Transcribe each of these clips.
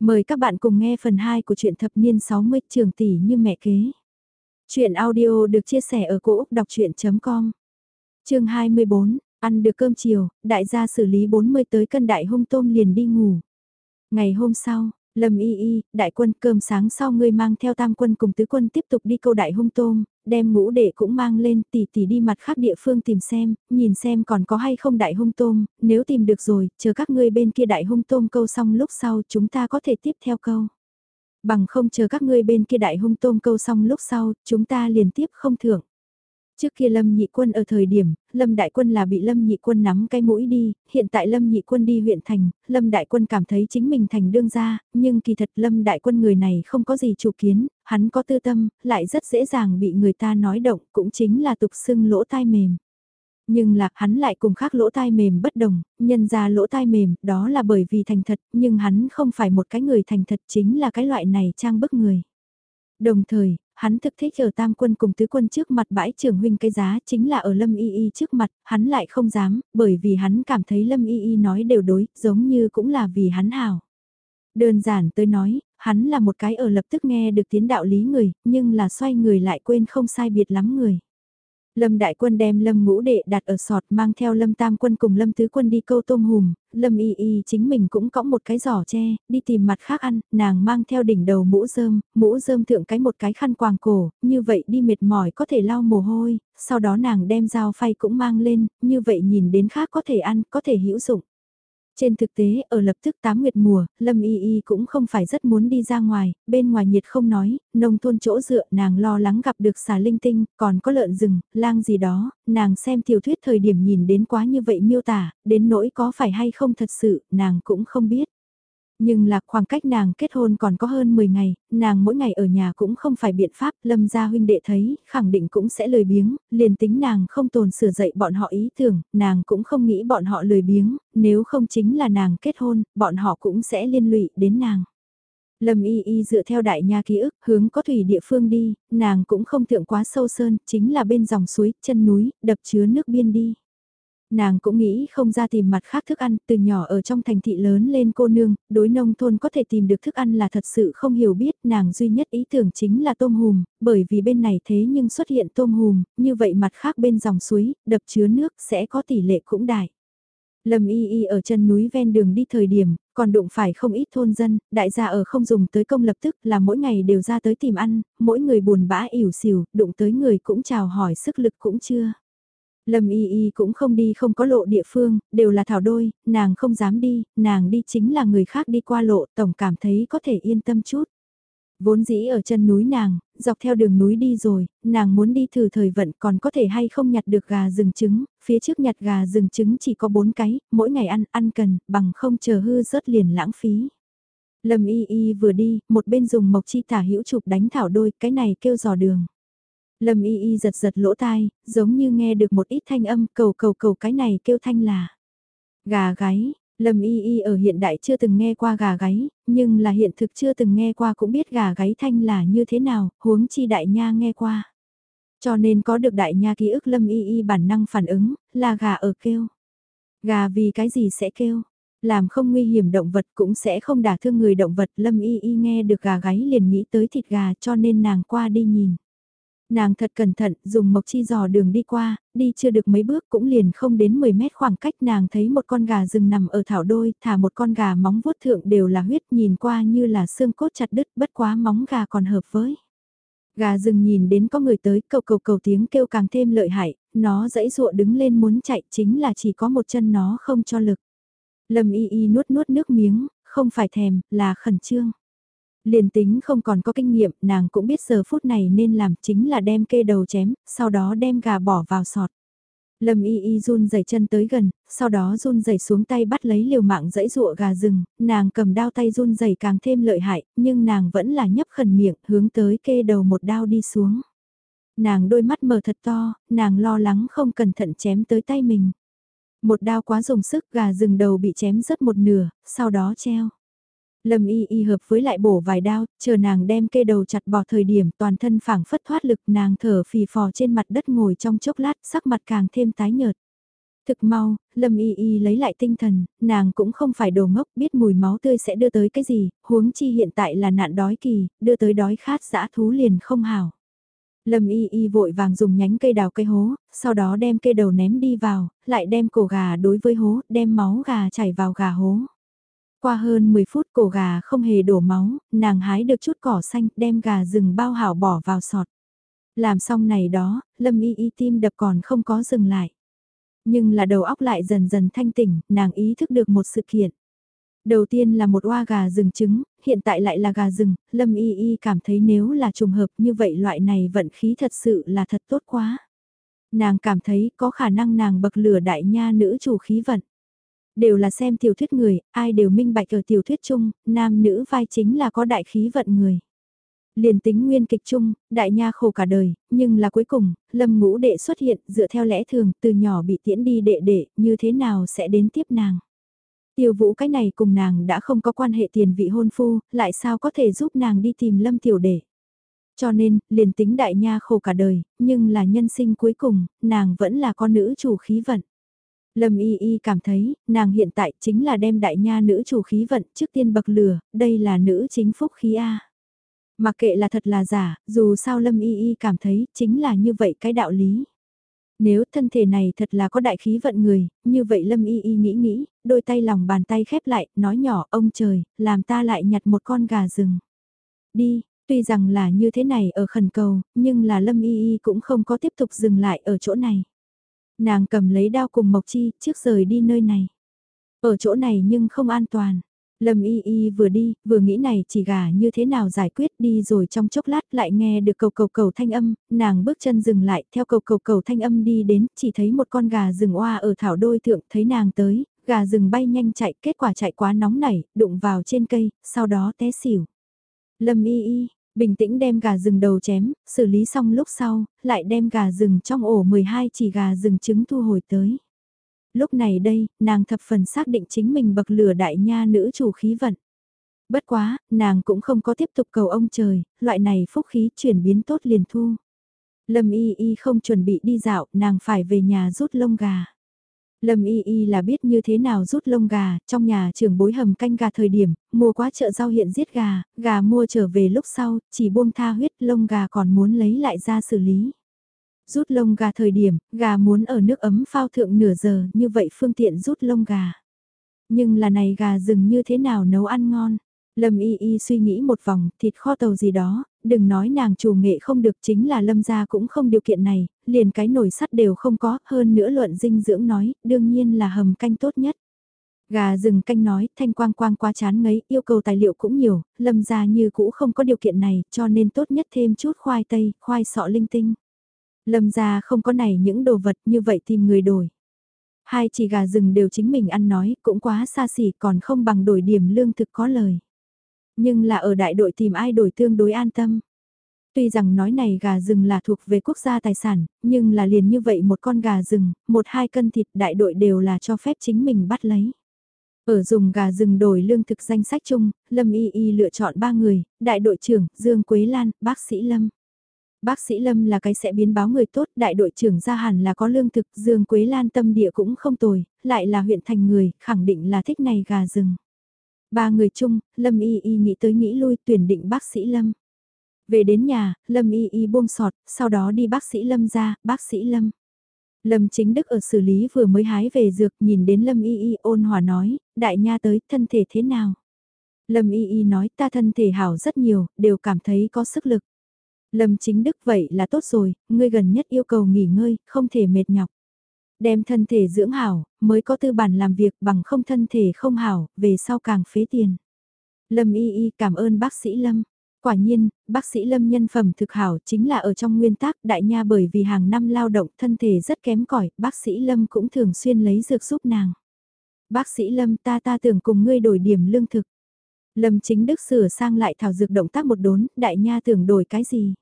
Mời các bạn cùng nghe phần 2 của truyện thập niên 60 trường tỷ như mẹ kế. Chuyện audio được chia sẻ ở cỗ đọc chuyện.com Trường 24, ăn được cơm chiều, đại gia xử lý 40 tới cân đại hung tôm liền đi ngủ. Ngày hôm sau, Lâm y y, đại quân cơm sáng sau ngươi mang theo tam quân cùng tứ quân tiếp tục đi câu đại hung tôm, đem ngũ đệ cũng mang lên tỉ tỉ đi mặt khác địa phương tìm xem, nhìn xem còn có hay không đại hung tôm, nếu tìm được rồi, chờ các ngươi bên kia đại hung tôm câu xong lúc sau chúng ta có thể tiếp theo câu. Bằng không chờ các ngươi bên kia đại hung tôm câu xong lúc sau, chúng ta liền tiếp không thưởng. Trước kia Lâm Nhị Quân ở thời điểm, Lâm Đại Quân là bị Lâm Nhị Quân nắm cái mũi đi, hiện tại Lâm Nhị Quân đi huyện thành, Lâm Đại Quân cảm thấy chính mình thành đương gia, nhưng kỳ thật Lâm Đại Quân người này không có gì chủ kiến, hắn có tư tâm, lại rất dễ dàng bị người ta nói động, cũng chính là tục xưng lỗ tai mềm. Nhưng là, hắn lại cùng khác lỗ tai mềm bất đồng, nhân ra lỗ tai mềm, đó là bởi vì thành thật, nhưng hắn không phải một cái người thành thật chính là cái loại này trang bức người. Đồng thời, hắn thực thích ở tam quân cùng tứ quân trước mặt bãi trưởng huynh cái giá chính là ở Lâm Y Y trước mặt, hắn lại không dám, bởi vì hắn cảm thấy Lâm Y Y nói đều đối, giống như cũng là vì hắn hảo. Đơn giản tới nói, hắn là một cái ở lập tức nghe được tiến đạo lý người, nhưng là xoay người lại quên không sai biệt lắm người. Lâm Đại Quân đem Lâm Ngũ Đệ đặt ở sọt mang theo Lâm Tam Quân cùng Lâm Tứ Quân đi câu tôm hùm, Lâm Y Y chính mình cũng cõng một cái giỏ tre, đi tìm mặt khác ăn, nàng mang theo đỉnh đầu mũ rơm, mũ rơm thượng cái một cái khăn quàng cổ, như vậy đi mệt mỏi có thể lau mồ hôi, sau đó nàng đem dao phay cũng mang lên, như vậy nhìn đến khác có thể ăn, có thể hữu dụng. Trên thực tế, ở lập tức tám nguyệt mùa, Lâm Y Y cũng không phải rất muốn đi ra ngoài, bên ngoài nhiệt không nói, nông thôn chỗ dựa nàng lo lắng gặp được xà linh tinh, còn có lợn rừng, lang gì đó, nàng xem tiểu thuyết thời điểm nhìn đến quá như vậy miêu tả, đến nỗi có phải hay không thật sự, nàng cũng không biết. Nhưng là khoảng cách nàng kết hôn còn có hơn 10 ngày, nàng mỗi ngày ở nhà cũng không phải biện pháp, lâm gia huynh đệ thấy, khẳng định cũng sẽ lười biếng, liền tính nàng không tồn sửa dậy bọn họ ý tưởng, nàng cũng không nghĩ bọn họ lười biếng, nếu không chính là nàng kết hôn, bọn họ cũng sẽ liên lụy đến nàng. Lâm y y dựa theo đại nha ký ức, hướng có thủy địa phương đi, nàng cũng không thượng quá sâu sơn, chính là bên dòng suối, chân núi, đập chứa nước biên đi. Nàng cũng nghĩ không ra tìm mặt khác thức ăn, từ nhỏ ở trong thành thị lớn lên cô nương, đối nông thôn có thể tìm được thức ăn là thật sự không hiểu biết, nàng duy nhất ý tưởng chính là tôm hùm, bởi vì bên này thế nhưng xuất hiện tôm hùm, như vậy mặt khác bên dòng suối, đập chứa nước sẽ có tỷ lệ cũng đại. Lâm y y ở chân núi ven đường đi thời điểm, còn đụng phải không ít thôn dân, đại gia ở không dùng tới công lập tức là mỗi ngày đều ra tới tìm ăn, mỗi người buồn bã ỉu xìu, đụng tới người cũng chào hỏi sức lực cũng chưa. Lâm Y Y cũng không đi không có lộ địa phương, đều là thảo đôi, nàng không dám đi, nàng đi chính là người khác đi qua lộ, tổng cảm thấy có thể yên tâm chút. Vốn dĩ ở chân núi nàng, dọc theo đường núi đi rồi, nàng muốn đi thử thời vận còn có thể hay không nhặt được gà rừng trứng, phía trước nhặt gà rừng trứng chỉ có 4 cái, mỗi ngày ăn, ăn cần, bằng không chờ hư rớt liền lãng phí. Lâm y y vừa đi, một bên dùng mộc chi tả hữu chụp đánh thảo đôi, cái này kêu dò đường. Lâm y y giật giật lỗ tai, giống như nghe được một ít thanh âm cầu cầu cầu cái này kêu thanh là. Gà gáy, Lâm y y ở hiện đại chưa từng nghe qua gà gáy, nhưng là hiện thực chưa từng nghe qua cũng biết gà gáy thanh là như thế nào, huống chi đại nha nghe qua. Cho nên có được đại nha ký ức lâm y y bản năng phản ứng, là gà ở kêu. Gà vì cái gì sẽ kêu? Làm không nguy hiểm động vật cũng sẽ không đả thương người động vật. Lâm y y nghe được gà gáy liền nghĩ tới thịt gà cho nên nàng qua đi nhìn. Nàng thật cẩn thận, dùng mộc chi dò đường đi qua, đi chưa được mấy bước cũng liền không đến 10 mét khoảng cách nàng thấy một con gà rừng nằm ở thảo đôi, thả một con gà móng vuốt thượng đều là huyết nhìn qua như là xương cốt chặt đứt bất quá móng gà còn hợp với. Gà rừng nhìn đến có người tới cầu cầu cầu tiếng kêu càng thêm lợi hại, nó dãy dụa đứng lên muốn chạy chính là chỉ có một chân nó không cho lực. Lâm y y nuốt nuốt nước miếng, không phải thèm, là khẩn trương. Liền tính không còn có kinh nghiệm, nàng cũng biết giờ phút này nên làm chính là đem kê đầu chém, sau đó đem gà bỏ vào sọt. Lâm y y run dày chân tới gần, sau đó run dày xuống tay bắt lấy liều mạng dẫy rụa gà rừng, nàng cầm đao tay run dày càng thêm lợi hại, nhưng nàng vẫn là nhấp khẩn miệng hướng tới kê đầu một đao đi xuống. Nàng đôi mắt mở thật to, nàng lo lắng không cẩn thận chém tới tay mình. Một đao quá dùng sức gà rừng đầu bị chém rớt một nửa, sau đó treo. Lâm y y hợp với lại bổ vài đao, chờ nàng đem cây đầu chặt bỏ thời điểm toàn thân phảng phất thoát lực nàng thở phì phò trên mặt đất ngồi trong chốc lát sắc mặt càng thêm tái nhợt. Thực mau, Lâm Y Y lấy lại tinh thần, nàng cũng không phải đồ ngốc biết mùi máu tươi sẽ đưa tới cái gì, huống chi hiện tại là nạn đói kỳ, đưa tới đói khát dã thú liền không hảo. Lâm Y Y vội vàng dùng nhánh cây đào cây hố, sau đó đem cây đầu ném đi vào, lại đem cổ gà đối với hố, đem máu gà chảy vào gà hố. Qua hơn 10 phút cổ gà không hề đổ máu, nàng hái được chút cỏ xanh, đem gà rừng bao hảo bỏ vào sọt. Làm xong này đó, Lâm Y Y tim đập còn không có dừng lại. Nhưng là đầu óc lại dần dần thanh tỉnh, nàng ý thức được một sự kiện. Đầu tiên là một oa gà rừng trứng, hiện tại lại là gà rừng, Lâm Y Y cảm thấy nếu là trùng hợp như vậy loại này vận khí thật sự là thật tốt quá. Nàng cảm thấy có khả năng nàng bậc lửa đại nha nữ chủ khí vận. Đều là xem tiểu thuyết người, ai đều minh bạch ở tiểu thuyết chung, nam nữ vai chính là có đại khí vận người. Liền tính nguyên kịch chung, đại nha khổ cả đời, nhưng là cuối cùng, lâm ngũ đệ xuất hiện dựa theo lẽ thường từ nhỏ bị tiễn đi đệ đệ, như thế nào sẽ đến tiếp nàng. Tiêu vũ cái này cùng nàng đã không có quan hệ tiền vị hôn phu, lại sao có thể giúp nàng đi tìm lâm tiểu đệ. Cho nên, liền tính đại nha khổ cả đời, nhưng là nhân sinh cuối cùng, nàng vẫn là con nữ chủ khí vận. Lâm Y Y cảm thấy, nàng hiện tại chính là đem đại nha nữ chủ khí vận trước tiên bậc lửa, đây là nữ chính phúc khí A. Mặc kệ là thật là giả, dù sao Lâm Y Y cảm thấy chính là như vậy cái đạo lý. Nếu thân thể này thật là có đại khí vận người, như vậy Lâm Y Y nghĩ nghĩ, đôi tay lòng bàn tay khép lại, nói nhỏ ông trời, làm ta lại nhặt một con gà rừng. Đi, tuy rằng là như thế này ở khẩn cầu, nhưng là Lâm Y Y cũng không có tiếp tục dừng lại ở chỗ này. Nàng cầm lấy đao cùng Mộc Chi trước rời đi nơi này. Ở chỗ này nhưng không an toàn. Lâm Y Y vừa đi, vừa nghĩ này chỉ gà như thế nào giải quyết đi rồi trong chốc lát lại nghe được cầu cầu cầu thanh âm, nàng bước chân dừng lại theo cầu cầu cầu thanh âm đi đến, chỉ thấy một con gà rừng oa ở thảo đôi thượng thấy nàng tới, gà rừng bay nhanh chạy, kết quả chạy quá nóng nảy, đụng vào trên cây, sau đó té xỉu. Lâm Y Y, bình tĩnh đem gà rừng đầu chém, xử lý xong lúc sau, lại đem gà rừng trong ổ 12 chỉ gà rừng trứng thu hồi tới. Lúc này đây, nàng thập phần xác định chính mình bậc lửa đại nha nữ chủ khí vận. Bất quá, nàng cũng không có tiếp tục cầu ông trời, loại này phúc khí chuyển biến tốt liền thu. Lâm y y không chuẩn bị đi dạo, nàng phải về nhà rút lông gà. Lâm Y Y là biết như thế nào rút lông gà, trong nhà trưởng bối hầm canh gà thời điểm, mua quá chợ rau hiện giết gà, gà mua trở về lúc sau, chỉ buông tha huyết lông gà còn muốn lấy lại ra xử lý. Rút lông gà thời điểm, gà muốn ở nước ấm phao thượng nửa giờ, như vậy phương tiện rút lông gà. Nhưng là này gà rừng như thế nào nấu ăn ngon? Lâm Y Y suy nghĩ một vòng, thịt kho tàu gì đó, đừng nói nàng chủ nghệ không được chính là Lâm gia cũng không điều kiện này, liền cái nồi sắt đều không có, hơn nữa luận dinh dưỡng nói, đương nhiên là hầm canh tốt nhất. Gà rừng canh nói, thanh quang quang quá chán ngấy, yêu cầu tài liệu cũng nhiều, lâm gia như cũ không có điều kiện này, cho nên tốt nhất thêm chút khoai tây, khoai sọ linh tinh. Lâm gia không có này những đồ vật như vậy tìm người đổi. Hai chỉ gà rừng đều chính mình ăn nói, cũng quá xa xỉ còn không bằng đổi điểm lương thực có lời. Nhưng là ở đại đội tìm ai đổi tương đối an tâm. Tuy rằng nói này gà rừng là thuộc về quốc gia tài sản, nhưng là liền như vậy một con gà rừng, một hai cân thịt đại đội đều là cho phép chính mình bắt lấy. Ở dùng gà rừng đổi lương thực danh sách chung, Lâm Y Y lựa chọn ba người, đại đội trưởng, Dương Quế Lan, bác sĩ Lâm. Bác sĩ Lâm là cái sẽ biến báo người tốt, đại đội trưởng ra hẳn là có lương thực, Dương Quế Lan tâm địa cũng không tồi, lại là huyện thành người, khẳng định là thích này gà rừng. Ba người chung, Lâm Y Y nghĩ tới nghĩ lui tuyển định bác sĩ Lâm. Về đến nhà, Lâm Y Y buông sọt, sau đó đi bác sĩ Lâm ra, bác sĩ Lâm. Lâm chính đức ở xử lý vừa mới hái về dược nhìn đến Lâm Y Y ôn hòa nói, đại nha tới, thân thể thế nào? Lâm Y Y nói ta thân thể hảo rất nhiều, đều cảm thấy có sức lực. Lâm chính đức vậy là tốt rồi, ngươi gần nhất yêu cầu nghỉ ngơi, không thể mệt nhọc. Đem thân thể dưỡng hảo, mới có tư bản làm việc bằng không thân thể không hảo, về sau càng phế tiền. Lâm y y cảm ơn bác sĩ Lâm. Quả nhiên, bác sĩ Lâm nhân phẩm thực hảo chính là ở trong nguyên tắc đại nha bởi vì hàng năm lao động thân thể rất kém cỏi bác sĩ Lâm cũng thường xuyên lấy dược giúp nàng. Bác sĩ Lâm ta ta tưởng cùng ngươi đổi điểm lương thực. Lâm chính đức sửa sang lại thảo dược động tác một đốn, đại nha tưởng đổi cái gì?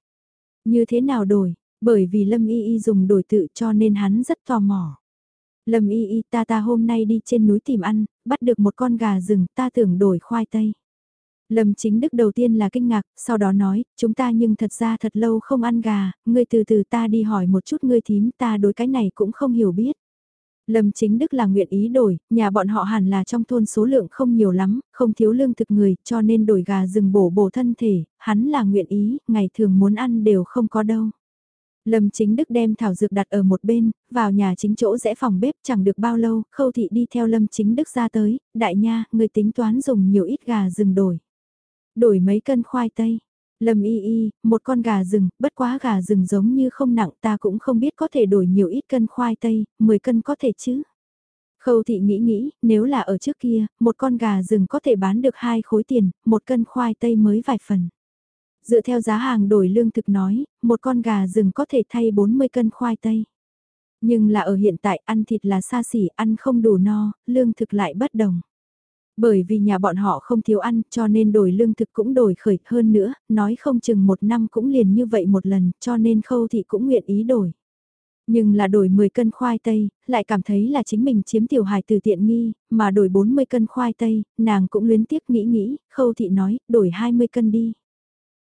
Như thế nào đổi? Bởi vì Lâm Y Y dùng đổi tự cho nên hắn rất tò mò. Lâm Y Y ta ta hôm nay đi trên núi tìm ăn, bắt được một con gà rừng ta tưởng đổi khoai tây. Lâm chính đức đầu tiên là kinh ngạc, sau đó nói, chúng ta nhưng thật ra thật lâu không ăn gà, ngươi từ từ ta đi hỏi một chút ngươi thím ta đối cái này cũng không hiểu biết. Lâm chính đức là nguyện ý đổi, nhà bọn họ hẳn là trong thôn số lượng không nhiều lắm, không thiếu lương thực người, cho nên đổi gà rừng bổ bổ thân thể, hắn là nguyện ý, ngày thường muốn ăn đều không có đâu. Lâm chính đức đem thảo dược đặt ở một bên, vào nhà chính chỗ rẽ phòng bếp chẳng được bao lâu, khâu thị đi theo lâm chính đức ra tới, đại nha, người tính toán dùng nhiều ít gà rừng đổi. Đổi mấy cân khoai tây. Lâm y y, một con gà rừng, bất quá gà rừng giống như không nặng ta cũng không biết có thể đổi nhiều ít cân khoai tây, 10 cân có thể chứ. Khâu thị nghĩ nghĩ, nếu là ở trước kia, một con gà rừng có thể bán được hai khối tiền, một cân khoai tây mới vài phần. Dựa theo giá hàng đổi lương thực nói, một con gà rừng có thể thay 40 cân khoai tây. Nhưng là ở hiện tại ăn thịt là xa xỉ, ăn không đủ no, lương thực lại bất đồng. Bởi vì nhà bọn họ không thiếu ăn cho nên đổi lương thực cũng đổi khởi hơn nữa, nói không chừng một năm cũng liền như vậy một lần cho nên khâu thị cũng nguyện ý đổi. Nhưng là đổi 10 cân khoai tây, lại cảm thấy là chính mình chiếm tiểu hài từ tiện nghi, mà đổi 40 cân khoai tây, nàng cũng luyến tiếc nghĩ nghĩ, khâu thị nói, đổi 20 cân đi.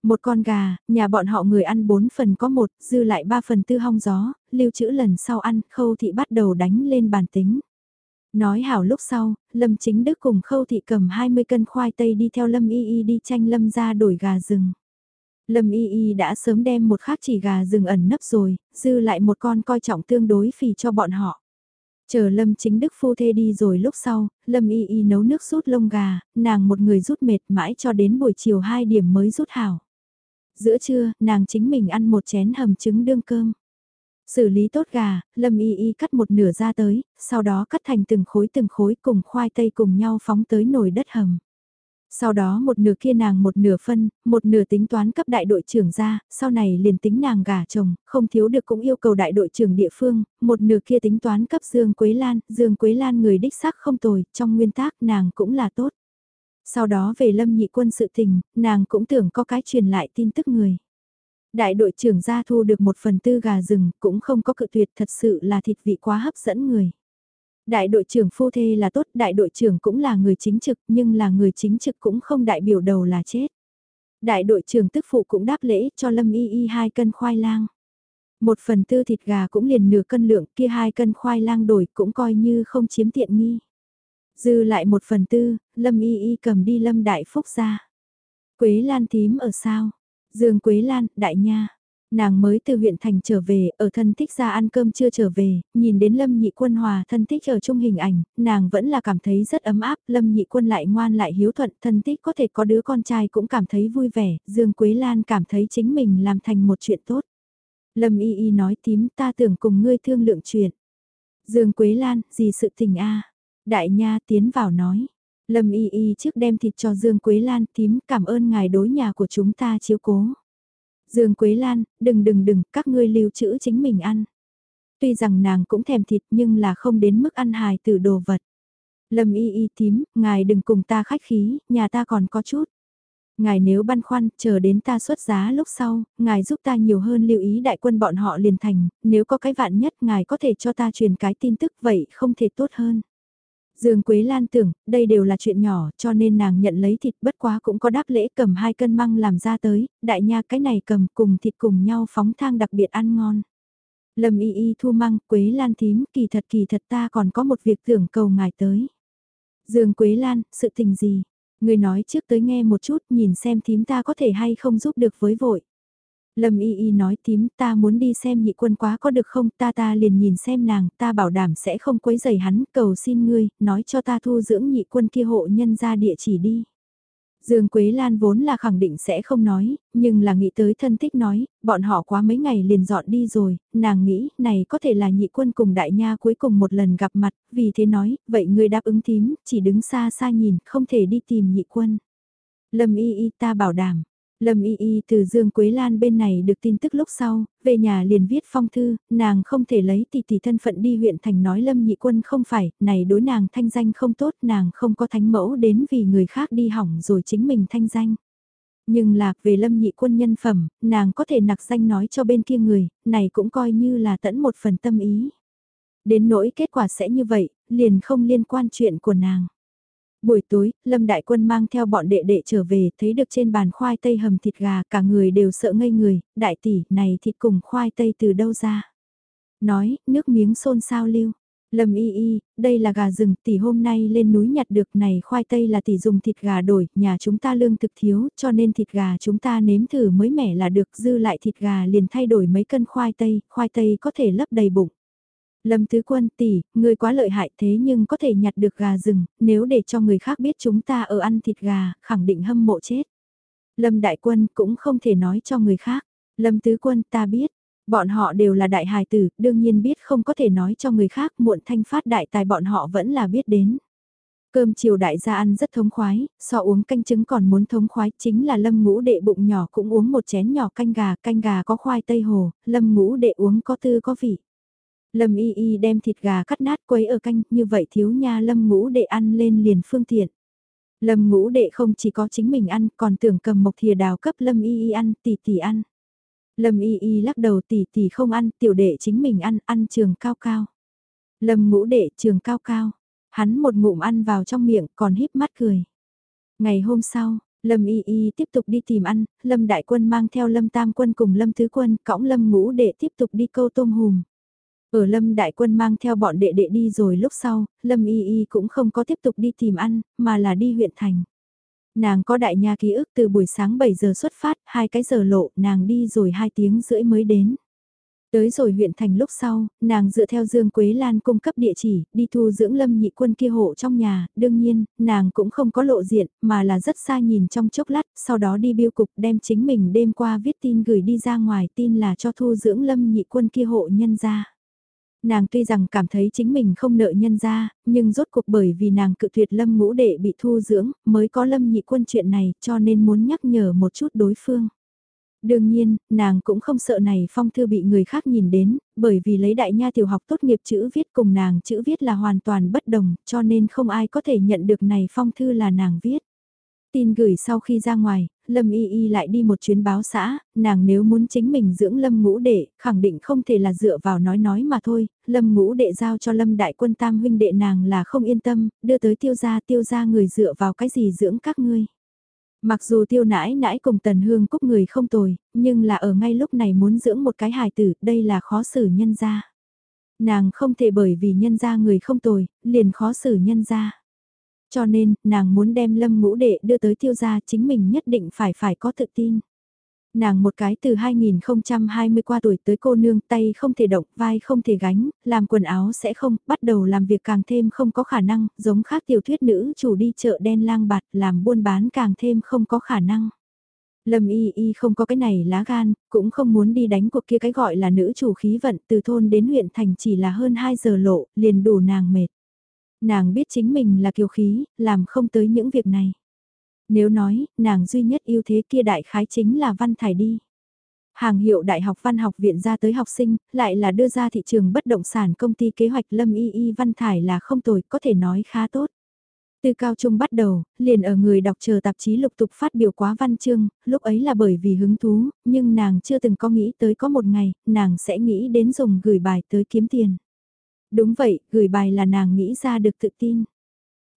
Một con gà, nhà bọn họ người ăn 4 phần có một, dư lại 3 phần tư hong gió, lưu trữ lần sau ăn, khâu thị bắt đầu đánh lên bàn tính. Nói hảo lúc sau, Lâm Chính Đức cùng Khâu Thị cầm 20 cân khoai tây đi theo Lâm Y Y đi tranh Lâm ra đổi gà rừng. Lâm Y Y đã sớm đem một khác chỉ gà rừng ẩn nấp rồi, dư lại một con coi trọng tương đối phì cho bọn họ. Chờ Lâm Chính Đức phu thê đi rồi lúc sau, Lâm Y Y nấu nước rút lông gà, nàng một người rút mệt mãi cho đến buổi chiều 2 điểm mới rút hảo. Giữa trưa, nàng chính mình ăn một chén hầm trứng đương cơm. Xử lý tốt gà, Lâm Y Y cắt một nửa ra tới, sau đó cắt thành từng khối từng khối cùng khoai tây cùng nhau phóng tới nồi đất hầm. Sau đó một nửa kia nàng một nửa phân, một nửa tính toán cấp đại đội trưởng ra, sau này liền tính nàng gả chồng, không thiếu được cũng yêu cầu đại đội trưởng địa phương, một nửa kia tính toán cấp Dương Quế Lan, Dương Quế Lan người đích xác không tồi, trong nguyên tác nàng cũng là tốt. Sau đó về lâm nhị quân sự tình, nàng cũng tưởng có cái truyền lại tin tức người. Đại đội trưởng gia thu được một phần tư gà rừng cũng không có cự tuyệt thật sự là thịt vị quá hấp dẫn người. Đại đội trưởng phu thê là tốt, đại đội trưởng cũng là người chính trực nhưng là người chính trực cũng không đại biểu đầu là chết. Đại đội trưởng tức phụ cũng đáp lễ cho Lâm Y Y hai cân khoai lang. Một phần tư thịt gà cũng liền nửa cân lượng kia hai cân khoai lang đổi cũng coi như không chiếm tiện nghi. Dư lại một phần tư, Lâm Y Y cầm đi Lâm Đại Phúc ra. Quế Lan thím ở sao? Dương Quế Lan, Đại Nha. Nàng mới từ huyện thành trở về, ở thân thích ra ăn cơm chưa trở về, nhìn đến Lâm Nhị Quân hòa thân thích ở chung hình ảnh, nàng vẫn là cảm thấy rất ấm áp, Lâm Nhị Quân lại ngoan lại hiếu thuận, thân thích có thể có đứa con trai cũng cảm thấy vui vẻ, Dương Quế Lan cảm thấy chính mình làm thành một chuyện tốt. Lâm Y Y nói tím ta tưởng cùng ngươi thương lượng chuyện. Dương Quế Lan, gì sự tình a Đại Nha tiến vào nói. Lâm Y Y trước đem thịt cho Dương Quế Lan tím cảm ơn ngài đối nhà của chúng ta chiếu cố. Dương Quế Lan, đừng đừng đừng, các ngươi lưu trữ chính mình ăn. Tuy rằng nàng cũng thèm thịt nhưng là không đến mức ăn hài từ đồ vật. Lâm Y Y tím, ngài đừng cùng ta khách khí, nhà ta còn có chút. Ngài nếu băn khoăn, chờ đến ta xuất giá lúc sau, ngài giúp ta nhiều hơn lưu ý đại quân bọn họ liền thành, nếu có cái vạn nhất ngài có thể cho ta truyền cái tin tức vậy không thể tốt hơn. Dương Quế Lan tưởng, đây đều là chuyện nhỏ cho nên nàng nhận lấy thịt bất quá cũng có đáp lễ cầm hai cân măng làm ra tới, đại nha cái này cầm cùng thịt cùng nhau phóng thang đặc biệt ăn ngon. Lâm y y thu măng, Quế Lan thím, kỳ thật kỳ thật ta còn có một việc tưởng cầu ngài tới. Dương Quế Lan, sự tình gì? Người nói trước tới nghe một chút nhìn xem thím ta có thể hay không giúp được với vội. Lâm Y Y nói tím ta muốn đi xem nhị quân quá có được không ta ta liền nhìn xem nàng ta bảo đảm sẽ không quấy giày hắn cầu xin ngươi nói cho ta thu dưỡng nhị quân kia hộ nhân ra địa chỉ đi. Dương Quế Lan vốn là khẳng định sẽ không nói, nhưng là nghĩ tới thân thích nói, bọn họ quá mấy ngày liền dọn đi rồi, nàng nghĩ này có thể là nhị quân cùng đại nha cuối cùng một lần gặp mặt, vì thế nói, vậy ngươi đáp ứng tím, chỉ đứng xa xa nhìn, không thể đi tìm nhị quân. Lâm y y ta bảo đảm, Lâm Y Y từ Dương Quế Lan bên này được tin tức lúc sau, về nhà liền viết phong thư, nàng không thể lấy tỷ tỷ thân phận đi huyện thành nói Lâm Nhị Quân không phải, này đối nàng thanh danh không tốt, nàng không có thánh mẫu đến vì người khác đi hỏng rồi chính mình thanh danh. Nhưng lạc về Lâm Nhị Quân nhân phẩm, nàng có thể nặc danh nói cho bên kia người, này cũng coi như là tẫn một phần tâm ý. Đến nỗi kết quả sẽ như vậy, liền không liên quan chuyện của nàng. Buổi tối, Lâm Đại Quân mang theo bọn đệ đệ trở về, thấy được trên bàn khoai tây hầm thịt gà, cả người đều sợ ngây người, đại tỷ, này thịt cùng khoai tây từ đâu ra? Nói, nước miếng xôn sao lưu. Lâm y y, đây là gà rừng, tỷ hôm nay lên núi nhặt được này khoai tây là tỷ dùng thịt gà đổi, nhà chúng ta lương thực thiếu, cho nên thịt gà chúng ta nếm thử mới mẻ là được, dư lại thịt gà liền thay đổi mấy cân khoai tây, khoai tây có thể lấp đầy bụng. Lâm Tứ Quân tỷ, người quá lợi hại thế nhưng có thể nhặt được gà rừng, nếu để cho người khác biết chúng ta ở ăn thịt gà, khẳng định hâm mộ chết. Lâm Đại Quân cũng không thể nói cho người khác. Lâm Tứ Quân ta biết, bọn họ đều là đại hài tử, đương nhiên biết không có thể nói cho người khác muộn thanh phát đại tài bọn họ vẫn là biết đến. Cơm chiều đại gia ăn rất thống khoái, so uống canh trứng còn muốn thống khoái chính là lâm ngũ đệ bụng nhỏ cũng uống một chén nhỏ canh gà, canh gà có khoai tây hồ, lâm ngũ đệ uống có tư có vị. Lâm y y đem thịt gà cắt nát quấy ở canh, như vậy thiếu nha lâm ngũ đệ ăn lên liền phương tiện. Lâm ngũ đệ không chỉ có chính mình ăn, còn tưởng cầm một thìa đào cấp lâm y y ăn, tỷ tỷ ăn. Lâm y y lắc đầu tỷ tỷ không ăn, tiểu đệ chính mình ăn, ăn trường cao cao. Lâm ngũ đệ trường cao cao, hắn một ngụm ăn vào trong miệng còn híp mắt cười. Ngày hôm sau, Lâm Y Y tiếp tục đi tìm ăn, Lâm Đại Quân mang theo Lâm Tam Quân cùng Lâm Thứ Quân, cõng Lâm Ngũ đệ tiếp tục đi câu tôm hùm. Ở Lâm Đại Quân mang theo bọn đệ đệ đi rồi lúc sau, Lâm Y Y cũng không có tiếp tục đi tìm ăn, mà là đi huyện thành. Nàng có đại nha ký ức từ buổi sáng 7 giờ xuất phát, hai cái giờ lộ, nàng đi rồi 2 tiếng rưỡi mới đến. Tới rồi huyện thành lúc sau, nàng dựa theo Dương Quế Lan cung cấp địa chỉ, đi thu dưỡng lâm nhị quân kia hộ trong nhà, đương nhiên, nàng cũng không có lộ diện, mà là rất xa nhìn trong chốc lát, sau đó đi biêu cục đem chính mình đêm qua viết tin gửi đi ra ngoài tin là cho thu dưỡng lâm nhị quân kia hộ nhân ra. Nàng tuy rằng cảm thấy chính mình không nợ nhân ra, nhưng rốt cuộc bởi vì nàng cự tuyệt lâm ngũ đệ bị thu dưỡng, mới có lâm nhị quân chuyện này cho nên muốn nhắc nhở một chút đối phương. Đương nhiên, nàng cũng không sợ này phong thư bị người khác nhìn đến, bởi vì lấy đại nha tiểu học tốt nghiệp chữ viết cùng nàng chữ viết là hoàn toàn bất đồng, cho nên không ai có thể nhận được này phong thư là nàng viết. Tin gửi sau khi ra ngoài, Lâm Y Y lại đi một chuyến báo xã, nàng nếu muốn chính mình dưỡng Lâm ngũ đệ, khẳng định không thể là dựa vào nói nói mà thôi, Lâm ngũ đệ giao cho Lâm đại quân tam huynh đệ nàng là không yên tâm, đưa tới tiêu gia tiêu gia người dựa vào cái gì dưỡng các ngươi. Mặc dù tiêu nãi nãi cùng tần hương cúc người không tồi, nhưng là ở ngay lúc này muốn dưỡng một cái hài tử, đây là khó xử nhân gia. Nàng không thể bởi vì nhân gia người không tồi, liền khó xử nhân gia. Cho nên, nàng muốn đem lâm ngũ đệ đưa tới tiêu gia chính mình nhất định phải phải có tự tin. Nàng một cái từ 2020 qua tuổi tới cô nương tay không thể động, vai không thể gánh, làm quần áo sẽ không, bắt đầu làm việc càng thêm không có khả năng, giống khác tiểu thuyết nữ chủ đi chợ đen lang bạt, làm buôn bán càng thêm không có khả năng. Lâm y y không có cái này lá gan, cũng không muốn đi đánh cuộc kia cái gọi là nữ chủ khí vận từ thôn đến huyện thành chỉ là hơn 2 giờ lộ, liền đủ nàng mệt. Nàng biết chính mình là kiều khí, làm không tới những việc này. Nếu nói, nàng duy nhất yêu thế kia đại khái chính là văn thải đi. Hàng hiệu Đại học Văn học viện ra tới học sinh, lại là đưa ra thị trường bất động sản công ty kế hoạch Lâm Y Y Văn Thải là không tồi, có thể nói khá tốt. Từ cao trung bắt đầu, liền ở người đọc chờ tạp chí lục tục phát biểu quá văn chương, lúc ấy là bởi vì hứng thú, nhưng nàng chưa từng có nghĩ tới có một ngày, nàng sẽ nghĩ đến dùng gửi bài tới kiếm tiền. Đúng vậy, gửi bài là nàng nghĩ ra được tự tin.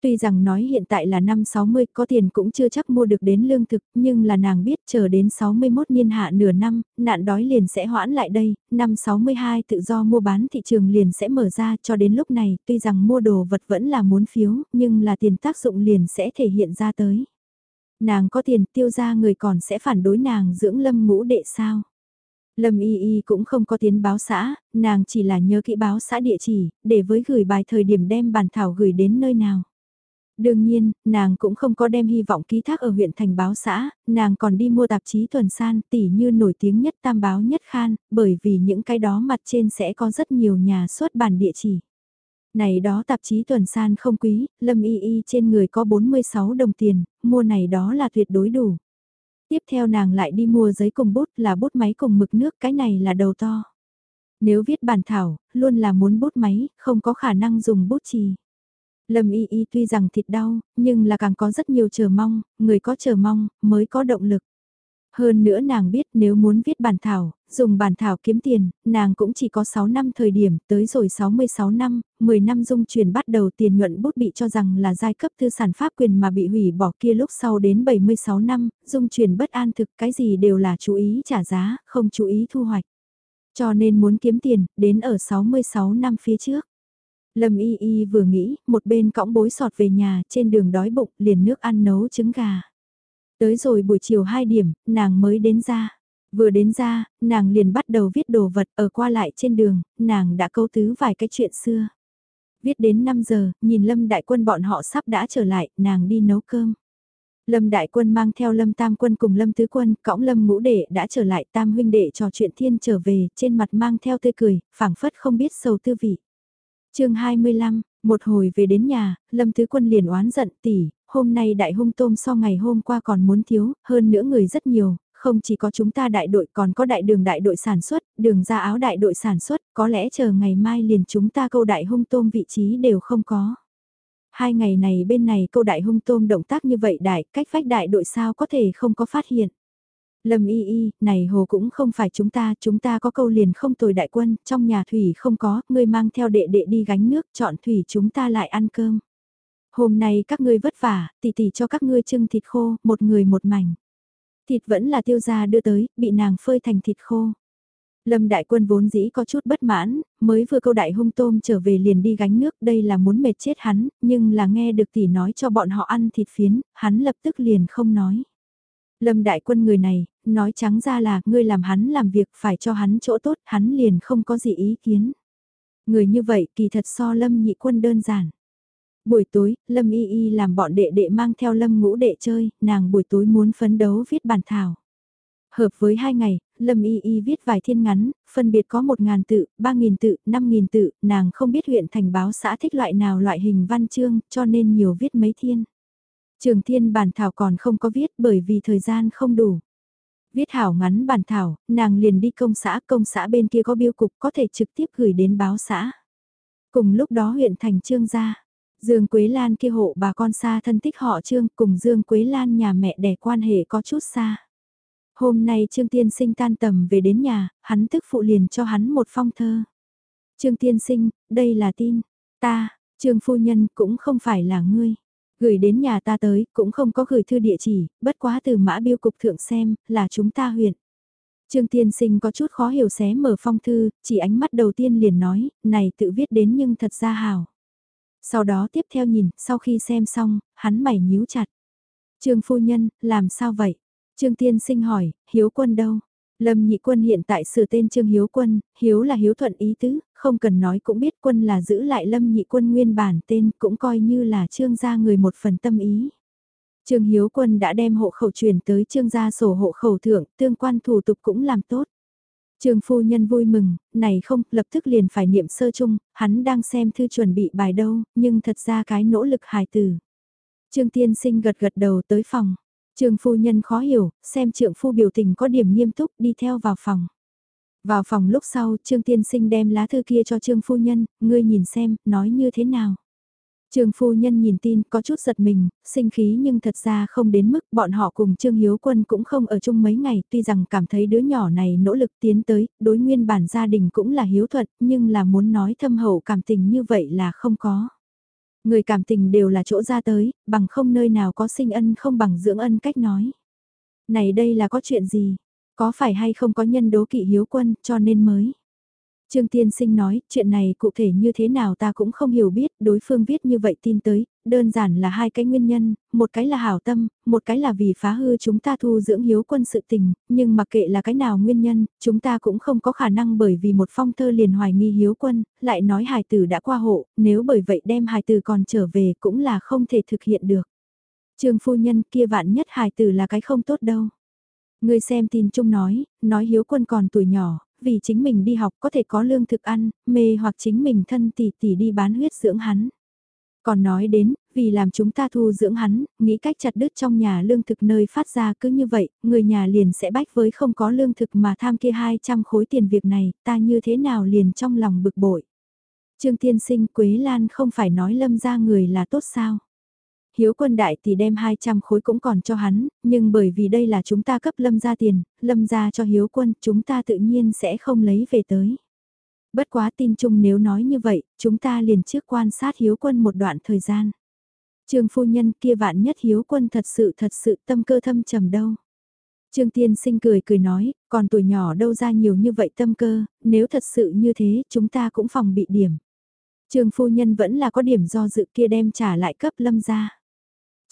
Tuy rằng nói hiện tại là năm 60 có tiền cũng chưa chắc mua được đến lương thực, nhưng là nàng biết chờ đến 61 niên hạ nửa năm, nạn đói liền sẽ hoãn lại đây, năm 62 tự do mua bán thị trường liền sẽ mở ra cho đến lúc này, tuy rằng mua đồ vật vẫn là muốn phiếu, nhưng là tiền tác dụng liền sẽ thể hiện ra tới. Nàng có tiền tiêu ra người còn sẽ phản đối nàng dưỡng lâm ngũ đệ sao. Lâm Y Y cũng không có tiến báo xã, nàng chỉ là nhớ kỹ báo xã địa chỉ, để với gửi bài thời điểm đem bản thảo gửi đến nơi nào. Đương nhiên, nàng cũng không có đem hy vọng ký thác ở huyện thành báo xã, nàng còn đi mua tạp chí tuần san tỉ như nổi tiếng nhất tam báo nhất khan, bởi vì những cái đó mặt trên sẽ có rất nhiều nhà xuất bản địa chỉ. Này đó tạp chí tuần san không quý, lâm y y trên người có 46 đồng tiền, mua này đó là tuyệt đối đủ. Tiếp theo nàng lại đi mua giấy cùng bút là bút máy cùng mực nước cái này là đầu to. Nếu viết bản thảo, luôn là muốn bút máy, không có khả năng dùng bút chì. Lâm y y tuy rằng thịt đau, nhưng là càng có rất nhiều chờ mong, người có chờ mong, mới có động lực. Hơn nữa nàng biết nếu muốn viết bản thảo, dùng bản thảo kiếm tiền, nàng cũng chỉ có 6 năm thời điểm, tới rồi 66 năm, 10 năm dung chuyển bắt đầu tiền nhuận bút bị cho rằng là giai cấp thư sản pháp quyền mà bị hủy bỏ kia lúc sau đến 76 năm, dung chuyển bất an thực cái gì đều là chú ý trả giá, không chú ý thu hoạch. Cho nên muốn kiếm tiền, đến ở 66 năm phía trước. Lâm Y Y vừa nghĩ, một bên cõng bối sọt về nhà, trên đường đói bụng, liền nước ăn nấu trứng gà. Tới rồi buổi chiều 2 điểm, nàng mới đến ra. Vừa đến ra, nàng liền bắt đầu viết đồ vật ở qua lại trên đường, nàng đã câu tứ vài cái chuyện xưa. Viết đến 5 giờ, nhìn Lâm Đại Quân bọn họ sắp đã trở lại, nàng đi nấu cơm. Lâm Đại Quân mang theo Lâm Tam Quân cùng Lâm Tứ Quân, cõng Lâm Ngũ Đệ đã trở lại Tam huynh đệ trò chuyện thiên trở về, trên mặt mang theo tươi cười, phảng phất không biết sầu tư vị chương 25, một hồi về đến nhà, Lâm Tứ Quân liền oán giận tỷ, hôm nay đại hung tôm so ngày hôm qua còn muốn thiếu, hơn nữa người rất nhiều, không chỉ có chúng ta đại đội còn có đại đường đại đội sản xuất, đường ra áo đại đội sản xuất, có lẽ chờ ngày mai liền chúng ta câu đại hung tôm vị trí đều không có. Hai ngày này bên này câu đại hung tôm động tác như vậy đại, cách phách đại đội sao có thể không có phát hiện. Lâm y y, này hồ cũng không phải chúng ta, chúng ta có câu liền không tồi đại quân, trong nhà thủy không có, ngươi mang theo đệ đệ đi gánh nước, chọn thủy chúng ta lại ăn cơm. Hôm nay các ngươi vất vả, tỷ tỷ cho các ngươi trưng thịt khô, một người một mảnh. Thịt vẫn là tiêu gia đưa tới, bị nàng phơi thành thịt khô. Lâm đại quân vốn dĩ có chút bất mãn, mới vừa câu đại hung tôm trở về liền đi gánh nước, đây là muốn mệt chết hắn, nhưng là nghe được tỷ nói cho bọn họ ăn thịt phiến, hắn lập tức liền không nói. Lâm đại quân người này, nói trắng ra là, ngươi làm hắn làm việc phải cho hắn chỗ tốt, hắn liền không có gì ý kiến. Người như vậy kỳ thật so lâm nhị quân đơn giản. Buổi tối, Lâm Y Y làm bọn đệ đệ mang theo Lâm ngũ đệ chơi, nàng buổi tối muốn phấn đấu viết bản thảo. Hợp với hai ngày, Lâm Y Y viết vài thiên ngắn, phân biệt có 1.000 tự, 3.000 tự, 5.000 tự, nàng không biết huyện thành báo xã thích loại nào loại hình văn chương, cho nên nhiều viết mấy thiên. Trường thiên bản thảo còn không có viết bởi vì thời gian không đủ. Viết hảo ngắn bản thảo, nàng liền đi công xã, công xã bên kia có biêu cục có thể trực tiếp gửi đến báo xã. Cùng lúc đó huyện thành trương gia, Dương Quế Lan kia hộ bà con xa thân thích họ Trương cùng Dương Quế Lan nhà mẹ đẻ quan hệ có chút xa. Hôm nay Trương Tiên Sinh tan tầm về đến nhà, hắn tức phụ liền cho hắn một phong thơ. Trương Tiên Sinh, đây là tin. Ta, Trương Phu Nhân cũng không phải là ngươi. Gửi đến nhà ta tới, cũng không có gửi thư địa chỉ, bất quá từ mã biêu cục thượng xem, là chúng ta huyện. Trương Tiên Sinh có chút khó hiểu xé mở phong thư, chỉ ánh mắt đầu tiên liền nói, này tự viết đến nhưng thật ra hào. Sau đó tiếp theo nhìn, sau khi xem xong, hắn mày nhíu chặt. Trương phu nhân, làm sao vậy? Trương tiên sinh hỏi, hiếu quân đâu? Lâm nhị quân hiện tại sửa tên Trương Hiếu Quân, Hiếu là Hiếu thuận ý tứ, không cần nói cũng biết quân là giữ lại Lâm nhị quân nguyên bản tên cũng coi như là Trương gia người một phần tâm ý. Trương Hiếu Quân đã đem hộ khẩu truyền tới Trương gia sổ hộ khẩu thượng, tương quan thủ tục cũng làm tốt. Trương phu nhân vui mừng, này không, lập tức liền phải niệm sơ chung, hắn đang xem thư chuẩn bị bài đâu, nhưng thật ra cái nỗ lực hài tử. Trương tiên sinh gật gật đầu tới phòng. Trương phu nhân khó hiểu, xem trượng phu biểu tình có điểm nghiêm túc đi theo vào phòng. Vào phòng lúc sau, Trương tiên sinh đem lá thư kia cho Trương phu nhân, ngươi nhìn xem, nói như thế nào. Trương phu nhân nhìn tin có chút giật mình, sinh khí nhưng thật ra không đến mức bọn họ cùng Trương Hiếu Quân cũng không ở chung mấy ngày tuy rằng cảm thấy đứa nhỏ này nỗ lực tiến tới, đối nguyên bản gia đình cũng là hiếu thuận nhưng là muốn nói thâm hậu cảm tình như vậy là không có. Người cảm tình đều là chỗ ra tới, bằng không nơi nào có sinh ân không bằng dưỡng ân cách nói. Này đây là có chuyện gì? Có phải hay không có nhân đố kỵ hiếu quân cho nên mới? Trương Tiên Sinh nói, chuyện này cụ thể như thế nào ta cũng không hiểu biết, đối phương viết như vậy tin tới, đơn giản là hai cái nguyên nhân, một cái là hảo tâm, một cái là vì phá hư chúng ta thu dưỡng hiếu quân sự tình, nhưng mặc kệ là cái nào nguyên nhân, chúng ta cũng không có khả năng bởi vì một phong thơ liền hoài nghi hiếu quân, lại nói hài tử đã qua hộ, nếu bởi vậy đem hài tử còn trở về cũng là không thể thực hiện được. Trương phu nhân kia vạn nhất hài tử là cái không tốt đâu. Người xem tin chung nói, nói hiếu quân còn tuổi nhỏ, vì chính mình đi học có thể có lương thực ăn, mê hoặc chính mình thân tỷ tỷ đi bán huyết dưỡng hắn. Còn nói đến, vì làm chúng ta thu dưỡng hắn, nghĩ cách chặt đứt trong nhà lương thực nơi phát ra cứ như vậy, người nhà liền sẽ bách với không có lương thực mà tham kia 200 khối tiền việc này, ta như thế nào liền trong lòng bực bội. Trương Tiên Sinh Quế Lan không phải nói lâm ra người là tốt sao? Hiếu quân đại thì đem 200 khối cũng còn cho hắn, nhưng bởi vì đây là chúng ta cấp lâm ra tiền, lâm ra cho hiếu quân, chúng ta tự nhiên sẽ không lấy về tới. Bất quá tin chung nếu nói như vậy, chúng ta liền trước quan sát hiếu quân một đoạn thời gian. Trương phu nhân kia vạn nhất hiếu quân thật sự thật sự tâm cơ thâm trầm đâu. Trương tiên sinh cười cười nói, còn tuổi nhỏ đâu ra nhiều như vậy tâm cơ, nếu thật sự như thế chúng ta cũng phòng bị điểm. Trương phu nhân vẫn là có điểm do dự kia đem trả lại cấp lâm ra.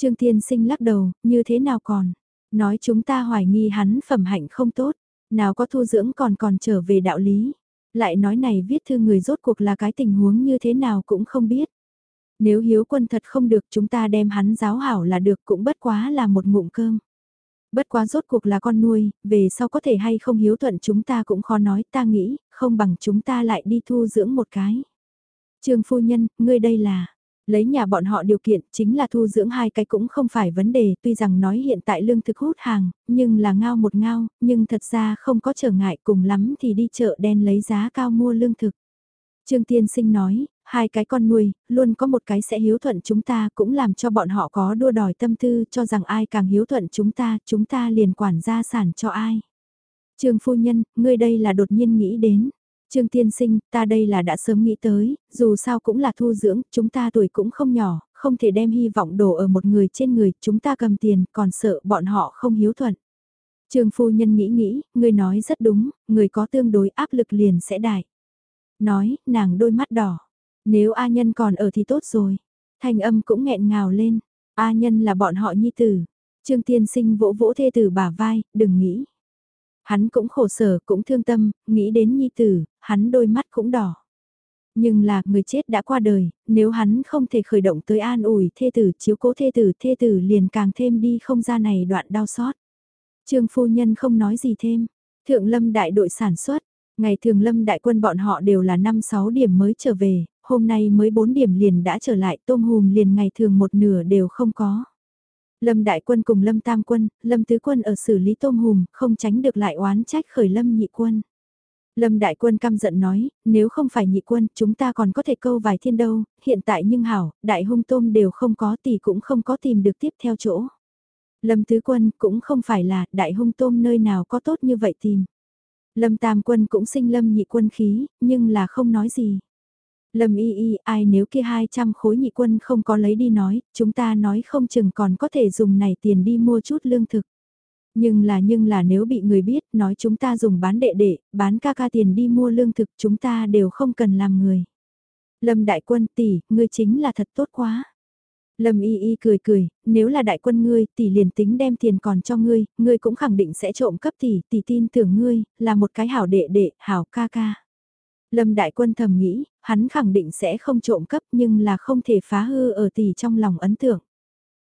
Trương tiên sinh lắc đầu, như thế nào còn? Nói chúng ta hoài nghi hắn phẩm hạnh không tốt, nào có thu dưỡng còn còn trở về đạo lý. Lại nói này viết thư người rốt cuộc là cái tình huống như thế nào cũng không biết. Nếu hiếu quân thật không được chúng ta đem hắn giáo hảo là được cũng bất quá là một ngụm cơm. Bất quá rốt cuộc là con nuôi, về sau có thể hay không hiếu thuận chúng ta cũng khó nói ta nghĩ, không bằng chúng ta lại đi thu dưỡng một cái. Trương phu nhân, ngươi đây là, lấy nhà bọn họ điều kiện chính là thu dưỡng hai cái cũng không phải vấn đề, tuy rằng nói hiện tại lương thực hút hàng, nhưng là ngao một ngao, nhưng thật ra không có trở ngại cùng lắm thì đi chợ đen lấy giá cao mua lương thực. Trương Tiên Sinh nói, hai cái con nuôi, luôn có một cái sẽ hiếu thuận chúng ta cũng làm cho bọn họ có đua đòi tâm tư cho rằng ai càng hiếu thuận chúng ta, chúng ta liền quản gia sản cho ai. Trương Phu Nhân, ngươi đây là đột nhiên nghĩ đến. Trương Tiên Sinh, ta đây là đã sớm nghĩ tới, dù sao cũng là thu dưỡng, chúng ta tuổi cũng không nhỏ, không thể đem hy vọng đổ ở một người trên người, chúng ta cầm tiền, còn sợ bọn họ không hiếu thuận. Trương Phu Nhân nghĩ nghĩ, người nói rất đúng, người có tương đối áp lực liền sẽ đại. Nói, nàng đôi mắt đỏ. Nếu A Nhân còn ở thì tốt rồi. Thanh âm cũng nghẹn ngào lên. A Nhân là bọn họ nhi tử. Trương Tiên Sinh vỗ vỗ thê tử bả vai, đừng nghĩ. Hắn cũng khổ sở, cũng thương tâm, nghĩ đến nhi tử, hắn đôi mắt cũng đỏ. Nhưng là, người chết đã qua đời, nếu hắn không thể khởi động tới an ủi thê tử, chiếu cố thê tử, thê tử liền càng thêm đi không ra này đoạn đau xót. Trương phu nhân không nói gì thêm. Thượng lâm đại đội sản xuất, ngày thường lâm đại quân bọn họ đều là 5-6 điểm mới trở về, hôm nay mới 4 điểm liền đã trở lại tôm hùm liền ngày thường một nửa đều không có. Lâm Đại Quân cùng Lâm Tam Quân, Lâm Tứ Quân ở xử lý tôm hùm, không tránh được lại oán trách khởi Lâm Nhị Quân. Lâm Đại Quân căm giận nói, nếu không phải nhị quân, chúng ta còn có thể câu vài thiên đâu, hiện tại nhưng hảo, đại hung tôm đều không có tỷ cũng không có tìm được tiếp theo chỗ. Lâm Tứ Quân cũng không phải là đại hung tôm nơi nào có tốt như vậy tìm. Lâm Tam Quân cũng sinh Lâm nhị quân khí, nhưng là không nói gì. Lâm y y, ai nếu kia 200 khối nhị quân không có lấy đi nói, chúng ta nói không chừng còn có thể dùng này tiền đi mua chút lương thực. Nhưng là nhưng là nếu bị người biết, nói chúng ta dùng bán đệ đệ, bán ca ca tiền đi mua lương thực chúng ta đều không cần làm người. Lâm đại quân tỷ, ngươi chính là thật tốt quá. Lâm y y cười cười, nếu là đại quân ngươi, tỷ liền tính đem tiền còn cho ngươi, ngươi cũng khẳng định sẽ trộm cấp tỷ, tỷ tin tưởng ngươi, là một cái hảo đệ đệ, hảo ca ca. Lâm Đại Quân thầm nghĩ, hắn khẳng định sẽ không trộm cấp nhưng là không thể phá hư ở tỷ trong lòng ấn tượng.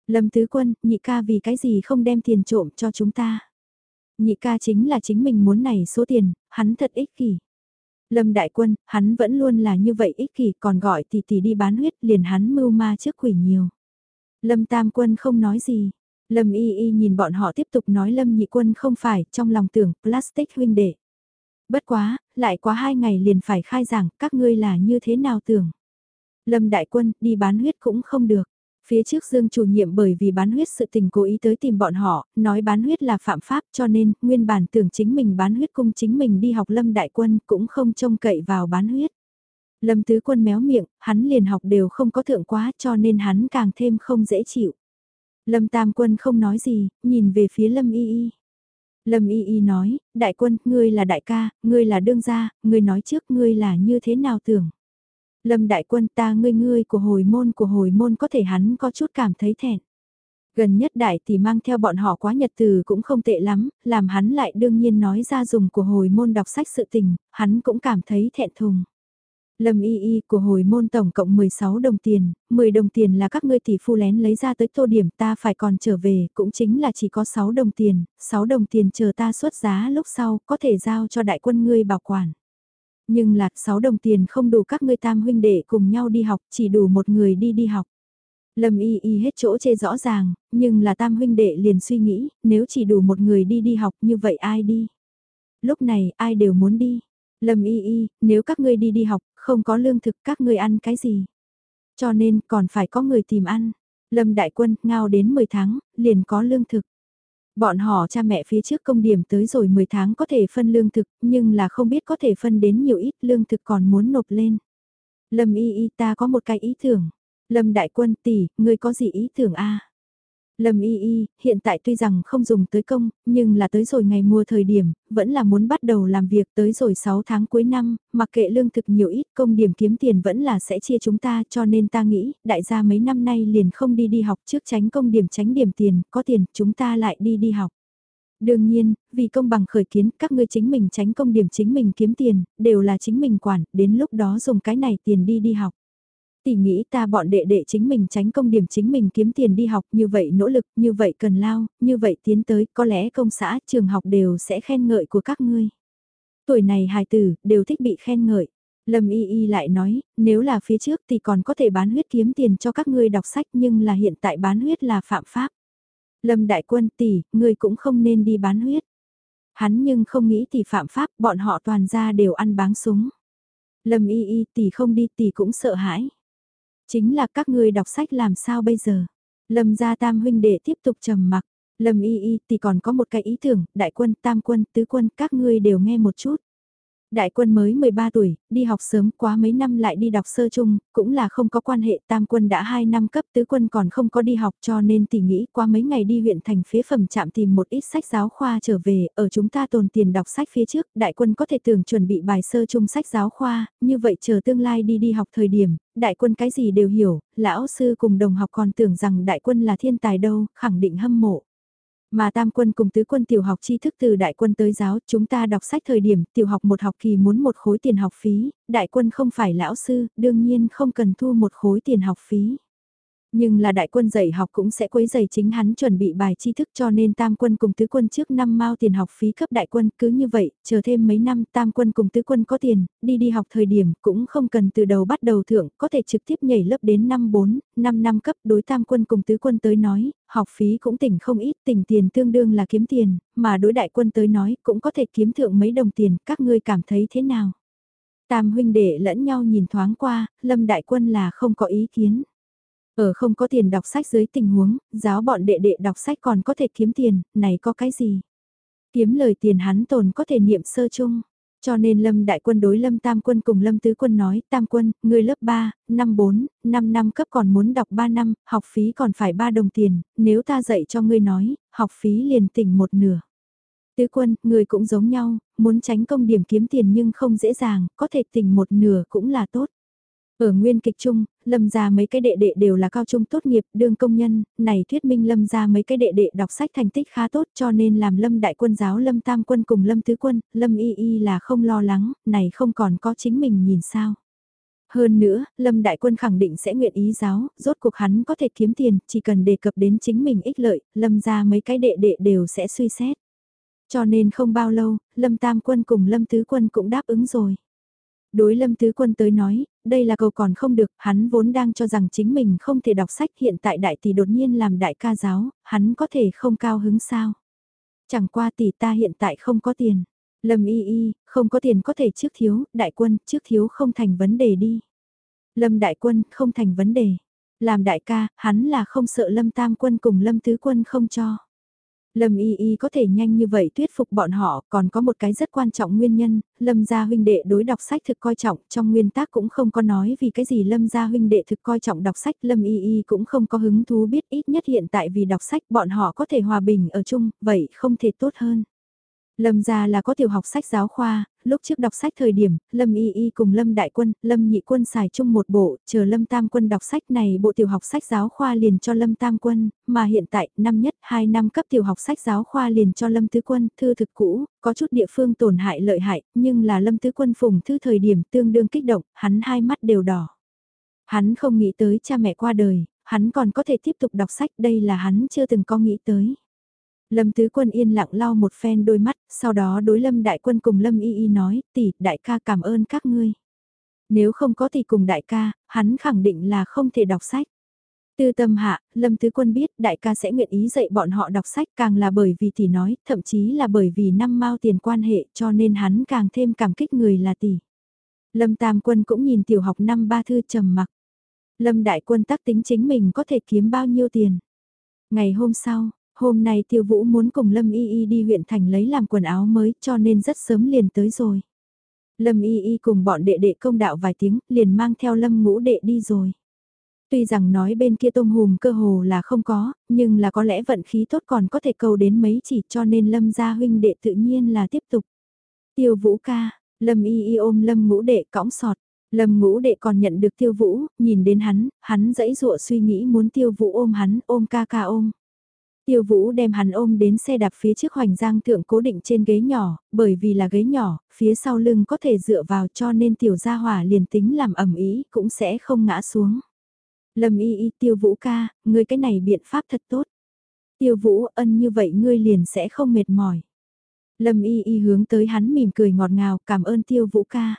Lâm Tứ Quân, nhị ca vì cái gì không đem tiền trộm cho chúng ta? Nhị ca chính là chính mình muốn này số tiền, hắn thật ích kỷ. Lâm Đại Quân, hắn vẫn luôn là như vậy ích kỷ còn gọi tỷ tỷ đi bán huyết liền hắn mưu ma trước quỷ nhiều. Lâm Tam Quân không nói gì. Lâm Y Y nhìn bọn họ tiếp tục nói Lâm Nhị Quân không phải, trong lòng tưởng, plastic huynh đệ. Bất quá, lại quá hai ngày liền phải khai giảng, các ngươi là như thế nào tưởng. Lâm Đại Quân, đi bán huyết cũng không được. Phía trước Dương chủ nhiệm bởi vì bán huyết sự tình cố ý tới tìm bọn họ, nói bán huyết là phạm pháp cho nên nguyên bản tưởng chính mình bán huyết cung chính mình đi học Lâm Đại Quân cũng không trông cậy vào bán huyết. Lâm Tứ Quân méo miệng, hắn liền học đều không có thượng quá cho nên hắn càng thêm không dễ chịu. Lâm Tam Quân không nói gì, nhìn về phía Lâm Y Y. Lâm Y Y nói, đại quân, ngươi là đại ca, ngươi là đương gia, ngươi nói trước ngươi là như thế nào tưởng. Lâm đại quân ta ngươi ngươi của hồi môn của hồi môn có thể hắn có chút cảm thấy thẹn. Gần nhất đại thì mang theo bọn họ quá nhật từ cũng không tệ lắm, làm hắn lại đương nhiên nói ra dùng của hồi môn đọc sách sự tình, hắn cũng cảm thấy thẹn thùng. Lâm y y của hồi môn tổng cộng 16 đồng tiền, 10 đồng tiền là các ngươi tỷ phu lén lấy ra tới tô điểm ta phải còn trở về, cũng chính là chỉ có 6 đồng tiền, 6 đồng tiền chờ ta xuất giá lúc sau, có thể giao cho đại quân ngươi bảo quản. Nhưng là 6 đồng tiền không đủ các ngươi tam huynh đệ cùng nhau đi học, chỉ đủ một người đi đi học. Lâm y y hết chỗ chê rõ ràng, nhưng là tam huynh đệ liền suy nghĩ, nếu chỉ đủ một người đi đi học như vậy ai đi? Lúc này ai đều muốn đi. Lâm y y, nếu các ngươi đi đi học, không có lương thực các ngươi ăn cái gì? Cho nên còn phải có người tìm ăn. Lâm đại quân, ngao đến 10 tháng, liền có lương thực. Bọn họ cha mẹ phía trước công điểm tới rồi 10 tháng có thể phân lương thực, nhưng là không biết có thể phân đến nhiều ít lương thực còn muốn nộp lên. Lâm y y ta có một cái ý tưởng. Lâm đại quân tỷ, ngươi có gì ý tưởng a? Lâm y y, hiện tại tuy rằng không dùng tới công, nhưng là tới rồi ngày mùa thời điểm, vẫn là muốn bắt đầu làm việc tới rồi 6 tháng cuối năm, mặc kệ lương thực nhiều ít công điểm kiếm tiền vẫn là sẽ chia chúng ta cho nên ta nghĩ, đại gia mấy năm nay liền không đi đi học trước tránh công điểm tránh điểm tiền, có tiền chúng ta lại đi đi học. Đương nhiên, vì công bằng khởi kiến, các ngươi chính mình tránh công điểm chính mình kiếm tiền, đều là chính mình quản, đến lúc đó dùng cái này tiền đi đi học tỷ nghĩ ta bọn đệ đệ chính mình tránh công điểm chính mình kiếm tiền đi học như vậy nỗ lực, như vậy cần lao, như vậy tiến tới, có lẽ công xã, trường học đều sẽ khen ngợi của các ngươi. Tuổi này hài tử, đều thích bị khen ngợi. Lâm Y Y lại nói, nếu là phía trước thì còn có thể bán huyết kiếm tiền cho các ngươi đọc sách nhưng là hiện tại bán huyết là phạm pháp. Lâm Đại Quân tỷ, ngươi cũng không nên đi bán huyết. Hắn nhưng không nghĩ thì phạm pháp, bọn họ toàn ra đều ăn báng súng. Lâm Y Y tỷ không đi tỷ cũng sợ hãi. Chính là các ngươi đọc sách làm sao bây giờ? Lâm gia tam huynh đệ tiếp tục trầm mặc. Lâm y y thì còn có một cái ý tưởng, đại quân, tam quân, tứ quân, các ngươi đều nghe một chút. Đại quân mới 13 tuổi, đi học sớm quá mấy năm lại đi đọc sơ chung, cũng là không có quan hệ tam quân đã 2 năm cấp tứ quân còn không có đi học cho nên tỷ nghĩ qua mấy ngày đi huyện thành phía phẩm trạm tìm một ít sách giáo khoa trở về, ở chúng ta tồn tiền đọc sách phía trước, đại quân có thể tưởng chuẩn bị bài sơ chung sách giáo khoa, như vậy chờ tương lai đi đi học thời điểm, đại quân cái gì đều hiểu, lão sư cùng đồng học còn tưởng rằng đại quân là thiên tài đâu, khẳng định hâm mộ. Mà tam quân cùng tứ quân tiểu học tri thức từ đại quân tới giáo, chúng ta đọc sách thời điểm tiểu học một học kỳ muốn một khối tiền học phí, đại quân không phải lão sư, đương nhiên không cần thu một khối tiền học phí. Nhưng là đại quân dạy học cũng sẽ quấy dày chính hắn chuẩn bị bài tri thức cho nên tam quân cùng tứ quân trước năm mao tiền học phí cấp đại quân cứ như vậy, chờ thêm mấy năm tam quân cùng tứ quân có tiền, đi đi học thời điểm cũng không cần từ đầu bắt đầu thượng, có thể trực tiếp nhảy lớp đến năm 4, 5 năm cấp đối tam quân cùng tứ quân tới nói, học phí cũng tỉnh không ít, tỉnh tiền tương đương là kiếm tiền, mà đối đại quân tới nói cũng có thể kiếm thượng mấy đồng tiền, các ngươi cảm thấy thế nào? Tam huynh đệ lẫn nhau nhìn thoáng qua, lâm đại quân là không có ý kiến. Ở không có tiền đọc sách dưới tình huống, giáo bọn đệ đệ đọc sách còn có thể kiếm tiền, này có cái gì? Kiếm lời tiền hắn tồn có thể niệm sơ chung. Cho nên Lâm Đại Quân đối Lâm Tam Quân cùng Lâm Tứ Quân nói, Tam Quân, người lớp 3, năm 4, 5 năm cấp còn muốn đọc 3 năm, học phí còn phải 3 đồng tiền, nếu ta dạy cho ngươi nói, học phí liền tỉnh một nửa. Tứ Quân, người cũng giống nhau, muốn tránh công điểm kiếm tiền nhưng không dễ dàng, có thể tỉnh một nửa cũng là tốt. Ở nguyên kịch chung, lâm ra mấy cái đệ đệ đều là cao trung tốt nghiệp, đương công nhân, này thuyết minh lâm ra mấy cái đệ đệ đọc sách thành tích khá tốt cho nên làm lâm đại quân giáo lâm tam quân cùng lâm tứ quân, lâm y y là không lo lắng, này không còn có chính mình nhìn sao. Hơn nữa, Lâm Đại Quân khẳng định sẽ nguyện ý giáo, rốt cuộc hắn có thể kiếm tiền, chỉ cần đề cập đến chính mình ích lợi, Lâm ra mấy cái đệ đệ đều sẽ suy xét. Cho nên không bao lâu, Lâm Tam Quân cùng Lâm Tứ Quân cũng đáp ứng rồi. Đối Lâm Tứ Quân tới nói, đây là cầu còn không được, hắn vốn đang cho rằng chính mình không thể đọc sách hiện tại đại tỷ đột nhiên làm đại ca giáo, hắn có thể không cao hứng sao. Chẳng qua tỷ ta hiện tại không có tiền. Lâm y y, không có tiền có thể trước thiếu, đại quân, trước thiếu không thành vấn đề đi. Lâm đại quân, không thành vấn đề. Làm đại ca, hắn là không sợ lâm tam quân cùng lâm tứ quân không cho. Lâm Y Y có thể nhanh như vậy thuyết phục bọn họ, còn có một cái rất quan trọng nguyên nhân, Lâm gia huynh đệ đối đọc sách thực coi trọng, trong nguyên tác cũng không có nói vì cái gì Lâm gia huynh đệ thực coi trọng đọc sách, Lâm Y Y cũng không có hứng thú biết ít nhất hiện tại vì đọc sách bọn họ có thể hòa bình ở chung, vậy không thể tốt hơn. Lâm gia là có tiểu học sách giáo khoa, lúc trước đọc sách thời điểm, Lâm Y Y cùng Lâm Đại Quân, Lâm Nhị Quân xài chung một bộ, chờ Lâm Tam Quân đọc sách này bộ tiểu học sách giáo khoa liền cho Lâm Tam Quân, mà hiện tại, năm nhất, hai năm cấp tiểu học sách giáo khoa liền cho Lâm Tứ Quân, thư thực cũ, có chút địa phương tổn hại lợi hại, nhưng là Lâm Tứ Quân phùng thư thời điểm tương đương kích động, hắn hai mắt đều đỏ. Hắn không nghĩ tới cha mẹ qua đời, hắn còn có thể tiếp tục đọc sách, đây là hắn chưa từng có nghĩ tới. Lâm Tứ Quân yên lặng lau một phen đôi mắt, sau đó đối Lâm Đại Quân cùng Lâm Y Y nói, tỷ, đại ca cảm ơn các ngươi. Nếu không có thì cùng đại ca, hắn khẳng định là không thể đọc sách. Tư tâm hạ, Lâm Tứ Quân biết đại ca sẽ nguyện ý dạy bọn họ đọc sách càng là bởi vì tỷ nói, thậm chí là bởi vì năm mao tiền quan hệ cho nên hắn càng thêm cảm kích người là tỷ. Lâm Tam Quân cũng nhìn tiểu học năm ba thư trầm mặc. Lâm Đại Quân tắc tính chính mình có thể kiếm bao nhiêu tiền. Ngày hôm sau, Hôm nay tiêu vũ muốn cùng Lâm Y Y đi huyện thành lấy làm quần áo mới cho nên rất sớm liền tới rồi. Lâm Y Y cùng bọn đệ đệ công đạo vài tiếng liền mang theo Lâm ngũ đệ đi rồi. Tuy rằng nói bên kia tôm hùm cơ hồ là không có, nhưng là có lẽ vận khí tốt còn có thể cầu đến mấy chỉ cho nên lâm gia huynh đệ tự nhiên là tiếp tục. Tiêu vũ ca, lâm y y ôm lâm ngũ đệ cõng sọt. Lâm ngũ đệ còn nhận được tiêu vũ, nhìn đến hắn, hắn dãy dụa suy nghĩ muốn tiêu vũ ôm hắn, ôm ca ca ôm. Tiêu Vũ đem hắn ôm đến xe đạp phía trước hoành giang thượng cố định trên ghế nhỏ, bởi vì là ghế nhỏ, phía sau lưng có thể dựa vào cho nên tiểu gia hỏa liền tính làm ẩm ý cũng sẽ không ngã xuống. Lâm y y tiêu Vũ ca, ngươi cái này biện pháp thật tốt. Tiêu Vũ ân như vậy ngươi liền sẽ không mệt mỏi. Lâm y y hướng tới hắn mỉm cười ngọt ngào cảm ơn tiêu Vũ ca.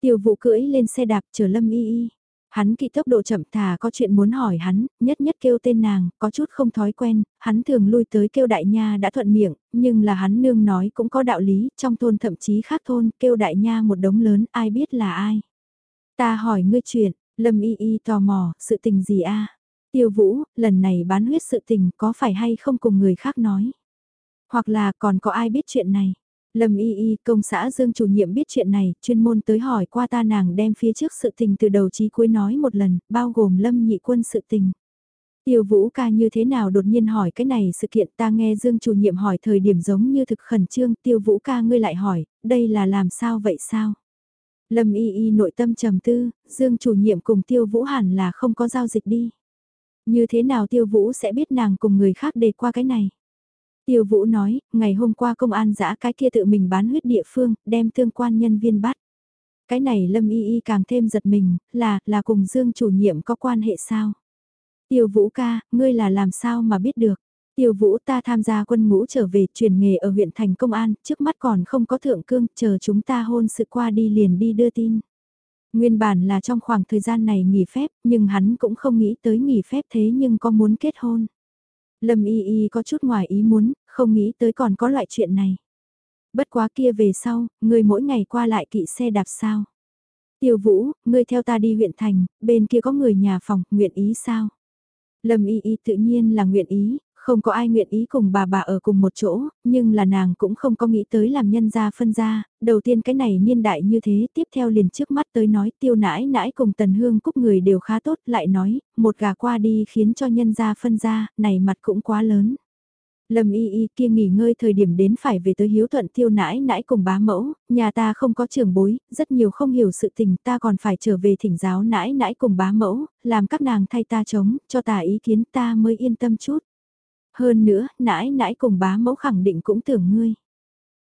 Tiêu Vũ cưỡi lên xe đạp chờ Lâm y y. Hắn kỵ tốc độ chậm thà có chuyện muốn hỏi hắn, nhất nhất kêu tên nàng, có chút không thói quen, hắn thường lui tới kêu đại nha đã thuận miệng, nhưng là hắn nương nói cũng có đạo lý, trong thôn thậm chí khác thôn, kêu đại nha một đống lớn, ai biết là ai. Ta hỏi ngươi chuyện, lâm y y tò mò, sự tình gì a Tiêu vũ, lần này bán huyết sự tình có phải hay không cùng người khác nói? Hoặc là còn có ai biết chuyện này? Lâm y y công xã Dương chủ nhiệm biết chuyện này, chuyên môn tới hỏi qua ta nàng đem phía trước sự tình từ đầu chí cuối nói một lần, bao gồm Lâm nhị quân sự tình. Tiêu vũ ca như thế nào đột nhiên hỏi cái này sự kiện ta nghe Dương chủ nhiệm hỏi thời điểm giống như thực khẩn trương, tiêu vũ ca ngươi lại hỏi, đây là làm sao vậy sao? Lâm y y nội tâm trầm tư, Dương chủ nhiệm cùng tiêu vũ hẳn là không có giao dịch đi. Như thế nào tiêu vũ sẽ biết nàng cùng người khác đề qua cái này? Tiêu Vũ nói, ngày hôm qua công an giã cái kia tự mình bán huyết địa phương, đem tương quan nhân viên bắt. Cái này Lâm Y Y càng thêm giật mình, là, là cùng Dương chủ nhiệm có quan hệ sao? Tiêu Vũ ca, ngươi là làm sao mà biết được? Tiêu Vũ ta tham gia quân ngũ trở về truyền nghề ở huyện thành công an, trước mắt còn không có thượng cương, chờ chúng ta hôn sự qua đi liền đi đưa tin. Nguyên bản là trong khoảng thời gian này nghỉ phép, nhưng hắn cũng không nghĩ tới nghỉ phép thế nhưng có muốn kết hôn. Lâm Y Y có chút ngoài ý muốn, không nghĩ tới còn có loại chuyện này. Bất quá kia về sau, người mỗi ngày qua lại kỵ xe đạp sao. Tiêu Vũ, ngươi theo ta đi huyện thành, bên kia có người nhà phòng, nguyện ý sao? Lâm Y Y tự nhiên là nguyện ý, không có ai nguyện ý cùng bà bà ở cùng một chỗ, nhưng là nàng cũng không có nghĩ tới làm nhân gia phân gia đầu tiên cái này niên đại như thế, tiếp theo liền trước mắt tới nói tiêu nãi nãi cùng tần hương cúc người đều khá tốt, lại nói, một gà qua đi khiến cho nhân gia phân gia này mặt cũng quá lớn. Lâm y y kia nghỉ ngơi thời điểm đến phải về tới hiếu thuận tiêu nãi nãi cùng bá mẫu, nhà ta không có trường bối, rất nhiều không hiểu sự tình ta còn phải trở về thỉnh giáo nãi nãi cùng bá mẫu, làm các nàng thay ta chống, cho ta ý kiến ta mới yên tâm chút. Hơn nữa, nãi nãi cùng bá mẫu khẳng định cũng tưởng ngươi.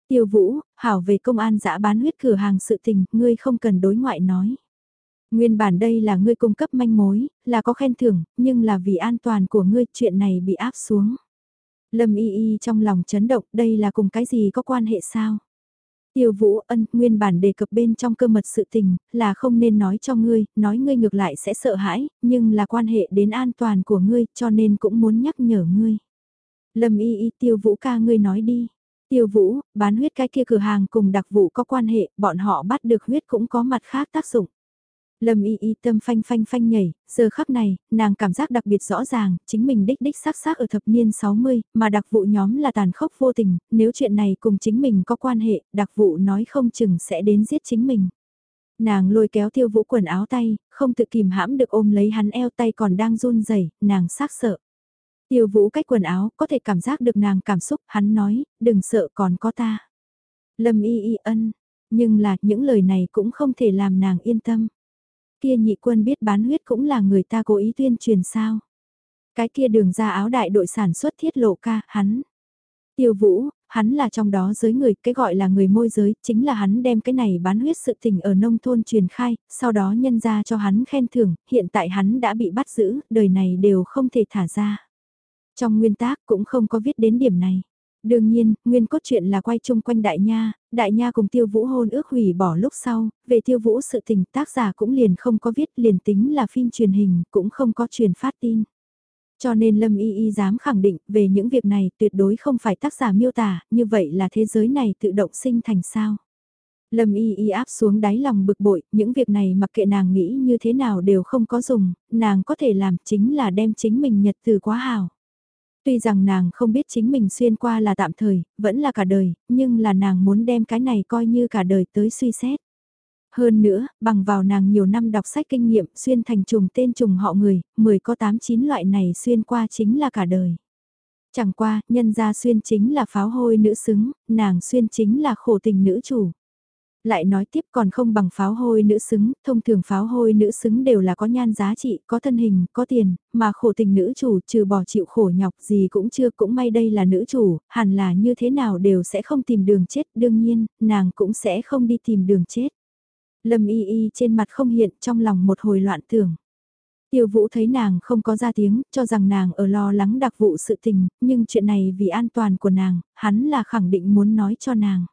Tiêu vũ, hảo về công an dã bán huyết cửa hàng sự tình, ngươi không cần đối ngoại nói. Nguyên bản đây là ngươi cung cấp manh mối, là có khen thưởng, nhưng là vì an toàn của ngươi chuyện này bị áp xuống. Lâm y y trong lòng chấn động, đây là cùng cái gì có quan hệ sao? Tiêu Vũ ân, nguyên bản đề cập bên trong cơ mật sự tình, là không nên nói cho ngươi, nói ngươi ngược lại sẽ sợ hãi, nhưng là quan hệ đến an toàn của ngươi, cho nên cũng muốn nhắc nhở ngươi. Lâm y y tiêu vũ ca ngươi nói đi. Tiêu vũ, bán huyết cái kia cửa hàng cùng đặc vụ có quan hệ, bọn họ bắt được huyết cũng có mặt khác tác dụng. Lâm y y tâm phanh phanh phanh nhảy, giờ khắc này, nàng cảm giác đặc biệt rõ ràng, chính mình đích đích xác xác ở thập niên 60, mà đặc vụ nhóm là tàn khốc vô tình, nếu chuyện này cùng chính mình có quan hệ, đặc vụ nói không chừng sẽ đến giết chính mình. Nàng lôi kéo tiêu vũ quần áo tay, không tự kìm hãm được ôm lấy hắn eo tay còn đang run rẩy nàng xác sợ. Tiêu vũ cách quần áo, có thể cảm giác được nàng cảm xúc, hắn nói, đừng sợ còn có ta. Lâm y y ân, nhưng là những lời này cũng không thể làm nàng yên tâm. Kia nhị quân biết bán huyết cũng là người ta cố ý tuyên truyền sao. Cái kia đường ra áo đại đội sản xuất thiết lộ ca, hắn. Tiêu vũ, hắn là trong đó giới người, cái gọi là người môi giới, chính là hắn đem cái này bán huyết sự tình ở nông thôn truyền khai, sau đó nhân ra cho hắn khen thưởng, hiện tại hắn đã bị bắt giữ, đời này đều không thể thả ra. Trong nguyên tác cũng không có viết đến điểm này. Đương nhiên, nguyên cốt truyện là quay chung quanh Đại Nha, Đại Nha cùng Tiêu Vũ hôn ước hủy bỏ lúc sau, về Tiêu Vũ sự tình tác giả cũng liền không có viết liền tính là phim truyền hình, cũng không có truyền phát tin. Cho nên Lâm Y Y dám khẳng định về những việc này tuyệt đối không phải tác giả miêu tả, như vậy là thế giới này tự động sinh thành sao. Lâm Y Y áp xuống đáy lòng bực bội, những việc này mặc kệ nàng nghĩ như thế nào đều không có dùng, nàng có thể làm chính là đem chính mình nhật từ quá hào. Tuy rằng nàng không biết chính mình xuyên qua là tạm thời, vẫn là cả đời, nhưng là nàng muốn đem cái này coi như cả đời tới suy xét. Hơn nữa, bằng vào nàng nhiều năm đọc sách kinh nghiệm xuyên thành trùng tên trùng họ người, 10 có 8-9 loại này xuyên qua chính là cả đời. Chẳng qua, nhân gia xuyên chính là pháo hôi nữ xứng, nàng xuyên chính là khổ tình nữ chủ lại nói tiếp còn không bằng pháo hôi nữ xứng, thông thường pháo hôi nữ xứng đều là có nhan giá trị, có thân hình, có tiền, mà khổ tình nữ chủ trừ bỏ chịu khổ nhọc gì cũng chưa cũng may đây là nữ chủ, hẳn là như thế nào đều sẽ không tìm đường chết, đương nhiên, nàng cũng sẽ không đi tìm đường chết. Lâm y y trên mặt không hiện trong lòng một hồi loạn tưởng. Tiêu vũ thấy nàng không có ra tiếng, cho rằng nàng ở lo lắng đặc vụ sự tình, nhưng chuyện này vì an toàn của nàng, hắn là khẳng định muốn nói cho nàng.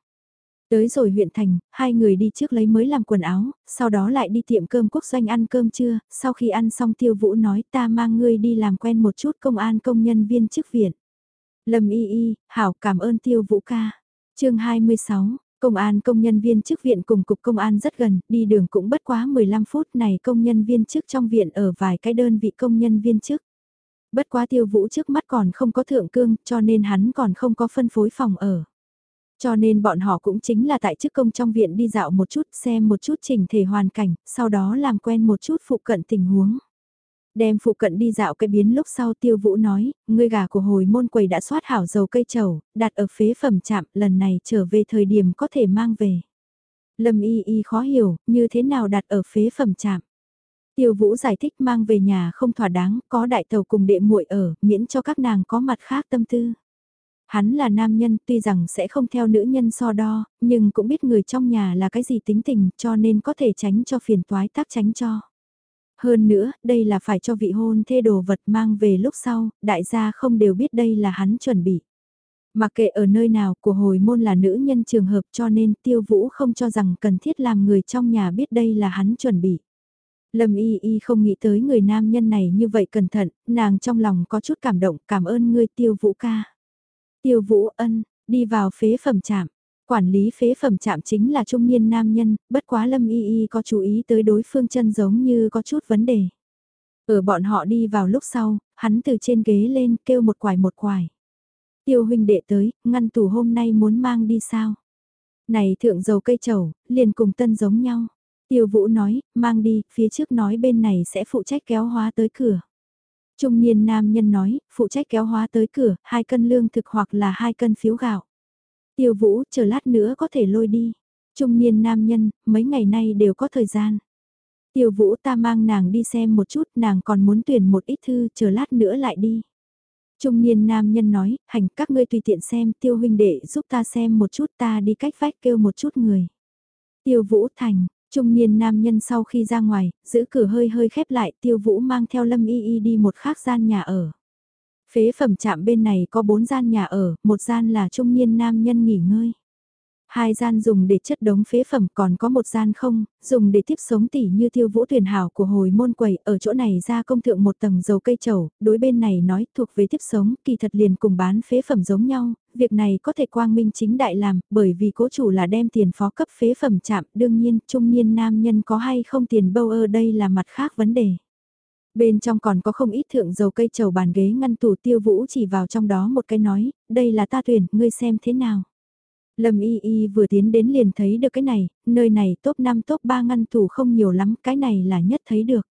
Tới rồi huyện thành, hai người đi trước lấy mới làm quần áo, sau đó lại đi tiệm cơm quốc doanh ăn cơm trưa, sau khi ăn xong tiêu vũ nói ta mang ngươi đi làm quen một chút công an công nhân viên chức viện. Lâm y y, hảo cảm ơn tiêu vũ ca. chương 26, công an công nhân viên chức viện cùng cục công an rất gần, đi đường cũng bất quá 15 phút này công nhân viên chức trong viện ở vài cái đơn vị công nhân viên chức. Bất quá tiêu vũ trước mắt còn không có thượng cương cho nên hắn còn không có phân phối phòng ở. Cho nên bọn họ cũng chính là tại chức công trong viện đi dạo một chút xem một chút chỉnh thể hoàn cảnh, sau đó làm quen một chút phụ cận tình huống. Đem phụ cận đi dạo cái biến lúc sau tiêu vũ nói, ngươi gà của hồi môn quầy đã soát hảo dầu cây trầu, đặt ở phế phẩm chạm, lần này trở về thời điểm có thể mang về. Lâm y y khó hiểu, như thế nào đặt ở phế phẩm chạm. Tiêu vũ giải thích mang về nhà không thỏa đáng, có đại tàu cùng đệ muội ở, miễn cho các nàng có mặt khác tâm tư. Hắn là nam nhân tuy rằng sẽ không theo nữ nhân so đo, nhưng cũng biết người trong nhà là cái gì tính tình cho nên có thể tránh cho phiền toái tác tránh cho. Hơn nữa, đây là phải cho vị hôn thê đồ vật mang về lúc sau, đại gia không đều biết đây là hắn chuẩn bị. Mặc kệ ở nơi nào của hồi môn là nữ nhân trường hợp cho nên tiêu vũ không cho rằng cần thiết làm người trong nhà biết đây là hắn chuẩn bị. Lâm y y không nghĩ tới người nam nhân này như vậy cẩn thận, nàng trong lòng có chút cảm động cảm ơn ngươi tiêu vũ ca. Tiêu Vũ Ân, đi vào phế phẩm trạm. Quản lý phế phẩm trạm chính là trung niên nam nhân, bất quá Lâm Y Y có chú ý tới đối phương chân giống như có chút vấn đề. Ở bọn họ đi vào lúc sau, hắn từ trên ghế lên kêu một quải một quải. Tiêu huynh đệ tới, ngăn tủ hôm nay muốn mang đi sao? Này thượng dầu cây trầu, liền cùng tân giống nhau. Tiêu vũ nói, mang đi, phía trước nói bên này sẽ phụ trách kéo hóa tới cửa. Trung niên nam nhân nói, phụ trách kéo hóa tới cửa, hai cân lương thực hoặc là hai cân phiếu gạo. Tiêu vũ, chờ lát nữa có thể lôi đi. Trung niên nam nhân, mấy ngày nay đều có thời gian. Tiêu vũ ta mang nàng đi xem một chút, nàng còn muốn tuyển một ít thư, chờ lát nữa lại đi. Trung niên nam nhân nói, hành các ngươi tùy tiện xem, tiêu huynh đệ giúp ta xem một chút ta đi cách vách kêu một chút người. Tiêu vũ thành, Trung niên nam nhân sau khi ra ngoài, giữ cửa hơi hơi khép lại tiêu vũ mang theo lâm y y đi một khác gian nhà ở. Phế phẩm chạm bên này có bốn gian nhà ở, một gian là trung niên nam nhân nghỉ ngơi. Hai gian dùng để chất đống phế phẩm còn có một gian không, dùng để tiếp sống tỉ như tiêu vũ tuyển hảo của hồi môn quầy ở chỗ này ra công thượng một tầng dầu cây trầu, đối bên này nói thuộc về tiếp sống, kỳ thật liền cùng bán phế phẩm giống nhau, việc này có thể quang minh chính đại làm, bởi vì cố chủ là đem tiền phó cấp phế phẩm chạm, đương nhiên trung niên nam nhân có hay không tiền bâu ơ đây là mặt khác vấn đề. Bên trong còn có không ít thượng dầu cây trầu bàn ghế ngăn tủ tiêu vũ chỉ vào trong đó một cái nói, đây là ta tuyển, ngươi xem thế nào. Lâm Y Y vừa tiến đến liền thấy được cái này, nơi này top 5 top 3 ngăn tủ không nhiều lắm, cái này là nhất thấy được.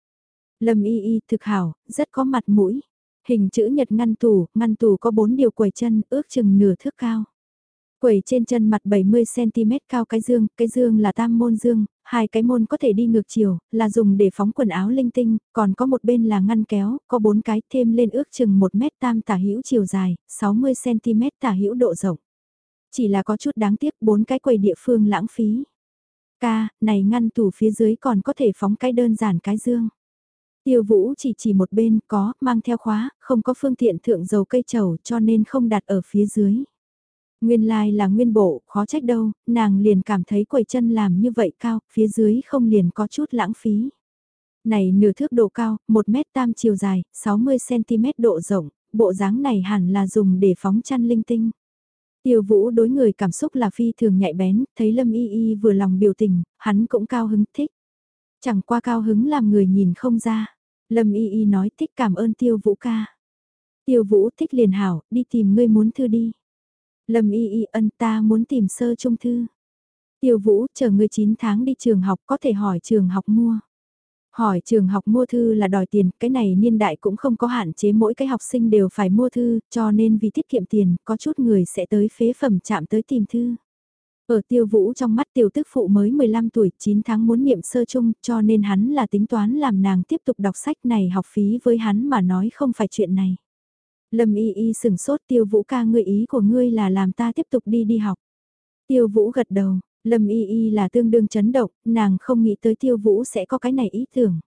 Lâm Y Y thực hảo, rất có mặt mũi. Hình chữ nhật ngăn tủ, ngăn tủ có 4 điều quầy chân, ước chừng nửa thước cao. Quầy trên chân mặt 70cm cao cái dương, cái dương là tam môn dương, hai cái môn có thể đi ngược chiều, là dùng để phóng quần áo linh tinh, còn có một bên là ngăn kéo, có bốn cái thêm lên ước chừng 1 mét tam tả hữu chiều dài, 60cm tả hữu độ rộng. Chỉ là có chút đáng tiếc bốn cái quầy địa phương lãng phí. Ca, này ngăn tủ phía dưới còn có thể phóng cái đơn giản cái dương. Tiêu vũ chỉ chỉ một bên có, mang theo khóa, không có phương tiện thượng dầu cây trầu cho nên không đặt ở phía dưới. Nguyên lai like là nguyên bộ, khó trách đâu, nàng liền cảm thấy quầy chân làm như vậy cao, phía dưới không liền có chút lãng phí. Này nửa thước độ cao, 1 mét tam chiều dài, 60cm độ rộng, bộ dáng này hẳn là dùng để phóng chăn linh tinh. Tiêu vũ đối người cảm xúc là phi thường nhạy bén, thấy Lâm Y Y vừa lòng biểu tình, hắn cũng cao hứng thích. Chẳng qua cao hứng làm người nhìn không ra. Lâm Y Y nói thích cảm ơn tiêu vũ ca. Tiêu vũ thích liền hảo, đi tìm ngươi muốn thư đi. Lâm Y Y ân ta muốn tìm sơ trung thư. Tiêu Vũ, chờ ngươi 9 tháng đi trường học có thể hỏi trường học mua. Hỏi trường học mua thư là đòi tiền, cái này niên đại cũng không có hạn chế mỗi cái học sinh đều phải mua thư, cho nên vì tiết kiệm tiền, có chút người sẽ tới phế phẩm chạm tới tìm thư. Ở tiêu vũ trong mắt tiểu tức phụ mới 15 tuổi, 9 tháng muốn niệm sơ chung, cho nên hắn là tính toán làm nàng tiếp tục đọc sách này học phí với hắn mà nói không phải chuyện này. Lâm y y sừng sốt tiêu vũ ca ngươi ý của ngươi là làm ta tiếp tục đi đi học. Tiêu vũ gật đầu, Lâm y y là tương đương chấn động, nàng không nghĩ tới tiêu vũ sẽ có cái này ý tưởng.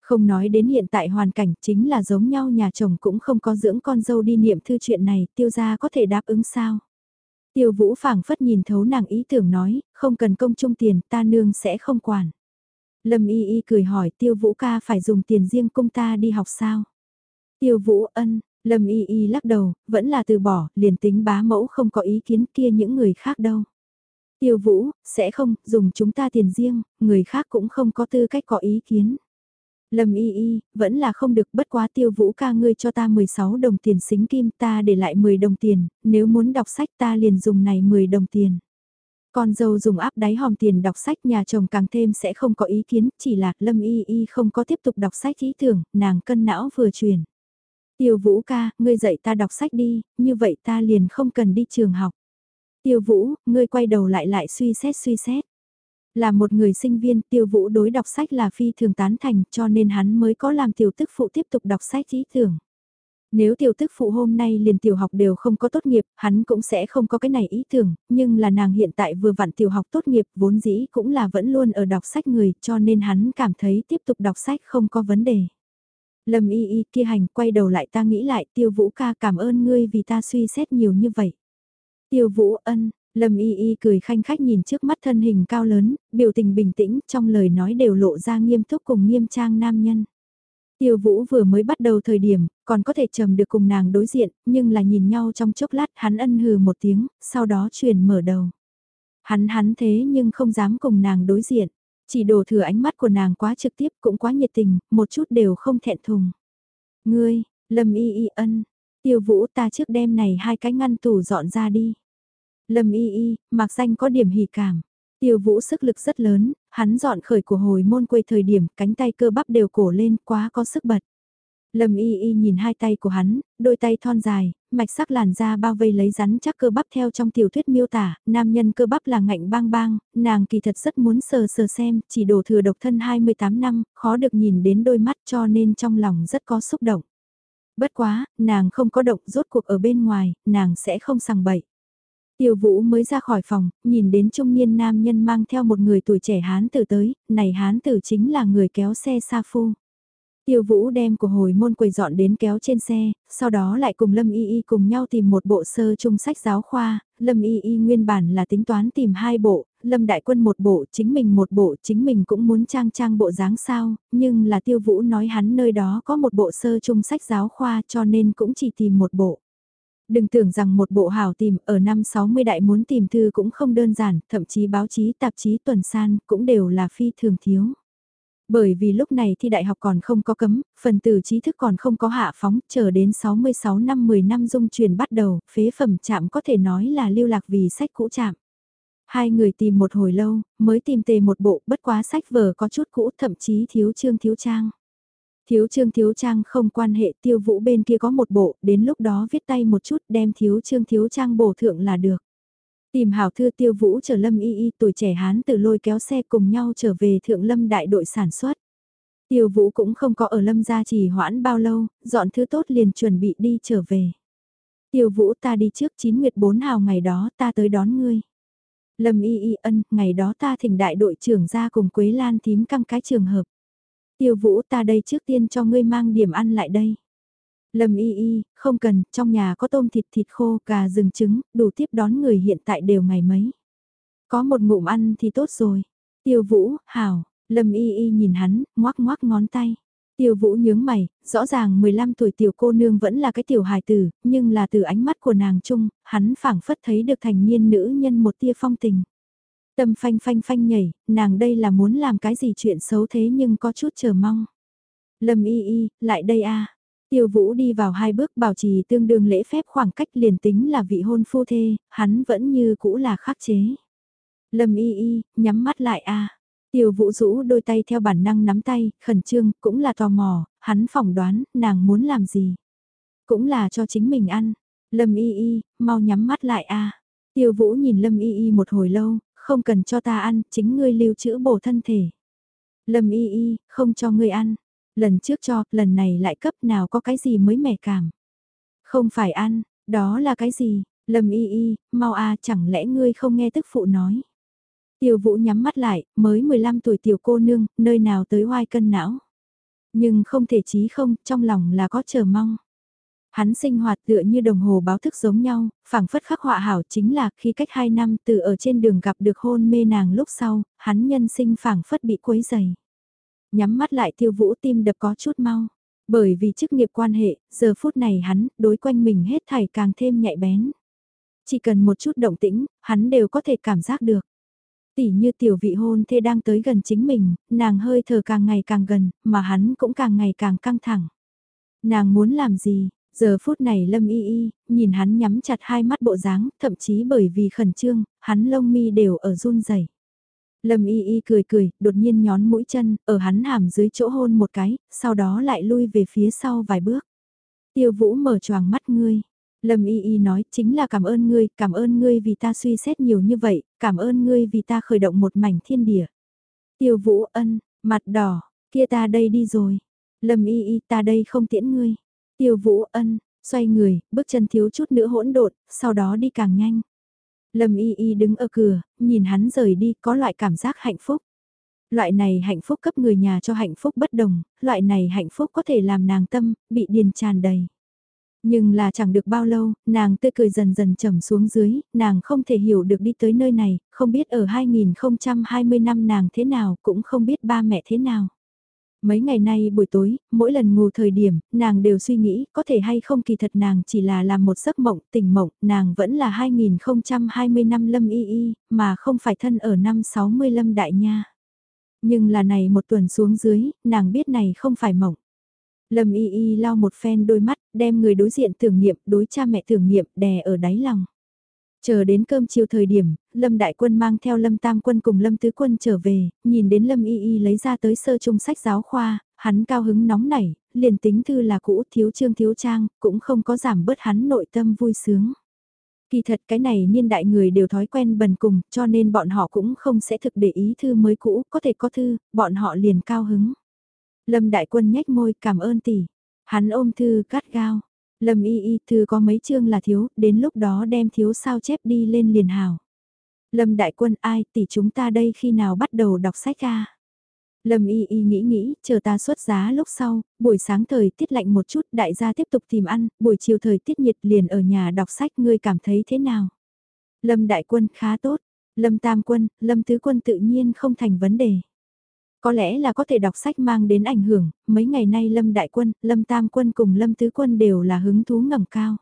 Không nói đến hiện tại hoàn cảnh chính là giống nhau nhà chồng cũng không có dưỡng con dâu đi niệm thư chuyện này, tiêu gia có thể đáp ứng sao. Tiêu vũ phảng phất nhìn thấu nàng ý tưởng nói, không cần công chung tiền, ta nương sẽ không quản. Lâm y y cười hỏi tiêu vũ ca phải dùng tiền riêng công ta đi học sao? Tiêu vũ ân, Lâm y y lắc đầu, vẫn là từ bỏ, liền tính bá mẫu không có ý kiến kia những người khác đâu. Tiêu vũ, sẽ không, dùng chúng ta tiền riêng, người khác cũng không có tư cách có ý kiến. Lâm y y, vẫn là không được bất quá tiêu vũ ca ngươi cho ta 16 đồng tiền xính kim ta để lại 10 đồng tiền, nếu muốn đọc sách ta liền dùng này 10 đồng tiền. Con dâu dùng áp đáy hòm tiền đọc sách nhà chồng càng thêm sẽ không có ý kiến, chỉ là Lâm y y không có tiếp tục đọc sách ý tưởng, nàng cân não vừa truyền. Tiêu vũ ca, ngươi dạy ta đọc sách đi, như vậy ta liền không cần đi trường học. Tiêu vũ, ngươi quay đầu lại lại suy xét suy xét. Là một người sinh viên tiêu vũ đối đọc sách là phi thường tán thành cho nên hắn mới có làm tiểu tức phụ tiếp tục đọc sách ý tưởng. Nếu tiểu tức phụ hôm nay liền tiểu học đều không có tốt nghiệp, hắn cũng sẽ không có cái này ý tưởng, nhưng là nàng hiện tại vừa vặn tiểu học tốt nghiệp vốn dĩ cũng là vẫn luôn ở đọc sách người cho nên hắn cảm thấy tiếp tục đọc sách không có vấn đề. Lâm y y kia hành quay đầu lại ta nghĩ lại tiêu vũ ca cảm ơn ngươi vì ta suy xét nhiều như vậy. Tiêu vũ ân, Lâm y y cười khanh khách nhìn trước mắt thân hình cao lớn, biểu tình bình tĩnh, trong lời nói đều lộ ra nghiêm túc cùng nghiêm trang nam nhân. Tiêu vũ vừa mới bắt đầu thời điểm, còn có thể trầm được cùng nàng đối diện, nhưng là nhìn nhau trong chốc lát hắn ân hừ một tiếng, sau đó truyền mở đầu. Hắn hắn thế nhưng không dám cùng nàng đối diện, chỉ đổ thừa ánh mắt của nàng quá trực tiếp cũng quá nhiệt tình, một chút đều không thẹn thùng. Ngươi, Lâm y y ân, tiêu vũ ta trước đêm này hai cái ngăn tủ dọn ra đi. Lâm y y, mặc danh có điểm hỉ cảm. Tiêu vũ sức lực rất lớn, hắn dọn khởi của hồi môn quay thời điểm, cánh tay cơ bắp đều cổ lên, quá có sức bật. Lâm y y nhìn hai tay của hắn, đôi tay thon dài, mạch sắc làn da bao vây lấy rắn chắc cơ bắp theo trong tiểu thuyết miêu tả, nam nhân cơ bắp là ngạnh bang bang, nàng kỳ thật rất muốn sờ sờ xem, chỉ đổ thừa độc thân 28 năm, khó được nhìn đến đôi mắt cho nên trong lòng rất có xúc động. Bất quá, nàng không có động rốt cuộc ở bên ngoài, nàng sẽ không sằng bậy. Tiêu vũ mới ra khỏi phòng, nhìn đến trung niên nam nhân mang theo một người tuổi trẻ hán tử tới, này hán tử chính là người kéo xe sa phu. Tiêu vũ đem của hồi môn quầy dọn đến kéo trên xe, sau đó lại cùng Lâm Y Y cùng nhau tìm một bộ sơ trung sách giáo khoa, Lâm Y Y nguyên bản là tính toán tìm hai bộ, Lâm Đại Quân một bộ, chính mình một bộ, chính mình cũng muốn trang trang bộ dáng sao, nhưng là tiêu vũ nói hắn nơi đó có một bộ sơ trung sách giáo khoa cho nên cũng chỉ tìm một bộ. Đừng tưởng rằng một bộ hào tìm ở năm 60 đại muốn tìm thư cũng không đơn giản, thậm chí báo chí tạp chí tuần san cũng đều là phi thường thiếu. Bởi vì lúc này thi đại học còn không có cấm, phần tử trí thức còn không có hạ phóng, chờ đến 66 năm 10 năm dung truyền bắt đầu, phế phẩm chạm có thể nói là lưu lạc vì sách cũ chạm. Hai người tìm một hồi lâu, mới tìm tề một bộ, bất quá sách vở có chút cũ, thậm chí thiếu chương thiếu trang. Thiếu trương thiếu trang không quan hệ tiêu vũ bên kia có một bộ, đến lúc đó viết tay một chút đem thiếu trương thiếu trang bổ thượng là được. Tìm hảo thư tiêu vũ chờ lâm y y tuổi trẻ hán từ lôi kéo xe cùng nhau trở về thượng lâm đại đội sản xuất. Tiêu vũ cũng không có ở lâm gia trì hoãn bao lâu, dọn thứ tốt liền chuẩn bị đi trở về. Tiêu vũ ta đi trước chín nguyệt bốn hào ngày đó ta tới đón ngươi. Lâm y y ân, ngày đó ta thỉnh đại đội trưởng ra cùng Quế Lan thím căng cái trường hợp. Tiêu vũ ta đây trước tiên cho ngươi mang điểm ăn lại đây. Lâm y y, không cần, trong nhà có tôm thịt thịt khô, gà rừng trứng, đủ tiếp đón người hiện tại đều ngày mấy. Có một ngụm ăn thì tốt rồi. Tiêu vũ, hảo, Lâm y y nhìn hắn, ngoác ngoác ngón tay. Tiêu vũ nhướng mày, rõ ràng 15 tuổi tiểu cô nương vẫn là cái tiểu hài tử, nhưng là từ ánh mắt của nàng chung, hắn phảng phất thấy được thành niên nữ nhân một tia phong tình. Tâm phanh phanh phanh nhảy, nàng đây là muốn làm cái gì chuyện xấu thế nhưng có chút chờ mong. Lâm y y, lại đây a Tiêu vũ đi vào hai bước bảo trì tương đương lễ phép khoảng cách liền tính là vị hôn phu thê, hắn vẫn như cũ là khắc chế. Lâm y y, nhắm mắt lại a Tiêu vũ rũ đôi tay theo bản năng nắm tay, khẩn trương, cũng là tò mò, hắn phỏng đoán, nàng muốn làm gì. Cũng là cho chính mình ăn. Lâm y y, mau nhắm mắt lại a Tiêu vũ nhìn Lâm y y một hồi lâu, không cần cho ta ăn, chính ngươi lưu trữ bổ thân thể. Lâm y y, không cho ngươi ăn. Lần trước cho, lần này lại cấp nào có cái gì mới mẻ cảm. Không phải ăn, đó là cái gì? Lâm y y, mau a chẳng lẽ ngươi không nghe tức phụ nói. Tiêu vũ nhắm mắt lại, mới 15 tuổi tiểu cô nương, nơi nào tới hoai cân não. Nhưng không thể chí không, trong lòng là có chờ mong. Hắn sinh hoạt tựa như đồng hồ báo thức giống nhau, phảng phất khắc họa hảo chính là khi cách 2 năm từ ở trên đường gặp được hôn mê nàng lúc sau, hắn nhân sinh phảng phất bị quấy dày. Nhắm mắt lại tiêu vũ tim đập có chút mau. Bởi vì chức nghiệp quan hệ, giờ phút này hắn, đối quanh mình hết thảy càng thêm nhạy bén. Chỉ cần một chút động tĩnh, hắn đều có thể cảm giác được. Tỉ như tiểu vị hôn thê đang tới gần chính mình, nàng hơi thở càng ngày càng gần, mà hắn cũng càng ngày càng căng thẳng. Nàng muốn làm gì, Giờ phút này Lâm Y Y, nhìn hắn nhắm chặt hai mắt bộ dáng, thậm chí bởi vì khẩn trương, hắn lông mi đều ở run rẩy. Lâm Y Y cười cười, đột nhiên nhón mũi chân, ở hắn hàm dưới chỗ hôn một cái, sau đó lại lui về phía sau vài bước. Tiêu Vũ mở choàng mắt ngươi. Lâm Y Y nói, chính là cảm ơn ngươi, cảm ơn ngươi vì ta suy xét nhiều như vậy, cảm ơn ngươi vì ta khởi động một mảnh thiên địa. Tiêu Vũ ân, mặt đỏ, kia ta đây đi rồi. Lâm Y Y ta đây không tiễn ngươi. Tiêu Vũ ân, xoay người, bước chân thiếu chút nữa hỗn độn, sau đó đi càng nhanh. Lâm Y Y đứng ở cửa, nhìn hắn rời đi có loại cảm giác hạnh phúc. Loại này hạnh phúc cấp người nhà cho hạnh phúc bất đồng, loại này hạnh phúc có thể làm nàng tâm, bị điền tràn đầy. Nhưng là chẳng được bao lâu, nàng tươi cười dần dần trầm xuống dưới, nàng không thể hiểu được đi tới nơi này, không biết ở 2020 năm nàng thế nào, cũng không biết ba mẹ thế nào. Mấy ngày nay buổi tối, mỗi lần ngủ thời điểm, nàng đều suy nghĩ có thể hay không kỳ thật nàng chỉ là làm một giấc mộng, tỉnh mộng, nàng vẫn là 2020 năm lâm y y, mà không phải thân ở năm 60 lâm đại nha. Nhưng là này một tuần xuống dưới, nàng biết này không phải mộng. Lâm y y lau một phen đôi mắt, đem người đối diện tưởng niệm, đối cha mẹ tưởng niệm, đè ở đáy lòng. Chờ đến cơm chiều thời điểm, Lâm Đại Quân mang theo Lâm Tam Quân cùng Lâm Tứ Quân trở về, nhìn đến Lâm Y Y lấy ra tới sơ trung sách giáo khoa, hắn cao hứng nóng nảy, liền tính thư là cũ thiếu trương thiếu trang, cũng không có giảm bớt hắn nội tâm vui sướng. Kỳ thật cái này niên đại người đều thói quen bần cùng, cho nên bọn họ cũng không sẽ thực để ý thư mới cũ, có thể có thư, bọn họ liền cao hứng. Lâm Đại Quân nhếch môi cảm ơn tỷ. Hắn ôm thư cắt gao. Lâm y y thư có mấy chương là thiếu, đến lúc đó đem thiếu sao chép đi lên liền hào. Lâm đại quân ai tỷ chúng ta đây khi nào bắt đầu đọc sách ra. Lâm y y nghĩ nghĩ, chờ ta xuất giá lúc sau, buổi sáng thời tiết lạnh một chút đại gia tiếp tục tìm ăn, buổi chiều thời tiết nhiệt liền ở nhà đọc sách ngươi cảm thấy thế nào? Lâm đại quân khá tốt, Lâm tam quân, Lâm tứ quân tự nhiên không thành vấn đề. Có lẽ là có thể đọc sách mang đến ảnh hưởng, mấy ngày nay Lâm Đại Quân, Lâm Tam Quân cùng Lâm Tứ Quân đều là hứng thú ngầm cao.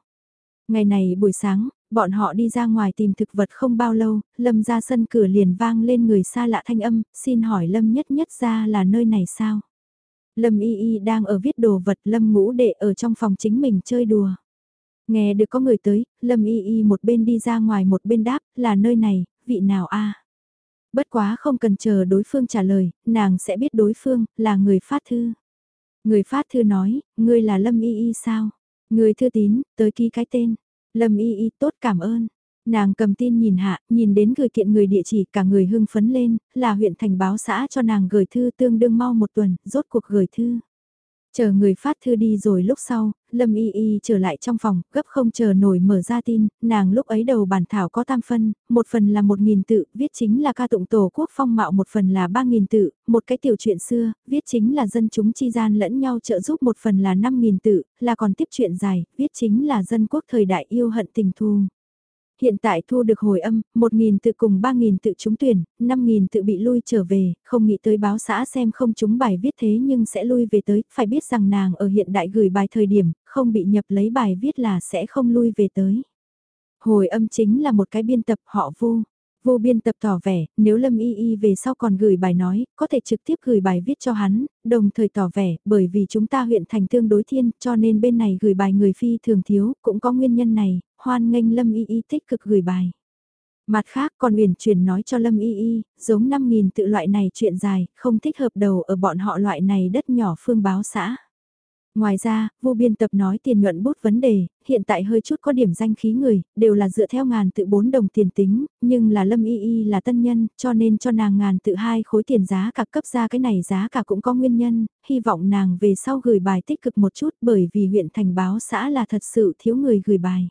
Ngày này buổi sáng, bọn họ đi ra ngoài tìm thực vật không bao lâu, Lâm ra sân cửa liền vang lên người xa lạ thanh âm, xin hỏi Lâm nhất nhất ra là nơi này sao? Lâm y y đang ở viết đồ vật Lâm ngũ đệ ở trong phòng chính mình chơi đùa. Nghe được có người tới, Lâm y y một bên đi ra ngoài một bên đáp, là nơi này, vị nào a Bất quá không cần chờ đối phương trả lời, nàng sẽ biết đối phương là người phát thư. Người phát thư nói, ngươi là Lâm Y Y sao? Người thư tín, tới ký cái tên. Lâm Y Y tốt cảm ơn. Nàng cầm tin nhìn hạ, nhìn đến gửi kiện người địa chỉ cả người hưng phấn lên, là huyện thành báo xã cho nàng gửi thư tương đương mau một tuần, rốt cuộc gửi thư. Chờ người phát thư đi rồi lúc sau, Lâm Y Y trở lại trong phòng, gấp không chờ nổi mở ra tin, nàng lúc ấy đầu bản thảo có tam phân, một phần là một nghìn tự, viết chính là ca tụng tổ quốc phong mạo một phần là ba nghìn tự, một cái tiểu chuyện xưa, viết chính là dân chúng chi gian lẫn nhau trợ giúp một phần là năm nghìn tự, là còn tiếp chuyện dài, viết chính là dân quốc thời đại yêu hận tình thù. Hiện tại thu được hồi âm, 1.000 tự cùng 3.000 tự trúng tuyển, 5.000 tự bị lui trở về, không nghĩ tới báo xã xem không trúng bài viết thế nhưng sẽ lui về tới, phải biết rằng nàng ở hiện đại gửi bài thời điểm, không bị nhập lấy bài viết là sẽ không lui về tới. Hồi âm chính là một cái biên tập họ vu. Vô biên tập tỏ vẻ, nếu Lâm Y Y về sau còn gửi bài nói, có thể trực tiếp gửi bài viết cho hắn, đồng thời tỏ vẻ, bởi vì chúng ta huyện thành tương đối thiên, cho nên bên này gửi bài người phi thường thiếu, cũng có nguyên nhân này, hoan nghênh Lâm Y Y tích cực gửi bài. Mặt khác còn uyển chuyển nói cho Lâm Y Y, giống 5.000 tự loại này chuyện dài, không thích hợp đầu ở bọn họ loại này đất nhỏ phương báo xã. Ngoài ra, vô biên tập nói tiền nhuận bút vấn đề, hiện tại hơi chút có điểm danh khí người, đều là dựa theo ngàn tự 4 đồng tiền tính, nhưng là Lâm Y Y là tân nhân, cho nên cho nàng ngàn tự hai khối tiền giá cả cấp ra cái này giá cả cũng có nguyên nhân, hy vọng nàng về sau gửi bài tích cực một chút bởi vì huyện thành báo xã là thật sự thiếu người gửi bài.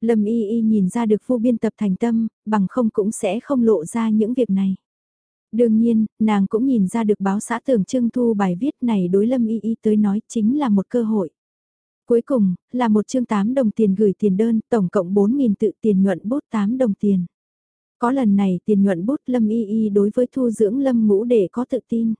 Lâm Y Y nhìn ra được Vu biên tập thành tâm, bằng không cũng sẽ không lộ ra những việc này. Đương nhiên, nàng cũng nhìn ra được báo xã tưởng trưng thu bài viết này đối Lâm Y Y tới nói chính là một cơ hội. Cuối cùng, là một chương 8 đồng tiền gửi tiền đơn, tổng cộng 4.000 tự tiền nhuận bút 8 đồng tiền. Có lần này tiền nhuận bút Lâm Y Y đối với thu dưỡng Lâm ngũ để có tự tin.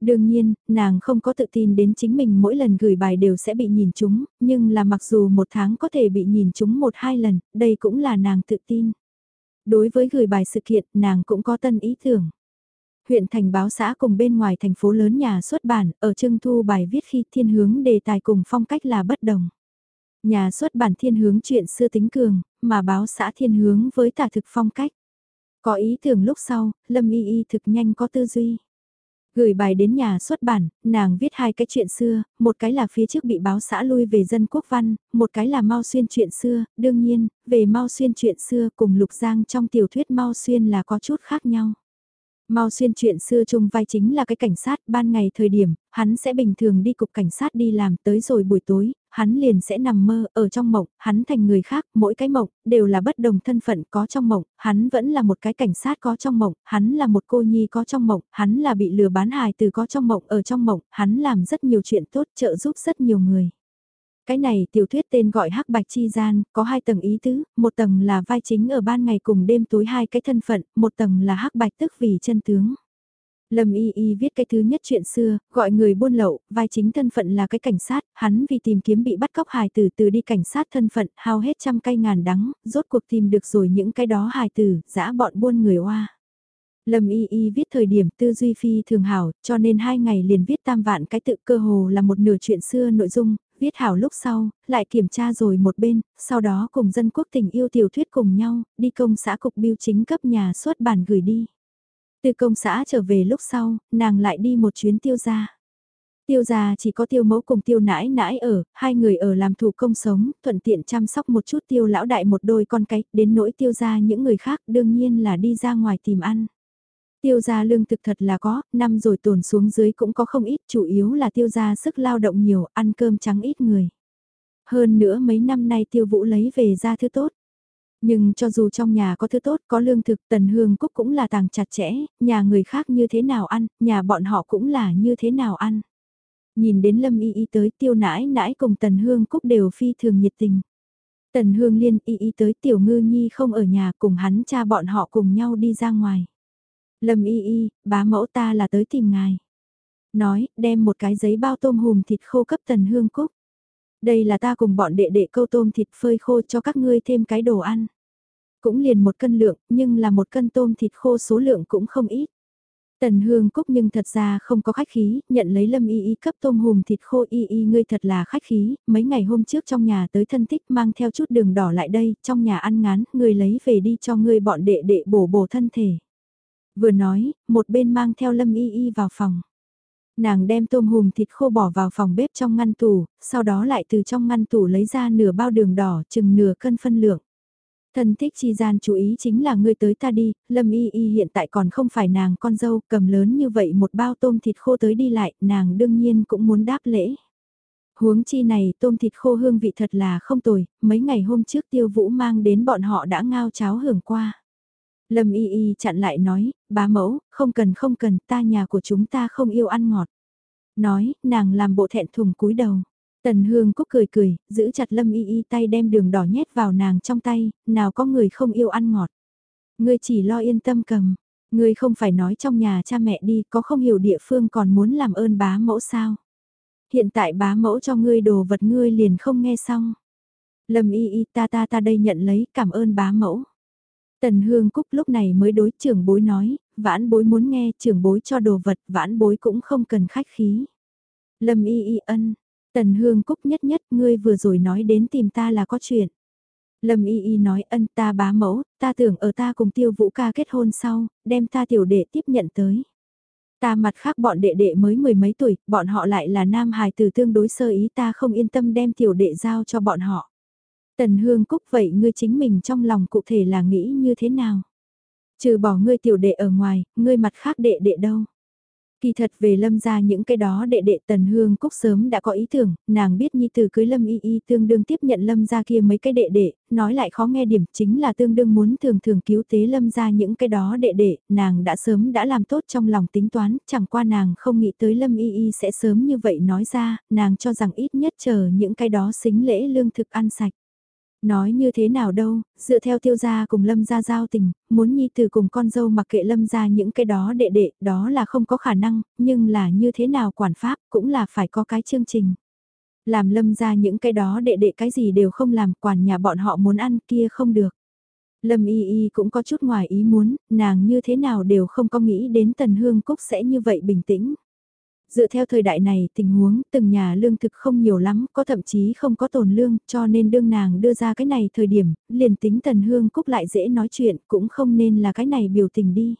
Đương nhiên, nàng không có tự tin đến chính mình mỗi lần gửi bài đều sẽ bị nhìn chúng, nhưng là mặc dù một tháng có thể bị nhìn chúng một hai lần, đây cũng là nàng tự tin. Đối với gửi bài sự kiện, nàng cũng có tân ý tưởng. Huyện thành báo xã cùng bên ngoài thành phố lớn nhà xuất bản, ở trưng thu bài viết khi thiên hướng đề tài cùng phong cách là bất đồng. Nhà xuất bản thiên hướng chuyện xưa tính cường, mà báo xã thiên hướng với tả thực phong cách. Có ý tưởng lúc sau, Lâm Y Y thực nhanh có tư duy. Gửi bài đến nhà xuất bản, nàng viết hai cái chuyện xưa, một cái là phía trước bị báo xã lui về dân quốc văn, một cái là Mao Xuyên chuyện xưa, đương nhiên, về Mao Xuyên chuyện xưa cùng Lục Giang trong tiểu thuyết Mao Xuyên là có chút khác nhau. Mao xuyên chuyện xưa chung vai chính là cái cảnh sát, ban ngày thời điểm, hắn sẽ bình thường đi cục cảnh sát đi làm tới rồi buổi tối, hắn liền sẽ nằm mơ, ở trong mộng, hắn thành người khác, mỗi cái mộng, đều là bất đồng thân phận có trong mộng, hắn vẫn là một cái cảnh sát có trong mộng, hắn là một cô nhi có trong mộng, hắn là bị lừa bán hài từ có trong mộng, ở trong mộng, hắn làm rất nhiều chuyện tốt, trợ giúp rất nhiều người. Cái này tiểu thuyết tên gọi Hắc Bạch Chi Gian, có hai tầng ý tứ, một tầng là vai chính ở ban ngày cùng đêm tối hai cái thân phận, một tầng là Hắc Bạch tức vì chân tướng. Lâm Y Y viết cái thứ nhất chuyện xưa, gọi người buôn lậu, vai chính thân phận là cái cảnh sát, hắn vì tìm kiếm bị bắt cóc hài tử từ đi cảnh sát thân phận, hao hết trăm cây ngàn đắng, rốt cuộc tìm được rồi những cái đó hài tử, dã bọn buôn người oa. Lâm Y Y viết thời điểm tư duy phi thường hảo, cho nên hai ngày liền viết tam vạn cái tự cơ hồ là một nửa chuyện xưa nội dung, viết hảo lúc sau, lại kiểm tra rồi một bên, sau đó cùng dân quốc tình yêu tiểu thuyết cùng nhau, đi công xã cục biêu chính cấp nhà xuất bản gửi đi. Từ công xã trở về lúc sau, nàng lại đi một chuyến tiêu gia. Tiêu gia chỉ có tiêu mẫu cùng tiêu nãi nãi ở, hai người ở làm thủ công sống, thuận tiện chăm sóc một chút tiêu lão đại một đôi con cái, đến nỗi tiêu gia những người khác đương nhiên là đi ra ngoài tìm ăn. Tiêu gia lương thực thật là có, năm rồi tồn xuống dưới cũng có không ít, chủ yếu là tiêu gia sức lao động nhiều, ăn cơm trắng ít người. Hơn nữa mấy năm nay tiêu vũ lấy về ra thứ tốt. Nhưng cho dù trong nhà có thứ tốt, có lương thực, tần hương cúc cũng là tàng chặt chẽ, nhà người khác như thế nào ăn, nhà bọn họ cũng là như thế nào ăn. Nhìn đến lâm y y tới tiêu nãi nãi cùng tần hương cúc đều phi thường nhiệt tình. Tần hương liên y y tới tiểu ngư nhi không ở nhà cùng hắn cha bọn họ cùng nhau đi ra ngoài. Lâm y y, bá mẫu ta là tới tìm ngài. Nói, đem một cái giấy bao tôm hùm thịt khô cấp tần hương cúc. Đây là ta cùng bọn đệ đệ câu tôm thịt phơi khô cho các ngươi thêm cái đồ ăn. Cũng liền một cân lượng, nhưng là một cân tôm thịt khô số lượng cũng không ít. Tần Hương Cúc nhưng thật ra không có khách khí, nhận lấy Lâm Y Y cấp tôm hùm thịt khô Y Y ngươi thật là khách khí, mấy ngày hôm trước trong nhà tới thân thích mang theo chút đường đỏ lại đây, trong nhà ăn ngán, ngươi lấy về đi cho ngươi bọn đệ đệ bổ bổ thân thể. Vừa nói, một bên mang theo Lâm Y Y vào phòng. Nàng đem tôm hùm thịt khô bỏ vào phòng bếp trong ngăn tủ, sau đó lại từ trong ngăn tủ lấy ra nửa bao đường đỏ chừng nửa cân phân lượng. Thân thích chi gian chú ý chính là ngươi tới ta đi, Lâm Y Y hiện tại còn không phải nàng con dâu cầm lớn như vậy một bao tôm thịt khô tới đi lại, nàng đương nhiên cũng muốn đáp lễ. Huống chi này tôm thịt khô hương vị thật là không tồi, mấy ngày hôm trước tiêu vũ mang đến bọn họ đã ngao cháo hưởng qua. Lâm y y chặn lại nói, bá mẫu, không cần không cần, ta nhà của chúng ta không yêu ăn ngọt. Nói, nàng làm bộ thẹn thùng cúi đầu. Tần Hương Cúc cười cười, giữ chặt Lâm Y Y tay đem đường đỏ nhét vào nàng trong tay, nào có người không yêu ăn ngọt. Ngươi chỉ lo yên tâm cầm, ngươi không phải nói trong nhà cha mẹ đi, có không hiểu địa phương còn muốn làm ơn bá mẫu sao. Hiện tại bá mẫu cho ngươi đồ vật ngươi liền không nghe xong. Lâm Y Y ta ta ta đây nhận lấy, cảm ơn bá mẫu. Tần Hương Cúc lúc này mới đối trưởng bối nói, vãn bối muốn nghe trưởng bối cho đồ vật, vãn bối cũng không cần khách khí. Lâm y y ân, Tần Hương Cúc nhất nhất ngươi vừa rồi nói đến tìm ta là có chuyện. Lâm Y Y nói ân ta bá mẫu, ta tưởng ở ta cùng tiêu vũ ca kết hôn sau, đem ta tiểu đệ tiếp nhận tới. Ta mặt khác bọn đệ đệ mới mười mấy tuổi, bọn họ lại là nam hài từ tương đối sơ ý ta không yên tâm đem tiểu đệ giao cho bọn họ. Tần Hương Cúc vậy ngươi chính mình trong lòng cụ thể là nghĩ như thế nào? Trừ bỏ ngươi tiểu đệ ở ngoài, ngươi mặt khác đệ đệ đâu? Kỳ thật về lâm ra những cái đó đệ đệ tần hương cúc sớm đã có ý tưởng, nàng biết nhi từ cưới lâm y y tương đương tiếp nhận lâm ra kia mấy cái đệ đệ, nói lại khó nghe điểm chính là tương đương muốn thường thường cứu tế lâm ra những cái đó đệ đệ, nàng đã sớm đã làm tốt trong lòng tính toán, chẳng qua nàng không nghĩ tới lâm y y sẽ sớm như vậy nói ra, nàng cho rằng ít nhất chờ những cái đó xính lễ lương thực ăn sạch. Nói như thế nào đâu, dựa theo tiêu gia cùng lâm gia giao tình, muốn nhi từ cùng con dâu mặc kệ lâm gia những cái đó đệ đệ, đó là không có khả năng, nhưng là như thế nào quản pháp cũng là phải có cái chương trình. Làm lâm gia những cái đó đệ đệ cái gì đều không làm, quản nhà bọn họ muốn ăn kia không được. Lâm y y cũng có chút ngoài ý muốn, nàng như thế nào đều không có nghĩ đến tần hương cúc sẽ như vậy bình tĩnh. Dựa theo thời đại này tình huống từng nhà lương thực không nhiều lắm, có thậm chí không có tồn lương, cho nên đương nàng đưa ra cái này thời điểm, liền tính Tần Hương Cúc lại dễ nói chuyện, cũng không nên là cái này biểu tình đi.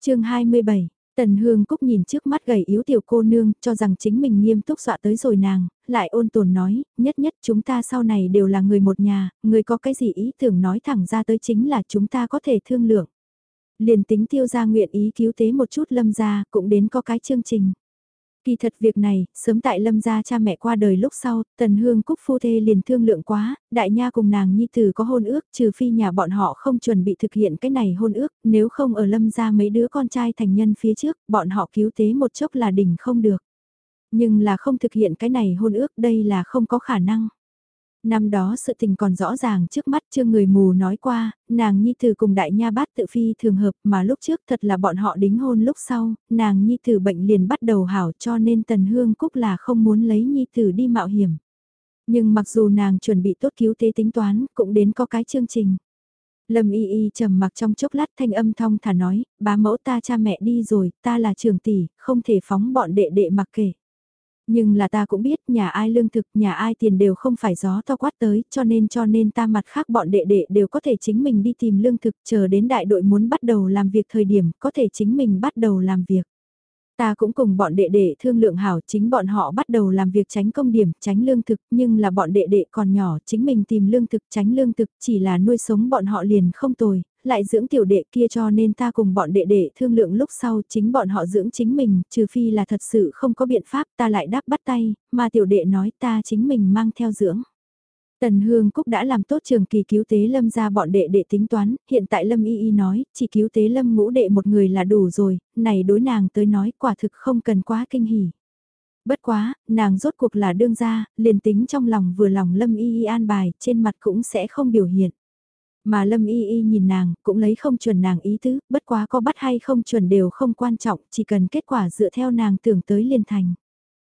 chương 27 Tần Hương Cúc nhìn trước mắt gầy yếu tiểu cô nương, cho rằng chính mình nghiêm túc dọa tới rồi nàng, lại ôn tồn nói, nhất nhất chúng ta sau này đều là người một nhà, người có cái gì ý tưởng nói thẳng ra tới chính là chúng ta có thể thương lượng. Liền tính tiêu gia nguyện ý cứu tế một chút lâm gia, cũng đến có cái chương trình. Kỳ thật việc này, sớm tại lâm gia cha mẹ qua đời lúc sau, tần hương cúc phu thê liền thương lượng quá, đại nha cùng nàng nhi tử có hôn ước trừ phi nhà bọn họ không chuẩn bị thực hiện cái này hôn ước, nếu không ở lâm gia mấy đứa con trai thành nhân phía trước, bọn họ cứu tế một chốc là đỉnh không được. Nhưng là không thực hiện cái này hôn ước đây là không có khả năng. Năm đó sự tình còn rõ ràng trước mắt chưa người mù nói qua, nàng nhi tử cùng đại nha bát tự phi thường hợp mà lúc trước thật là bọn họ đính hôn lúc sau, nàng nhi tử bệnh liền bắt đầu hảo cho nên tần hương cúc là không muốn lấy nhi tử đi mạo hiểm. Nhưng mặc dù nàng chuẩn bị tốt cứu tế tính toán, cũng đến có cái chương trình. Lâm y y trầm mặc trong chốc lát thanh âm thong thả nói, bá mẫu ta cha mẹ đi rồi, ta là trường tỷ, không thể phóng bọn đệ đệ mặc kể. Nhưng là ta cũng biết nhà ai lương thực, nhà ai tiền đều không phải gió to quát tới, cho nên cho nên ta mặt khác bọn đệ đệ đều có thể chính mình đi tìm lương thực, chờ đến đại đội muốn bắt đầu làm việc thời điểm, có thể chính mình bắt đầu làm việc. Ta cũng cùng bọn đệ đệ thương lượng hảo chính bọn họ bắt đầu làm việc tránh công điểm, tránh lương thực, nhưng là bọn đệ đệ còn nhỏ chính mình tìm lương thực tránh lương thực chỉ là nuôi sống bọn họ liền không tồi, lại dưỡng tiểu đệ kia cho nên ta cùng bọn đệ đệ thương lượng lúc sau chính bọn họ dưỡng chính mình, trừ phi là thật sự không có biện pháp ta lại đáp bắt tay, mà tiểu đệ nói ta chính mình mang theo dưỡng. Tần Hương Cúc đã làm tốt trường kỳ cứu tế lâm ra bọn đệ đệ tính toán, hiện tại lâm y y nói, chỉ cứu tế lâm ngũ đệ một người là đủ rồi, này đối nàng tới nói quả thực không cần quá kinh hỉ. Bất quá, nàng rốt cuộc là đương gia, liền tính trong lòng vừa lòng lâm y y an bài, trên mặt cũng sẽ không biểu hiện. Mà Lâm Y Y nhìn nàng, cũng lấy không chuẩn nàng ý tứ, bất quá có bắt hay không chuẩn đều không quan trọng, chỉ cần kết quả dựa theo nàng tưởng tới liền thành.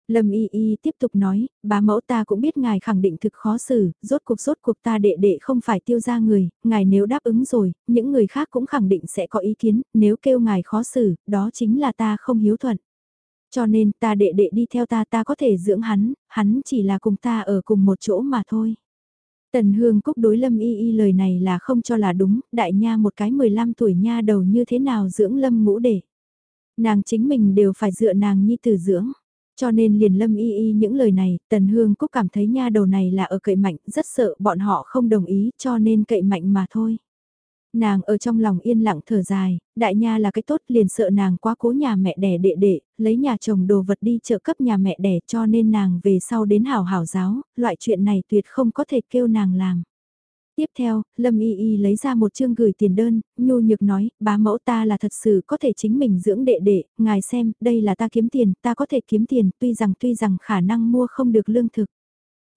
Lâm Y Y tiếp tục nói, bá mẫu ta cũng biết ngài khẳng định thực khó xử, rốt cuộc rốt cuộc ta đệ đệ không phải tiêu ra người, ngài nếu đáp ứng rồi, những người khác cũng khẳng định sẽ có ý kiến, nếu kêu ngài khó xử, đó chính là ta không hiếu thuận. Cho nên ta đệ đệ đi theo ta ta có thể dưỡng hắn, hắn chỉ là cùng ta ở cùng một chỗ mà thôi. Tần Hương Cúc đối Lâm Y Y lời này là không cho là đúng, đại nha một cái 15 tuổi nha đầu như thế nào dưỡng Lâm ngũ để. Nàng chính mình đều phải dựa nàng nhi tử dưỡng. Cho nên liền Lâm Y Y những lời này, Tần Hương Cúc cảm thấy nha đầu này là ở cậy mạnh, rất sợ bọn họ không đồng ý cho nên cậy mạnh mà thôi. Nàng ở trong lòng yên lặng thở dài, đại nha là cái tốt liền sợ nàng quá cố nhà mẹ đẻ đệ đệ, lấy nhà chồng đồ vật đi trợ cấp nhà mẹ đẻ cho nên nàng về sau đến hảo hảo giáo, loại chuyện này tuyệt không có thể kêu nàng làm. Tiếp theo, Lâm Y Y lấy ra một chương gửi tiền đơn, nhu nhược nói, bá mẫu ta là thật sự có thể chính mình dưỡng đệ đệ, ngài xem, đây là ta kiếm tiền, ta có thể kiếm tiền, tuy rằng tuy rằng khả năng mua không được lương thực.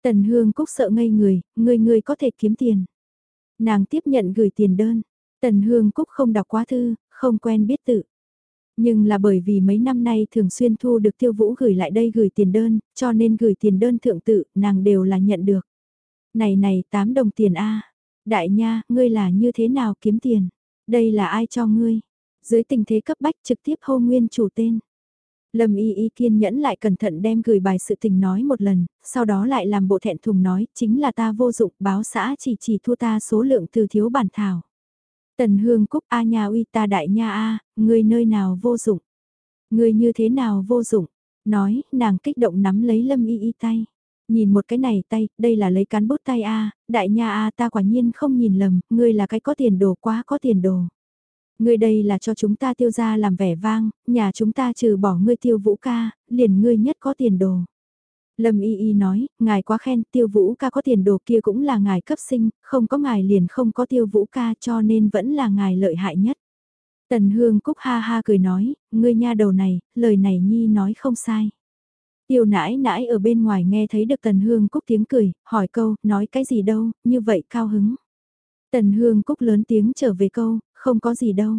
Tần Hương Cúc sợ ngây người, người người có thể kiếm tiền. Nàng tiếp nhận gửi tiền đơn. Tần Hương Cúc không đọc quá thư, không quen biết tự. Nhưng là bởi vì mấy năm nay thường xuyên thu được tiêu vũ gửi lại đây gửi tiền đơn, cho nên gửi tiền đơn thượng tự, nàng đều là nhận được. Này này, 8 đồng tiền A. Đại nha, ngươi là như thế nào kiếm tiền? Đây là ai cho ngươi? Dưới tình thế cấp bách trực tiếp hô nguyên chủ tên. Lâm y y kiên nhẫn lại cẩn thận đem gửi bài sự tình nói một lần, sau đó lại làm bộ thẹn thùng nói, chính là ta vô dụng, báo xã chỉ chỉ thua ta số lượng từ thiếu bản thảo. Tần hương cúc a nhà uy ta đại nha a, người nơi nào vô dụng. Người như thế nào vô dụng. Nói, nàng kích động nắm lấy lâm y y tay. Nhìn một cái này tay, đây là lấy cán bút tay a, đại nha a ta quả nhiên không nhìn lầm, ngươi là cái có tiền đồ quá có tiền đồ. Ngươi đây là cho chúng ta tiêu ra làm vẻ vang, nhà chúng ta trừ bỏ ngươi tiêu vũ ca, liền ngươi nhất có tiền đồ. Lâm Y Y nói, ngài quá khen, tiêu vũ ca có tiền đồ kia cũng là ngài cấp sinh, không có ngài liền không có tiêu vũ ca cho nên vẫn là ngài lợi hại nhất. Tần Hương Cúc ha ha cười nói, ngươi nha đầu này, lời này Nhi nói không sai. Tiêu nãi nãi ở bên ngoài nghe thấy được Tần Hương Cúc tiếng cười, hỏi câu, nói cái gì đâu, như vậy cao hứng. Tần Hương Cúc lớn tiếng trở về câu, không có gì đâu.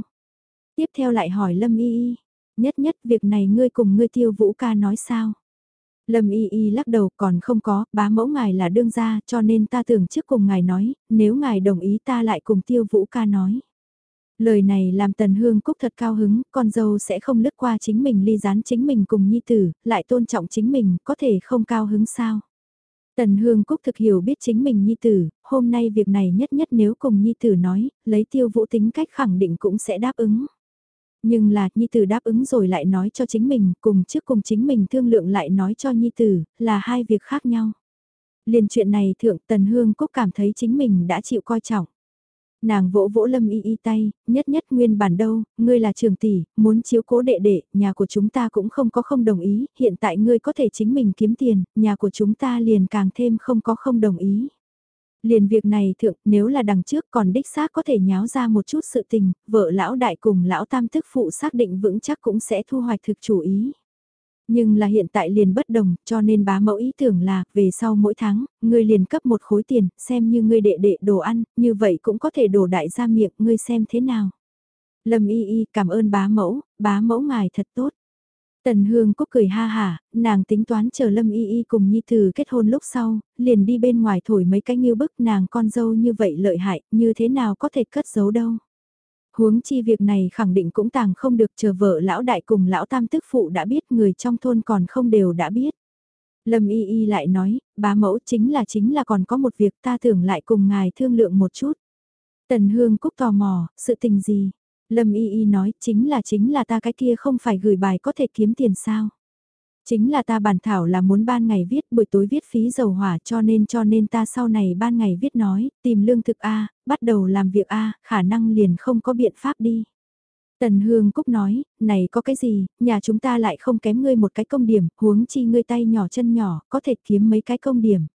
Tiếp theo lại hỏi Lâm Y Y, nhất nhất việc này ngươi cùng ngươi tiêu vũ ca nói sao? Lâm Y Y lắc đầu còn không có, bá mẫu ngài là đương gia cho nên ta tưởng trước cùng ngài nói, nếu ngài đồng ý ta lại cùng tiêu vũ ca nói. Lời này làm Tần Hương Cúc thật cao hứng, con dâu sẽ không lướt qua chính mình ly gián chính mình cùng nhi tử, lại tôn trọng chính mình, có thể không cao hứng sao. Tần Hương Cúc thực hiểu biết chính mình nhi tử, hôm nay việc này nhất nhất nếu cùng nhi tử nói, lấy tiêu vũ tính cách khẳng định cũng sẽ đáp ứng. Nhưng là, Nhi Tử đáp ứng rồi lại nói cho chính mình, cùng trước cùng chính mình thương lượng lại nói cho Nhi Tử, là hai việc khác nhau. Liền chuyện này Thượng Tần Hương Cúc cảm thấy chính mình đã chịu coi trọng. Nàng vỗ vỗ Lâm Y Y tay, nhất nhất nguyên bản đâu, ngươi là trường tỷ, muốn chiếu cố đệ đệ, nhà của chúng ta cũng không có không đồng ý, hiện tại ngươi có thể chính mình kiếm tiền, nhà của chúng ta liền càng thêm không có không đồng ý. Liền việc này thượng, nếu là đằng trước còn đích xác có thể nháo ra một chút sự tình, vợ lão đại cùng lão tam tức phụ xác định vững chắc cũng sẽ thu hoạch thực chủ ý. Nhưng là hiện tại liền bất đồng, cho nên bá mẫu ý tưởng là, về sau mỗi tháng, ngươi liền cấp một khối tiền, xem như ngươi đệ đệ đồ ăn, như vậy cũng có thể đổ đại ra miệng, ngươi xem thế nào. Lâm y y cảm ơn bá mẫu, bá mẫu ngài thật tốt. Tần Hương Cúc cười ha hả, nàng tính toán chờ Lâm Y Y cùng Nhi Tử kết hôn lúc sau, liền đi bên ngoài thổi mấy cái nghiêu bức nàng con dâu như vậy lợi hại, như thế nào có thể cất giấu đâu. Huống chi việc này khẳng định cũng tàng không được chờ vợ lão đại cùng lão tam tức phụ đã biết người trong thôn còn không đều đã biết. Lâm Y Y lại nói, bá mẫu chính là chính là còn có một việc ta tưởng lại cùng ngài thương lượng một chút. Tần Hương Cúc tò mò, sự tình gì? Lâm Y Y nói chính là chính là ta cái kia không phải gửi bài có thể kiếm tiền sao. Chính là ta bản thảo là muốn ban ngày viết buổi tối viết phí dầu hỏa cho nên cho nên ta sau này ban ngày viết nói, tìm lương thực A, bắt đầu làm việc A, khả năng liền không có biện pháp đi. Tần Hương Cúc nói, này có cái gì, nhà chúng ta lại không kém ngươi một cái công điểm, huống chi ngươi tay nhỏ chân nhỏ, có thể kiếm mấy cái công điểm.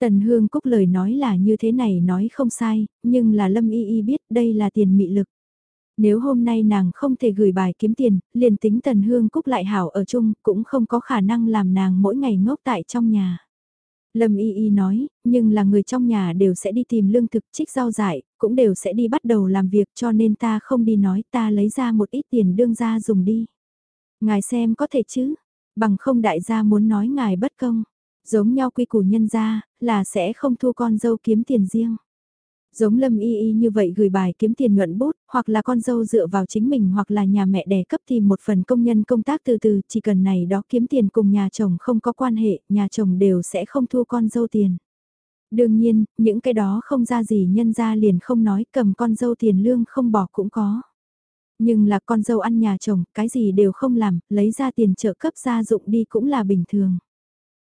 Tần Hương Cúc lời nói là như thế này nói không sai, nhưng là Lâm Y Y biết đây là tiền mị lực. Nếu hôm nay nàng không thể gửi bài kiếm tiền, liền tính Tần Hương Cúc lại hảo ở chung, cũng không có khả năng làm nàng mỗi ngày ngốc tại trong nhà. Lâm Y Y nói, nhưng là người trong nhà đều sẽ đi tìm lương thực trích rau dại, cũng đều sẽ đi bắt đầu làm việc cho nên ta không đi nói ta lấy ra một ít tiền đương ra dùng đi. Ngài xem có thể chứ, bằng không đại gia muốn nói ngài bất công, giống nhau quy củ nhân gia là sẽ không thu con dâu kiếm tiền riêng. Giống Lâm Y Y như vậy gửi bài kiếm tiền nhuận bút, hoặc là con dâu dựa vào chính mình hoặc là nhà mẹ đẻ cấp tìm một phần công nhân công tác từ từ, chỉ cần này đó kiếm tiền cùng nhà chồng không có quan hệ, nhà chồng đều sẽ không thu con dâu tiền. Đương nhiên, những cái đó không ra gì nhân ra liền không nói cầm con dâu tiền lương không bỏ cũng có. Nhưng là con dâu ăn nhà chồng, cái gì đều không làm, lấy ra tiền trợ cấp gia dụng đi cũng là bình thường.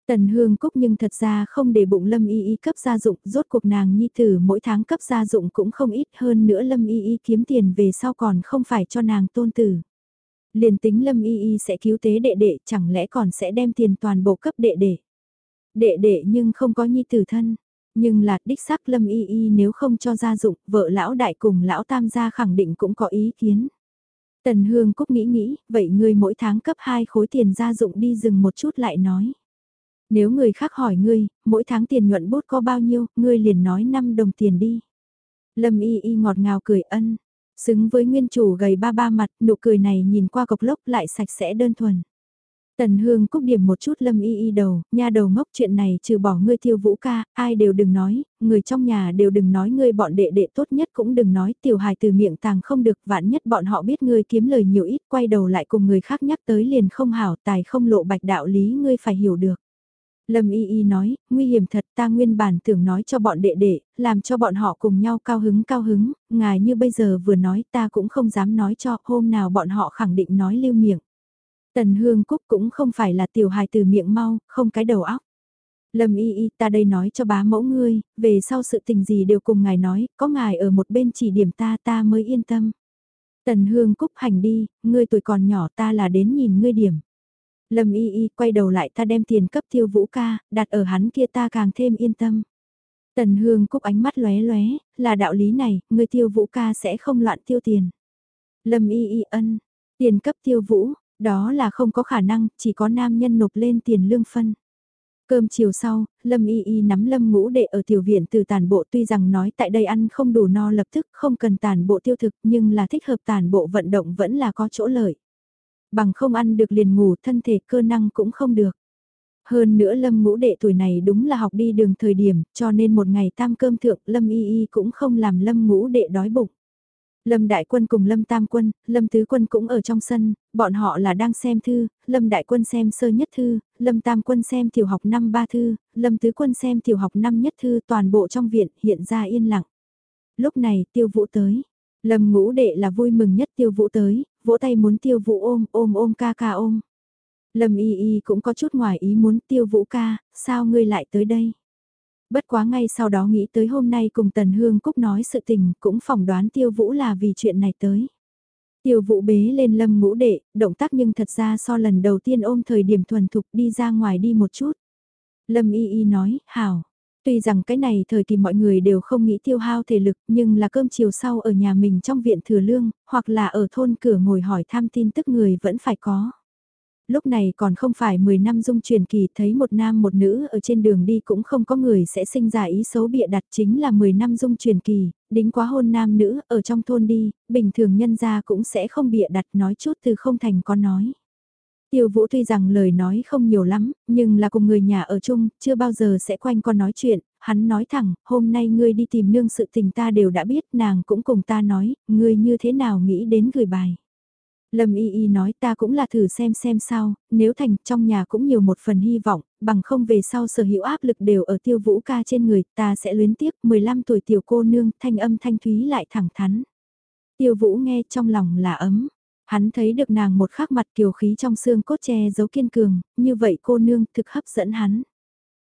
Tần Hương Cúc nhưng thật ra không để bụng Lâm Y Y cấp gia dụng, rốt cuộc nàng nhi tử mỗi tháng cấp gia dụng cũng không ít hơn nữa Lâm Y Y kiếm tiền về sau còn không phải cho nàng tôn tử. Liền tính Lâm Y Y sẽ cứu tế đệ đệ, chẳng lẽ còn sẽ đem tiền toàn bộ cấp đệ đệ. Đệ đệ nhưng không có nhi tử thân, nhưng là đích xác Lâm Y Y nếu không cho gia dụng, vợ lão đại cùng lão tam gia khẳng định cũng có ý kiến. Tần Hương Cúc nghĩ nghĩ, vậy ngươi mỗi tháng cấp 2 khối tiền gia dụng đi dừng một chút lại nói. Nếu người khác hỏi ngươi, mỗi tháng tiền nhuận bút có bao nhiêu, ngươi liền nói 5 đồng tiền đi. Lâm y y ngọt ngào cười ân, xứng với nguyên chủ gầy ba ba mặt, nụ cười này nhìn qua cọc lốc lại sạch sẽ đơn thuần. Tần Hương Cúc điểm một chút Lâm Y Y đầu, nha đầu ngốc chuyện này trừ bỏ ngươi tiêu vũ ca, ai đều đừng nói, người trong nhà đều đừng nói ngươi bọn đệ đệ tốt nhất cũng đừng nói tiểu hài từ miệng tàng không được, vạn nhất bọn họ biết ngươi kiếm lời nhiều ít, quay đầu lại cùng người khác nhắc tới liền không hảo, tài không lộ bạch đạo lý ngươi phải hiểu được. Lâm Y Y nói, nguy hiểm thật ta nguyên bản tưởng nói cho bọn đệ đệ, làm cho bọn họ cùng nhau cao hứng cao hứng, ngài như bây giờ vừa nói ta cũng không dám nói cho, hôm nào bọn họ khẳng định nói lưu miệng. Tần Hương Cúc cũng không phải là tiểu hài từ miệng mau, không cái đầu óc. Lâm y y ta đây nói cho bá mẫu ngươi, về sau sự tình gì đều cùng ngài nói, có ngài ở một bên chỉ điểm ta ta mới yên tâm. Tần Hương Cúc hành đi, ngươi tuổi còn nhỏ ta là đến nhìn ngươi điểm. Lâm y y quay đầu lại ta đem tiền cấp tiêu vũ ca, đặt ở hắn kia ta càng thêm yên tâm. Tần Hương Cúc ánh mắt lóe lóe, là đạo lý này, người tiêu vũ ca sẽ không loạn tiêu tiền. Lâm y y ân, tiền cấp tiêu vũ, đó là không có khả năng, chỉ có nam nhân nộp lên tiền lương phân. Cơm chiều sau, Lâm Y Y nắm Lâm ngũ đệ ở tiểu viện từ tàn bộ tuy rằng nói tại đây ăn không đủ no lập tức không cần tàn bộ tiêu thực nhưng là thích hợp tàn bộ vận động vẫn là có chỗ lợi. Bằng không ăn được liền ngủ thân thể cơ năng cũng không được. Hơn nữa Lâm ngũ đệ tuổi này đúng là học đi đường thời điểm cho nên một ngày tam cơm thượng Lâm Y Y cũng không làm Lâm ngũ đệ đói bụng. Lâm Đại Quân cùng Lâm Tam Quân, Lâm Tứ Quân cũng ở trong sân, bọn họ là đang xem thư, Lâm Đại Quân xem sơ nhất thư, Lâm Tam Quân xem tiểu học năm ba thư, Lâm Tứ Quân xem tiểu học năm nhất thư toàn bộ trong viện hiện ra yên lặng. Lúc này tiêu vũ tới, Lâm ngũ đệ là vui mừng nhất tiêu vũ tới, vỗ tay muốn tiêu vũ ôm, ôm ôm ca ca ôm. Lâm y y cũng có chút ngoài ý muốn tiêu vũ ca, sao ngươi lại tới đây? Bất quá ngay sau đó nghĩ tới hôm nay cùng Tần Hương Cúc nói sự tình, cũng phỏng đoán Tiêu Vũ là vì chuyện này tới. Tiêu Vũ bế lên lâm ngũ đệ, động tác nhưng thật ra so lần đầu tiên ôm thời điểm thuần thục đi ra ngoài đi một chút. Lâm Y Y nói, hảo. Tuy rằng cái này thời kỳ mọi người đều không nghĩ tiêu hao thể lực nhưng là cơm chiều sau ở nhà mình trong viện thừa lương, hoặc là ở thôn cửa ngồi hỏi thăm tin tức người vẫn phải có lúc này còn không phải 10 năm dung truyền kỳ thấy một nam một nữ ở trên đường đi cũng không có người sẽ sinh ra ý xấu bịa đặt chính là 10 năm dung truyền kỳ, đính quá hôn nam nữ ở trong thôn đi, bình thường nhân gia cũng sẽ không bịa đặt nói chút từ không thành con nói. Tiêu Vũ tuy rằng lời nói không nhiều lắm, nhưng là cùng người nhà ở chung, chưa bao giờ sẽ quanh con nói chuyện, hắn nói thẳng, hôm nay ngươi đi tìm nương sự tình ta đều đã biết, nàng cũng cùng ta nói, ngươi như thế nào nghĩ đến gửi bài. Lâm Y Y nói ta cũng là thử xem xem sao, nếu thành trong nhà cũng nhiều một phần hy vọng, bằng không về sau sở hữu áp lực đều ở tiêu vũ ca trên người, ta sẽ luyến tiếc 15 tuổi tiểu cô nương, thanh âm thanh thúy lại thẳng thắn. Tiêu vũ nghe trong lòng là ấm, hắn thấy được nàng một khắc mặt kiều khí trong xương cốt che giấu kiên cường, như vậy cô nương thực hấp dẫn hắn.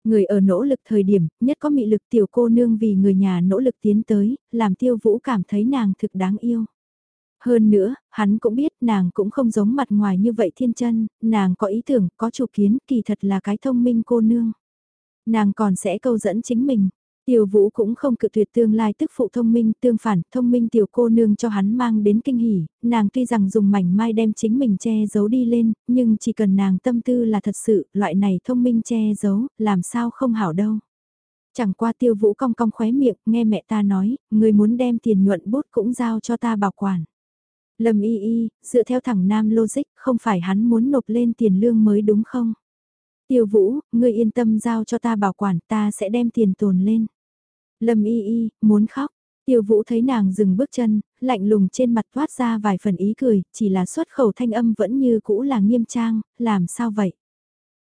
Người ở nỗ lực thời điểm, nhất có mị lực tiểu cô nương vì người nhà nỗ lực tiến tới, làm tiêu vũ cảm thấy nàng thực đáng yêu. Hơn nữa, hắn cũng biết nàng cũng không giống mặt ngoài như vậy thiên chân, nàng có ý tưởng, có chủ kiến, kỳ thật là cái thông minh cô nương. Nàng còn sẽ câu dẫn chính mình. Tiêu vũ cũng không cự tuyệt tương lai tức phụ thông minh, tương phản, thông minh tiểu cô nương cho hắn mang đến kinh hỉ, nàng tuy rằng dùng mảnh mai đem chính mình che giấu đi lên, nhưng chỉ cần nàng tâm tư là thật sự, loại này thông minh che giấu, làm sao không hảo đâu. Chẳng qua tiêu vũ cong cong khóe miệng, nghe mẹ ta nói, người muốn đem tiền nhuận bút cũng giao cho ta bảo quản. Lâm y y, dựa theo thẳng nam logic, không phải hắn muốn nộp lên tiền lương mới đúng không? Tiêu vũ, ngươi yên tâm giao cho ta bảo quản, ta sẽ đem tiền tồn lên. Lâm y y, muốn khóc. Tiêu vũ thấy nàng dừng bước chân, lạnh lùng trên mặt thoát ra vài phần ý cười, chỉ là xuất khẩu thanh âm vẫn như cũ là nghiêm trang, làm sao vậy?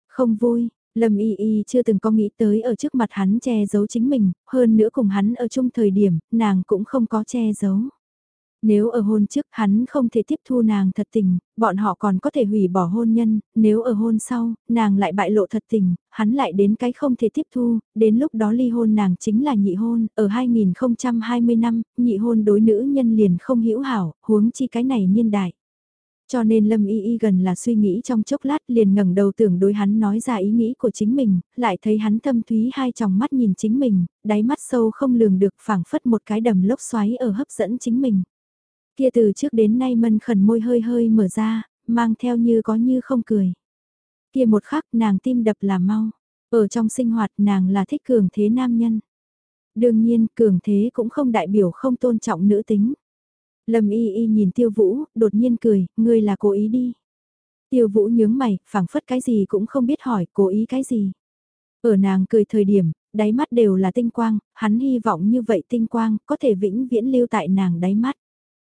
Không vui, Lâm Y Y chưa từng có nghĩ tới ở trước mặt hắn che giấu chính mình, hơn nữa cùng hắn ở chung thời điểm, nàng cũng không có che giấu. Nếu ở hôn trước hắn không thể tiếp thu nàng thật tình, bọn họ còn có thể hủy bỏ hôn nhân, nếu ở hôn sau, nàng lại bại lộ thật tình, hắn lại đến cái không thể tiếp thu, đến lúc đó ly hôn nàng chính là nhị hôn, ở 2020 năm, nhị hôn đối nữ nhân liền không hiểu hảo, huống chi cái này niên đại. Cho nên Lâm Y Y gần là suy nghĩ trong chốc lát liền ngẩng đầu tưởng đối hắn nói ra ý nghĩ của chính mình, lại thấy hắn thâm thúy hai tròng mắt nhìn chính mình, đáy mắt sâu không lường được phảng phất một cái đầm lốc xoáy ở hấp dẫn chính mình. Kia từ trước đến nay mân khẩn môi hơi hơi mở ra, mang theo như có như không cười. Kia một khắc nàng tim đập là mau. Ở trong sinh hoạt nàng là thích cường thế nam nhân. Đương nhiên cường thế cũng không đại biểu không tôn trọng nữ tính. Lâm y y nhìn tiêu vũ, đột nhiên cười, ngươi là cố ý đi. Tiêu vũ nhướng mày, phảng phất cái gì cũng không biết hỏi, cố ý cái gì. Ở nàng cười thời điểm, đáy mắt đều là tinh quang, hắn hy vọng như vậy tinh quang có thể vĩnh viễn lưu tại nàng đáy mắt.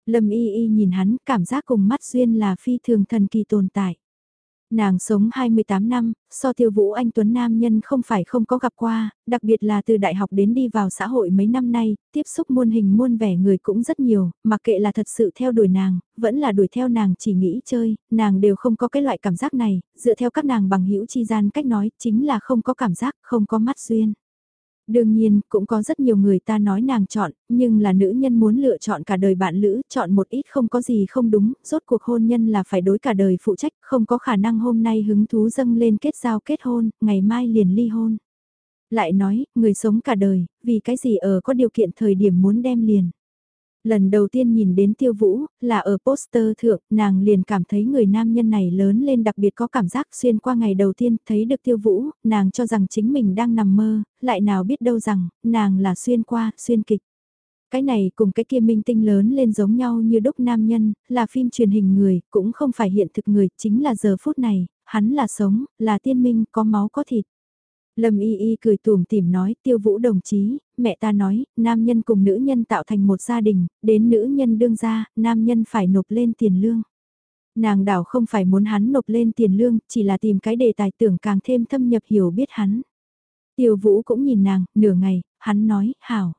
Lâm y y nhìn hắn cảm giác cùng mắt duyên là phi thường thần kỳ tồn tại. Nàng sống 28 năm, so tiêu vũ anh Tuấn Nam Nhân không phải không có gặp qua, đặc biệt là từ đại học đến đi vào xã hội mấy năm nay, tiếp xúc muôn hình muôn vẻ người cũng rất nhiều, mặc kệ là thật sự theo đuổi nàng, vẫn là đuổi theo nàng chỉ nghĩ chơi, nàng đều không có cái loại cảm giác này, dựa theo các nàng bằng hữu chi gian cách nói, chính là không có cảm giác, không có mắt duyên. Đương nhiên, cũng có rất nhiều người ta nói nàng chọn, nhưng là nữ nhân muốn lựa chọn cả đời bạn lữ, chọn một ít không có gì không đúng, rốt cuộc hôn nhân là phải đối cả đời phụ trách, không có khả năng hôm nay hứng thú dâng lên kết giao kết hôn, ngày mai liền ly hôn. Lại nói, người sống cả đời, vì cái gì ở có điều kiện thời điểm muốn đem liền. Lần đầu tiên nhìn đến tiêu vũ, là ở poster thượng, nàng liền cảm thấy người nam nhân này lớn lên đặc biệt có cảm giác xuyên qua ngày đầu tiên thấy được tiêu vũ, nàng cho rằng chính mình đang nằm mơ, lại nào biết đâu rằng, nàng là xuyên qua, xuyên kịch. Cái này cùng cái kia minh tinh lớn lên giống nhau như đúc nam nhân, là phim truyền hình người, cũng không phải hiện thực người, chính là giờ phút này, hắn là sống, là tiên minh, có máu có thịt. Lâm Y Y cười tùm tìm nói tiêu vũ đồng chí, mẹ ta nói, nam nhân cùng nữ nhân tạo thành một gia đình, đến nữ nhân đương ra, nam nhân phải nộp lên tiền lương. Nàng đảo không phải muốn hắn nộp lên tiền lương, chỉ là tìm cái đề tài tưởng càng thêm thâm nhập hiểu biết hắn. Tiêu vũ cũng nhìn nàng, nửa ngày, hắn nói, hảo.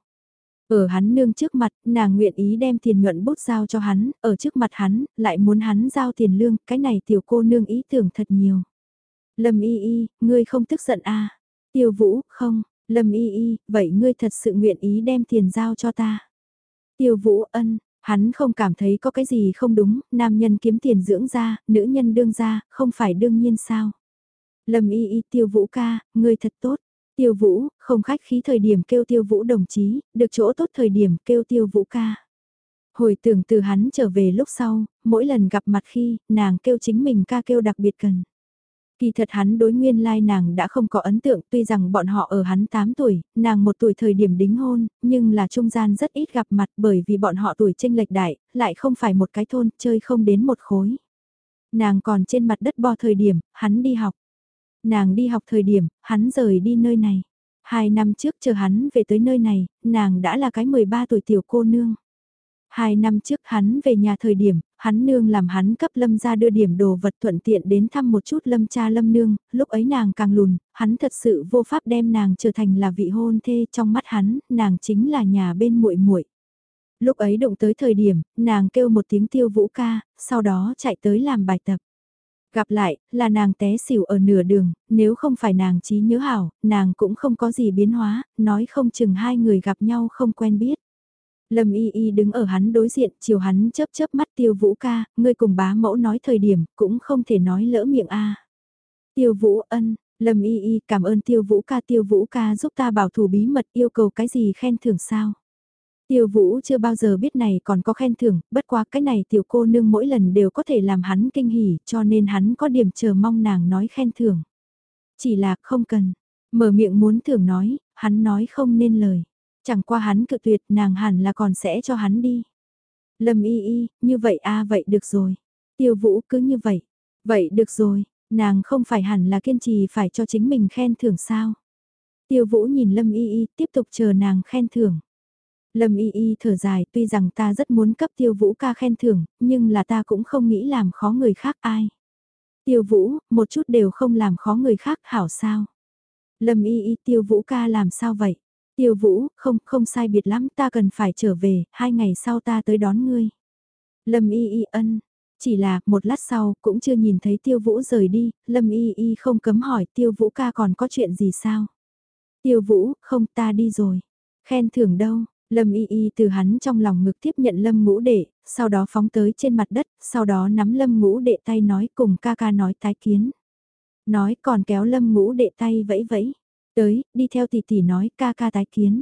Ở hắn nương trước mặt, nàng nguyện ý đem tiền nhuận bút giao cho hắn, ở trước mặt hắn, lại muốn hắn giao tiền lương, cái này tiểu cô nương ý tưởng thật nhiều. Lâm y y, ngươi không tức giận à. Tiêu Vũ, không, Lâm Y Y, vậy ngươi thật sự nguyện ý đem tiền giao cho ta. Tiêu Vũ ân, hắn không cảm thấy có cái gì không đúng, nam nhân kiếm tiền dưỡng ra, nữ nhân đương ra, không phải đương nhiên sao. Lâm Y Y, Tiêu Vũ ca, ngươi thật tốt. Tiêu Vũ, không khách khí thời điểm kêu Tiêu Vũ đồng chí, được chỗ tốt thời điểm kêu Tiêu Vũ ca. Hồi tưởng từ hắn trở về lúc sau, mỗi lần gặp mặt khi, nàng kêu chính mình ca kêu đặc biệt cần. Kỳ thật hắn đối nguyên lai nàng đã không có ấn tượng tuy rằng bọn họ ở hắn 8 tuổi, nàng một tuổi thời điểm đính hôn, nhưng là trung gian rất ít gặp mặt bởi vì bọn họ tuổi tranh lệch đại, lại không phải một cái thôn, chơi không đến một khối. Nàng còn trên mặt đất bo thời điểm, hắn đi học. Nàng đi học thời điểm, hắn rời đi nơi này. Hai năm trước chờ hắn về tới nơi này, nàng đã là cái 13 tuổi tiểu cô nương. Hai năm trước hắn về nhà thời điểm, hắn nương làm hắn cấp lâm ra đưa điểm đồ vật thuận tiện đến thăm một chút lâm cha lâm nương, lúc ấy nàng càng lùn, hắn thật sự vô pháp đem nàng trở thành là vị hôn thê trong mắt hắn, nàng chính là nhà bên muội muội. Lúc ấy động tới thời điểm, nàng kêu một tiếng tiêu vũ ca, sau đó chạy tới làm bài tập. Gặp lại, là nàng té xỉu ở nửa đường, nếu không phải nàng trí nhớ hảo, nàng cũng không có gì biến hóa, nói không chừng hai người gặp nhau không quen biết. Lâm Y Y đứng ở hắn đối diện, chiều hắn chớp chớp mắt tiêu vũ ca, ngươi cùng bá mẫu nói thời điểm, cũng không thể nói lỡ miệng a. Tiêu vũ ân, Lâm Y Y cảm ơn tiêu vũ ca tiêu vũ ca giúp ta bảo thủ bí mật yêu cầu cái gì khen thưởng sao. Tiêu vũ chưa bao giờ biết này còn có khen thưởng, bất quá cái này tiểu cô nương mỗi lần đều có thể làm hắn kinh hỉ cho nên hắn có điểm chờ mong nàng nói khen thưởng. Chỉ là không cần, mở miệng muốn thưởng nói, hắn nói không nên lời. Chẳng qua hắn cự tuyệt nàng hẳn là còn sẽ cho hắn đi. Lâm y y, như vậy a vậy được rồi. Tiêu vũ cứ như vậy. Vậy được rồi, nàng không phải hẳn là kiên trì phải cho chính mình khen thưởng sao. Tiêu vũ nhìn Lâm y y tiếp tục chờ nàng khen thưởng. Lâm y y thở dài tuy rằng ta rất muốn cấp tiêu vũ ca khen thưởng, nhưng là ta cũng không nghĩ làm khó người khác ai. Tiêu vũ, một chút đều không làm khó người khác hảo sao. Lâm y y tiêu vũ ca làm sao vậy? Tiêu Vũ, không, không sai biệt lắm, ta cần phải trở về, hai ngày sau ta tới đón ngươi. Lâm Y Y ân, chỉ là một lát sau cũng chưa nhìn thấy Tiêu Vũ rời đi, Lâm Y Y không cấm hỏi Tiêu Vũ ca còn có chuyện gì sao? Tiêu Vũ, không ta đi rồi. Khen thưởng đâu? Lâm Y Y từ hắn trong lòng ngực tiếp nhận Lâm ngũ đệ, sau đó phóng tới trên mặt đất, sau đó nắm Lâm ngũ đệ tay nói cùng ca ca nói tái kiến. Nói còn kéo Lâm ngũ đệ tay vẫy vẫy. Tới, đi theo tỷ tỷ nói ca ca tái kiến.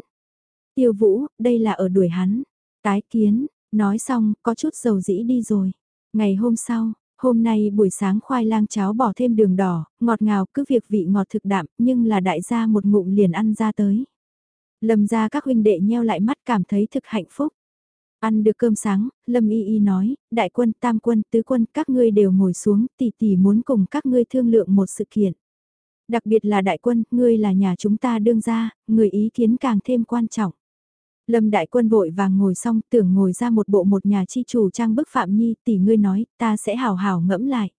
Tiêu vũ, đây là ở đuổi hắn. Tái kiến, nói xong, có chút dầu dĩ đi rồi. Ngày hôm sau, hôm nay buổi sáng khoai lang cháo bỏ thêm đường đỏ, ngọt ngào cứ việc vị ngọt thực đạm, nhưng là đại gia một ngụm liền ăn ra tới. Lâm ra các huynh đệ nheo lại mắt cảm thấy thực hạnh phúc. Ăn được cơm sáng, Lâm Y Y nói, đại quân, tam quân, tứ quân, các ngươi đều ngồi xuống, tỷ tỷ muốn cùng các ngươi thương lượng một sự kiện. Đặc biệt là đại quân, ngươi là nhà chúng ta đương ra, người ý kiến càng thêm quan trọng. Lâm đại quân vội vàng ngồi xong tưởng ngồi ra một bộ một nhà chi chủ trang bức Phạm Nhi tỷ ngươi nói ta sẽ hào hào ngẫm lại.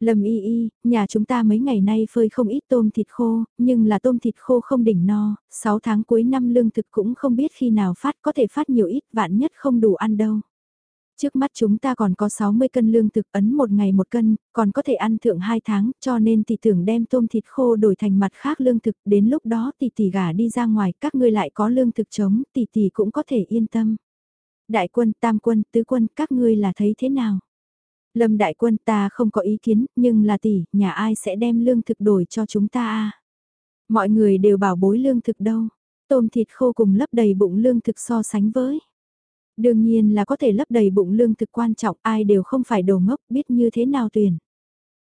Lâm y y, nhà chúng ta mấy ngày nay phơi không ít tôm thịt khô, nhưng là tôm thịt khô không đỉnh no, 6 tháng cuối năm lương thực cũng không biết khi nào phát có thể phát nhiều ít vạn nhất không đủ ăn đâu. Trước mắt chúng ta còn có 60 cân lương thực ấn một ngày một cân, còn có thể ăn thượng 2 tháng, cho nên tỷ tưởng đem tôm thịt khô đổi thành mặt khác lương thực, đến lúc đó tỷ tỷ gả đi ra ngoài, các ngươi lại có lương thực chống, tỷ tỷ cũng có thể yên tâm. Đại quân, tam quân, tứ quân, các ngươi là thấy thế nào? Lâm đại quân ta không có ý kiến, nhưng là tỷ, nhà ai sẽ đem lương thực đổi cho chúng ta a Mọi người đều bảo bối lương thực đâu, tôm thịt khô cùng lấp đầy bụng lương thực so sánh với. Đương nhiên là có thể lấp đầy bụng lương thực quan trọng, ai đều không phải đồ ngốc, biết như thế nào tuyển.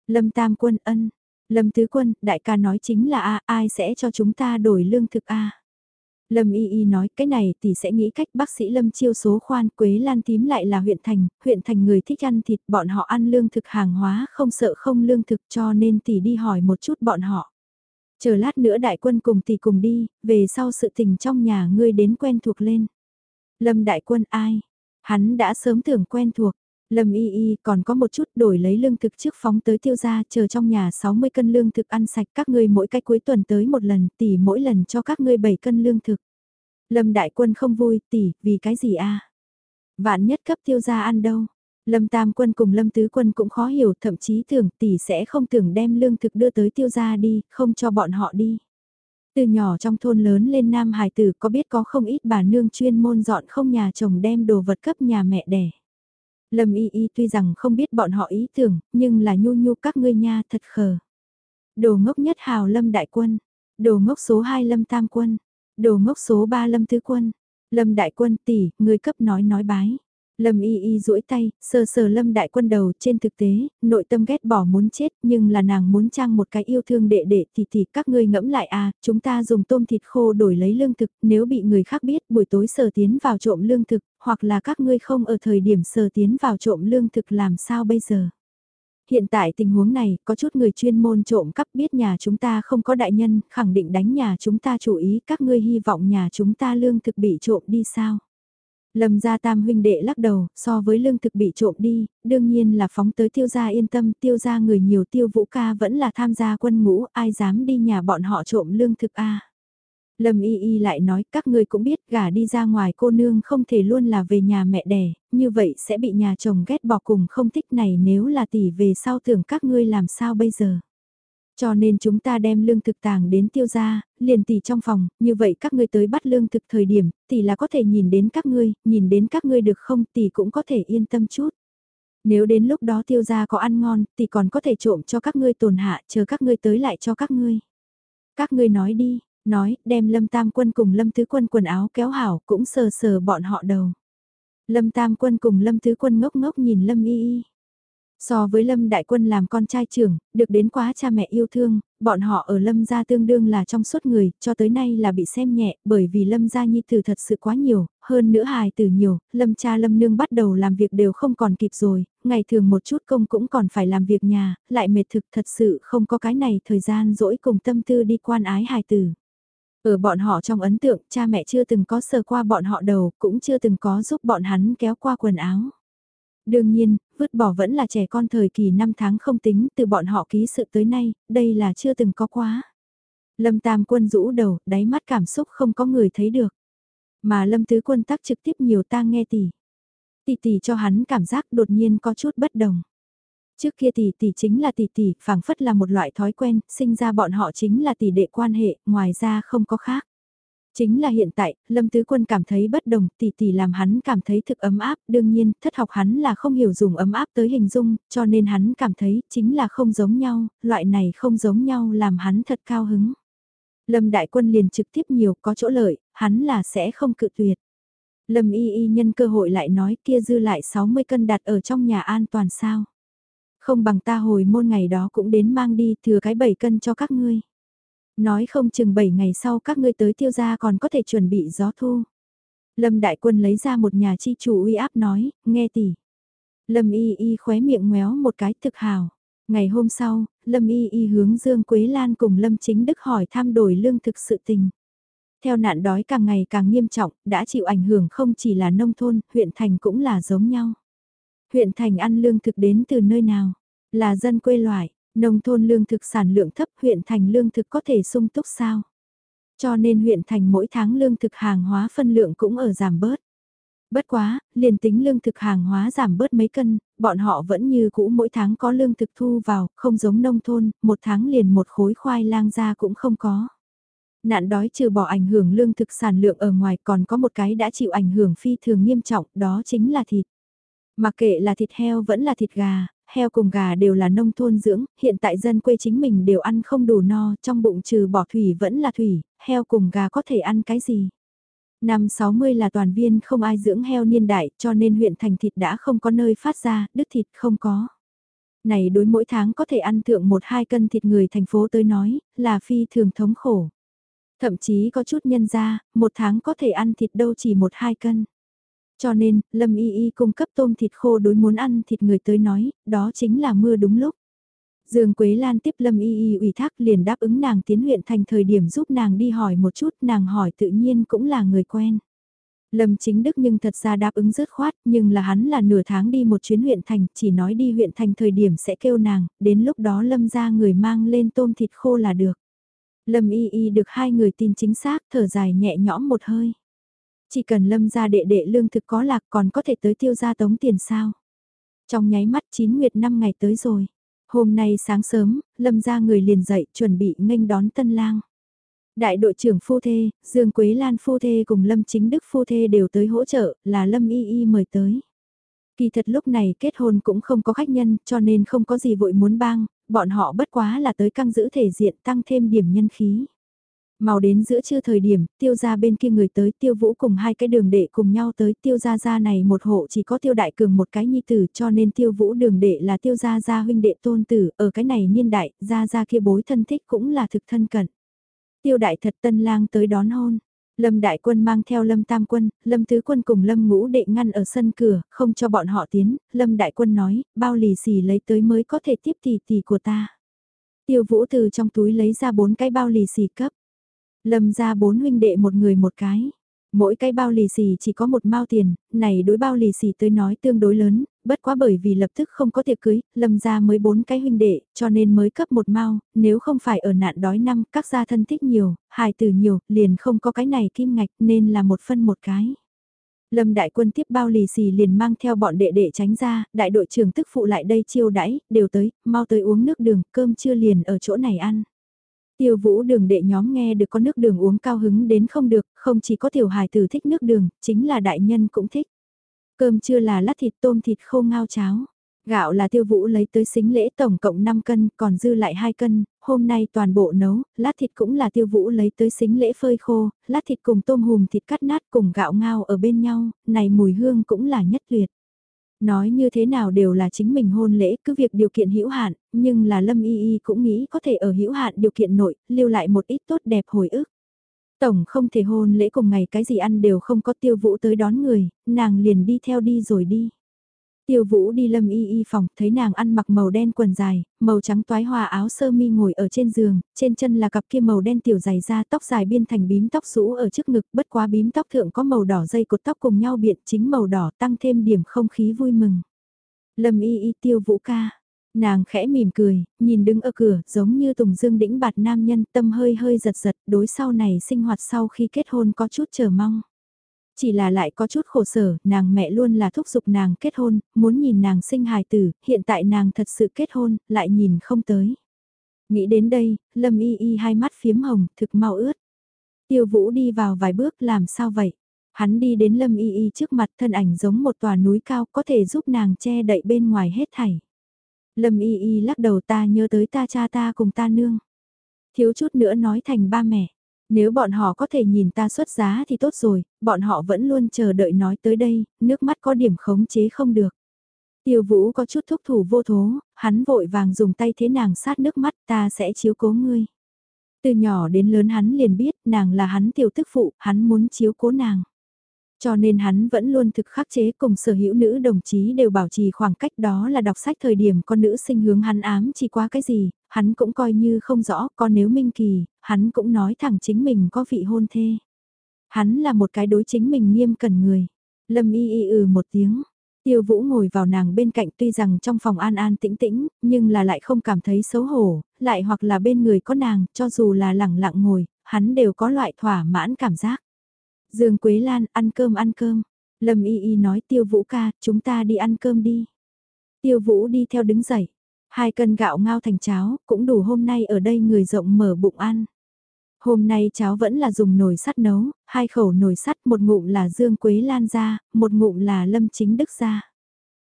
Lâm Tam Quân ân, Lâm Tứ Quân, đại ca nói chính là a ai sẽ cho chúng ta đổi lương thực a Lâm Y Y nói cái này thì sẽ nghĩ cách bác sĩ Lâm chiêu số khoan Quế Lan tím lại là huyện thành, huyện thành người thích ăn thịt bọn họ ăn lương thực hàng hóa không sợ không lương thực cho nên tỷ đi hỏi một chút bọn họ. Chờ lát nữa đại quân cùng tỷ cùng đi, về sau sự tình trong nhà ngươi đến quen thuộc lên. Lâm đại quân ai? Hắn đã sớm tưởng quen thuộc. Lâm y y còn có một chút đổi lấy lương thực trước phóng tới tiêu gia chờ trong nhà 60 cân lương thực ăn sạch các ngươi mỗi cách cuối tuần tới một lần tỷ mỗi lần cho các ngươi 7 cân lương thực. Lâm đại quân không vui tỷ vì cái gì a Vạn nhất cấp tiêu gia ăn đâu. Lâm Tam Quân cùng Lâm Tứ Quân cũng khó hiểu, thậm chí tưởng tỷ sẽ không tưởng đem lương thực đưa tới tiêu gia đi, không cho bọn họ đi. Từ nhỏ trong thôn lớn lên Nam Hải Tử có biết có không ít bà nương chuyên môn dọn không nhà chồng đem đồ vật cấp nhà mẹ đẻ. Lâm y y tuy rằng không biết bọn họ ý tưởng, nhưng là nhu nhu các ngươi nha thật khờ. Đồ ngốc nhất hào Lâm Đại Quân, đồ ngốc số 2 Lâm Tam Quân, đồ ngốc số 3 Lâm Tứ Quân, Lâm Đại Quân tỷ, người cấp nói nói bái. Lâm y y duỗi tay, sờ sờ lâm đại quân đầu trên thực tế, nội tâm ghét bỏ muốn chết nhưng là nàng muốn trang một cái yêu thương đệ đệ thì thì các ngươi ngẫm lại à, chúng ta dùng tôm thịt khô đổi lấy lương thực, nếu bị người khác biết buổi tối sờ tiến vào trộm lương thực, hoặc là các ngươi không ở thời điểm sờ tiến vào trộm lương thực làm sao bây giờ. Hiện tại tình huống này, có chút người chuyên môn trộm cắp biết nhà chúng ta không có đại nhân, khẳng định đánh nhà chúng ta chủ ý các ngươi hy vọng nhà chúng ta lương thực bị trộm đi sao. Lâm gia tam huynh đệ lắc đầu, so với lương thực bị trộm đi, đương nhiên là phóng tới tiêu gia yên tâm, tiêu gia người nhiều tiêu vũ ca vẫn là tham gia quân ngũ, ai dám đi nhà bọn họ trộm lương thực a Lâm y y lại nói các ngươi cũng biết gả đi ra ngoài cô nương không thể luôn là về nhà mẹ đẻ, như vậy sẽ bị nhà chồng ghét bỏ cùng không thích này nếu là tỷ về sau tưởng các ngươi làm sao bây giờ. Cho nên chúng ta đem lương thực tàng đến tiêu gia, liền tỷ trong phòng, như vậy các ngươi tới bắt lương thực thời điểm, tỷ là có thể nhìn đến các ngươi, nhìn đến các ngươi được không tỷ cũng có thể yên tâm chút. Nếu đến lúc đó tiêu gia có ăn ngon, tỷ còn có thể trộm cho các ngươi tồn hạ, chờ các ngươi tới lại cho các ngươi. Các ngươi nói đi, nói, đem lâm tam quân cùng lâm tứ quân quần áo kéo hảo, cũng sờ sờ bọn họ đầu. Lâm tam quân cùng lâm tứ quân ngốc ngốc nhìn lâm y y. So với Lâm Đại Quân làm con trai trưởng, được đến quá cha mẹ yêu thương, bọn họ ở Lâm gia tương đương là trong suốt người, cho tới nay là bị xem nhẹ, bởi vì Lâm gia nhi tử thật sự quá nhiều, hơn nữa hài tử nhiều, Lâm cha Lâm nương bắt đầu làm việc đều không còn kịp rồi, ngày thường một chút công cũng còn phải làm việc nhà, lại mệt thực thật sự không có cái này thời gian dỗi cùng tâm tư đi quan ái hài tử. Ở bọn họ trong ấn tượng, cha mẹ chưa từng có sờ qua bọn họ đầu, cũng chưa từng có giúp bọn hắn kéo qua quần áo. Đương nhiên, vứt bỏ vẫn là trẻ con thời kỳ 5 tháng không tính từ bọn họ ký sự tới nay, đây là chưa từng có quá. Lâm Tam Quân rũ đầu, đáy mắt cảm xúc không có người thấy được. Mà Lâm Tứ Quân tác trực tiếp nhiều ta nghe tỷ. Tỷ tỷ cho hắn cảm giác đột nhiên có chút bất đồng. Trước kia tỷ tỷ chính là tỷ tỷ, phảng phất là một loại thói quen, sinh ra bọn họ chính là tỷ đệ quan hệ, ngoài ra không có khác. Chính là hiện tại, Lâm Tứ Quân cảm thấy bất đồng, tỷ tỷ làm hắn cảm thấy thực ấm áp, đương nhiên, thất học hắn là không hiểu dùng ấm áp tới hình dung, cho nên hắn cảm thấy chính là không giống nhau, loại này không giống nhau làm hắn thật cao hứng. Lâm Đại Quân liền trực tiếp nhiều có chỗ lợi, hắn là sẽ không cự tuyệt. Lâm Y Y nhân cơ hội lại nói kia dư lại 60 cân đặt ở trong nhà an toàn sao. Không bằng ta hồi môn ngày đó cũng đến mang đi thừa cái 7 cân cho các ngươi. Nói không chừng 7 ngày sau các ngươi tới tiêu gia còn có thể chuẩn bị gió thu. Lâm Đại Quân lấy ra một nhà chi chủ uy áp nói, nghe tỷ. Lâm Y Y khóe miệng ngoéo một cái thực hào. Ngày hôm sau, Lâm Y Y hướng Dương Quế Lan cùng Lâm Chính Đức hỏi thăm đổi lương thực sự tình. Theo nạn đói càng ngày càng nghiêm trọng, đã chịu ảnh hưởng không chỉ là nông thôn, huyện thành cũng là giống nhau. Huyện thành ăn lương thực đến từ nơi nào? Là dân quê loại, nông thôn lương thực sản lượng thấp huyện thành lương thực có thể sung túc sao? Cho nên huyện thành mỗi tháng lương thực hàng hóa phân lượng cũng ở giảm bớt. Bất quá, liền tính lương thực hàng hóa giảm bớt mấy cân, bọn họ vẫn như cũ mỗi tháng có lương thực thu vào, không giống nông thôn, một tháng liền một khối khoai lang ra cũng không có. Nạn đói trừ bỏ ảnh hưởng lương thực sản lượng ở ngoài còn có một cái đã chịu ảnh hưởng phi thường nghiêm trọng, đó chính là thịt. Mặc kệ là thịt heo vẫn là thịt gà, heo cùng gà đều là nông thôn dưỡng, hiện tại dân quê chính mình đều ăn không đủ no, trong bụng trừ bỏ thủy vẫn là thủy, heo cùng gà có thể ăn cái gì. Năm 60 là toàn viên không ai dưỡng heo niên đại cho nên huyện thành thịt đã không có nơi phát ra, đứt thịt không có. Này đối mỗi tháng có thể ăn thượng một hai cân thịt người thành phố tới nói, là phi thường thống khổ. Thậm chí có chút nhân ra, một tháng có thể ăn thịt đâu chỉ một hai cân. Cho nên, Lâm Y Y cung cấp tôm thịt khô đối muốn ăn thịt người tới nói, đó chính là mưa đúng lúc. Dương Quế Lan tiếp Lâm Y Y ủy thác liền đáp ứng nàng tiến huyện thành thời điểm giúp nàng đi hỏi một chút, nàng hỏi tự nhiên cũng là người quen. Lâm chính đức nhưng thật ra đáp ứng rớt khoát, nhưng là hắn là nửa tháng đi một chuyến huyện thành, chỉ nói đi huyện thành thời điểm sẽ kêu nàng, đến lúc đó Lâm ra người mang lên tôm thịt khô là được. Lâm y y được hai người tin chính xác, thở dài nhẹ nhõm một hơi. Chỉ cần lâm ra đệ đệ lương thực có lạc còn có thể tới tiêu gia tống tiền sao. Trong nháy mắt chín nguyệt năm ngày tới rồi. Hôm nay sáng sớm, lâm ra người liền dậy chuẩn bị nghênh đón tân lang. Đại đội trưởng phu thê, Dương Quế Lan phu thê cùng Lâm Chính Đức phu thê đều tới hỗ trợ, là Lâm Y Y mời tới. Kỳ thật lúc này kết hôn cũng không có khách nhân, cho nên không có gì vội muốn bang, bọn họ bất quá là tới căng giữ thể diện tăng thêm điểm nhân khí. Màu đến giữa trưa thời điểm, tiêu gia bên kia người tới tiêu vũ cùng hai cái đường đệ cùng nhau tới tiêu gia gia này một hộ chỉ có tiêu đại cường một cái nhi tử cho nên tiêu vũ đường đệ là tiêu gia gia huynh đệ tôn tử, ở cái này niên đại, gia gia kia bối thân thích cũng là thực thân cận. Tiêu đại thật tân lang tới đón hôn. Lâm Đại Quân mang theo Lâm Tam Quân, Lâm Tứ Quân cùng Lâm Ngũ Đệ ngăn ở sân cửa, không cho bọn họ tiến, Lâm Đại Quân nói, bao lì xì lấy tới mới có thể tiếp tỷ tỷ của ta. Tiêu Vũ từ trong túi lấy ra bốn cái bao lì xì cấp. Lâm ra bốn huynh đệ một người một cái. Mỗi cái bao lì xì chỉ có một mao tiền, này đối bao lì xì tôi nói tương đối lớn, bất quá bởi vì lập tức không có tiệc cưới, lâm ra mới bốn cái huynh đệ, cho nên mới cấp một mao, nếu không phải ở nạn đói năm, các gia thân thích nhiều, hài tử nhiều, liền không có cái này kim ngạch nên là một phân một cái. Lâm đại quân tiếp bao lì xì liền mang theo bọn đệ đệ tránh ra, đại đội trưởng tức phụ lại đây chiêu đãi, đều tới, mau tới uống nước đường, cơm chưa liền ở chỗ này ăn. Tiêu vũ đường đệ nhóm nghe được có nước đường uống cao hứng đến không được, không chỉ có tiểu hài tử thích nước đường, chính là đại nhân cũng thích. Cơm chưa là lát thịt tôm thịt khô ngao cháo. Gạo là tiêu vũ lấy tới xính lễ tổng cộng 5 cân, còn dư lại 2 cân, hôm nay toàn bộ nấu, lát thịt cũng là tiêu vũ lấy tới xính lễ phơi khô, lát thịt cùng tôm hùm thịt cắt nát cùng gạo ngao ở bên nhau, này mùi hương cũng là nhất tuyệt. Nói như thế nào đều là chính mình hôn lễ, cứ việc điều kiện hữu hạn, nhưng là Lâm Y Y cũng nghĩ có thể ở hữu hạn điều kiện nội, lưu lại một ít tốt đẹp hồi ức. Tổng không thể hôn lễ cùng ngày cái gì ăn đều không có tiêu vũ tới đón người, nàng liền đi theo đi rồi đi. Tiêu Vũ đi lâm y y phòng, thấy nàng ăn mặc màu đen quần dài, màu trắng toái hòa áo sơ mi ngồi ở trên giường, trên chân là cặp kia màu đen tiểu dày da tóc dài biên thành bím tóc rũ ở trước ngực, bất quá bím tóc thượng có màu đỏ dây cột tóc cùng nhau biện chính màu đỏ tăng thêm điểm không khí vui mừng. Lâm y y tiêu Vũ ca. Nàng khẽ mỉm cười, nhìn đứng ở cửa, giống như Tùng Dương đĩnh bạt nam nhân, tâm hơi hơi giật giật, đối sau này sinh hoạt sau khi kết hôn có chút chờ mong. Chỉ là lại có chút khổ sở, nàng mẹ luôn là thúc giục nàng kết hôn, muốn nhìn nàng sinh hài tử, hiện tại nàng thật sự kết hôn, lại nhìn không tới. Nghĩ đến đây, Lâm Y Y hai mắt phiếm hồng, thực mau ướt. Tiêu Vũ đi vào vài bước làm sao vậy? Hắn đi đến Lâm Y Y trước mặt thân ảnh giống một tòa núi cao có thể giúp nàng che đậy bên ngoài hết thảy. Lâm Y Y lắc đầu ta nhớ tới ta cha ta cùng ta nương. Thiếu chút nữa nói thành ba mẹ. Nếu bọn họ có thể nhìn ta xuất giá thì tốt rồi, bọn họ vẫn luôn chờ đợi nói tới đây, nước mắt có điểm khống chế không được. Tiêu vũ có chút thúc thủ vô thố, hắn vội vàng dùng tay thế nàng sát nước mắt ta sẽ chiếu cố ngươi. Từ nhỏ đến lớn hắn liền biết nàng là hắn tiểu tức phụ, hắn muốn chiếu cố nàng. Cho nên hắn vẫn luôn thực khắc chế cùng sở hữu nữ đồng chí đều bảo trì khoảng cách đó là đọc sách thời điểm con nữ sinh hướng hắn ám chỉ qua cái gì, hắn cũng coi như không rõ, còn nếu minh kỳ, hắn cũng nói thẳng chính mình có vị hôn thê. Hắn là một cái đối chính mình nghiêm cẩn người. Lâm y y ừ một tiếng. Tiêu Vũ ngồi vào nàng bên cạnh tuy rằng trong phòng an an tĩnh tĩnh, nhưng là lại không cảm thấy xấu hổ, lại hoặc là bên người có nàng, cho dù là lẳng lặng ngồi, hắn đều có loại thỏa mãn cảm giác. Dương Quế Lan, ăn cơm ăn cơm. Lâm Y Y nói Tiêu Vũ ca, chúng ta đi ăn cơm đi. Tiêu Vũ đi theo đứng dậy. Hai cân gạo ngao thành cháo, cũng đủ hôm nay ở đây người rộng mở bụng ăn. Hôm nay cháo vẫn là dùng nồi sắt nấu, hai khẩu nồi sắt một ngụm là Dương Quế Lan ra, một ngụm là Lâm Chính Đức ra.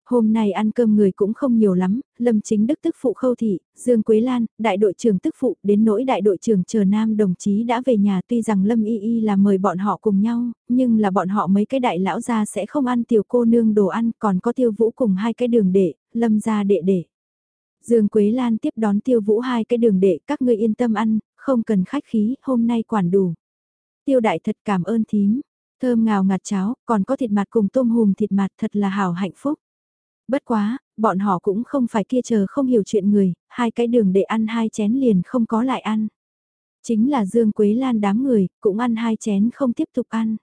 Hôm nay ăn cơm người cũng không nhiều lắm, Lâm Chính Đức tức phụ khâu thị, Dương Quế Lan, đại đội trưởng tức phụ, đến nỗi đại đội trưởng chờ nam đồng chí đã về nhà tuy rằng Lâm Y Y là mời bọn họ cùng nhau, nhưng là bọn họ mấy cái đại lão gia sẽ không ăn tiểu cô nương đồ ăn, còn có tiêu vũ cùng hai cái đường đệ, Lâm gia đệ đệ. Dương Quế Lan tiếp đón tiêu vũ hai cái đường đệ, các ngươi yên tâm ăn, không cần khách khí, hôm nay quản đủ. Tiêu đại thật cảm ơn thím, thơm ngào ngạt cháo, còn có thịt mặt cùng tôm hùm thịt mặt thật là hảo hạnh phúc. Bất quá, bọn họ cũng không phải kia chờ không hiểu chuyện người, hai cái đường để ăn hai chén liền không có lại ăn. Chính là Dương Quế Lan đám người, cũng ăn hai chén không tiếp tục ăn.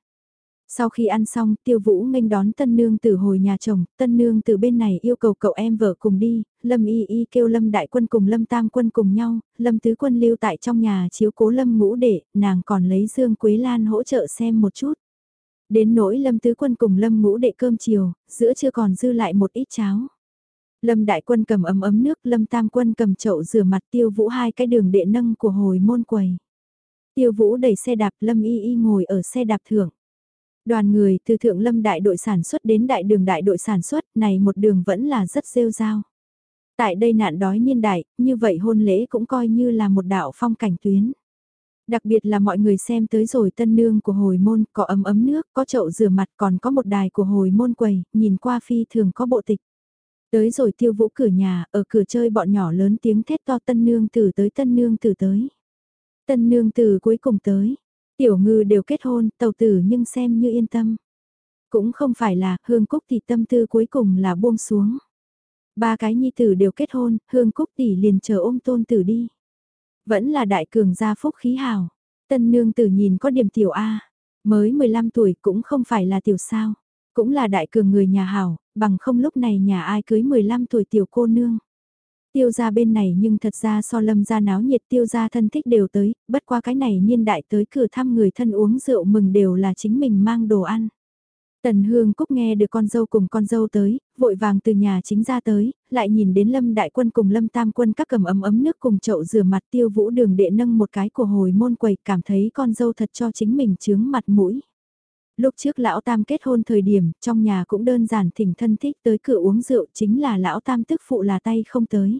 Sau khi ăn xong, tiêu vũ nghênh đón tân nương từ hồi nhà chồng, tân nương từ bên này yêu cầu cậu em vợ cùng đi, lâm y y kêu lâm đại quân cùng lâm tam quân cùng nhau, lâm tứ quân lưu tại trong nhà chiếu cố lâm ngũ để, nàng còn lấy Dương Quế Lan hỗ trợ xem một chút. Đến nỗi lâm tứ quân cùng lâm ngũ đệ cơm chiều, giữa chưa còn dư lại một ít cháo. Lâm đại quân cầm ấm ấm nước, lâm tam quân cầm chậu rửa mặt tiêu vũ hai cái đường đệ nâng của hồi môn quầy. Tiêu vũ đẩy xe đạp lâm y y ngồi ở xe đạp thưởng. Đoàn người từ thượng lâm đại đội sản xuất đến đại đường đại đội sản xuất này một đường vẫn là rất rêu rao. Tại đây nạn đói niên đại, như vậy hôn lễ cũng coi như là một đạo phong cảnh tuyến. Đặc biệt là mọi người xem tới rồi tân nương của hồi môn, có ấm ấm nước, có chậu rửa mặt còn có một đài của hồi môn quầy, nhìn qua phi thường có bộ tịch. Tới rồi tiêu vũ cửa nhà, ở cửa chơi bọn nhỏ lớn tiếng thét to tân nương tử tới tân nương tử tới. Tân nương tử cuối cùng tới, tiểu ngư đều kết hôn, tàu tử nhưng xem như yên tâm. Cũng không phải là hương cúc thì tâm tư cuối cùng là buông xuống. Ba cái nhi tử đều kết hôn, hương cúc tỷ liền chờ ôm tôn tử đi. Vẫn là đại cường gia phúc khí hào. Tân nương tử nhìn có điểm tiểu A. Mới 15 tuổi cũng không phải là tiểu sao. Cũng là đại cường người nhà hào, bằng không lúc này nhà ai cưới 15 tuổi tiểu cô nương. Tiêu gia bên này nhưng thật ra so lâm gia náo nhiệt tiêu gia thân thích đều tới, bất qua cái này niên đại tới cửa thăm người thân uống rượu mừng đều là chính mình mang đồ ăn. Tần Hương Cúc nghe được con dâu cùng con dâu tới, vội vàng từ nhà chính ra tới, lại nhìn đến Lâm Đại Quân cùng Lâm Tam Quân các cầm ấm ấm nước cùng chậu rửa mặt tiêu vũ đường đệ nâng một cái của hồi môn quầy cảm thấy con dâu thật cho chính mình chướng mặt mũi. Lúc trước lão Tam kết hôn thời điểm, trong nhà cũng đơn giản thỉnh thân thích tới cửa uống rượu chính là lão Tam tức phụ là tay không tới.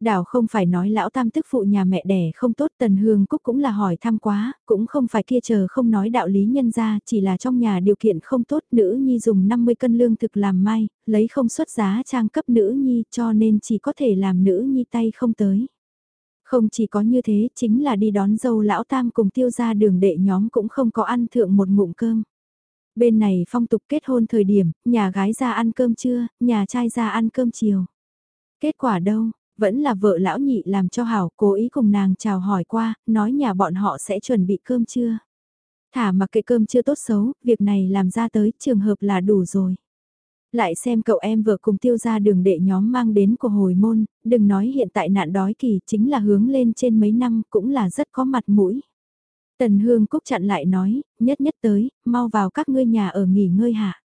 Đảo không phải nói lão tam tức phụ nhà mẹ đẻ không tốt tần hương cúc cũng là hỏi thăm quá, cũng không phải kia chờ không nói đạo lý nhân ra, chỉ là trong nhà điều kiện không tốt nữ nhi dùng 50 cân lương thực làm may, lấy không xuất giá trang cấp nữ nhi cho nên chỉ có thể làm nữ nhi tay không tới. Không chỉ có như thế chính là đi đón dâu lão tam cùng tiêu ra đường đệ nhóm cũng không có ăn thượng một ngụm cơm. Bên này phong tục kết hôn thời điểm, nhà gái ra ăn cơm trưa, nhà trai ra ăn cơm chiều. Kết quả đâu, vẫn là vợ lão nhị làm cho hảo cố ý cùng nàng chào hỏi qua, nói nhà bọn họ sẽ chuẩn bị cơm trưa. Thả mặc kệ cơm chưa tốt xấu, việc này làm ra tới trường hợp là đủ rồi. Lại xem cậu em vợ cùng tiêu ra đường đệ nhóm mang đến của hồi môn, đừng nói hiện tại nạn đói kỳ chính là hướng lên trên mấy năm cũng là rất có mặt mũi. Tần Hương Cúc chặn lại nói, nhất nhất tới, mau vào các ngươi nhà ở nghỉ ngơi hạ.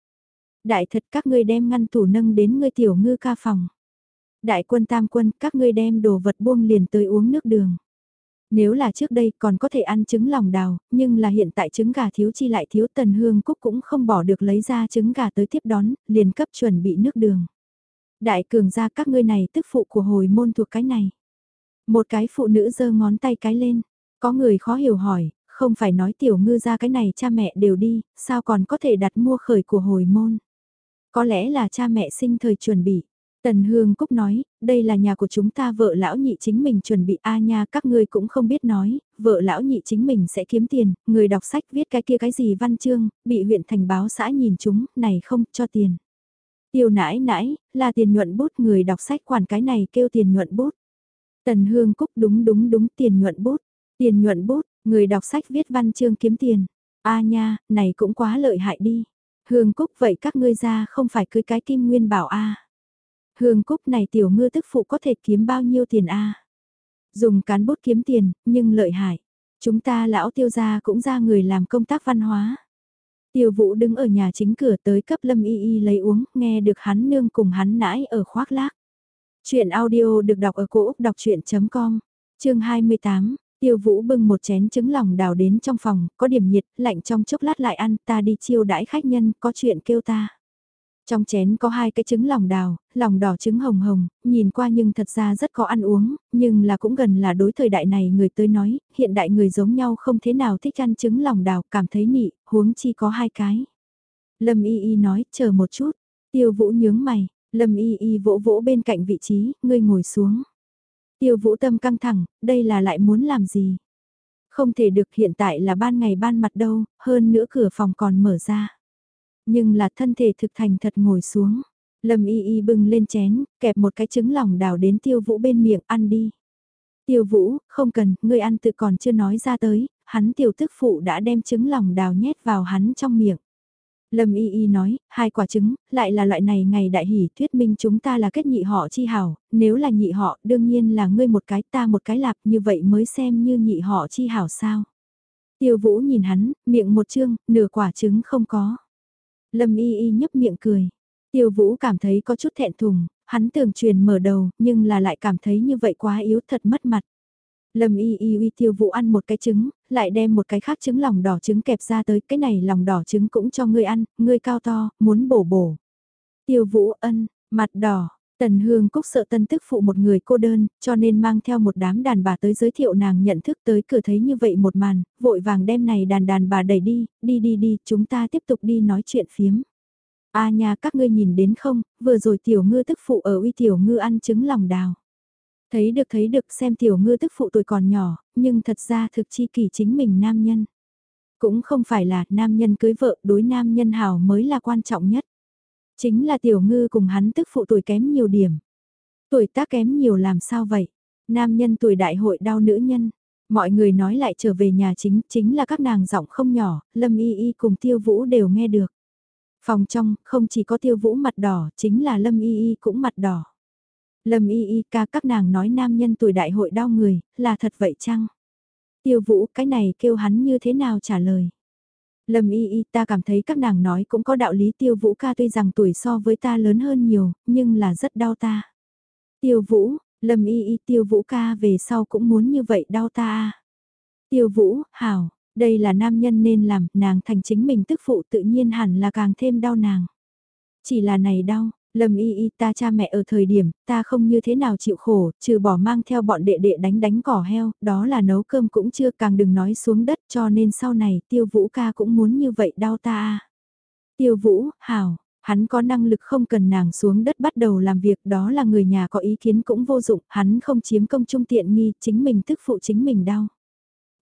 Đại thật các ngươi đem ngăn tủ nâng đến ngươi tiểu ngư ca phòng. Đại quân tam quân, các ngươi đem đồ vật buông liền tới uống nước đường. Nếu là trước đây còn có thể ăn trứng lòng đào, nhưng là hiện tại trứng gà thiếu chi lại thiếu tần hương cúc cũng không bỏ được lấy ra trứng gà tới tiếp đón, liền cấp chuẩn bị nước đường. Đại cường ra các ngươi này tức phụ của hồi môn thuộc cái này. Một cái phụ nữ giơ ngón tay cái lên, có người khó hiểu hỏi, không phải nói tiểu ngư ra cái này cha mẹ đều đi, sao còn có thể đặt mua khởi của hồi môn. Có lẽ là cha mẹ sinh thời chuẩn bị, Tần Hương Cúc nói, đây là nhà của chúng ta vợ lão nhị chính mình chuẩn bị a nha các ngươi cũng không biết nói, vợ lão nhị chính mình sẽ kiếm tiền, người đọc sách viết cái kia cái gì văn chương, bị huyện thành báo xã nhìn chúng, này không cho tiền. Tiêu nãi nãi, là tiền nhuận bút người đọc sách quản cái này kêu tiền nhuận bút. Tần Hương Cúc đúng đúng đúng tiền nhuận bút, tiền nhuận bút, người đọc sách viết văn chương kiếm tiền. A nha, này cũng quá lợi hại đi. Hương Cúc vậy các ngươi ra không phải cưới cái kim nguyên bảo A. Hương Cúc này tiểu ngư tức phụ có thể kiếm bao nhiêu tiền A. Dùng cán bút kiếm tiền, nhưng lợi hại. Chúng ta lão tiêu gia cũng ra người làm công tác văn hóa. Tiêu vũ đứng ở nhà chính cửa tới cấp lâm y y lấy uống, nghe được hắn nương cùng hắn nãi ở khoác lác. Chuyện audio được đọc ở cổ Úc đọc chuyện.com, chương 28, Tiêu Vũ bưng một chén trứng lòng đào đến trong phòng, có điểm nhiệt, lạnh trong chốc lát lại ăn, ta đi chiêu đãi khách nhân, có chuyện kêu ta. Trong chén có hai cái trứng lòng đào, lòng đỏ trứng hồng hồng, nhìn qua nhưng thật ra rất có ăn uống, nhưng là cũng gần là đối thời đại này người tới nói, hiện đại người giống nhau không thế nào thích ăn trứng lòng đào, cảm thấy nị, huống chi có hai cái. Lâm Y Y nói, chờ một chút, tiêu vũ nhướng mày, Lâm Y Y vỗ vỗ bên cạnh vị trí, ngươi ngồi xuống. Tiêu vũ tâm căng thẳng, đây là lại muốn làm gì? Không thể được hiện tại là ban ngày ban mặt đâu, hơn nữa cửa phòng còn mở ra. Nhưng là thân thể thực thành thật ngồi xuống. Lâm y y bưng lên chén, kẹp một cái trứng lòng đào đến tiêu vũ bên miệng ăn đi. Tiêu vũ, không cần, ngươi ăn tự còn chưa nói ra tới, hắn tiểu tức phụ đã đem trứng lòng đào nhét vào hắn trong miệng. Lâm Y Y nói, hai quả trứng, lại là loại này ngày đại hỷ thuyết minh chúng ta là kết nhị họ chi hảo, nếu là nhị họ đương nhiên là ngươi một cái ta một cái lạp như vậy mới xem như nhị họ chi hảo sao. Tiêu Vũ nhìn hắn, miệng một chương, nửa quả trứng không có. Lâm Y Y nhấp miệng cười. Tiêu Vũ cảm thấy có chút thẹn thùng, hắn tưởng truyền mở đầu, nhưng là lại cảm thấy như vậy quá yếu thật mất mặt. Lâm y y uy tiêu vũ ăn một cái trứng, lại đem một cái khác trứng lòng đỏ trứng kẹp ra tới, cái này lòng đỏ trứng cũng cho ngươi ăn, ngươi cao to, muốn bổ bổ. Tiêu vũ ân, mặt đỏ, Tần Hương Cúc sợ tân tức phụ một người cô đơn, cho nên mang theo một đám đàn bà tới giới thiệu nàng nhận thức tới cửa thấy như vậy một màn, vội vàng đem này đàn đàn bà đẩy đi, đi đi đi, chúng ta tiếp tục đi nói chuyện phiếm. A à nhà các ngươi nhìn đến không, vừa rồi tiểu ngư tức phụ ở uy tiểu ngư ăn trứng lòng đào. Thấy được thấy được xem tiểu ngư tức phụ tuổi còn nhỏ, nhưng thật ra thực chi kỳ chính mình nam nhân. Cũng không phải là nam nhân cưới vợ đối nam nhân hào mới là quan trọng nhất. Chính là tiểu ngư cùng hắn tức phụ tuổi kém nhiều điểm. Tuổi tác kém nhiều làm sao vậy? Nam nhân tuổi đại hội đau nữ nhân. Mọi người nói lại trở về nhà chính, chính là các nàng giọng không nhỏ, Lâm Y Y cùng Tiêu Vũ đều nghe được. Phòng trong, không chỉ có Tiêu Vũ mặt đỏ, chính là Lâm Y Y cũng mặt đỏ. Lâm y y ca các nàng nói nam nhân tuổi đại hội đau người, là thật vậy chăng? Tiêu vũ cái này kêu hắn như thế nào trả lời? Lâm y y ta cảm thấy các nàng nói cũng có đạo lý tiêu vũ ca tuy rằng tuổi so với ta lớn hơn nhiều, nhưng là rất đau ta. Tiêu vũ, lâm y y tiêu vũ ca về sau cũng muốn như vậy đau ta à? Tiêu vũ, hảo, đây là nam nhân nên làm, nàng thành chính mình tức phụ tự nhiên hẳn là càng thêm đau nàng. Chỉ là này đau, Lâm y y ta cha mẹ ở thời điểm, ta không như thế nào chịu khổ, trừ bỏ mang theo bọn đệ đệ đánh đánh cỏ heo, đó là nấu cơm cũng chưa càng đừng nói xuống đất cho nên sau này tiêu vũ ca cũng muốn như vậy đau ta. Tiêu vũ, hảo, hắn có năng lực không cần nàng xuống đất bắt đầu làm việc đó là người nhà có ý kiến cũng vô dụng, hắn không chiếm công trung tiện nghi, chính mình tức phụ chính mình đau.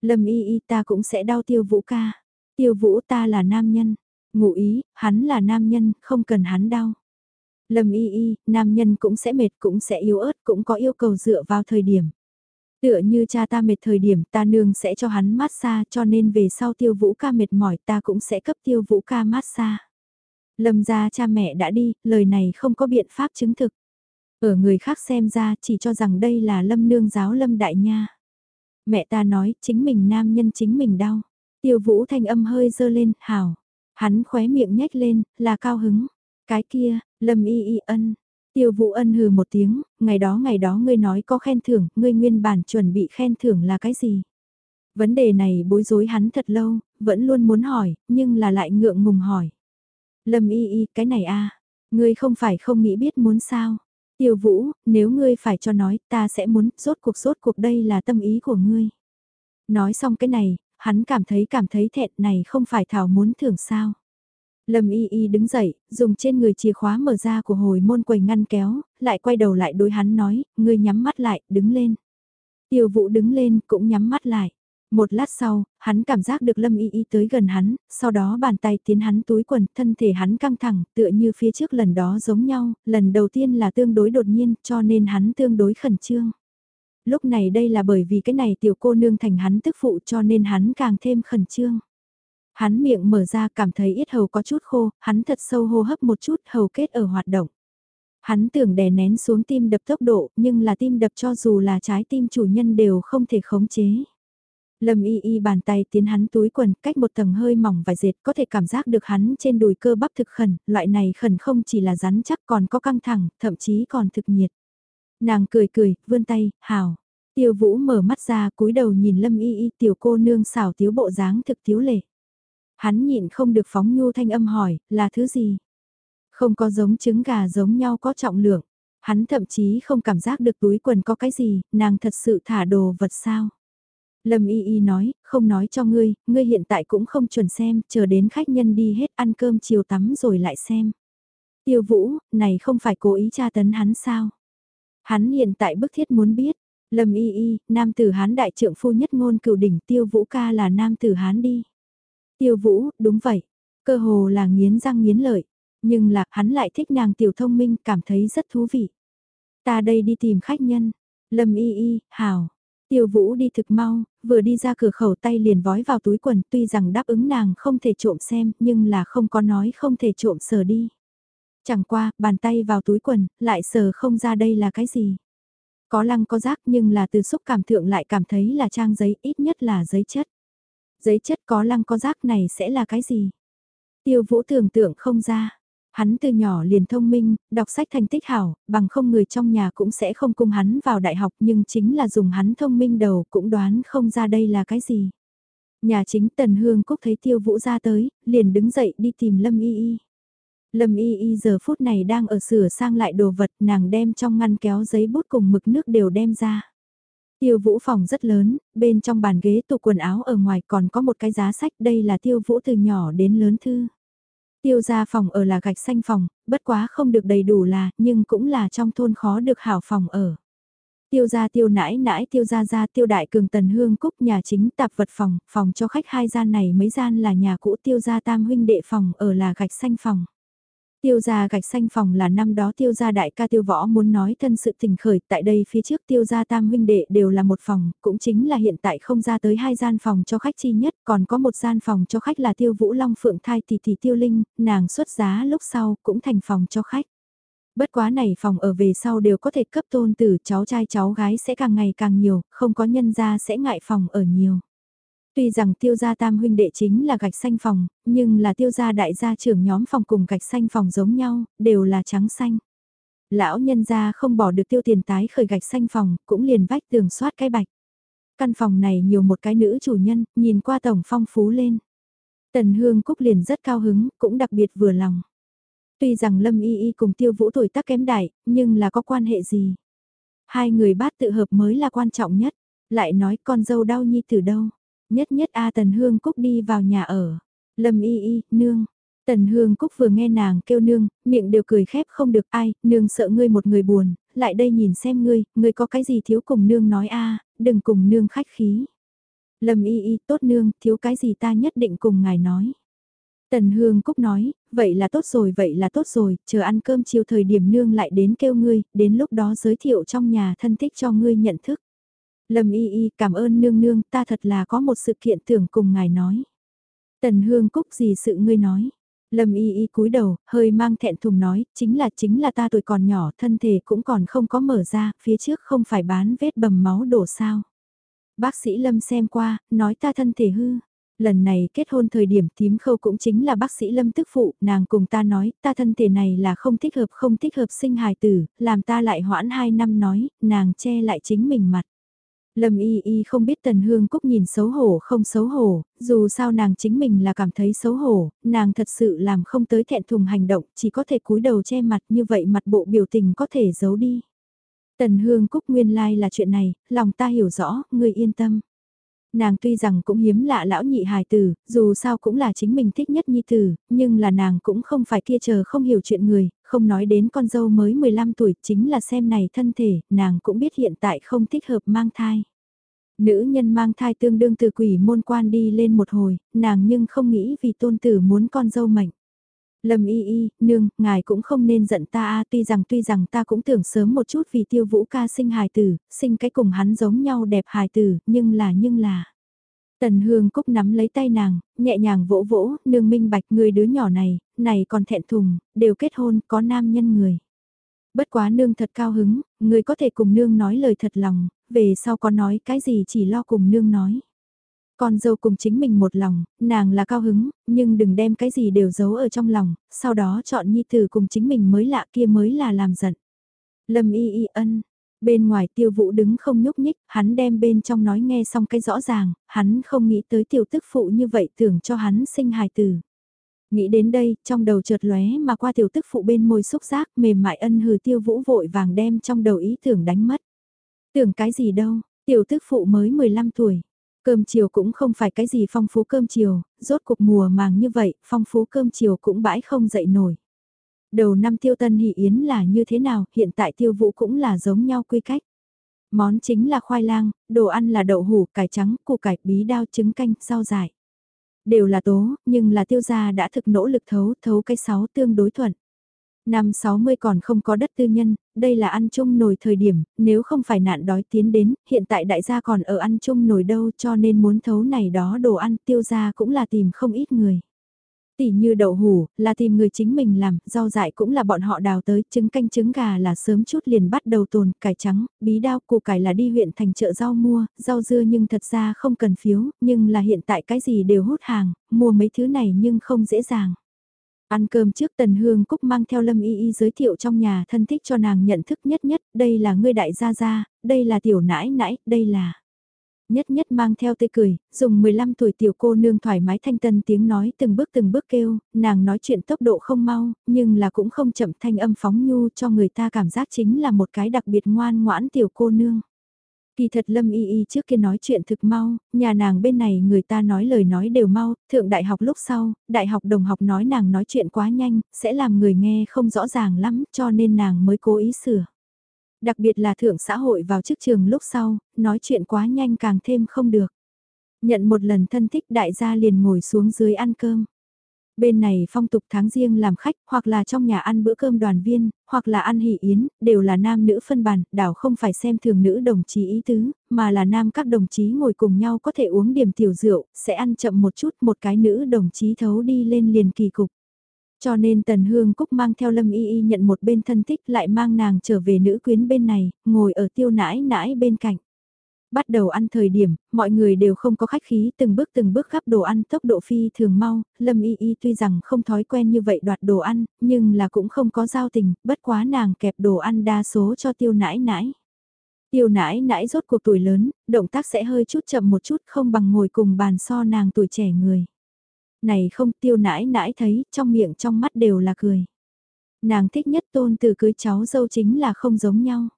Lâm y y ta cũng sẽ đau tiêu vũ ca, tiêu vũ ta là nam nhân, ngụ ý, hắn là nam nhân, không cần hắn đau. Lâm y y, nam nhân cũng sẽ mệt cũng sẽ yếu ớt cũng có yêu cầu dựa vào thời điểm. Tựa như cha ta mệt thời điểm ta nương sẽ cho hắn massage cho nên về sau tiêu vũ ca mệt mỏi ta cũng sẽ cấp tiêu vũ ca massage. Lâm ra cha mẹ đã đi, lời này không có biện pháp chứng thực. Ở người khác xem ra chỉ cho rằng đây là lâm nương giáo lâm đại nha. Mẹ ta nói chính mình nam nhân chính mình đau. Tiêu vũ thanh âm hơi dơ lên, hào. Hắn khóe miệng nhếch lên, là cao hứng. Cái kia, Lâm y y ân. Tiêu vũ ân hừ một tiếng, ngày đó ngày đó ngươi nói có khen thưởng, ngươi nguyên bản chuẩn bị khen thưởng là cái gì? Vấn đề này bối rối hắn thật lâu, vẫn luôn muốn hỏi, nhưng là lại ngượng ngùng hỏi. Lâm y y, cái này a ngươi không phải không nghĩ biết muốn sao? Tiêu vũ, nếu ngươi phải cho nói, ta sẽ muốn, rốt cuộc rốt cuộc đây là tâm ý của ngươi. Nói xong cái này, hắn cảm thấy cảm thấy thẹn này không phải thảo muốn thưởng sao. Lâm Y Y đứng dậy, dùng trên người chìa khóa mở ra của hồi môn quầy ngăn kéo, lại quay đầu lại đối hắn nói, ngươi nhắm mắt lại, đứng lên. Tiêu vũ đứng lên, cũng nhắm mắt lại. Một lát sau, hắn cảm giác được Lâm Y Y tới gần hắn, sau đó bàn tay tiến hắn túi quần, thân thể hắn căng thẳng, tựa như phía trước lần đó giống nhau, lần đầu tiên là tương đối đột nhiên, cho nên hắn tương đối khẩn trương. Lúc này đây là bởi vì cái này tiểu cô nương thành hắn tức phụ cho nên hắn càng thêm khẩn trương. Hắn miệng mở ra cảm thấy ít hầu có chút khô, hắn thật sâu hô hấp một chút hầu kết ở hoạt động. Hắn tưởng đè nén xuống tim đập tốc độ, nhưng là tim đập cho dù là trái tim chủ nhân đều không thể khống chế. Lâm y y bàn tay tiến hắn túi quần cách một tầng hơi mỏng vài dệt có thể cảm giác được hắn trên đùi cơ bắp thực khẩn, loại này khẩn không chỉ là rắn chắc còn có căng thẳng, thậm chí còn thực nhiệt. Nàng cười cười, vươn tay, hào. Tiêu vũ mở mắt ra cúi đầu nhìn lâm y y tiểu cô nương xảo tiếu bộ dáng thực tiếu lệ. Hắn nhịn không được phóng nhu thanh âm hỏi, là thứ gì? Không có giống trứng gà giống nhau có trọng lượng. Hắn thậm chí không cảm giác được túi quần có cái gì, nàng thật sự thả đồ vật sao? Lâm Y Y nói, không nói cho ngươi, ngươi hiện tại cũng không chuẩn xem, chờ đến khách nhân đi hết ăn cơm chiều tắm rồi lại xem. Tiêu Vũ, này không phải cố ý tra tấn hắn sao? Hắn hiện tại bức thiết muốn biết, Lâm Y Y, nam tử Hán đại trượng phu nhất ngôn cửu đỉnh Tiêu Vũ ca là nam tử Hán đi. Tiêu Vũ, đúng vậy, cơ hồ là nghiến răng nghiến lợi, nhưng là hắn lại thích nàng tiểu thông minh cảm thấy rất thú vị. Ta đây đi tìm khách nhân, Lâm Y Y, hào. Tiêu Vũ đi thực mau, vừa đi ra cửa khẩu tay liền vói vào túi quần tuy rằng đáp ứng nàng không thể trộm xem nhưng là không có nói không thể trộm sờ đi. Chẳng qua, bàn tay vào túi quần, lại sờ không ra đây là cái gì. Có lăng có rác nhưng là từ xúc cảm thượng lại cảm thấy là trang giấy ít nhất là giấy chất. Giấy chất có lăng có rác này sẽ là cái gì? Tiêu vũ tưởng tượng không ra. Hắn từ nhỏ liền thông minh, đọc sách thành tích hảo, bằng không người trong nhà cũng sẽ không cung hắn vào đại học nhưng chính là dùng hắn thông minh đầu cũng đoán không ra đây là cái gì. Nhà chính Tần Hương Cúc thấy tiêu vũ ra tới, liền đứng dậy đi tìm Lâm Y Y. Lâm Y Y giờ phút này đang ở sửa sang lại đồ vật nàng đem trong ngăn kéo giấy bút cùng mực nước đều đem ra. Tiêu vũ phòng rất lớn, bên trong bàn ghế tủ quần áo ở ngoài còn có một cái giá sách đây là tiêu vũ từ nhỏ đến lớn thư. Tiêu gia phòng ở là gạch xanh phòng, bất quá không được đầy đủ là, nhưng cũng là trong thôn khó được hảo phòng ở. Tiêu gia tiêu nãi nãi tiêu gia gia tiêu đại cường tần hương cúc nhà chính tạp vật phòng, phòng cho khách hai gian này mấy gian là nhà cũ tiêu gia tam huynh đệ phòng ở là gạch xanh phòng. Tiêu gia gạch xanh phòng là năm đó tiêu gia đại ca tiêu võ muốn nói thân sự tình khởi tại đây phía trước tiêu gia tam huynh đệ đều là một phòng, cũng chính là hiện tại không ra tới hai gian phòng cho khách chi nhất, còn có một gian phòng cho khách là tiêu vũ long phượng thai tỷ tỷ tiêu linh, nàng xuất giá lúc sau cũng thành phòng cho khách. Bất quá này phòng ở về sau đều có thể cấp tôn tử cháu trai cháu gái sẽ càng ngày càng nhiều, không có nhân gia sẽ ngại phòng ở nhiều. Tuy rằng tiêu gia tam huynh đệ chính là gạch xanh phòng, nhưng là tiêu gia đại gia trưởng nhóm phòng cùng gạch xanh phòng giống nhau, đều là trắng xanh. Lão nhân gia không bỏ được tiêu tiền tái khởi gạch xanh phòng, cũng liền vách tường soát cái bạch. Căn phòng này nhiều một cái nữ chủ nhân, nhìn qua tổng phong phú lên. Tần Hương Cúc liền rất cao hứng, cũng đặc biệt vừa lòng. Tuy rằng Lâm Y Y cùng tiêu vũ tuổi tác kém đại, nhưng là có quan hệ gì? Hai người bát tự hợp mới là quan trọng nhất, lại nói con dâu đau nhi từ đâu. Nhất nhất A Tần Hương Cúc đi vào nhà ở. Lâm y y, nương. Tần Hương Cúc vừa nghe nàng kêu nương, miệng đều cười khép không được ai, nương sợ ngươi một người buồn, lại đây nhìn xem ngươi, ngươi có cái gì thiếu cùng nương nói a đừng cùng nương khách khí. Lâm y y, tốt nương, thiếu cái gì ta nhất định cùng ngài nói. Tần Hương Cúc nói, vậy là tốt rồi, vậy là tốt rồi, chờ ăn cơm chiều thời điểm nương lại đến kêu ngươi, đến lúc đó giới thiệu trong nhà thân thích cho ngươi nhận thức. Lâm y y cảm ơn nương nương ta thật là có một sự kiện tưởng cùng ngài nói. Tần hương cúc gì sự ngươi nói. Lâm y y cúi đầu, hơi mang thẹn thùng nói, chính là chính là ta tuổi còn nhỏ, thân thể cũng còn không có mở ra, phía trước không phải bán vết bầm máu đổ sao. Bác sĩ Lâm xem qua, nói ta thân thể hư. Lần này kết hôn thời điểm tím khâu cũng chính là bác sĩ Lâm tức phụ, nàng cùng ta nói, ta thân thể này là không thích hợp không thích hợp sinh hài tử, làm ta lại hoãn 2 năm nói, nàng che lại chính mình mặt. Lâm Y Y không biết Tần Hương Cúc nhìn xấu hổ không xấu hổ, dù sao nàng chính mình là cảm thấy xấu hổ, nàng thật sự làm không tới thẹn thùng hành động, chỉ có thể cúi đầu che mặt như vậy mặt bộ biểu tình có thể giấu đi. Tần Hương Cúc nguyên lai like là chuyện này, lòng ta hiểu rõ, người yên tâm. Nàng tuy rằng cũng hiếm lạ lão nhị hài tử, dù sao cũng là chính mình thích nhất nhi tử, nhưng là nàng cũng không phải kia chờ không hiểu chuyện người, không nói đến con dâu mới 15 tuổi, chính là xem này thân thể, nàng cũng biết hiện tại không thích hợp mang thai. Nữ nhân mang thai tương đương từ quỷ môn quan đi lên một hồi, nàng nhưng không nghĩ vì tôn tử muốn con dâu mệnh. Lâm y y, nương, ngài cũng không nên giận ta a tuy rằng tuy rằng ta cũng tưởng sớm một chút vì tiêu vũ ca sinh hài tử, sinh cái cùng hắn giống nhau đẹp hài tử, nhưng là nhưng là. Tần Hương Cúc nắm lấy tay nàng, nhẹ nhàng vỗ vỗ, nương minh bạch người đứa nhỏ này, này còn thẹn thùng, đều kết hôn, có nam nhân người. Bất quá nương thật cao hứng, người có thể cùng nương nói lời thật lòng, về sau có nói cái gì chỉ lo cùng nương nói. Con dâu cùng chính mình một lòng, nàng là cao hứng, nhưng đừng đem cái gì đều giấu ở trong lòng, sau đó chọn nhi tử cùng chính mình mới lạ kia mới là làm giận. Lâm y y ân, bên ngoài tiêu vũ đứng không nhúc nhích, hắn đem bên trong nói nghe xong cái rõ ràng, hắn không nghĩ tới tiểu tức phụ như vậy tưởng cho hắn sinh hài tử. Nghĩ đến đây, trong đầu chợt lóe mà qua tiểu tức phụ bên môi xúc giác mềm mại ân hừ tiêu vũ vội vàng đem trong đầu ý tưởng đánh mất. Tưởng cái gì đâu, tiểu tức phụ mới 15 tuổi. Cơm chiều cũng không phải cái gì phong phú cơm chiều, rốt cuộc mùa màng như vậy, phong phú cơm chiều cũng bãi không dậy nổi. Đầu năm tiêu tân hỷ yến là như thế nào, hiện tại tiêu vũ cũng là giống nhau quy cách. Món chính là khoai lang, đồ ăn là đậu hủ, cải trắng, củ cải, bí đao, trứng canh, rau dại. Đều là tố, nhưng là tiêu gia đã thực nỗ lực thấu, thấu cái sáu tương đối thuận. Năm 60 còn không có đất tư nhân, đây là ăn chung nồi thời điểm, nếu không phải nạn đói tiến đến, hiện tại đại gia còn ở ăn chung nồi đâu cho nên muốn thấu này đó đồ ăn tiêu gia cũng là tìm không ít người tỉ như đậu hủ, là tìm người chính mình làm, rau dại cũng là bọn họ đào tới, trứng canh trứng gà là sớm chút liền bắt đầu tồn, cải trắng, bí đao, củ cải là đi huyện thành chợ rau mua, rau dưa nhưng thật ra không cần phiếu, nhưng là hiện tại cái gì đều hút hàng, mua mấy thứ này nhưng không dễ dàng. Ăn cơm trước Tần Hương Cúc mang theo Lâm Y Y giới thiệu trong nhà thân thích cho nàng nhận thức nhất nhất, đây là ngươi đại gia gia, đây là tiểu nãi nãi, đây là... Nhất nhất mang theo tươi cười, dùng 15 tuổi tiểu cô nương thoải mái thanh tân tiếng nói từng bước từng bước kêu, nàng nói chuyện tốc độ không mau, nhưng là cũng không chậm thanh âm phóng nhu cho người ta cảm giác chính là một cái đặc biệt ngoan ngoãn tiểu cô nương. Kỳ thật Lâm Y Y trước kia nói chuyện thực mau, nhà nàng bên này người ta nói lời nói đều mau, thượng đại học lúc sau, đại học đồng học nói nàng nói chuyện quá nhanh, sẽ làm người nghe không rõ ràng lắm cho nên nàng mới cố ý sửa. Đặc biệt là thượng xã hội vào chức trường lúc sau, nói chuyện quá nhanh càng thêm không được. Nhận một lần thân thích đại gia liền ngồi xuống dưới ăn cơm. Bên này phong tục tháng riêng làm khách, hoặc là trong nhà ăn bữa cơm đoàn viên, hoặc là ăn hỷ yến, đều là nam nữ phân bàn, đảo không phải xem thường nữ đồng chí ý tứ, mà là nam các đồng chí ngồi cùng nhau có thể uống điểm tiểu rượu, sẽ ăn chậm một chút, một cái nữ đồng chí thấu đi lên liền kỳ cục. Cho nên Tần Hương Cúc mang theo Lâm Y Y nhận một bên thân thích lại mang nàng trở về nữ quyến bên này, ngồi ở tiêu nãi nãi bên cạnh. Bắt đầu ăn thời điểm, mọi người đều không có khách khí từng bước từng bước gắp đồ ăn tốc độ phi thường mau, Lâm Y Y tuy rằng không thói quen như vậy đoạt đồ ăn, nhưng là cũng không có giao tình, bất quá nàng kẹp đồ ăn đa số cho tiêu nãi nãi. Tiêu nãi nãi rốt cuộc tuổi lớn, động tác sẽ hơi chút chậm một chút không bằng ngồi cùng bàn so nàng tuổi trẻ người. Này không tiêu nãi nãi thấy, trong miệng trong mắt đều là cười. Nàng thích nhất tôn từ cưới cháu dâu chính là không giống nhau.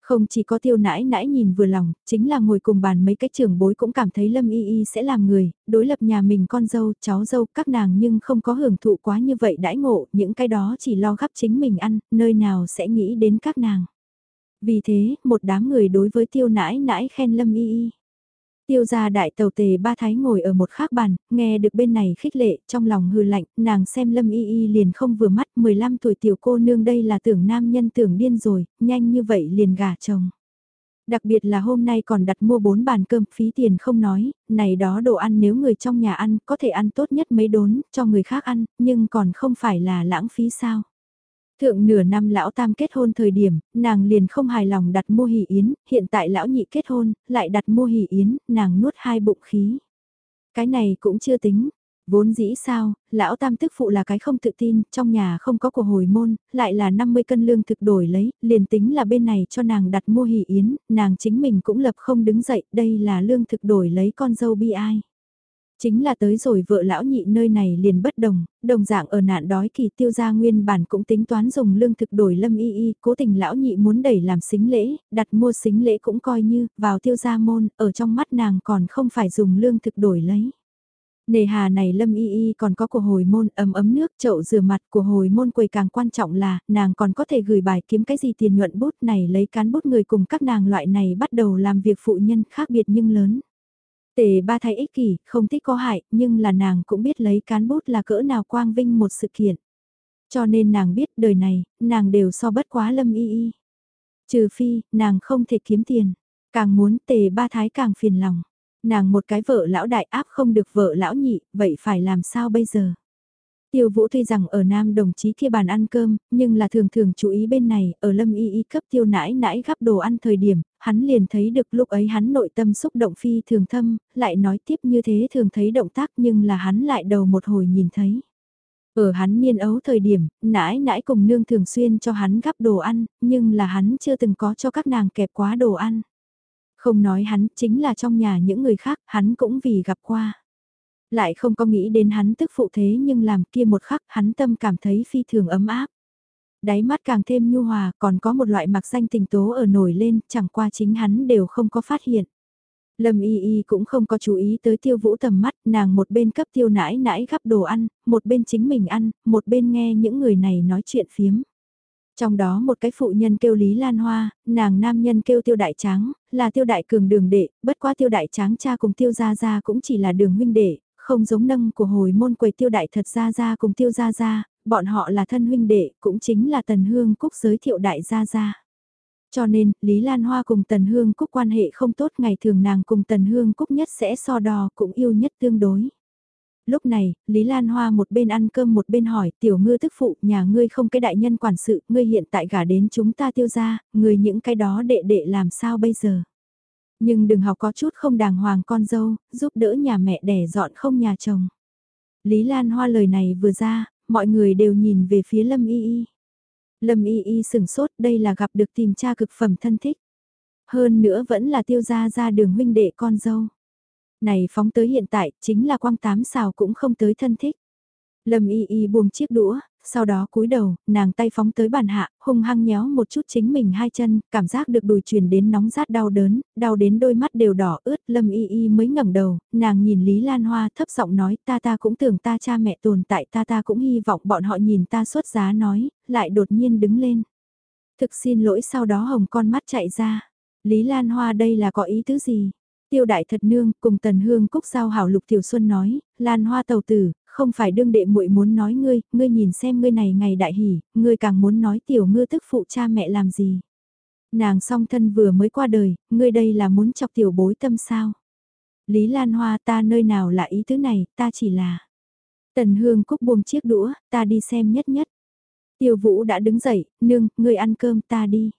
Không chỉ có tiêu nãi nãi nhìn vừa lòng, chính là ngồi cùng bàn mấy cái trưởng bối cũng cảm thấy Lâm Y Y sẽ làm người, đối lập nhà mình con dâu, cháu dâu, các nàng nhưng không có hưởng thụ quá như vậy đãi ngộ, những cái đó chỉ lo gắp chính mình ăn, nơi nào sẽ nghĩ đến các nàng. Vì thế, một đám người đối với tiêu nãi nãi khen Lâm Y Y. Tiêu gia đại tàu tề ba thái ngồi ở một khác bàn, nghe được bên này khích lệ, trong lòng hư lạnh, nàng xem lâm y y liền không vừa mắt, 15 tuổi tiểu cô nương đây là tưởng nam nhân tưởng điên rồi, nhanh như vậy liền gả chồng. Đặc biệt là hôm nay còn đặt mua 4 bàn cơm phí tiền không nói, này đó đồ ăn nếu người trong nhà ăn có thể ăn tốt nhất mấy đốn, cho người khác ăn, nhưng còn không phải là lãng phí sao. Thượng nửa năm lão tam kết hôn thời điểm, nàng liền không hài lòng đặt mua hỷ yến, hiện tại lão nhị kết hôn, lại đặt mua hỷ yến, nàng nuốt hai bụng khí. Cái này cũng chưa tính, vốn dĩ sao, lão tam tức phụ là cái không tự tin, trong nhà không có của hồi môn, lại là 50 cân lương thực đổi lấy, liền tính là bên này cho nàng đặt mua hỷ yến, nàng chính mình cũng lập không đứng dậy, đây là lương thực đổi lấy con dâu bi ai. Chính là tới rồi vợ lão nhị nơi này liền bất đồng, đồng dạng ở nạn đói kỳ tiêu gia nguyên bản cũng tính toán dùng lương thực đổi lâm y y, cố tình lão nhị muốn đẩy làm xính lễ, đặt mua xính lễ cũng coi như, vào tiêu gia môn, ở trong mắt nàng còn không phải dùng lương thực đổi lấy. Nề hà này lâm y y còn có của hồi môn ấm ấm nước chậu rửa mặt của hồi môn quầy càng quan trọng là nàng còn có thể gửi bài kiếm cái gì tiền nhuận bút này lấy cán bút người cùng các nàng loại này bắt đầu làm việc phụ nhân khác biệt nhưng lớn. Tề ba thái ích kỷ, không thích có hại, nhưng là nàng cũng biết lấy cán bút là cỡ nào quang vinh một sự kiện. Cho nên nàng biết đời này, nàng đều so bất quá lâm y y. Trừ phi, nàng không thể kiếm tiền. Càng muốn tề ba thái càng phiền lòng. Nàng một cái vợ lão đại áp không được vợ lão nhị, vậy phải làm sao bây giờ? Tiêu Vũ tuy rằng ở Nam đồng chí kia bàn ăn cơm, nhưng là thường thường chú ý bên này, ở Lâm Y Y cấp tiêu nãi nãi gắp đồ ăn thời điểm, hắn liền thấy được lúc ấy hắn nội tâm xúc động phi thường thâm, lại nói tiếp như thế thường thấy động tác nhưng là hắn lại đầu một hồi nhìn thấy. Ở hắn niên ấu thời điểm, nãi nãi cùng nương thường xuyên cho hắn gắp đồ ăn, nhưng là hắn chưa từng có cho các nàng kẹp quá đồ ăn. Không nói hắn, chính là trong nhà những người khác, hắn cũng vì gặp qua. Lại không có nghĩ đến hắn tức phụ thế nhưng làm kia một khắc hắn tâm cảm thấy phi thường ấm áp. Đáy mắt càng thêm nhu hòa còn có một loại mặc danh tình tố ở nổi lên chẳng qua chính hắn đều không có phát hiện. Lâm Y Y cũng không có chú ý tới tiêu vũ tầm mắt, nàng một bên cấp tiêu nãi nãi gắp đồ ăn, một bên chính mình ăn, một bên nghe những người này nói chuyện phiếm. Trong đó một cái phụ nhân kêu Lý Lan Hoa, nàng nam nhân kêu tiêu đại tráng, là tiêu đại cường đường đệ, bất quá tiêu đại tráng cha cùng tiêu gia gia cũng chỉ là đường huynh đệ, không giống nâng của hồi môn quầy tiêu đại thật gia gia cùng tiêu gia gia, bọn họ là thân huynh đệ, cũng chính là tần hương cúc giới thiệu đại gia gia. Cho nên, Lý Lan Hoa cùng Tần Hương Cúc quan hệ không tốt ngày thường nàng cùng Tần Hương Cúc nhất sẽ so đo cũng yêu nhất tương đối lúc này, Lý Lan Hoa một bên ăn cơm một bên hỏi, tiểu ngư tức phụ, nhà ngươi không cái đại nhân quản sự, ngươi hiện tại gả đến chúng ta tiêu ra, ngươi những cái đó đệ đệ làm sao bây giờ? Nhưng đừng học có chút không đàng hoàng con dâu, giúp đỡ nhà mẹ đẻ dọn không nhà chồng. Lý Lan Hoa lời này vừa ra, mọi người đều nhìn về phía Lâm Y Y. Lâm Y Y sửng sốt đây là gặp được tìm cha cực phẩm thân thích. Hơn nữa vẫn là tiêu gia ra đường huynh đệ con dâu. Này phóng tới hiện tại, chính là quang tám xào cũng không tới thân thích. Lâm y y buông chiếc đũa, sau đó cúi đầu, nàng tay phóng tới bàn hạ, hung hăng nhéo một chút chính mình hai chân, cảm giác được đùi truyền đến nóng rát đau đớn, đau đến đôi mắt đều đỏ ướt, Lâm y y mới ngẩng đầu, nàng nhìn Lý Lan Hoa thấp giọng nói ta ta cũng tưởng ta cha mẹ tồn tại ta ta cũng hy vọng bọn họ nhìn ta xuất giá nói, lại đột nhiên đứng lên. Thực xin lỗi sau đó hồng con mắt chạy ra. Lý Lan Hoa đây là có ý tứ gì? Tiêu đại thật nương cùng tần hương cúc giao hảo lục tiểu xuân nói, lan hoa tàu tử, không phải đương đệ muội muốn nói ngươi, ngươi nhìn xem ngươi này ngày đại hỉ, ngươi càng muốn nói tiểu ngư tức phụ cha mẹ làm gì. Nàng song thân vừa mới qua đời, ngươi đây là muốn chọc tiểu bối tâm sao. Lý Lan Hoa ta nơi nào là ý tứ này, ta chỉ là. Tần Hương Cúc buông chiếc đũa, ta đi xem nhất nhất. Tiêu Vũ đã đứng dậy, nương, ngươi ăn cơm ta đi.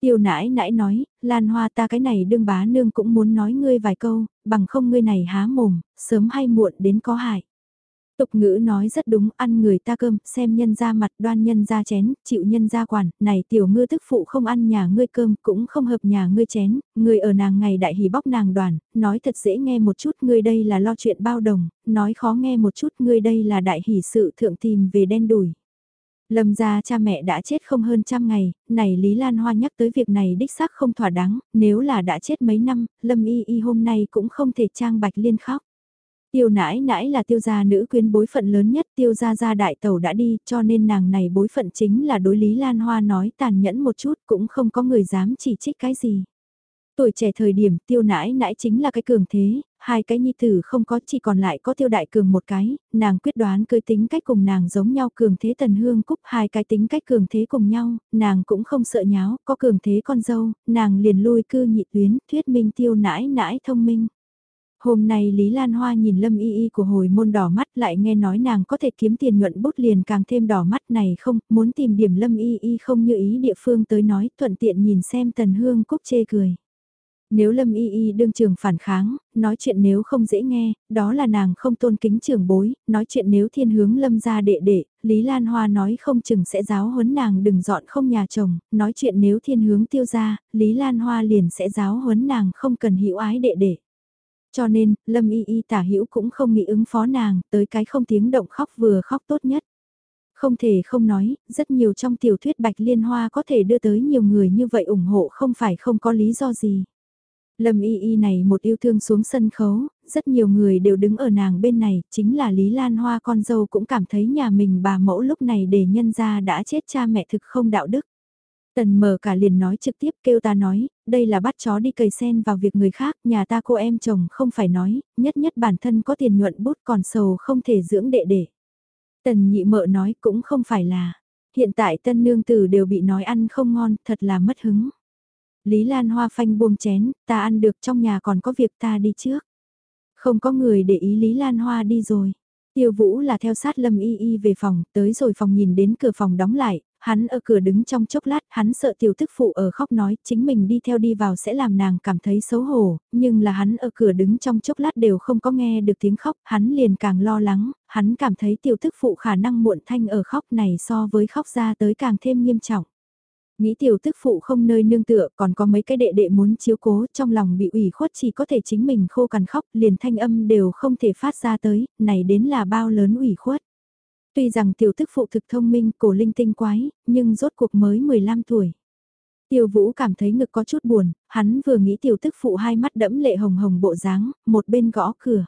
Tiêu nãi nãi nói, Lan Hoa ta cái này đương bá nương cũng muốn nói ngươi vài câu, bằng không ngươi này há mồm, sớm hay muộn đến có hại. Tục ngữ nói rất đúng, ăn người ta cơm, xem nhân ra mặt, đoan nhân ra chén, chịu nhân ra quản, này tiểu ngư tức phụ không ăn nhà ngươi cơm, cũng không hợp nhà ngươi chén, người ở nàng ngày đại hỉ bóc nàng đoàn, nói thật dễ nghe một chút, ngươi đây là lo chuyện bao đồng, nói khó nghe một chút, ngươi đây là đại hỉ sự thượng tìm về đen đùi. Lâm gia cha mẹ đã chết không hơn trăm ngày, này Lý Lan Hoa nhắc tới việc này đích xác không thỏa đáng, nếu là đã chết mấy năm, Lâm Y Y hôm nay cũng không thể trang bạch liên khóc. Tiêu nãi nãi là tiêu gia nữ quyến bối phận lớn nhất tiêu gia gia đại tẩu đã đi cho nên nàng này bối phận chính là đối Lý Lan Hoa nói tàn nhẫn một chút cũng không có người dám chỉ trích cái gì. Tuổi trẻ thời điểm tiêu nãi nãi chính là cái cường thế, hai cái nhi tử không có chỉ còn lại có tiêu đại cường một cái, nàng quyết đoán cưới tính cách cùng nàng giống nhau cường thế tần hương cúc hai cái tính cách cường thế cùng nhau, nàng cũng không sợ nháo, có cường thế con dâu, nàng liền lui cư nhị tuyến, thuyết minh tiêu nãi nãi thông minh. Hôm nay Lý Lan Hoa nhìn Lâm Y Y của hồi môn đỏ mắt lại nghe nói nàng có thể kiếm tiền nhuận bút liền càng thêm đỏ mắt này không, muốn tìm điểm Lâm Y Y không như ý địa phương tới nói thuận tiện nhìn xem Tần Hương Cúc chê cười. Nếu Lâm Y Y đương trường phản kháng, nói chuyện nếu không dễ nghe, đó là nàng không tôn kính trường bối, nói chuyện nếu thiên hướng Lâm ra đệ đệ, Lý Lan Hoa nói không chừng sẽ giáo huấn nàng đừng dọn không nhà chồng, nói chuyện nếu thiên hướng tiêu ra, Lý Lan Hoa liền sẽ giáo huấn nàng không cần hữu ái đệ đệ. Cho nên, Lâm Y Y tả hữu cũng không nghĩ ứng phó nàng, tới cái không tiếng động khóc vừa khóc tốt nhất. Không thể không nói, rất nhiều trong tiểu thuyết Bạch Liên Hoa có thể đưa tới nhiều người như vậy ủng hộ không phải không có lý do gì. Lâm Y Y này một yêu thương xuống sân khấu, rất nhiều người đều đứng ở nàng bên này, chính là Lý Lan Hoa con dâu cũng cảm thấy nhà mình bà mẫu lúc này để nhân ra đã chết cha mẹ thực không đạo đức. Tần mở cả liền nói trực tiếp kêu ta nói, đây là bắt chó đi cầy sen vào việc người khác, nhà ta cô em chồng không phải nói, nhất nhất bản thân có tiền nhuận bút còn sầu không thể dưỡng đệ đệ. Tần nhị mợ nói cũng không phải là, hiện tại tân nương tử đều bị nói ăn không ngon, thật là mất hứng. Lý Lan Hoa phanh buông chén, ta ăn được trong nhà còn có việc ta đi trước. Không có người để ý Lý Lan Hoa đi rồi. Tiêu Vũ là theo sát Lâm Y Y về phòng, tới rồi phòng nhìn đến cửa phòng đóng lại, hắn ở cửa đứng trong chốc lát, hắn sợ tiểu tức phụ ở khóc nói chính mình đi theo đi vào sẽ làm nàng cảm thấy xấu hổ, nhưng là hắn ở cửa đứng trong chốc lát đều không có nghe được tiếng khóc, hắn liền càng lo lắng, hắn cảm thấy tiểu tức phụ khả năng muộn thanh ở khóc này so với khóc ra tới càng thêm nghiêm trọng. Nghĩ tiểu tức phụ không nơi nương tựa còn có mấy cái đệ đệ muốn chiếu cố trong lòng bị ủy khuất chỉ có thể chính mình khô cằn khóc liền thanh âm đều không thể phát ra tới, này đến là bao lớn ủy khuất. Tuy rằng tiểu tức phụ thực thông minh cổ linh tinh quái, nhưng rốt cuộc mới 15 tuổi. Tiêu Vũ cảm thấy ngực có chút buồn, hắn vừa nghĩ tiểu tức phụ hai mắt đẫm lệ hồng hồng bộ dáng, một bên gõ cửa.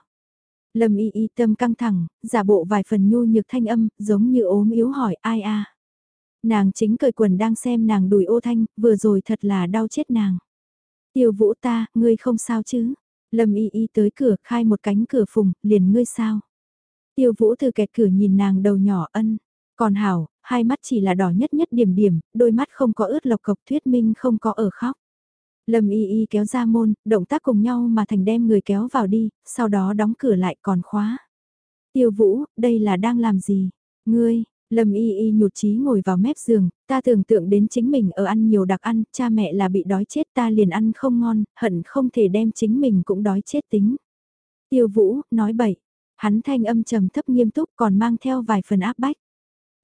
Lâm y y tâm căng thẳng, giả bộ vài phần nhu nhược thanh âm, giống như ốm yếu hỏi ai a Nàng chính cởi quần đang xem nàng đùi ô thanh, vừa rồi thật là đau chết nàng. Tiêu vũ ta, ngươi không sao chứ? Lâm y y tới cửa khai một cánh cửa phùng, liền ngươi sao? Tiêu vũ từ kẹt cửa nhìn nàng đầu nhỏ ân. Còn hảo, hai mắt chỉ là đỏ nhất nhất điểm điểm, đôi mắt không có ướt lọc cộc thuyết minh không có ở khóc. Lâm y y kéo ra môn, động tác cùng nhau mà thành đem người kéo vào đi, sau đó đóng cửa lại còn khóa. Tiêu vũ, đây là đang làm gì? Ngươi, Lâm y y nhụt chí ngồi vào mép giường, ta tưởng tượng đến chính mình ở ăn nhiều đặc ăn, cha mẹ là bị đói chết ta liền ăn không ngon, hận không thể đem chính mình cũng đói chết tính. Tiêu vũ, nói bậy, hắn thanh âm trầm thấp nghiêm túc còn mang theo vài phần áp bách.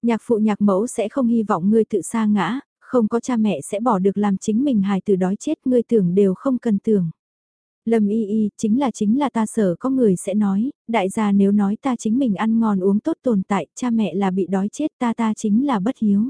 Nhạc phụ nhạc mẫu sẽ không hy vọng ngươi tự sa ngã, không có cha mẹ sẽ bỏ được làm chính mình hài tử đói chết ngươi tưởng đều không cần tưởng. Lâm y y, chính là chính là ta sợ có người sẽ nói, đại gia nếu nói ta chính mình ăn ngon uống tốt tồn tại, cha mẹ là bị đói chết ta ta chính là bất hiếu.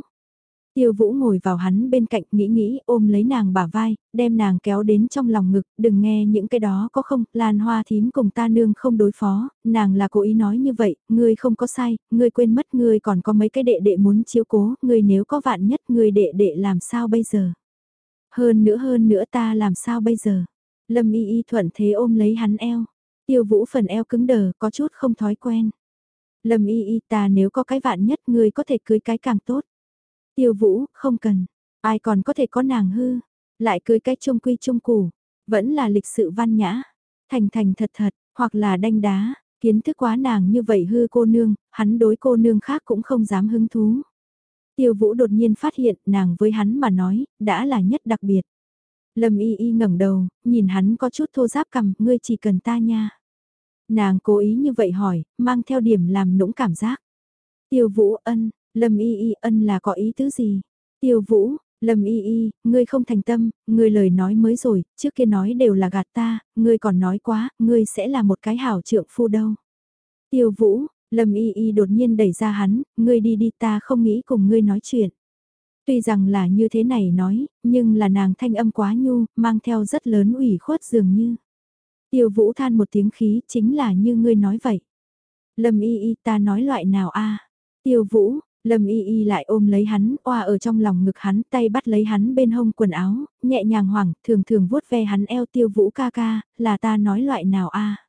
Tiêu Vũ ngồi vào hắn bên cạnh nghĩ nghĩ ôm lấy nàng bả vai, đem nàng kéo đến trong lòng ngực, đừng nghe những cái đó có không, Lan Hoa thím cùng ta nương không đối phó, nàng là cố ý nói như vậy, ngươi không có sai, ngươi quên mất ngươi còn có mấy cái đệ đệ muốn chiếu cố, ngươi nếu có vạn nhất ngươi đệ đệ làm sao bây giờ. Hơn nữa hơn nữa ta làm sao bây giờ. Lâm y y thuận thế ôm lấy hắn eo. Tiêu vũ phần eo cứng đờ, có chút không thói quen. Lâm y y ta nếu có cái vạn nhất người có thể cưới cái càng tốt. Tiêu vũ, không cần. Ai còn có thể có nàng hư. Lại cưới cái trung quy trung củ. Vẫn là lịch sự văn nhã. Thành thành thật thật, hoặc là đanh đá. Kiến thức quá nàng như vậy hư cô nương, hắn đối cô nương khác cũng không dám hứng thú. Tiêu vũ đột nhiên phát hiện nàng với hắn mà nói, đã là nhất đặc biệt. Lâm y y ngẩng đầu, nhìn hắn có chút thô giáp cầm, ngươi chỉ cần ta nha. Nàng cố ý như vậy hỏi, mang theo điểm làm nũng cảm giác. Tiêu vũ ân, Lâm y y ân là có ý tứ gì? Tiêu vũ, Lâm y y, ngươi không thành tâm, ngươi lời nói mới rồi, trước kia nói đều là gạt ta, ngươi còn nói quá, ngươi sẽ là một cái hảo trượng phu đâu. Tiêu vũ, Lâm y y đột nhiên đẩy ra hắn, ngươi đi đi ta không nghĩ cùng ngươi nói chuyện. Tuy rằng là như thế này nói, nhưng là nàng thanh âm quá nhu, mang theo rất lớn ủy khuất dường như. Tiêu vũ than một tiếng khí chính là như ngươi nói vậy. Lâm y y ta nói loại nào a Tiêu vũ, Lâm y y lại ôm lấy hắn, oa ở trong lòng ngực hắn, tay bắt lấy hắn bên hông quần áo, nhẹ nhàng hoảng, thường thường vuốt ve hắn eo tiêu vũ ca ca, là ta nói loại nào a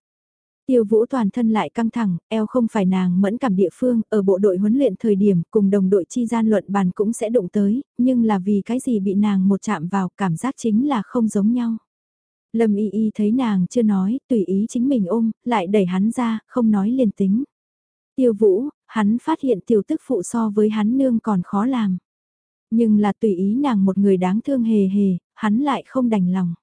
Tiêu vũ toàn thân lại căng thẳng, eo không phải nàng mẫn cảm địa phương, ở bộ đội huấn luyện thời điểm cùng đồng đội chi gian luận bàn cũng sẽ đụng tới, nhưng là vì cái gì bị nàng một chạm vào cảm giác chính là không giống nhau. Lâm y y thấy nàng chưa nói, tùy ý chính mình ôm, lại đẩy hắn ra, không nói liền tính. Tiêu vũ, hắn phát hiện tiểu tức phụ so với hắn nương còn khó làm. Nhưng là tùy ý nàng một người đáng thương hề hề, hắn lại không đành lòng.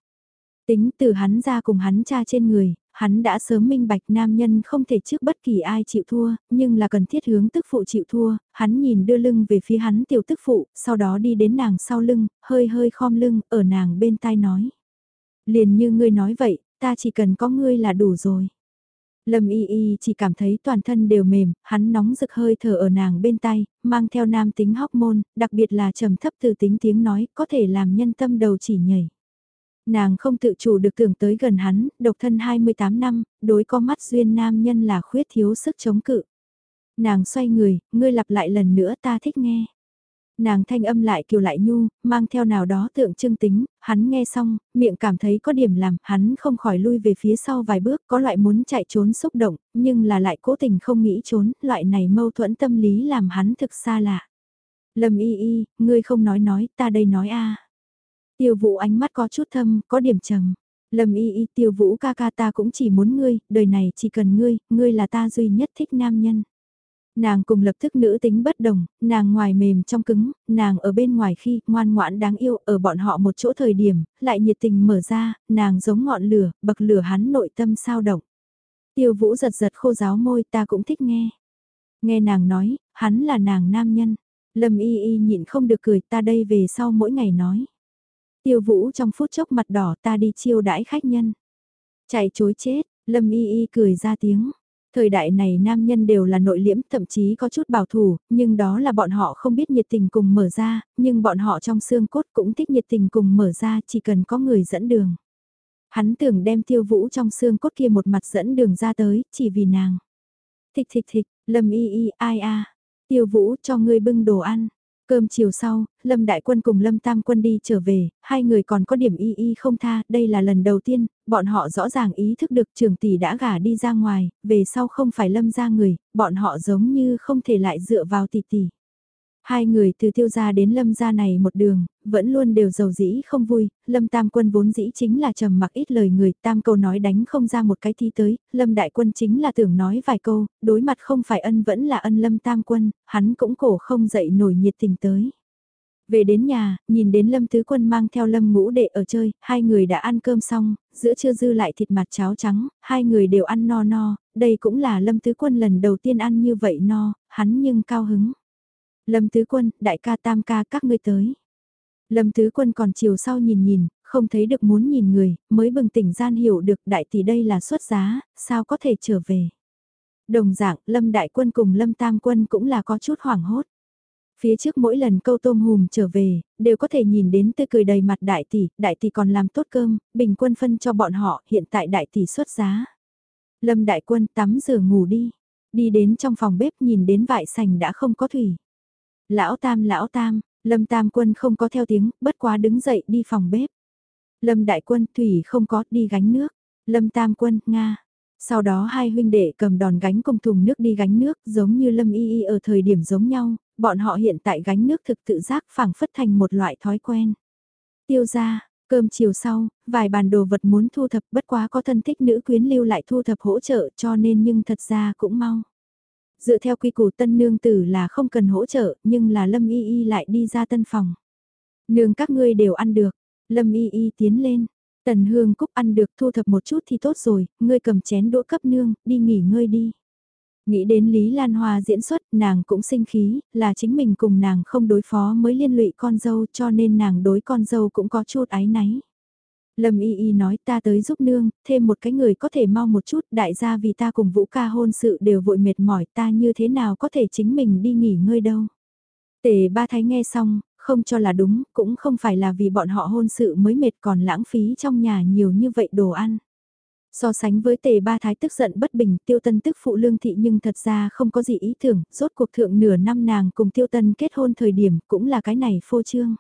Tính từ hắn ra cùng hắn cha trên người, hắn đã sớm minh bạch nam nhân không thể trước bất kỳ ai chịu thua, nhưng là cần thiết hướng tức phụ chịu thua, hắn nhìn đưa lưng về phía hắn tiểu tức phụ, sau đó đi đến nàng sau lưng, hơi hơi khom lưng, ở nàng bên tai nói. Liền như ngươi nói vậy, ta chỉ cần có ngươi là đủ rồi. Lâm Y Y chỉ cảm thấy toàn thân đều mềm, hắn nóng rực hơi thở ở nàng bên tay, mang theo nam tính hóc môn, đặc biệt là trầm thấp từ tính tiếng nói, có thể làm nhân tâm đầu chỉ nhảy. Nàng không tự chủ được tưởng tới gần hắn, độc thân 28 năm, đối có mắt duyên nam nhân là khuyết thiếu sức chống cự. Nàng xoay người, ngươi lặp lại lần nữa ta thích nghe. Nàng thanh âm lại kiều lại nhu, mang theo nào đó tượng trưng tính, hắn nghe xong, miệng cảm thấy có điểm làm, hắn không khỏi lui về phía sau vài bước, có loại muốn chạy trốn xúc động, nhưng là lại cố tình không nghĩ trốn, loại này mâu thuẫn tâm lý làm hắn thực xa lạ. Lâm y y, ngươi không nói nói, ta đây nói a. Tiêu vũ ánh mắt có chút thâm, có điểm trầm. Lâm y y tiêu vũ ca ca ta cũng chỉ muốn ngươi, đời này chỉ cần ngươi, ngươi là ta duy nhất thích nam nhân. Nàng cùng lập tức nữ tính bất đồng, nàng ngoài mềm trong cứng, nàng ở bên ngoài khi ngoan ngoãn đáng yêu ở bọn họ một chỗ thời điểm, lại nhiệt tình mở ra, nàng giống ngọn lửa, bậc lửa hắn nội tâm sao động. Tiêu vũ giật giật khô giáo môi ta cũng thích nghe. Nghe nàng nói, hắn là nàng nam nhân. Lâm y y nhịn không được cười ta đây về sau mỗi ngày nói. Tiêu vũ trong phút chốc mặt đỏ ta đi chiêu đãi khách nhân. Chạy chối chết, Lâm y y cười ra tiếng. Thời đại này nam nhân đều là nội liễm, thậm chí có chút bảo thủ, nhưng đó là bọn họ không biết nhiệt tình cùng mở ra, nhưng bọn họ trong xương cốt cũng thích nhiệt tình cùng mở ra chỉ cần có người dẫn đường. Hắn tưởng đem tiêu vũ trong xương cốt kia một mặt dẫn đường ra tới, chỉ vì nàng. Thịch thịch thịch, lâm y y ai a tiêu vũ cho ngươi bưng đồ ăn. Cơm chiều sau, Lâm Đại Quân cùng Lâm Tam Quân đi trở về, hai người còn có điểm y y không tha, đây là lần đầu tiên, bọn họ rõ ràng ý thức được trường tỷ đã gả đi ra ngoài, về sau không phải Lâm ra người, bọn họ giống như không thể lại dựa vào tỷ tỷ. Hai người từ tiêu gia đến lâm gia này một đường, vẫn luôn đều giàu dĩ không vui, lâm tam quân vốn dĩ chính là trầm mặc ít lời người, tam câu nói đánh không ra một cái thi tới, lâm đại quân chính là tưởng nói vài câu, đối mặt không phải ân vẫn là ân lâm tam quân, hắn cũng cổ không dậy nổi nhiệt tình tới. Về đến nhà, nhìn đến Lâm Tứ Quân mang theo Lâm Ngũ Đệ ở chơi, hai người đã ăn cơm xong, giữa trưa dư lại thịt mặt cháo trắng, hai người đều ăn no no, đây cũng là Lâm Tứ Quân lần đầu tiên ăn như vậy no, hắn nhưng cao hứng. Lâm Tứ Quân, đại ca tam ca các ngươi tới. Lâm Tứ Quân còn chiều sau nhìn nhìn, không thấy được muốn nhìn người, mới bừng tỉnh gian hiểu được đại tỷ đây là xuất giá, sao có thể trở về. Đồng dạng, Lâm Đại Quân cùng Lâm Tam Quân cũng là có chút hoảng hốt. Phía trước mỗi lần câu tôm hùm trở về, đều có thể nhìn đến tươi cười đầy mặt đại tỷ, đại tỷ còn làm tốt cơm, bình quân phân cho bọn họ, hiện tại đại tỷ xuất giá. Lâm Đại Quân tắm rửa ngủ đi, đi đến trong phòng bếp nhìn đến vại sành đã không có thủy. Lão Tam lão Tam, Lâm Tam quân không có theo tiếng, bất quá đứng dậy đi phòng bếp. Lâm Đại quân Thủy không có đi gánh nước. Lâm Tam quân, Nga. Sau đó hai huynh đệ cầm đòn gánh cùng thùng nước đi gánh nước giống như Lâm Y Y ở thời điểm giống nhau, bọn họ hiện tại gánh nước thực tự giác phảng phất thành một loại thói quen. Tiêu ra, cơm chiều sau, vài bàn đồ vật muốn thu thập bất quá có thân thích nữ quyến lưu lại thu thập hỗ trợ cho nên nhưng thật ra cũng mau. Dựa theo quy củ tân nương tử là không cần hỗ trợ, nhưng là Lâm Y Y lại đi ra tân phòng. Nương các ngươi đều ăn được, Lâm Y Y tiến lên. Tần Hương Cúc ăn được thu thập một chút thì tốt rồi, ngươi cầm chén đũa cấp nương, đi nghỉ ngơi đi. Nghĩ đến Lý Lan Hoa diễn xuất, nàng cũng sinh khí, là chính mình cùng nàng không đối phó mới liên lụy con dâu cho nên nàng đối con dâu cũng có chút ái náy. Lâm Y Y nói ta tới giúp nương, thêm một cái người có thể mau một chút, đại gia vì ta cùng Vũ ca hôn sự đều vội mệt mỏi ta như thế nào có thể chính mình đi nghỉ ngơi đâu. Tề ba thái nghe xong, không cho là đúng, cũng không phải là vì bọn họ hôn sự mới mệt còn lãng phí trong nhà nhiều như vậy đồ ăn. So sánh với tề ba thái tức giận bất bình tiêu tân tức phụ lương thị nhưng thật ra không có gì ý tưởng, rốt cuộc thượng nửa năm nàng cùng tiêu tân kết hôn thời điểm cũng là cái này phô trương.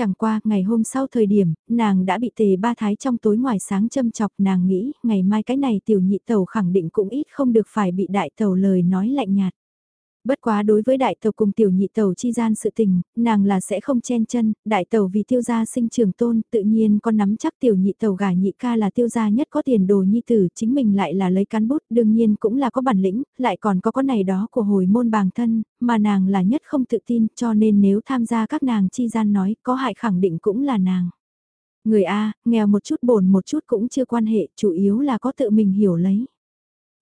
Chẳng qua, ngày hôm sau thời điểm, nàng đã bị tề ba thái trong tối ngoài sáng châm chọc nàng nghĩ, ngày mai cái này tiểu nhị tàu khẳng định cũng ít không được phải bị đại tàu lời nói lạnh nhạt. Bất quá đối với đại tàu cùng tiểu nhị tàu chi gian sự tình, nàng là sẽ không chen chân, đại tàu vì tiêu gia sinh trường tôn, tự nhiên con nắm chắc tiểu nhị tàu gả nhị ca là tiêu gia nhất có tiền đồ nhi tử, chính mình lại là lấy cán bút, đương nhiên cũng là có bản lĩnh, lại còn có con này đó của hồi môn bàng thân, mà nàng là nhất không tự tin, cho nên nếu tham gia các nàng chi gian nói, có hại khẳng định cũng là nàng. Người A, nghèo một chút bổn một chút cũng chưa quan hệ, chủ yếu là có tự mình hiểu lấy.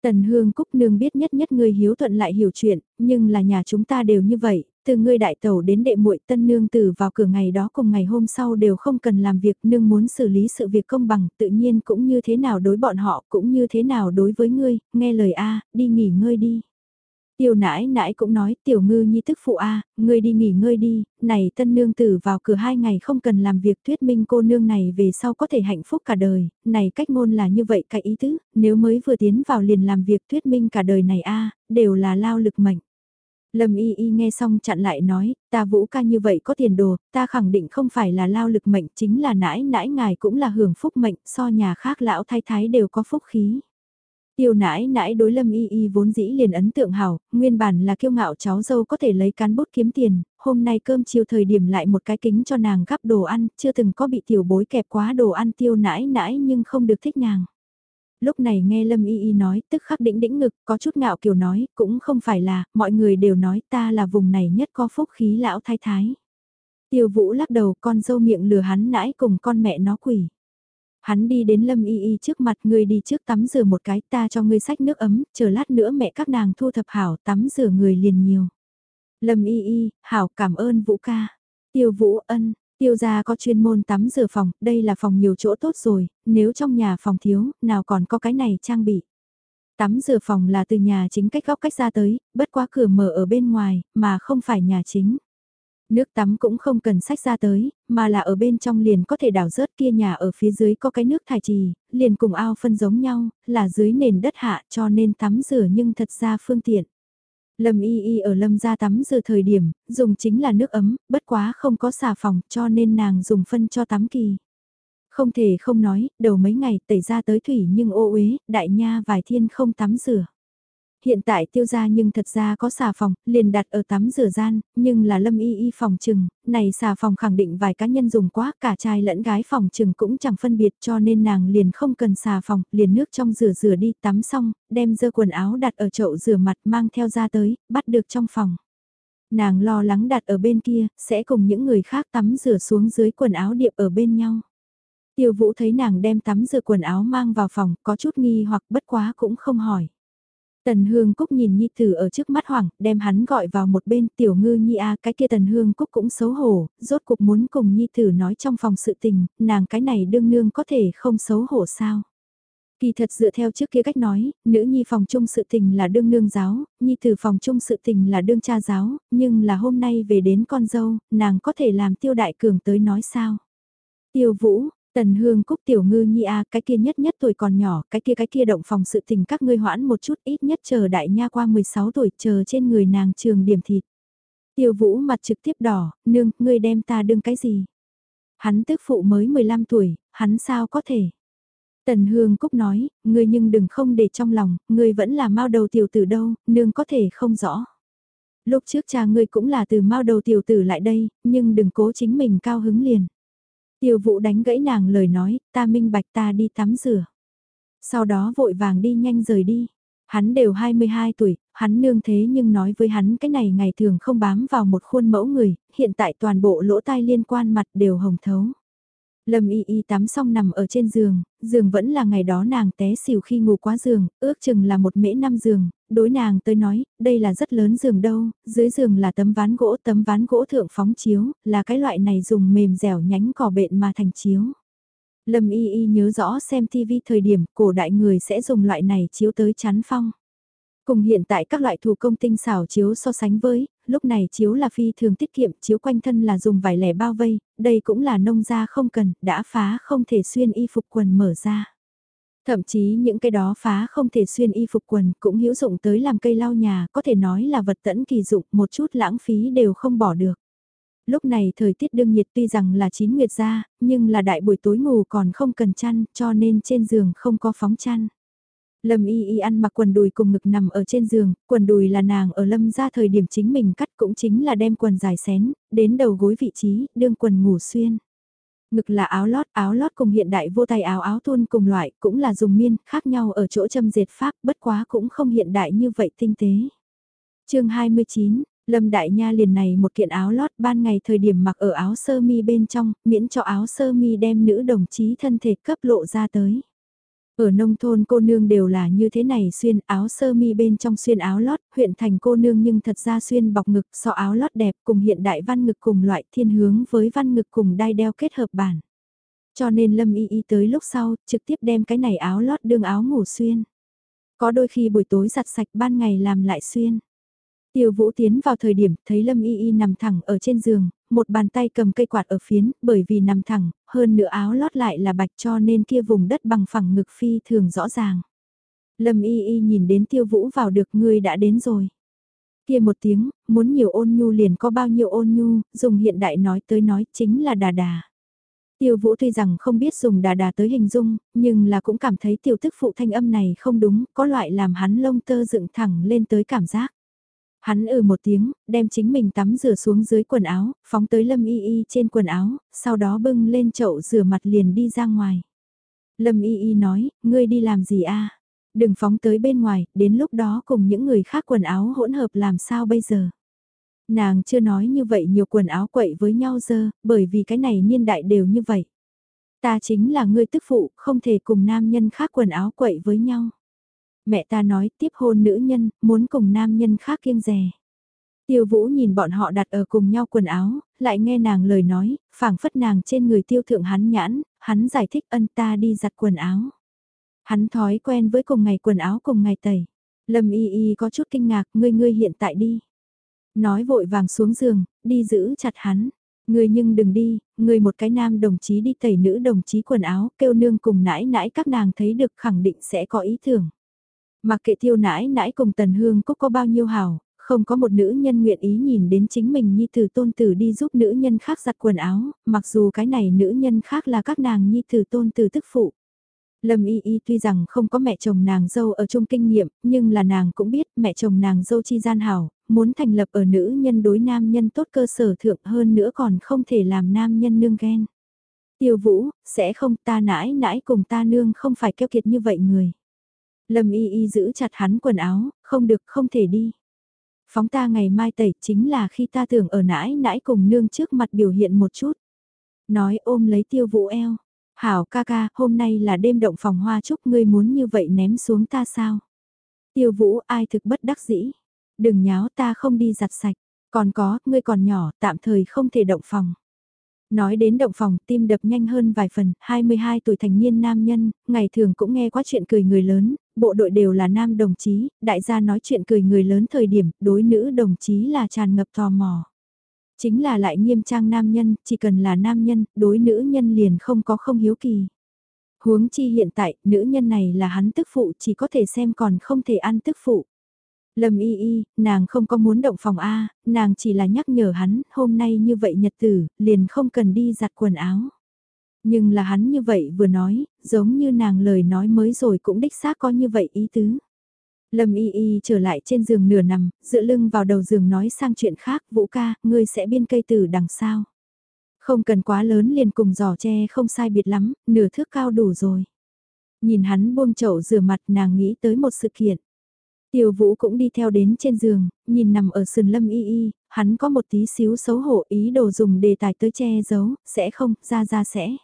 Tần Hương Cúc Nương biết nhất nhất người hiếu thuận lại hiểu chuyện, nhưng là nhà chúng ta đều như vậy, từ ngươi đại tẩu đến đệ muội tân nương tử vào cửa ngày đó cùng ngày hôm sau đều không cần làm việc nương muốn xử lý sự việc công bằng tự nhiên cũng như thế nào đối bọn họ cũng như thế nào đối với ngươi, nghe lời A, đi nghỉ ngơi đi. Tiểu nãi nãi cũng nói tiểu ngư nhi tức phụ A, ngươi đi nghỉ ngơi đi, này tân nương tử vào cửa hai ngày không cần làm việc thuyết minh cô nương này về sau có thể hạnh phúc cả đời, này cách ngôn là như vậy cái ý tứ, nếu mới vừa tiến vào liền làm việc thuyết minh cả đời này A, đều là lao lực mệnh. Lâm Y Y nghe xong chặn lại nói, ta vũ ca như vậy có tiền đồ, ta khẳng định không phải là lao lực mệnh chính là nãi nãi ngài cũng là hưởng phúc mệnh, so nhà khác lão thái thái đều có phúc khí. Tiêu nãi nãi đối lâm y y vốn dĩ liền ấn tượng hảo, nguyên bản là kiêu ngạo cháu dâu có thể lấy cán bút kiếm tiền, hôm nay cơm chiều thời điểm lại một cái kính cho nàng gắp đồ ăn, chưa từng có bị tiểu bối kẹp quá đồ ăn tiêu nãi nãi nhưng không được thích nàng. Lúc này nghe Lâm Y Y nói, tức khắc đĩnh đĩnh ngực, có chút ngạo kiều nói, cũng không phải là, mọi người đều nói ta là vùng này nhất có phúc khí lão thái thái. Tiêu vũ lắc đầu con dâu miệng lừa hắn nãi cùng con mẹ nó quỷ. Hắn đi đến Lâm Y Y trước mặt người đi trước tắm rửa một cái ta cho người sách nước ấm, chờ lát nữa mẹ các nàng thu thập hảo tắm rửa người liền nhiều. Lâm Y Y, hảo cảm ơn Vũ ca. Tiêu Vũ ân, tiêu gia có chuyên môn tắm rửa phòng, đây là phòng nhiều chỗ tốt rồi, nếu trong nhà phòng thiếu, nào còn có cái này trang bị. Tắm rửa phòng là từ nhà chính cách góc cách ra tới, bất quá cửa mở ở bên ngoài, mà không phải nhà chính. Nước tắm cũng không cần sách ra tới, mà là ở bên trong liền có thể đảo rớt kia nhà ở phía dưới có cái nước thải trì, liền cùng ao phân giống nhau, là dưới nền đất hạ cho nên tắm rửa nhưng thật ra phương tiện. Lâm y y ở lâm ra tắm rửa thời điểm, dùng chính là nước ấm, bất quá không có xà phòng cho nên nàng dùng phân cho tắm kỳ. Không thể không nói, đầu mấy ngày tẩy ra tới thủy nhưng ô uế, đại nha vài thiên không tắm rửa. Hiện tại tiêu gia nhưng thật ra có xà phòng, liền đặt ở tắm rửa gian, nhưng là lâm y y phòng trừng, này xà phòng khẳng định vài cá nhân dùng quá, cả trai lẫn gái phòng trừng cũng chẳng phân biệt cho nên nàng liền không cần xà phòng, liền nước trong rửa rửa đi tắm xong, đem dơ quần áo đặt ở chậu rửa mặt mang theo ra tới, bắt được trong phòng. Nàng lo lắng đặt ở bên kia, sẽ cùng những người khác tắm rửa xuống dưới quần áo điệp ở bên nhau. Tiêu vũ thấy nàng đem tắm rửa quần áo mang vào phòng, có chút nghi hoặc bất quá cũng không hỏi. Tần Hương Cúc nhìn Nhi Tử ở trước mắt hoảng, đem hắn gọi vào một bên tiểu ngư Nhi A cái kia Tần Hương Cúc cũng xấu hổ, rốt cục muốn cùng Nhi Tử nói trong phòng sự tình, nàng cái này đương nương có thể không xấu hổ sao. Kỳ thật dựa theo trước kia cách nói, nữ nhi phòng chung sự tình là đương nương giáo, nhi tử phòng chung sự tình là đương cha giáo, nhưng là hôm nay về đến con dâu, nàng có thể làm tiêu đại cường tới nói sao. Tiêu vũ, Tần Hương Cúc Tiểu Ngư Nhi A, cái kia nhất nhất tuổi còn nhỏ, cái kia cái kia động phòng sự tình các ngươi hoãn một chút ít nhất chờ đại nha qua 16 tuổi chờ trên người nàng trường điểm thịt. Tiêu Vũ mặt trực tiếp đỏ, nương, ngươi đem ta đương cái gì? Hắn tức phụ mới 15 tuổi, hắn sao có thể? Tần Hương Cúc nói, ngươi nhưng đừng không để trong lòng, ngươi vẫn là mau đầu tiểu tử đâu, nương có thể không rõ. Lúc trước cha ngươi cũng là từ mau đầu tiểu tử lại đây, nhưng đừng cố chính mình cao hứng liền. Tiêu vụ đánh gãy nàng lời nói, ta minh bạch ta đi tắm rửa. Sau đó vội vàng đi nhanh rời đi. Hắn đều 22 tuổi, hắn nương thế nhưng nói với hắn cái này ngày thường không bám vào một khuôn mẫu người, hiện tại toàn bộ lỗ tai liên quan mặt đều hồng thấu. Lâm y y tắm xong nằm ở trên giường, giường vẫn là ngày đó nàng té xỉu khi ngủ quá giường, ước chừng là một mễ năm giường, đối nàng tới nói, đây là rất lớn giường đâu, dưới giường là tấm ván gỗ, tấm ván gỗ thượng phóng chiếu, là cái loại này dùng mềm dẻo nhánh cỏ bện mà thành chiếu. Lâm y y nhớ rõ xem TV thời điểm cổ đại người sẽ dùng loại này chiếu tới chắn phong. Cùng hiện tại các loại thủ công tinh xảo chiếu so sánh với, lúc này chiếu là phi thường tiết kiệm, chiếu quanh thân là dùng vải lẻ bao vây, đây cũng là nông gia không cần, đã phá không thể xuyên y phục quần mở ra. Thậm chí những cái đó phá không thể xuyên y phục quần cũng hữu dụng tới làm cây lau nhà, có thể nói là vật tẫn kỳ dụng, một chút lãng phí đều không bỏ được. Lúc này thời tiết đương nhiệt tuy rằng là chín nguyệt ra, nhưng là đại buổi tối ngủ còn không cần chăn, cho nên trên giường không có phóng chăn. Lâm y y ăn mặc quần đùi cùng ngực nằm ở trên giường, quần đùi là nàng ở lâm ra thời điểm chính mình cắt cũng chính là đem quần dài xén, đến đầu gối vị trí, đương quần ngủ xuyên. Ngực là áo lót, áo lót cùng hiện đại vô tay áo áo thun cùng loại, cũng là dùng miên, khác nhau ở chỗ châm dệt pháp, bất quá cũng không hiện đại như vậy tinh tế. chương 29, Lâm Đại Nha liền này một kiện áo lót ban ngày thời điểm mặc ở áo sơ mi bên trong, miễn cho áo sơ mi đem nữ đồng chí thân thể cấp lộ ra tới. Ở nông thôn cô nương đều là như thế này xuyên áo sơ mi bên trong xuyên áo lót, huyện thành cô nương nhưng thật ra xuyên bọc ngực so áo lót đẹp cùng hiện đại văn ngực cùng loại thiên hướng với văn ngực cùng đai đeo kết hợp bản. Cho nên Lâm Y Y tới lúc sau, trực tiếp đem cái này áo lót đương áo ngủ xuyên. Có đôi khi buổi tối giặt sạch ban ngày làm lại xuyên. Tiêu Vũ tiến vào thời điểm thấy Lâm Y Y nằm thẳng ở trên giường, một bàn tay cầm cây quạt ở phiến, bởi vì nằm thẳng, hơn nữa áo lót lại là bạch cho nên kia vùng đất bằng phẳng ngực phi thường rõ ràng. Lâm Y Y nhìn đến Tiêu Vũ vào được người đã đến rồi. Kia một tiếng, muốn nhiều ôn nhu liền có bao nhiêu ôn nhu, dùng hiện đại nói tới nói chính là đà đà. Tiêu Vũ tuy rằng không biết dùng đà đà tới hình dung, nhưng là cũng cảm thấy tiêu tức phụ thanh âm này không đúng, có loại làm hắn lông tơ dựng thẳng lên tới cảm giác. Hắn ừ một tiếng, đem chính mình tắm rửa xuống dưới quần áo, phóng tới Lâm Y Y trên quần áo, sau đó bưng lên chậu rửa mặt liền đi ra ngoài. Lâm Y Y nói, ngươi đi làm gì a? Đừng phóng tới bên ngoài, đến lúc đó cùng những người khác quần áo hỗn hợp làm sao bây giờ. Nàng chưa nói như vậy nhiều quần áo quậy với nhau dơ, bởi vì cái này niên đại đều như vậy. Ta chính là ngươi tức phụ, không thể cùng nam nhân khác quần áo quậy với nhau mẹ ta nói tiếp hôn nữ nhân, muốn cùng nam nhân khác kiêng rè. Tiêu Vũ nhìn bọn họ đặt ở cùng nhau quần áo, lại nghe nàng lời nói, phảng phất nàng trên người tiêu thượng hắn nhãn, hắn giải thích ân ta đi giặt quần áo. Hắn thói quen với cùng ngày quần áo cùng ngày tẩy. Lâm y y có chút kinh ngạc, ngươi ngươi hiện tại đi. Nói vội vàng xuống giường, đi giữ chặt hắn. Ngươi nhưng đừng đi, ngươi một cái nam đồng chí đi tẩy nữ đồng chí quần áo, kêu nương cùng nãi nãi các nàng thấy được khẳng định sẽ có ý tưởng. Mặc kệ tiêu nãi nãi cùng tần hương cúc có bao nhiêu hảo không có một nữ nhân nguyện ý nhìn đến chính mình nhi tử tôn tử đi giúp nữ nhân khác giặt quần áo, mặc dù cái này nữ nhân khác là các nàng nhi tử tôn tử tức phụ. Lâm Y Y tuy rằng không có mẹ chồng nàng dâu ở chung kinh nghiệm, nhưng là nàng cũng biết mẹ chồng nàng dâu chi gian hảo, muốn thành lập ở nữ nhân đối nam nhân tốt cơ sở thượng hơn nữa còn không thể làm nam nhân nương ghen. Tiêu vũ, sẽ không ta nãi nãi cùng ta nương không phải keo kiệt như vậy người. Lâm y y giữ chặt hắn quần áo, không được không thể đi. Phóng ta ngày mai tẩy chính là khi ta tưởng ở nãi nãi cùng nương trước mặt biểu hiện một chút. Nói ôm lấy tiêu vũ eo. Hảo ca ca, hôm nay là đêm động phòng hoa chúc ngươi muốn như vậy ném xuống ta sao? Tiêu vũ ai thực bất đắc dĩ. Đừng nháo ta không đi giặt sạch. Còn có, ngươi còn nhỏ, tạm thời không thể động phòng. Nói đến động phòng, tim đập nhanh hơn vài phần, 22 tuổi thành niên nam nhân, ngày thường cũng nghe quá chuyện cười người lớn, bộ đội đều là nam đồng chí, đại gia nói chuyện cười người lớn thời điểm, đối nữ đồng chí là tràn ngập tò mò. Chính là lại nghiêm trang nam nhân, chỉ cần là nam nhân, đối nữ nhân liền không có không hiếu kỳ. Huống chi hiện tại, nữ nhân này là hắn tức phụ chỉ có thể xem còn không thể ăn tức phụ. Lâm y y, nàng không có muốn động phòng A, nàng chỉ là nhắc nhở hắn, hôm nay như vậy nhật tử, liền không cần đi giặt quần áo. Nhưng là hắn như vậy vừa nói, giống như nàng lời nói mới rồi cũng đích xác có như vậy ý tứ. Lâm y y trở lại trên giường nửa nằm, dựa lưng vào đầu giường nói sang chuyện khác, vũ ca, ngươi sẽ biên cây từ đằng sau. Không cần quá lớn liền cùng giỏ tre không sai biệt lắm, nửa thước cao đủ rồi. Nhìn hắn buông chậu rửa mặt nàng nghĩ tới một sự kiện. Tiêu vũ cũng đi theo đến trên giường, nhìn nằm ở sườn lâm y y, hắn có một tí xíu xấu hổ ý đồ dùng đề tài tới che giấu, sẽ không, ra ra sẽ.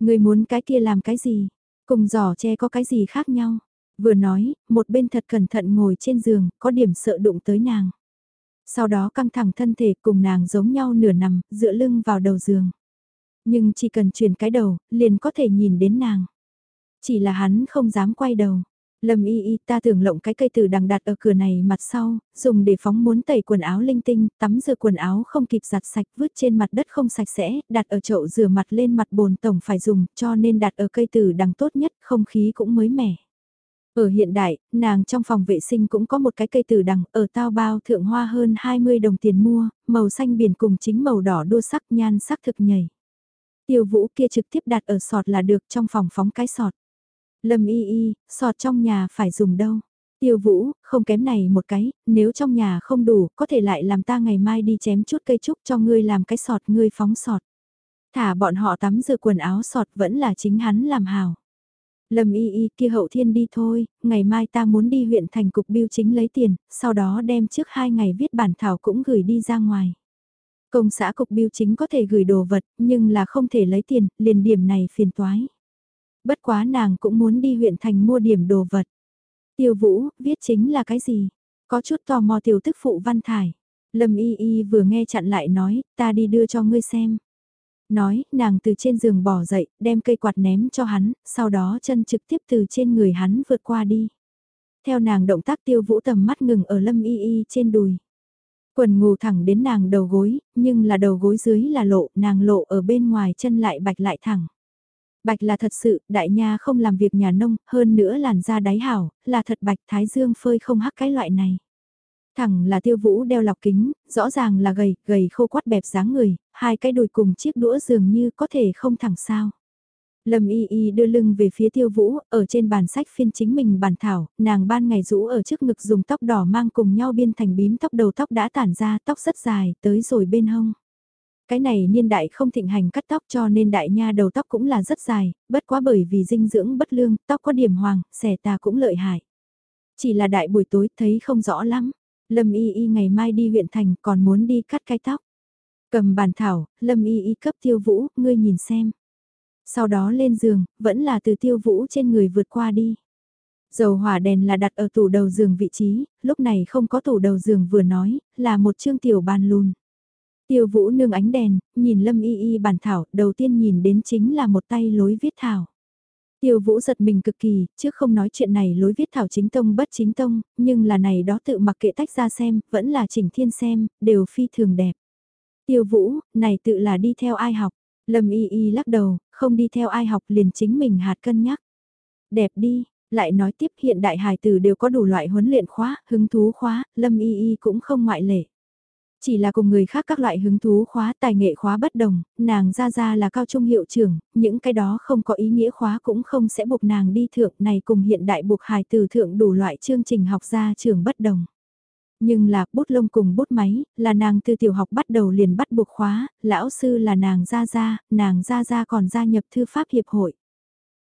Người muốn cái kia làm cái gì? Cùng giỏ che có cái gì khác nhau? Vừa nói, một bên thật cẩn thận ngồi trên giường, có điểm sợ đụng tới nàng. Sau đó căng thẳng thân thể cùng nàng giống nhau nửa nằm, dựa lưng vào đầu giường. Nhưng chỉ cần chuyển cái đầu, liền có thể nhìn đến nàng. Chỉ là hắn không dám quay đầu. Lâm y y ta tưởng lộng cái cây từ đằng đặt ở cửa này mặt sau, dùng để phóng muốn tẩy quần áo linh tinh, tắm rửa quần áo không kịp giặt sạch vứt trên mặt đất không sạch sẽ, đặt ở chậu rửa mặt lên mặt bồn tổng phải dùng, cho nên đặt ở cây từ đằng tốt nhất, không khí cũng mới mẻ. Ở hiện đại, nàng trong phòng vệ sinh cũng có một cái cây từ đằng, ở tao bao thượng hoa hơn 20 đồng tiền mua, màu xanh biển cùng chính màu đỏ đua sắc nhan sắc thực nhảy. Tiêu vũ kia trực tiếp đặt ở sọt là được trong phòng phóng cái sọt. Lâm y y, sọt trong nhà phải dùng đâu? Tiêu vũ, không kém này một cái, nếu trong nhà không đủ, có thể lại làm ta ngày mai đi chém chút cây trúc cho ngươi làm cái sọt ngươi phóng sọt. Thả bọn họ tắm rửa quần áo sọt vẫn là chính hắn làm hào. Lâm y y kia hậu thiên đi thôi, ngày mai ta muốn đi huyện thành cục biêu chính lấy tiền, sau đó đem trước hai ngày viết bản thảo cũng gửi đi ra ngoài. Công xã cục biêu chính có thể gửi đồ vật, nhưng là không thể lấy tiền, liền điểm này phiền toái. Bất quá nàng cũng muốn đi huyện thành mua điểm đồ vật. Tiêu Vũ, viết chính là cái gì? Có chút tò mò tiểu tức phụ văn thải. Lâm Y Y vừa nghe chặn lại nói, ta đi đưa cho ngươi xem. Nói, nàng từ trên giường bỏ dậy, đem cây quạt ném cho hắn, sau đó chân trực tiếp từ trên người hắn vượt qua đi. Theo nàng động tác tiêu vũ tầm mắt ngừng ở Lâm Y Y trên đùi. Quần ngủ thẳng đến nàng đầu gối, nhưng là đầu gối dưới là lộ, nàng lộ ở bên ngoài chân lại bạch lại thẳng. Bạch là thật sự, đại nha không làm việc nhà nông, hơn nữa làn da đáy hảo, là thật bạch thái dương phơi không hắc cái loại này. Thẳng là tiêu vũ đeo lọc kính, rõ ràng là gầy, gầy khô quắt bẹp dáng người, hai cái đùi cùng chiếc đũa dường như có thể không thẳng sao. Lâm Y Y đưa lưng về phía tiêu vũ, ở trên bàn sách phiên chính mình bàn thảo, nàng ban ngày rũ ở trước ngực dùng tóc đỏ mang cùng nhau biên thành bím tóc đầu tóc đã tản ra, tóc rất dài, tới rồi bên hông. Cái này niên đại không thịnh hành cắt tóc cho nên đại nha đầu tóc cũng là rất dài, bất quá bởi vì dinh dưỡng bất lương, tóc có điểm hoàng, xẻ tà cũng lợi hại. Chỉ là đại buổi tối thấy không rõ lắm, Lâm Y Y ngày mai đi huyện thành còn muốn đi cắt cái tóc. Cầm bàn thảo, Lâm Y Y cấp tiêu vũ, ngươi nhìn xem. Sau đó lên giường, vẫn là từ tiêu vũ trên người vượt qua đi. Dầu hỏa đèn là đặt ở tủ đầu giường vị trí, lúc này không có tủ đầu giường vừa nói, là một chương tiểu bàn lùn. Tiêu vũ nương ánh đèn, nhìn lâm y y bản thảo, đầu tiên nhìn đến chính là một tay lối viết thảo. Tiêu vũ giật mình cực kỳ, trước không nói chuyện này lối viết thảo chính tông bất chính tông, nhưng là này đó tự mặc kệ tách ra xem, vẫn là chỉnh thiên xem, đều phi thường đẹp. Tiêu vũ, này tự là đi theo ai học, lâm y y lắc đầu, không đi theo ai học liền chính mình hạt cân nhắc. Đẹp đi, lại nói tiếp hiện đại hài tử đều có đủ loại huấn luyện khóa, hứng thú khóa, lâm y y cũng không ngoại lệ. Chỉ là cùng người khác các loại hứng thú khóa tài nghệ khóa bất đồng, nàng ra ra là cao trung hiệu trưởng, những cái đó không có ý nghĩa khóa cũng không sẽ buộc nàng đi thượng này cùng hiện đại buộc hài từ thượng đủ loại chương trình học ra trường bất đồng. Nhưng là bút lông cùng bút máy, là nàng từ tiểu học bắt đầu liền bắt buộc khóa, lão sư là nàng ra ra, nàng ra ra còn gia nhập thư pháp hiệp hội.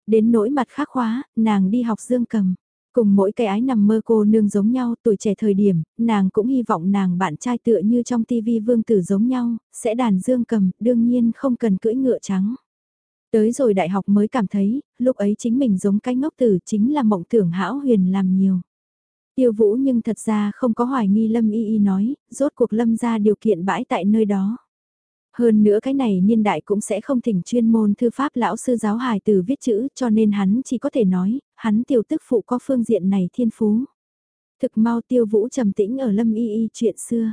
Đến nỗi mặt khác khóa, nàng đi học dương cầm. Cùng mỗi cái ái nằm mơ cô nương giống nhau, tuổi trẻ thời điểm, nàng cũng hy vọng nàng bạn trai tựa như trong tivi vương tử giống nhau, sẽ đàn dương cầm, đương nhiên không cần cưỡi ngựa trắng. Tới rồi đại học mới cảm thấy, lúc ấy chính mình giống cái ngốc tử chính là mộng tưởng hão huyền làm nhiều. Tiêu vũ nhưng thật ra không có hoài nghi Lâm Y Y nói, rốt cuộc Lâm ra điều kiện bãi tại nơi đó. Hơn nữa cái này niên đại cũng sẽ không thỉnh chuyên môn thư pháp lão sư giáo hài từ viết chữ cho nên hắn chỉ có thể nói, hắn tiểu tức phụ có phương diện này thiên phú. Thực mau tiêu vũ trầm tĩnh ở lâm y y chuyện xưa.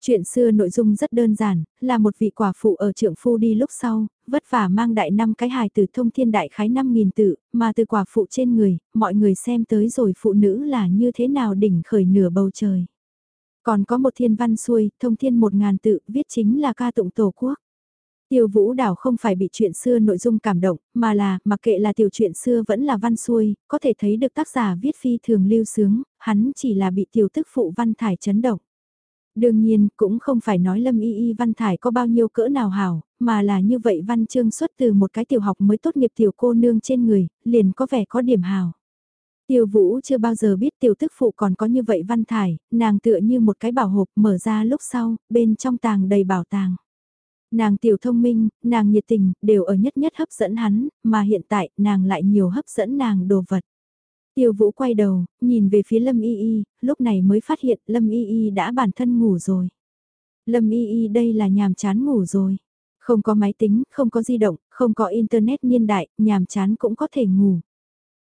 Chuyện xưa nội dung rất đơn giản, là một vị quả phụ ở trưởng phu đi lúc sau, vất vả mang đại năm cái hài từ thông thiên đại khái 5.000 tự, mà từ quả phụ trên người, mọi người xem tới rồi phụ nữ là như thế nào đỉnh khởi nửa bầu trời. Còn có một thiên văn xuôi, thông thiên một ngàn tự, viết chính là ca tụng tổ quốc. Tiêu vũ đảo không phải bị chuyện xưa nội dung cảm động, mà là, mặc kệ là tiểu chuyện xưa vẫn là văn xuôi, có thể thấy được tác giả viết phi thường lưu sướng, hắn chỉ là bị tiểu tức phụ văn thải chấn động. Đương nhiên, cũng không phải nói Lâm Y Y Văn Thải có bao nhiêu cỡ nào hảo, mà là như vậy Văn Chương xuất từ một cái tiểu học mới tốt nghiệp tiểu cô nương trên người, liền có vẻ có điểm hảo. Tiêu Vũ chưa bao giờ biết tiểu tức phụ còn có như vậy Văn Thải, nàng tựa như một cái bảo hộp mở ra lúc sau, bên trong tàng đầy bảo tàng. Nàng tiểu thông minh, nàng nhiệt tình, đều ở nhất nhất hấp dẫn hắn, mà hiện tại nàng lại nhiều hấp dẫn nàng đồ vật. Tiêu vũ quay đầu, nhìn về phía Lâm Y Y, lúc này mới phát hiện Lâm Y Y đã bản thân ngủ rồi. Lâm Y Y đây là nhàm chán ngủ rồi. Không có máy tính, không có di động, không có internet niên đại, nhàm chán cũng có thể ngủ.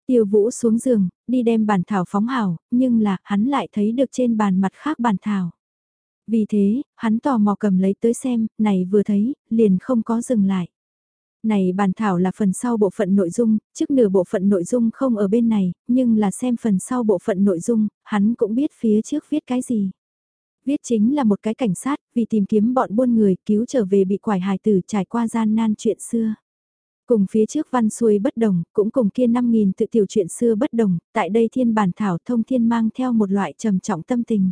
Tiêu vũ xuống giường, đi đem bản thảo phóng hảo, nhưng là hắn lại thấy được trên bàn mặt khác bản thảo. Vì thế, hắn tò mò cầm lấy tới xem, này vừa thấy, liền không có dừng lại. Này bàn thảo là phần sau bộ phận nội dung, trước nửa bộ phận nội dung không ở bên này, nhưng là xem phần sau bộ phận nội dung, hắn cũng biết phía trước viết cái gì. Viết chính là một cái cảnh sát, vì tìm kiếm bọn buôn người cứu trở về bị quải hài tử trải qua gian nan chuyện xưa. Cùng phía trước văn xuôi bất đồng, cũng cùng kia 5.000 tự tiểu chuyện xưa bất đồng, tại đây thiên bản thảo thông thiên mang theo một loại trầm trọng tâm tình.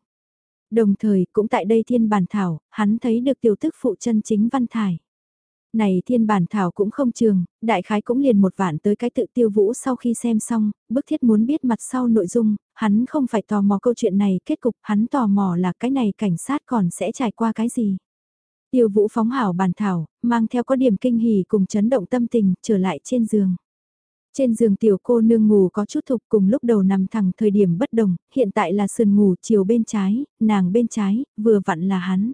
Đồng thời, cũng tại đây thiên bản thảo, hắn thấy được tiểu thức phụ chân chính văn thải. Này thiên bản thảo cũng không trường, đại khái cũng liền một vạn tới cái tự tiêu vũ sau khi xem xong, bức thiết muốn biết mặt sau nội dung, hắn không phải tò mò câu chuyện này kết cục, hắn tò mò là cái này cảnh sát còn sẽ trải qua cái gì. Tiêu vũ phóng hảo bản thảo, mang theo có điểm kinh hỉ cùng chấn động tâm tình, trở lại trên giường. Trên giường tiểu cô nương ngủ có chút thục cùng lúc đầu nằm thẳng thời điểm bất đồng, hiện tại là sườn ngủ chiều bên trái, nàng bên trái, vừa vặn là hắn.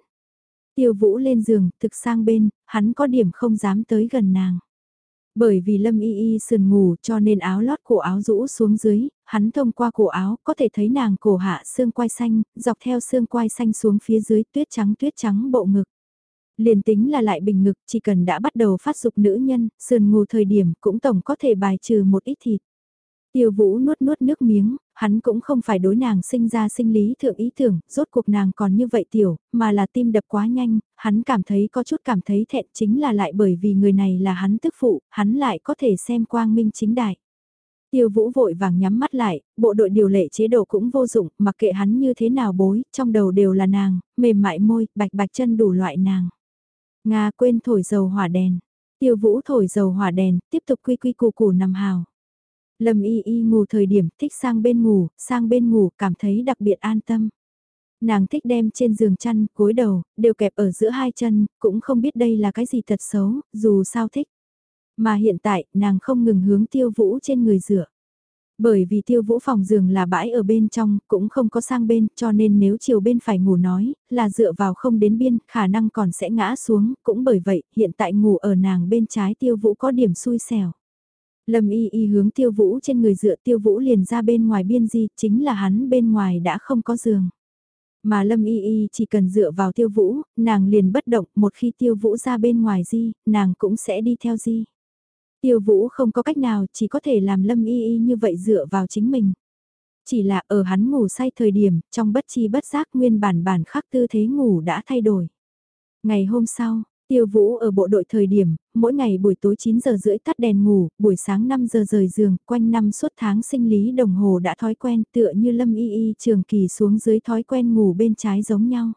Tiêu vũ lên giường, thực sang bên, hắn có điểm không dám tới gần nàng. Bởi vì Lâm Y Y sườn ngủ cho nên áo lót cổ áo rũ xuống dưới, hắn thông qua cổ áo có thể thấy nàng cổ hạ xương quai xanh, dọc theo xương quai xanh xuống phía dưới tuyết trắng tuyết trắng bộ ngực. Liền tính là lại bình ngực chỉ cần đã bắt đầu phát dục nữ nhân, sườn ngủ thời điểm cũng tổng có thể bài trừ một ít thịt. Tiêu vũ nuốt nuốt nước miếng, hắn cũng không phải đối nàng sinh ra sinh lý thượng ý tưởng, rốt cuộc nàng còn như vậy tiểu, mà là tim đập quá nhanh, hắn cảm thấy có chút cảm thấy thẹn chính là lại bởi vì người này là hắn tức phụ, hắn lại có thể xem quang minh chính đại. Tiêu vũ vội vàng nhắm mắt lại, bộ đội điều lệ chế độ cũng vô dụng, mặc kệ hắn như thế nào bối, trong đầu đều là nàng, mềm mại môi, bạch bạch chân đủ loại nàng. Nga quên thổi dầu hỏa đèn. Tiêu vũ thổi dầu hỏa đèn, tiếp tục quy quy củ củ nằm hào. Lâm y y ngủ thời điểm thích sang bên ngủ, sang bên ngủ cảm thấy đặc biệt an tâm. Nàng thích đem trên giường chăn, cúi đầu, đều kẹp ở giữa hai chân, cũng không biết đây là cái gì thật xấu, dù sao thích. Mà hiện tại, nàng không ngừng hướng tiêu vũ trên người dựa. Bởi vì tiêu vũ phòng giường là bãi ở bên trong, cũng không có sang bên, cho nên nếu chiều bên phải ngủ nói, là dựa vào không đến biên, khả năng còn sẽ ngã xuống, cũng bởi vậy, hiện tại ngủ ở nàng bên trái tiêu vũ có điểm xui xẻo. Lâm y y hướng tiêu vũ trên người dựa tiêu vũ liền ra bên ngoài biên di, chính là hắn bên ngoài đã không có giường. Mà Lâm y y chỉ cần dựa vào tiêu vũ, nàng liền bất động, một khi tiêu vũ ra bên ngoài di, nàng cũng sẽ đi theo di. Tiêu vũ không có cách nào, chỉ có thể làm Lâm y y như vậy dựa vào chính mình. Chỉ là ở hắn ngủ say thời điểm, trong bất chi bất giác nguyên bản bản khắc tư thế ngủ đã thay đổi. Ngày hôm sau, Tiêu Vũ ở bộ đội thời điểm, mỗi ngày buổi tối 9 giờ rưỡi tắt đèn ngủ, buổi sáng 5 giờ rời giường, quanh năm suốt tháng sinh lý đồng hồ đã thói quen tựa như Lâm Y Y trường kỳ xuống dưới thói quen ngủ bên trái giống nhau.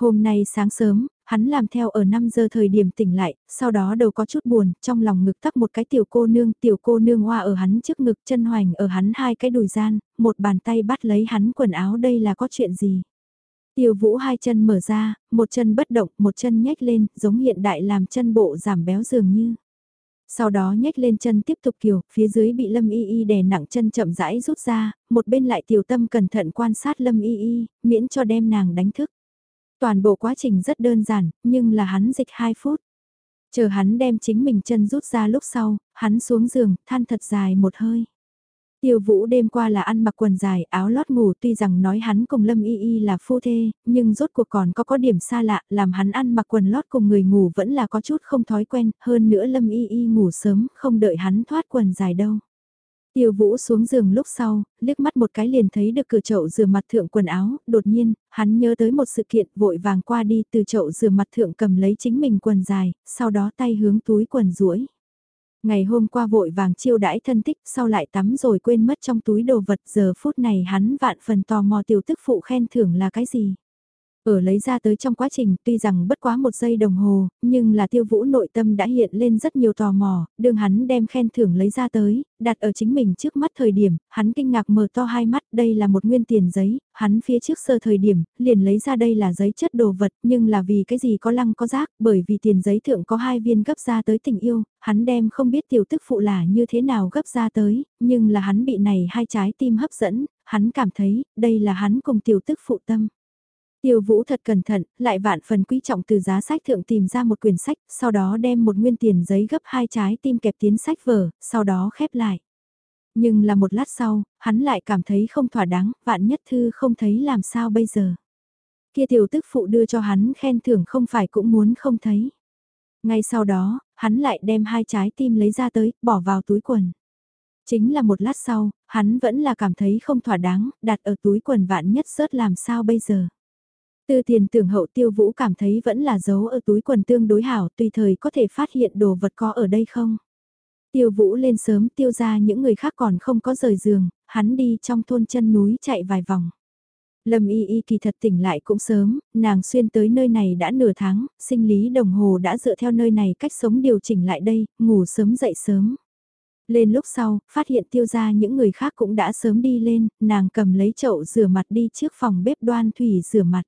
Hôm nay sáng sớm, hắn làm theo ở 5 giờ thời điểm tỉnh lại, sau đó đầu có chút buồn, trong lòng ngực tắc một cái tiểu cô nương, tiểu cô nương hoa ở hắn trước ngực chân hoành ở hắn hai cái đùi gian, một bàn tay bắt lấy hắn quần áo đây là có chuyện gì. Tiêu vũ hai chân mở ra, một chân bất động, một chân nhếch lên, giống hiện đại làm chân bộ giảm béo dường như. Sau đó nhếch lên chân tiếp tục kiều, phía dưới bị Lâm Y Y đè nặng chân chậm rãi rút ra, một bên lại tiểu tâm cẩn thận quan sát Lâm Y Y, miễn cho đem nàng đánh thức. Toàn bộ quá trình rất đơn giản, nhưng là hắn dịch 2 phút. Chờ hắn đem chính mình chân rút ra lúc sau, hắn xuống giường, than thật dài một hơi. Tiêu vũ đêm qua là ăn mặc quần dài áo lót ngủ tuy rằng nói hắn cùng Lâm Y Y là phu thê, nhưng rốt cuộc còn có có điểm xa lạ làm hắn ăn mặc quần lót cùng người ngủ vẫn là có chút không thói quen, hơn nữa Lâm Y Y ngủ sớm không đợi hắn thoát quần dài đâu. Tiêu vũ xuống giường lúc sau, liếc mắt một cái liền thấy được cửa chậu rửa mặt thượng quần áo, đột nhiên, hắn nhớ tới một sự kiện vội vàng qua đi từ chậu rửa mặt thượng cầm lấy chính mình quần dài, sau đó tay hướng túi quần duỗi Ngày hôm qua vội vàng chiêu đãi thân tích sau lại tắm rồi quên mất trong túi đồ vật giờ phút này hắn vạn phần tò mò tiểu tức phụ khen thưởng là cái gì. Ở lấy ra tới trong quá trình tuy rằng bất quá một giây đồng hồ, nhưng là tiêu vũ nội tâm đã hiện lên rất nhiều tò mò, Đường hắn đem khen thưởng lấy ra tới, đặt ở chính mình trước mắt thời điểm, hắn kinh ngạc mở to hai mắt, đây là một nguyên tiền giấy, hắn phía trước sơ thời điểm, liền lấy ra đây là giấy chất đồ vật, nhưng là vì cái gì có lăng có rác, bởi vì tiền giấy thượng có hai viên gấp ra tới tình yêu, hắn đem không biết tiểu tức phụ là như thế nào gấp ra tới, nhưng là hắn bị này hai trái tim hấp dẫn, hắn cảm thấy, đây là hắn cùng tiểu tức phụ tâm. Tiêu Vũ thật cẩn thận, lại vạn phần quý trọng từ giá sách thượng tìm ra một quyển sách, sau đó đem một nguyên tiền giấy gấp hai trái tim kẹp tiến sách vở, sau đó khép lại. Nhưng là một lát sau, hắn lại cảm thấy không thỏa đáng, vạn nhất thư không thấy làm sao bây giờ. Kia tiểu tức phụ đưa cho hắn khen thưởng không phải cũng muốn không thấy. Ngay sau đó, hắn lại đem hai trái tim lấy ra tới, bỏ vào túi quần. Chính là một lát sau, hắn vẫn là cảm thấy không thỏa đáng, đặt ở túi quần vạn nhất rớt làm sao bây giờ. Tư tiền tưởng hậu tiêu vũ cảm thấy vẫn là giấu ở túi quần tương đối hảo tùy thời có thể phát hiện đồ vật có ở đây không. Tiêu vũ lên sớm tiêu ra những người khác còn không có rời giường, hắn đi trong thôn chân núi chạy vài vòng. Lâm y y kỳ thật tỉnh lại cũng sớm, nàng xuyên tới nơi này đã nửa tháng, sinh lý đồng hồ đã dựa theo nơi này cách sống điều chỉnh lại đây, ngủ sớm dậy sớm. Lên lúc sau, phát hiện tiêu ra những người khác cũng đã sớm đi lên, nàng cầm lấy chậu rửa mặt đi trước phòng bếp đoan thủy rửa mặt.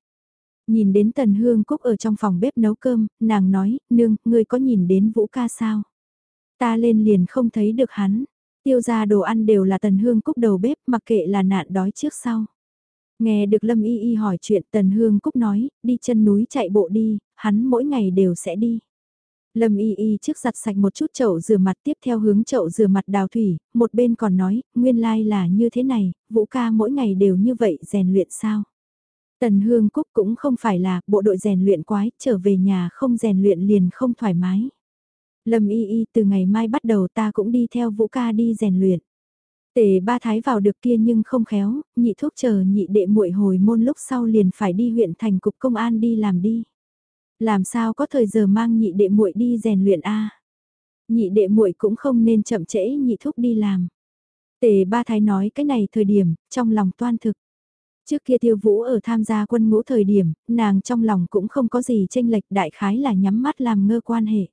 Nhìn đến Tần Hương Cúc ở trong phòng bếp nấu cơm, nàng nói, nương, ngươi có nhìn đến Vũ ca sao? Ta lên liền không thấy được hắn. Tiêu ra đồ ăn đều là tần hương cúc đầu bếp mặc kệ là nạn đói trước sau. Nghe được Lâm Y Y hỏi chuyện Tần Hương Cúc nói, đi chân núi chạy bộ đi, hắn mỗi ngày đều sẽ đi. Lâm Y Y trước giặt sạch một chút chậu rửa mặt tiếp theo hướng chậu rửa mặt đào thủy, một bên còn nói, nguyên lai là như thế này, Vũ ca mỗi ngày đều như vậy rèn luyện sao. Tần Hương Cúc cũng không phải là bộ đội rèn luyện quái, trở về nhà không rèn luyện liền không thoải mái. Lâm Y Y từ ngày mai bắt đầu ta cũng đi theo Vũ ca đi rèn luyện. Tề ba thái vào được kia nhưng không khéo, nhị thuốc chờ nhị đệ muội hồi môn lúc sau liền phải đi huyện thành cục công an đi làm đi. Làm sao có thời giờ mang nhị đệ muội đi rèn luyện a? Nhị đệ muội cũng không nên chậm trễ nhị thúc đi làm. Tề ba thái nói cái này thời điểm, trong lòng toan thực. Trước kia tiêu vũ ở tham gia quân ngũ thời điểm, nàng trong lòng cũng không có gì tranh lệch đại khái là nhắm mắt làm ngơ quan hệ.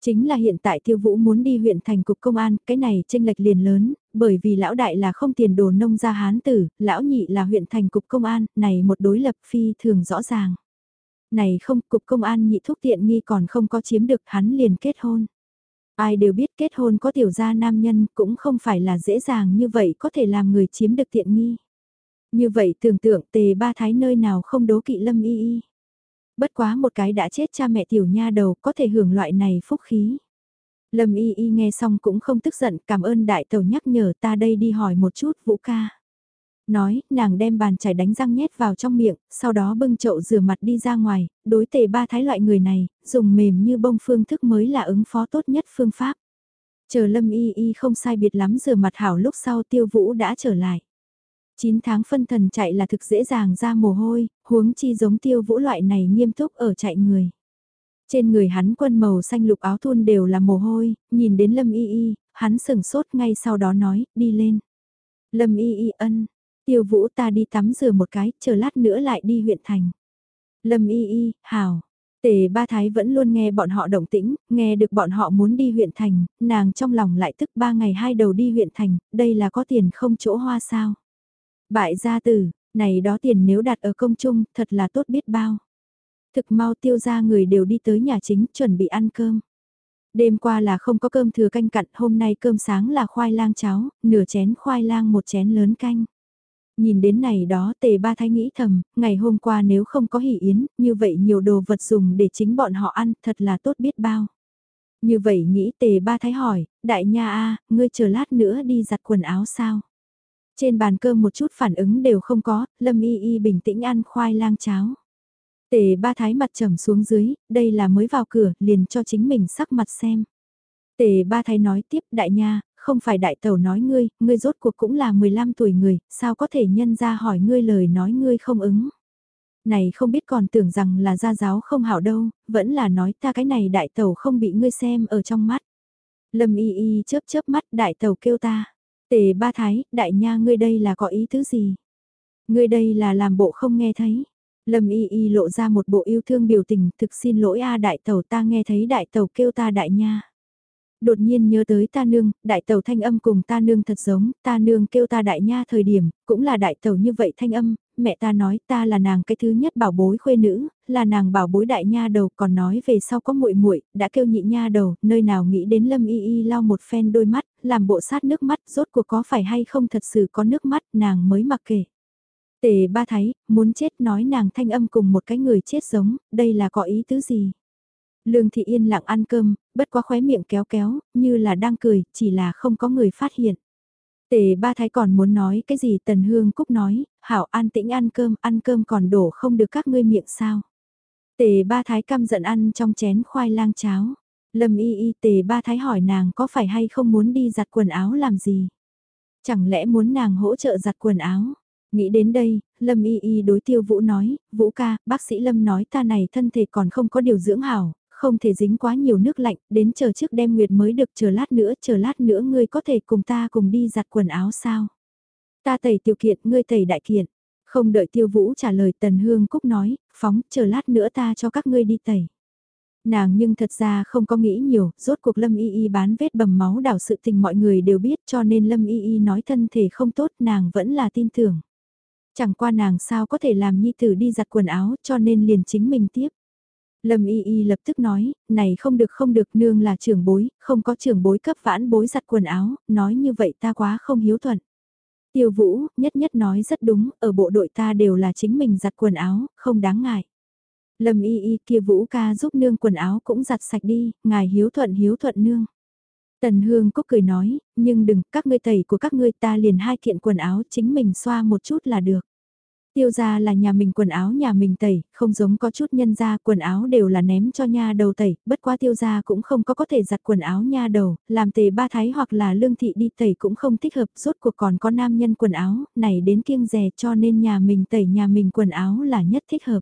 Chính là hiện tại tiêu vũ muốn đi huyện thành cục công an, cái này tranh lệch liền lớn, bởi vì lão đại là không tiền đồ nông gia hán tử, lão nhị là huyện thành cục công an, này một đối lập phi thường rõ ràng. Này không, cục công an nhị thuốc tiện nghi còn không có chiếm được hắn liền kết hôn. Ai đều biết kết hôn có tiểu gia nam nhân cũng không phải là dễ dàng như vậy có thể làm người chiếm được tiện nghi. Như vậy tưởng tượng tề ba thái nơi nào không đố kỵ lâm y y. Bất quá một cái đã chết cha mẹ tiểu nha đầu có thể hưởng loại này phúc khí. Lâm y y nghe xong cũng không tức giận cảm ơn đại tàu nhắc nhở ta đây đi hỏi một chút vũ ca. Nói, nàng đem bàn chải đánh răng nhét vào trong miệng, sau đó bưng chậu rửa mặt đi ra ngoài, đối tề ba thái loại người này, dùng mềm như bông phương thức mới là ứng phó tốt nhất phương pháp. Chờ lâm y y không sai biệt lắm rửa mặt hảo lúc sau tiêu vũ đã trở lại. 9 tháng phân thần chạy là thực dễ dàng ra mồ hôi, huống chi giống tiêu vũ loại này nghiêm túc ở chạy người. Trên người hắn quân màu xanh lục áo thun đều là mồ hôi, nhìn đến Lâm Y Y, hắn sừng sốt ngay sau đó nói, đi lên. Lâm Y Y ân, tiêu vũ ta đi tắm rửa một cái, chờ lát nữa lại đi huyện thành. Lâm Y Y, hào. Tề ba thái vẫn luôn nghe bọn họ động tĩnh, nghe được bọn họ muốn đi huyện thành, nàng trong lòng lại tức ba ngày hai đầu đi huyện thành, đây là có tiền không chỗ hoa sao. Bại gia tử, này đó tiền nếu đặt ở công chung, thật là tốt biết bao. Thực mau tiêu ra người đều đi tới nhà chính chuẩn bị ăn cơm. Đêm qua là không có cơm thừa canh cặn, hôm nay cơm sáng là khoai lang cháo, nửa chén khoai lang một chén lớn canh. Nhìn đến này đó tề ba thái nghĩ thầm, ngày hôm qua nếu không có hỷ yến, như vậy nhiều đồ vật dùng để chính bọn họ ăn, thật là tốt biết bao. Như vậy nghĩ tề ba thái hỏi, đại nha a ngươi chờ lát nữa đi giặt quần áo sao? Trên bàn cơm một chút phản ứng đều không có, Lâm Y Y bình tĩnh ăn khoai lang cháo. Tề ba thái mặt trầm xuống dưới, đây là mới vào cửa, liền cho chính mình sắc mặt xem. Tề ba thái nói tiếp đại nha, không phải đại tẩu nói ngươi, ngươi rốt cuộc cũng là 15 tuổi người, sao có thể nhân ra hỏi ngươi lời nói ngươi không ứng. Này không biết còn tưởng rằng là gia giáo không hảo đâu, vẫn là nói ta cái này đại tẩu không bị ngươi xem ở trong mắt. Lâm y y chớp chớp mắt đại tẩu kêu ta. Tề ba thái, đại nha ngươi đây là có ý thứ gì? Ngươi đây là làm bộ không nghe thấy. Lâm y y lộ ra một bộ yêu thương biểu tình, thực xin lỗi a đại tàu ta nghe thấy đại tàu kêu ta đại nha. Đột nhiên nhớ tới ta nương, đại tàu thanh âm cùng ta nương thật giống, ta nương kêu ta đại nha thời điểm, cũng là đại tàu như vậy thanh âm, mẹ ta nói ta là nàng cái thứ nhất bảo bối khuê nữ, là nàng bảo bối đại nha đầu còn nói về sau có muội muội đã kêu nhị nha đầu, nơi nào nghĩ đến lâm y y lau một phen đôi mắt, làm bộ sát nước mắt, rốt cuộc có phải hay không thật sự có nước mắt, nàng mới mặc kệ. Tề ba thấy, muốn chết nói nàng thanh âm cùng một cái người chết giống, đây là có ý tứ gì? Lương thị yên lặng ăn cơm, bất quá khóe miệng kéo kéo, như là đang cười, chỉ là không có người phát hiện. Tề ba thái còn muốn nói cái gì tần hương cúc nói, hảo an tĩnh ăn cơm, ăn cơm còn đổ không được các ngươi miệng sao. Tề ba thái căm giận ăn trong chén khoai lang cháo. Lâm y y tề ba thái hỏi nàng có phải hay không muốn đi giặt quần áo làm gì. Chẳng lẽ muốn nàng hỗ trợ giặt quần áo. Nghĩ đến đây, Lâm Y Y đối tiêu Vũ nói, Vũ ca, bác sĩ Lâm nói ta này thân thể còn không có điều dưỡng hảo, không thể dính quá nhiều nước lạnh, đến chờ trước đêm nguyệt mới được chờ lát nữa, chờ lát nữa ngươi có thể cùng ta cùng đi giặt quần áo sao? Ta tẩy tiểu kiện, ngươi tẩy đại kiện. Không đợi tiêu vũ trả lời Tần Hương Cúc nói, phóng, chờ lát nữa ta cho các ngươi đi tẩy. Nàng nhưng thật ra không có nghĩ nhiều, rốt cuộc Lâm Y Y bán vết bầm máu đảo sự tình mọi người đều biết cho nên Lâm Y Y nói thân thể không tốt nàng vẫn là tin tưởng. Chẳng qua nàng sao có thể làm nhi tử đi giặt quần áo cho nên liền chính mình tiếp. Lâm Y Y lập tức nói, này không được không được nương là trưởng bối, không có trưởng bối cấp vãn bối giặt quần áo, nói như vậy ta quá không hiếu thuận. Tiêu Vũ, nhất nhất nói rất đúng, ở bộ đội ta đều là chính mình giặt quần áo, không đáng ngại. Lâm Y Y kia Vũ ca giúp nương quần áo cũng giặt sạch đi, ngài hiếu thuận hiếu thuận nương. Tần Hương Cúc cười nói, nhưng đừng, các ngươi tẩy của các ngươi ta liền hai kiện quần áo chính mình xoa một chút là được. Tiêu ra là nhà mình quần áo nhà mình tẩy, không giống có chút nhân ra quần áo đều là ném cho nha đầu tẩy, bất quá tiêu ra cũng không có có thể giặt quần áo nha đầu, làm tề ba thái hoặc là lương thị đi tẩy cũng không thích hợp, rốt cuộc còn có nam nhân quần áo, này đến kiêng rè cho nên nhà mình tẩy nhà mình quần áo là nhất thích hợp.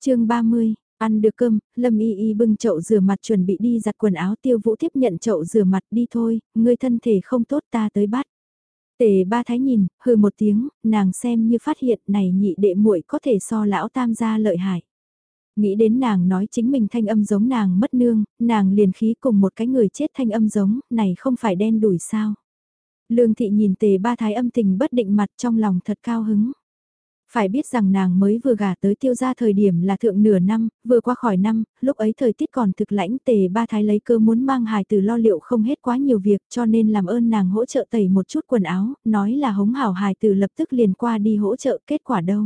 chương 30 Ăn được cơm, Lâm Y Y bưng chậu rửa mặt chuẩn bị đi giặt quần áo tiêu vũ tiếp nhận chậu rửa mặt đi thôi, người thân thể không tốt ta tới bắt. Tề ba thái nhìn, hừ một tiếng, nàng xem như phát hiện này nhị đệ muội có thể so lão tam gia lợi hại. Nghĩ đến nàng nói chính mình thanh âm giống nàng mất nương, nàng liền khí cùng một cái người chết thanh âm giống, này không phải đen đủi sao. Lương thị nhìn tề ba thái âm tình bất định mặt trong lòng thật cao hứng. Phải biết rằng nàng mới vừa gả tới tiêu gia thời điểm là thượng nửa năm, vừa qua khỏi năm, lúc ấy thời tiết còn thực lãnh tề ba thái lấy cơ muốn mang hài từ lo liệu không hết quá nhiều việc cho nên làm ơn nàng hỗ trợ tẩy một chút quần áo, nói là hống hảo hài từ lập tức liền qua đi hỗ trợ kết quả đâu.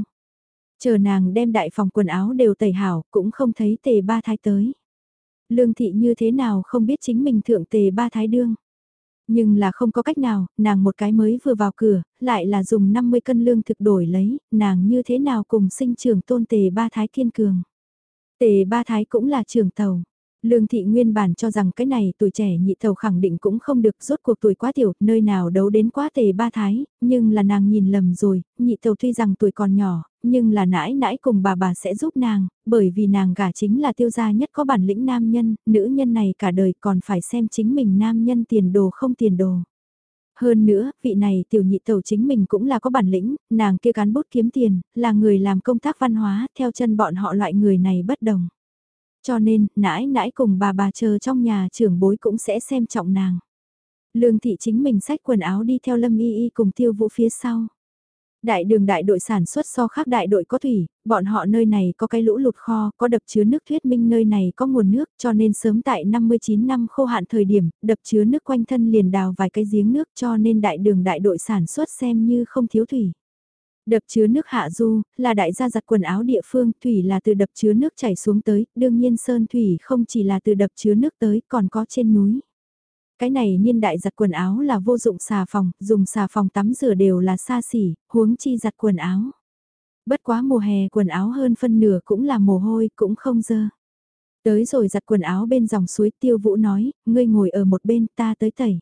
Chờ nàng đem đại phòng quần áo đều tẩy hảo cũng không thấy tề ba thái tới. Lương thị như thế nào không biết chính mình thượng tề ba thái đương. Nhưng là không có cách nào, nàng một cái mới vừa vào cửa, lại là dùng 50 cân lương thực đổi lấy, nàng như thế nào cùng sinh trưởng tôn tề ba thái kiên cường. Tề ba thái cũng là trưởng tàu. Lương thị nguyên bản cho rằng cái này tuổi trẻ nhị thầu khẳng định cũng không được rốt cuộc tuổi quá tiểu, nơi nào đấu đến quá tề ba thái, nhưng là nàng nhìn lầm rồi, nhị thầu tuy rằng tuổi còn nhỏ, nhưng là nãi nãi cùng bà bà sẽ giúp nàng, bởi vì nàng gả chính là tiêu gia nhất có bản lĩnh nam nhân, nữ nhân này cả đời còn phải xem chính mình nam nhân tiền đồ không tiền đồ. Hơn nữa, vị này tiểu nhị tẩu chính mình cũng là có bản lĩnh, nàng kia cán bút kiếm tiền, là người làm công tác văn hóa, theo chân bọn họ loại người này bất đồng. Cho nên, nãi nãi cùng bà bà chờ trong nhà trưởng bối cũng sẽ xem trọng nàng. Lương thị chính mình xách quần áo đi theo lâm y y cùng tiêu vũ phía sau. Đại đường đại đội sản xuất so khác đại đội có thủy, bọn họ nơi này có cái lũ lụt kho, có đập chứa nước thuyết minh nơi này có nguồn nước cho nên sớm tại 59 năm khô hạn thời điểm, đập chứa nước quanh thân liền đào vài cái giếng nước cho nên đại đường đại đội sản xuất xem như không thiếu thủy. Đập chứa nước hạ du, là đại gia giặt quần áo địa phương, thủy là từ đập chứa nước chảy xuống tới, đương nhiên sơn thủy không chỉ là từ đập chứa nước tới, còn có trên núi. Cái này niên đại giặt quần áo là vô dụng xà phòng, dùng xà phòng tắm rửa đều là xa xỉ, huống chi giặt quần áo. Bất quá mùa hè quần áo hơn phân nửa cũng là mồ hôi, cũng không dơ. Tới rồi giặt quần áo bên dòng suối tiêu vũ nói, ngươi ngồi ở một bên ta tới tẩy.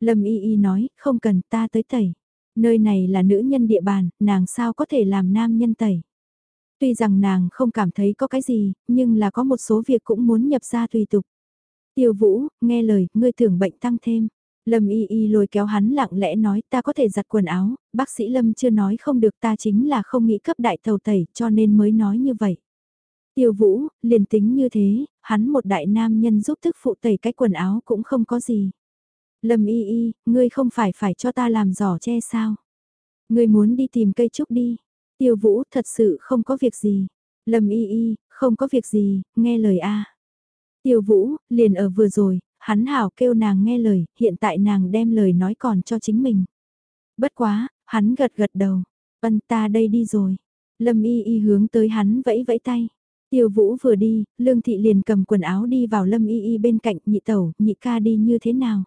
Lâm y y nói, không cần ta tới tẩy. Nơi này là nữ nhân địa bàn, nàng sao có thể làm nam nhân tẩy. Tuy rằng nàng không cảm thấy có cái gì, nhưng là có một số việc cũng muốn nhập ra tùy tục. Tiêu Vũ, nghe lời, ngươi tưởng bệnh tăng thêm. Lâm Y Y lôi kéo hắn lặng lẽ nói ta có thể giặt quần áo, bác sĩ Lâm chưa nói không được ta chính là không nghĩ cấp đại thầu tẩy cho nên mới nói như vậy. Tiêu Vũ, liền tính như thế, hắn một đại nam nhân giúp thức phụ tẩy cái quần áo cũng không có gì. Lâm Y Y, ngươi không phải phải cho ta làm giỏ che sao? Ngươi muốn đi tìm cây trúc đi. Tiêu Vũ thật sự không có việc gì. Lâm Y Y, không có việc gì, nghe lời a. Tiêu Vũ, liền ở vừa rồi, hắn hảo kêu nàng nghe lời, hiện tại nàng đem lời nói còn cho chính mình. Bất quá, hắn gật gật đầu, Vân ta đây đi rồi. Lâm y y hướng tới hắn vẫy vẫy tay. Tiêu Vũ vừa đi, Lương Thị liền cầm quần áo đi vào Lâm y y bên cạnh nhị tẩu, nhị ca đi như thế nào?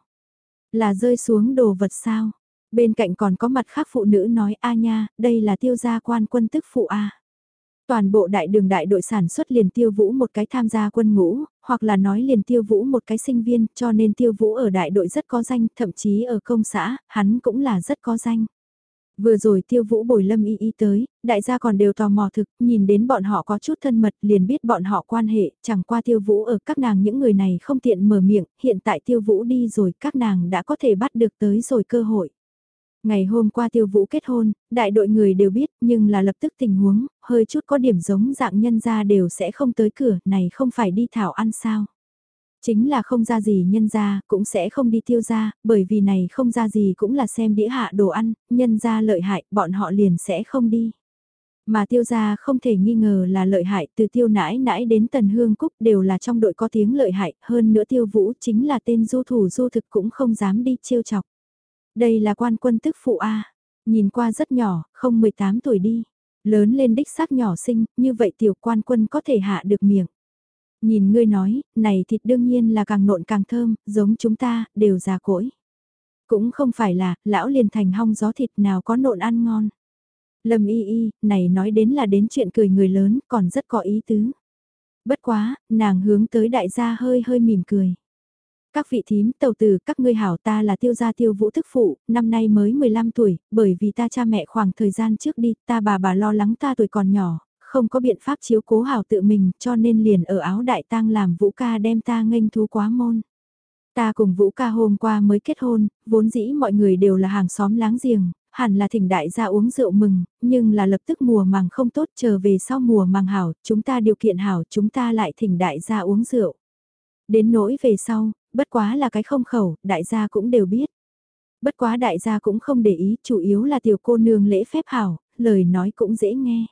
Là rơi xuống đồ vật sao? Bên cạnh còn có mặt khác phụ nữ nói a nha, đây là tiêu gia quan quân tức phụ a. Toàn bộ đại đường đại đội sản xuất liền tiêu vũ một cái tham gia quân ngũ, hoặc là nói liền tiêu vũ một cái sinh viên, cho nên tiêu vũ ở đại đội rất có danh, thậm chí ở công xã, hắn cũng là rất có danh. Vừa rồi tiêu vũ bồi lâm y y tới, đại gia còn đều tò mò thực, nhìn đến bọn họ có chút thân mật liền biết bọn họ quan hệ, chẳng qua tiêu vũ ở các nàng những người này không tiện mở miệng, hiện tại tiêu vũ đi rồi các nàng đã có thể bắt được tới rồi cơ hội. Ngày hôm qua tiêu vũ kết hôn, đại đội người đều biết nhưng là lập tức tình huống, hơi chút có điểm giống dạng nhân ra đều sẽ không tới cửa, này không phải đi thảo ăn sao. Chính là không ra gì nhân ra, cũng sẽ không đi tiêu ra, bởi vì này không ra gì cũng là xem đĩa hạ đồ ăn, nhân ra lợi hại, bọn họ liền sẽ không đi. Mà tiêu gia không thể nghi ngờ là lợi hại từ tiêu nãi nãi đến tần hương cúc đều là trong đội có tiếng lợi hại, hơn nữa tiêu vũ chính là tên du thủ du thực cũng không dám đi trêu chọc. Đây là quan quân tức phụ A, nhìn qua rất nhỏ, không 18 tuổi đi, lớn lên đích xác nhỏ sinh như vậy tiểu quan quân có thể hạ được miệng. Nhìn ngươi nói, này thịt đương nhiên là càng nộn càng thơm, giống chúng ta, đều già cỗi. Cũng không phải là, lão liền thành hong gió thịt nào có nộn ăn ngon. Lâm y y, này nói đến là đến chuyện cười người lớn, còn rất có ý tứ. Bất quá, nàng hướng tới đại gia hơi hơi mỉm cười. Các vị thím, tàu tử, các ngươi hảo ta là tiêu gia tiêu vũ thức phụ, năm nay mới 15 tuổi, bởi vì ta cha mẹ khoảng thời gian trước đi, ta bà bà lo lắng ta tuổi còn nhỏ, không có biện pháp chiếu cố hảo tự mình, cho nên liền ở áo đại tang làm vũ ca đem ta nghênh thú quá môn. Ta cùng Vũ ca hôm qua mới kết hôn, vốn dĩ mọi người đều là hàng xóm láng giềng, hẳn là thỉnh đại gia uống rượu mừng, nhưng là lập tức mùa màng không tốt trở về sau mùa màng hảo, chúng ta điều kiện hảo, chúng ta lại thỉnh đại gia uống rượu. Đến nỗi về sau, bất quá là cái không khẩu, đại gia cũng đều biết. Bất quá đại gia cũng không để ý, chủ yếu là tiểu cô nương lễ phép hảo, lời nói cũng dễ nghe.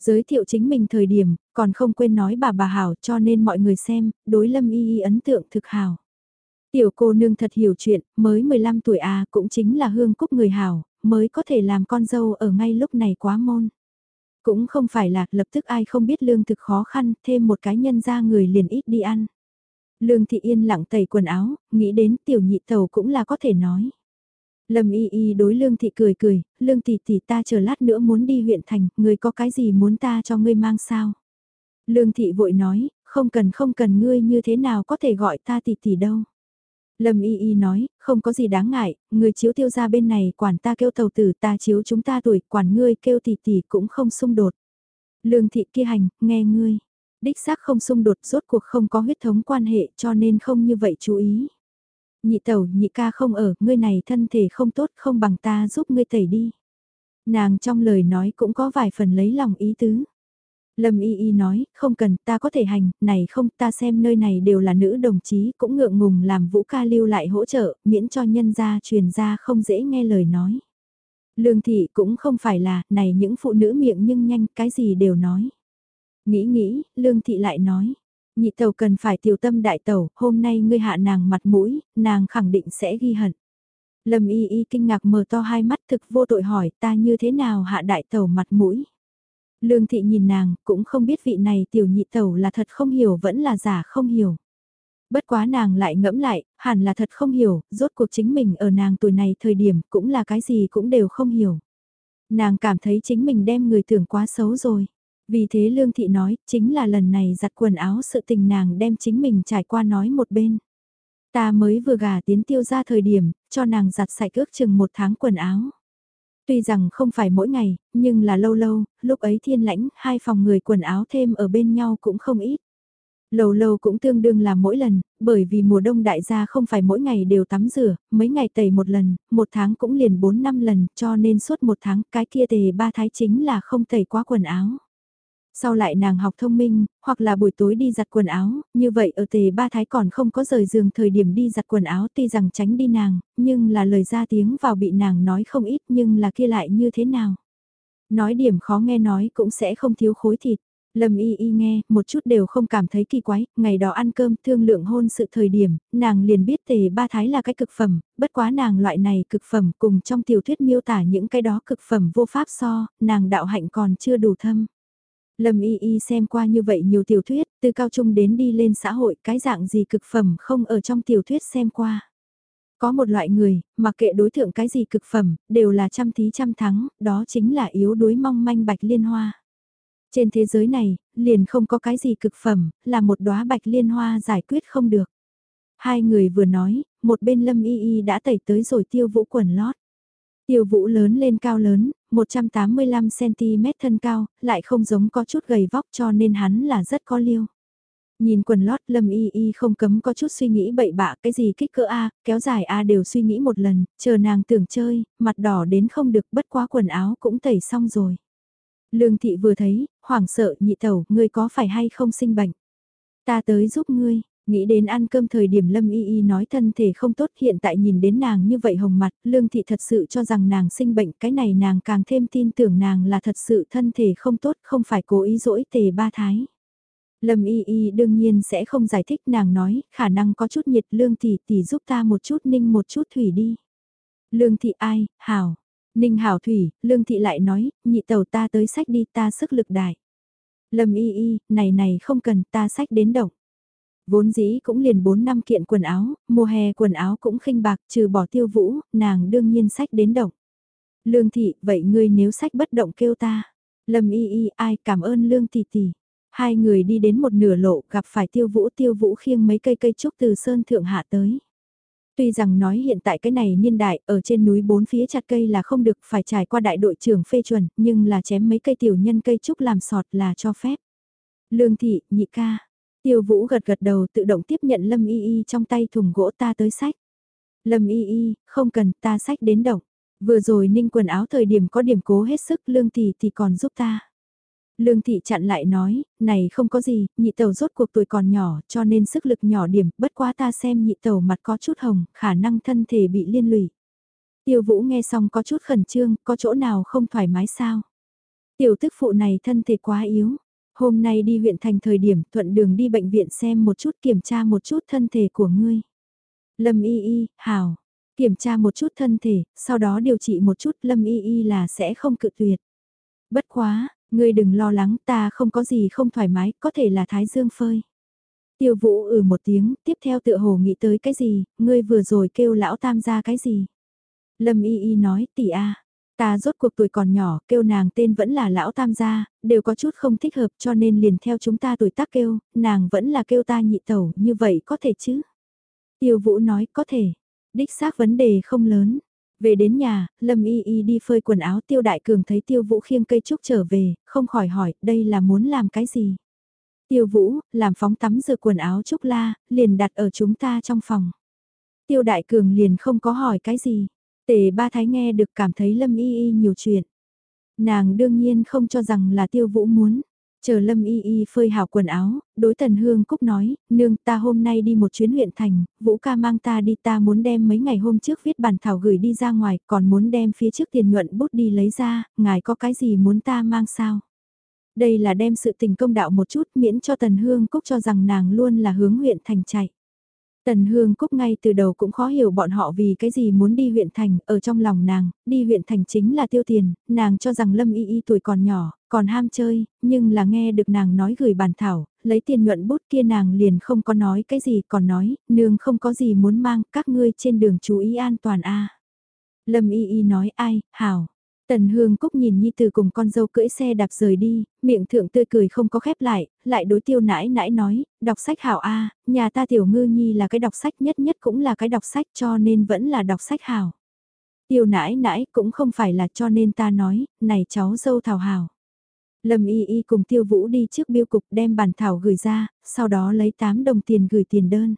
Giới thiệu chính mình thời điểm, còn không quên nói bà bà hảo cho nên mọi người xem, đối lâm y y ấn tượng thực hảo. Tiểu cô nương thật hiểu chuyện, mới 15 tuổi à cũng chính là hương cúc người hảo, mới có thể làm con dâu ở ngay lúc này quá môn. Cũng không phải là lập tức ai không biết lương thực khó khăn, thêm một cái nhân ra người liền ít đi ăn. Lương thị yên lặng tẩy quần áo, nghĩ đến tiểu nhị tàu cũng là có thể nói. Lâm y y đối lương thị cười cười, lương thị tỷ ta chờ lát nữa muốn đi huyện thành, người có cái gì muốn ta cho ngươi mang sao? Lương thị vội nói, không cần không cần ngươi như thế nào có thể gọi ta tỷ tỷ đâu. Lâm Y Y nói, không có gì đáng ngại, người chiếu tiêu ra bên này quản ta kêu tàu tử ta chiếu chúng ta tuổi, quản ngươi kêu tỷ tỷ cũng không xung đột. Lương thị kia hành, nghe ngươi. Đích xác không xung đột rốt cuộc không có huyết thống quan hệ cho nên không như vậy chú ý. Nhị tẩu, nhị ca không ở, ngươi này thân thể không tốt không bằng ta giúp ngươi tẩy đi. Nàng trong lời nói cũng có vài phần lấy lòng ý tứ. Lâm Y Y nói, không cần, ta có thể hành, này không, ta xem nơi này đều là nữ đồng chí, cũng ngượng ngùng làm vũ ca lưu lại hỗ trợ, miễn cho nhân gia truyền ra không dễ nghe lời nói. Lương thị cũng không phải là, này những phụ nữ miệng nhưng nhanh, cái gì đều nói. Nghĩ nghĩ, lương thị lại nói, nhị tàu cần phải tiểu tâm đại tàu, hôm nay ngươi hạ nàng mặt mũi, nàng khẳng định sẽ ghi hận. Lâm y y kinh ngạc mở to hai mắt thực vô tội hỏi ta như thế nào hạ đại tàu mặt mũi. Lương thị nhìn nàng, cũng không biết vị này tiểu nhị tàu là thật không hiểu vẫn là giả không hiểu. Bất quá nàng lại ngẫm lại, hẳn là thật không hiểu, rốt cuộc chính mình ở nàng tuổi này thời điểm cũng là cái gì cũng đều không hiểu. Nàng cảm thấy chính mình đem người tưởng quá xấu rồi. Vì thế Lương Thị nói, chính là lần này giặt quần áo sự tình nàng đem chính mình trải qua nói một bên. Ta mới vừa gà tiến tiêu ra thời điểm, cho nàng giặt sạch ước chừng một tháng quần áo. Tuy rằng không phải mỗi ngày, nhưng là lâu lâu, lúc ấy thiên lãnh, hai phòng người quần áo thêm ở bên nhau cũng không ít. Lâu lâu cũng tương đương là mỗi lần, bởi vì mùa đông đại gia không phải mỗi ngày đều tắm rửa, mấy ngày tẩy một lần, một tháng cũng liền 4 năm lần, cho nên suốt một tháng cái kia tề ba thái chính là không tẩy quá quần áo. Sau lại nàng học thông minh, hoặc là buổi tối đi giặt quần áo, như vậy ở tề ba thái còn không có rời giường thời điểm đi giặt quần áo tuy rằng tránh đi nàng, nhưng là lời ra tiếng vào bị nàng nói không ít nhưng là kia lại như thế nào. Nói điểm khó nghe nói cũng sẽ không thiếu khối thịt. Lâm y y nghe, một chút đều không cảm thấy kỳ quái, ngày đó ăn cơm thương lượng hôn sự thời điểm, nàng liền biết tề ba thái là cái cực phẩm, bất quá nàng loại này cực phẩm cùng trong tiểu thuyết miêu tả những cái đó cực phẩm vô pháp so, nàng đạo hạnh còn chưa đủ thâm. Lâm Y Y xem qua như vậy nhiều tiểu thuyết, từ cao trung đến đi lên xã hội cái dạng gì cực phẩm không ở trong tiểu thuyết xem qua. Có một loại người, mặc kệ đối tượng cái gì cực phẩm, đều là trăm thí trăm thắng, đó chính là yếu đuối mong manh bạch liên hoa. Trên thế giới này, liền không có cái gì cực phẩm, là một đóa bạch liên hoa giải quyết không được. Hai người vừa nói, một bên lâm y y đã tẩy tới rồi tiêu vũ quần lót. Tiêu vũ lớn lên cao lớn, 185cm thân cao, lại không giống có chút gầy vóc cho nên hắn là rất có liêu. Nhìn quần lót lâm y y không cấm có chút suy nghĩ bậy bạ cái gì kích cỡ A, kéo dài A đều suy nghĩ một lần, chờ nàng tưởng chơi, mặt đỏ đến không được bất quá quần áo cũng tẩy xong rồi. Lương thị vừa thấy, hoảng sợ nhị tẩu, ngươi có phải hay không sinh bệnh? Ta tới giúp ngươi, Nghĩ đến ăn cơm thời điểm Lâm Y Y nói thân thể không tốt hiện tại nhìn đến nàng như vậy hồng mặt, Lương Thị thật sự cho rằng nàng sinh bệnh, cái này nàng càng thêm tin tưởng nàng là thật sự thân thể không tốt, không phải cố ý dỗi tề ba thái. Lâm Y Y đương nhiên sẽ không giải thích nàng nói, khả năng có chút nhiệt Lương Thị tỷ giúp ta một chút ninh một chút thủy đi. Lương Thị ai, hảo. Ninh hảo thủy, Lương Thị lại nói, nhị tàu ta tới sách đi ta sức lực đại. Lâm Y Y, này này không cần ta sách đến động. Vốn dĩ cũng liền 4 năm kiện quần áo, mùa hè quần áo cũng khinh bạc trừ bỏ tiêu vũ, nàng đương nhiên sách đến động. Lương thị, vậy ngươi nếu sách bất động kêu ta. Lâm y y ai cảm ơn lương tỷ tỷ. Hai người đi đến một nửa lộ gặp phải tiêu vũ tiêu vũ khiêng mấy cây cây trúc từ sơn thượng hạ tới. Tuy rằng nói hiện tại cái này niên đại ở trên núi bốn phía chặt cây là không được phải trải qua đại đội trưởng phê chuẩn nhưng là chém mấy cây tiểu nhân cây trúc làm sọt là cho phép. Lương thị, nhị ca, Tiêu Vũ gật gật đầu tự động tiếp nhận Lâm Y Y trong tay thùng gỗ ta tới sách. Lâm Y Y, không cần ta sách đến động. Vừa rồi ninh quần áo thời điểm có điểm cố hết sức lương tỷ thì còn giúp ta. Lương thị chặn lại nói, này không có gì, nhị tàu rốt cuộc tuổi còn nhỏ cho nên sức lực nhỏ điểm, bất quá ta xem nhị tàu mặt có chút hồng, khả năng thân thể bị liên lụy. Tiêu vũ nghe xong có chút khẩn trương, có chỗ nào không thoải mái sao? Tiểu tức phụ này thân thể quá yếu, Hôm nay đi huyện thành thời điểm thuận đường đi bệnh viện xem một chút kiểm tra một chút thân thể của ngươi. Lâm y y, hào, kiểm tra một chút thân thể, sau đó điều trị một chút lâm y y là sẽ không cự tuyệt. Bất quá, ngươi đừng lo lắng ta không có gì không thoải mái, có thể là thái dương phơi. Tiêu vũ ừ một tiếng, tiếp theo tựa hồ nghĩ tới cái gì, ngươi vừa rồi kêu lão tam gia cái gì. Lâm y y nói, tỷ a Ta rốt cuộc tuổi còn nhỏ, kêu nàng tên vẫn là lão tam gia, đều có chút không thích hợp cho nên liền theo chúng ta tuổi tác kêu, nàng vẫn là kêu ta nhị tẩu, như vậy có thể chứ? Tiêu vũ nói có thể, đích xác vấn đề không lớn. Về đến nhà, Lâm Y Y đi phơi quần áo tiêu đại cường thấy tiêu vũ khiêng cây trúc trở về, không khỏi hỏi, đây là muốn làm cái gì? Tiêu vũ, làm phóng tắm rửa quần áo trúc la, liền đặt ở chúng ta trong phòng. Tiêu đại cường liền không có hỏi cái gì. Tề ba thái nghe được cảm thấy lâm y y nhiều chuyện. Nàng đương nhiên không cho rằng là tiêu vũ muốn. Chờ lâm y y phơi hảo quần áo, đối tần hương cúc nói, nương ta hôm nay đi một chuyến huyện thành, vũ ca mang ta đi ta muốn đem mấy ngày hôm trước viết bản thảo gửi đi ra ngoài, còn muốn đem phía trước tiền nhuận bút đi lấy ra, ngài có cái gì muốn ta mang sao? Đây là đem sự tình công đạo một chút miễn cho tần hương cúc cho rằng nàng luôn là hướng huyện thành chạy. Tần Hương Cúc ngay từ đầu cũng khó hiểu bọn họ vì cái gì muốn đi huyện thành, ở trong lòng nàng, đi huyện thành chính là tiêu tiền, nàng cho rằng Lâm Y Y tuổi còn nhỏ, còn ham chơi, nhưng là nghe được nàng nói gửi bản thảo, lấy tiền nhuận bút kia nàng liền không có nói cái gì, còn nói, nương không có gì muốn mang, các ngươi trên đường chú ý an toàn a. Lâm Y Y nói ai, hảo. Tần Hương Cúc nhìn Nhi Tử cùng con dâu cưỡi xe đạp rời đi, miệng thượng tươi cười không có khép lại, lại đối tiêu nãi nãi nói, đọc sách hảo A, nhà ta tiểu ngư nhi là cái đọc sách nhất nhất cũng là cái đọc sách cho nên vẫn là đọc sách hảo. Tiêu nãi nãi cũng không phải là cho nên ta nói, này cháu dâu thảo hảo. Lâm Y Y cùng tiêu vũ đi trước biêu cục đem bản thảo gửi ra, sau đó lấy 8 đồng tiền gửi tiền đơn.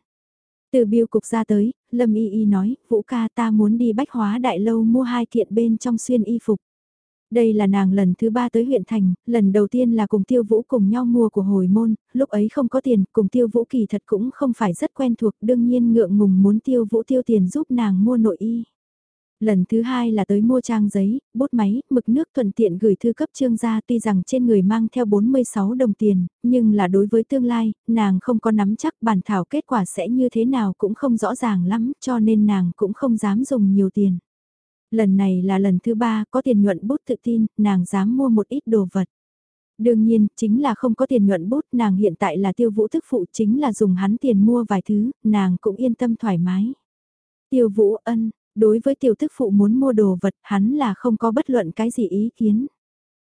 Từ biêu cục ra tới, Lâm Y Y nói, Vũ ca ta muốn đi bách hóa đại lâu mua hai kiện bên trong xuyên y phục. Đây là nàng lần thứ ba tới huyện thành, lần đầu tiên là cùng tiêu vũ cùng nhau mua của hồi môn, lúc ấy không có tiền, cùng tiêu vũ kỳ thật cũng không phải rất quen thuộc, đương nhiên ngượng ngùng muốn tiêu vũ tiêu tiền giúp nàng mua nội y. Lần thứ hai là tới mua trang giấy, bút máy, mực nước thuận tiện gửi thư cấp trương gia tuy rằng trên người mang theo 46 đồng tiền, nhưng là đối với tương lai, nàng không có nắm chắc bản thảo kết quả sẽ như thế nào cũng không rõ ràng lắm cho nên nàng cũng không dám dùng nhiều tiền. Lần này là lần thứ ba có tiền nhuận bút tự tin, nàng dám mua một ít đồ vật. Đương nhiên, chính là không có tiền nhuận bút, nàng hiện tại là tiêu vũ thức phụ chính là dùng hắn tiền mua vài thứ, nàng cũng yên tâm thoải mái. Tiêu vũ ân, đối với tiểu thức phụ muốn mua đồ vật hắn là không có bất luận cái gì ý kiến.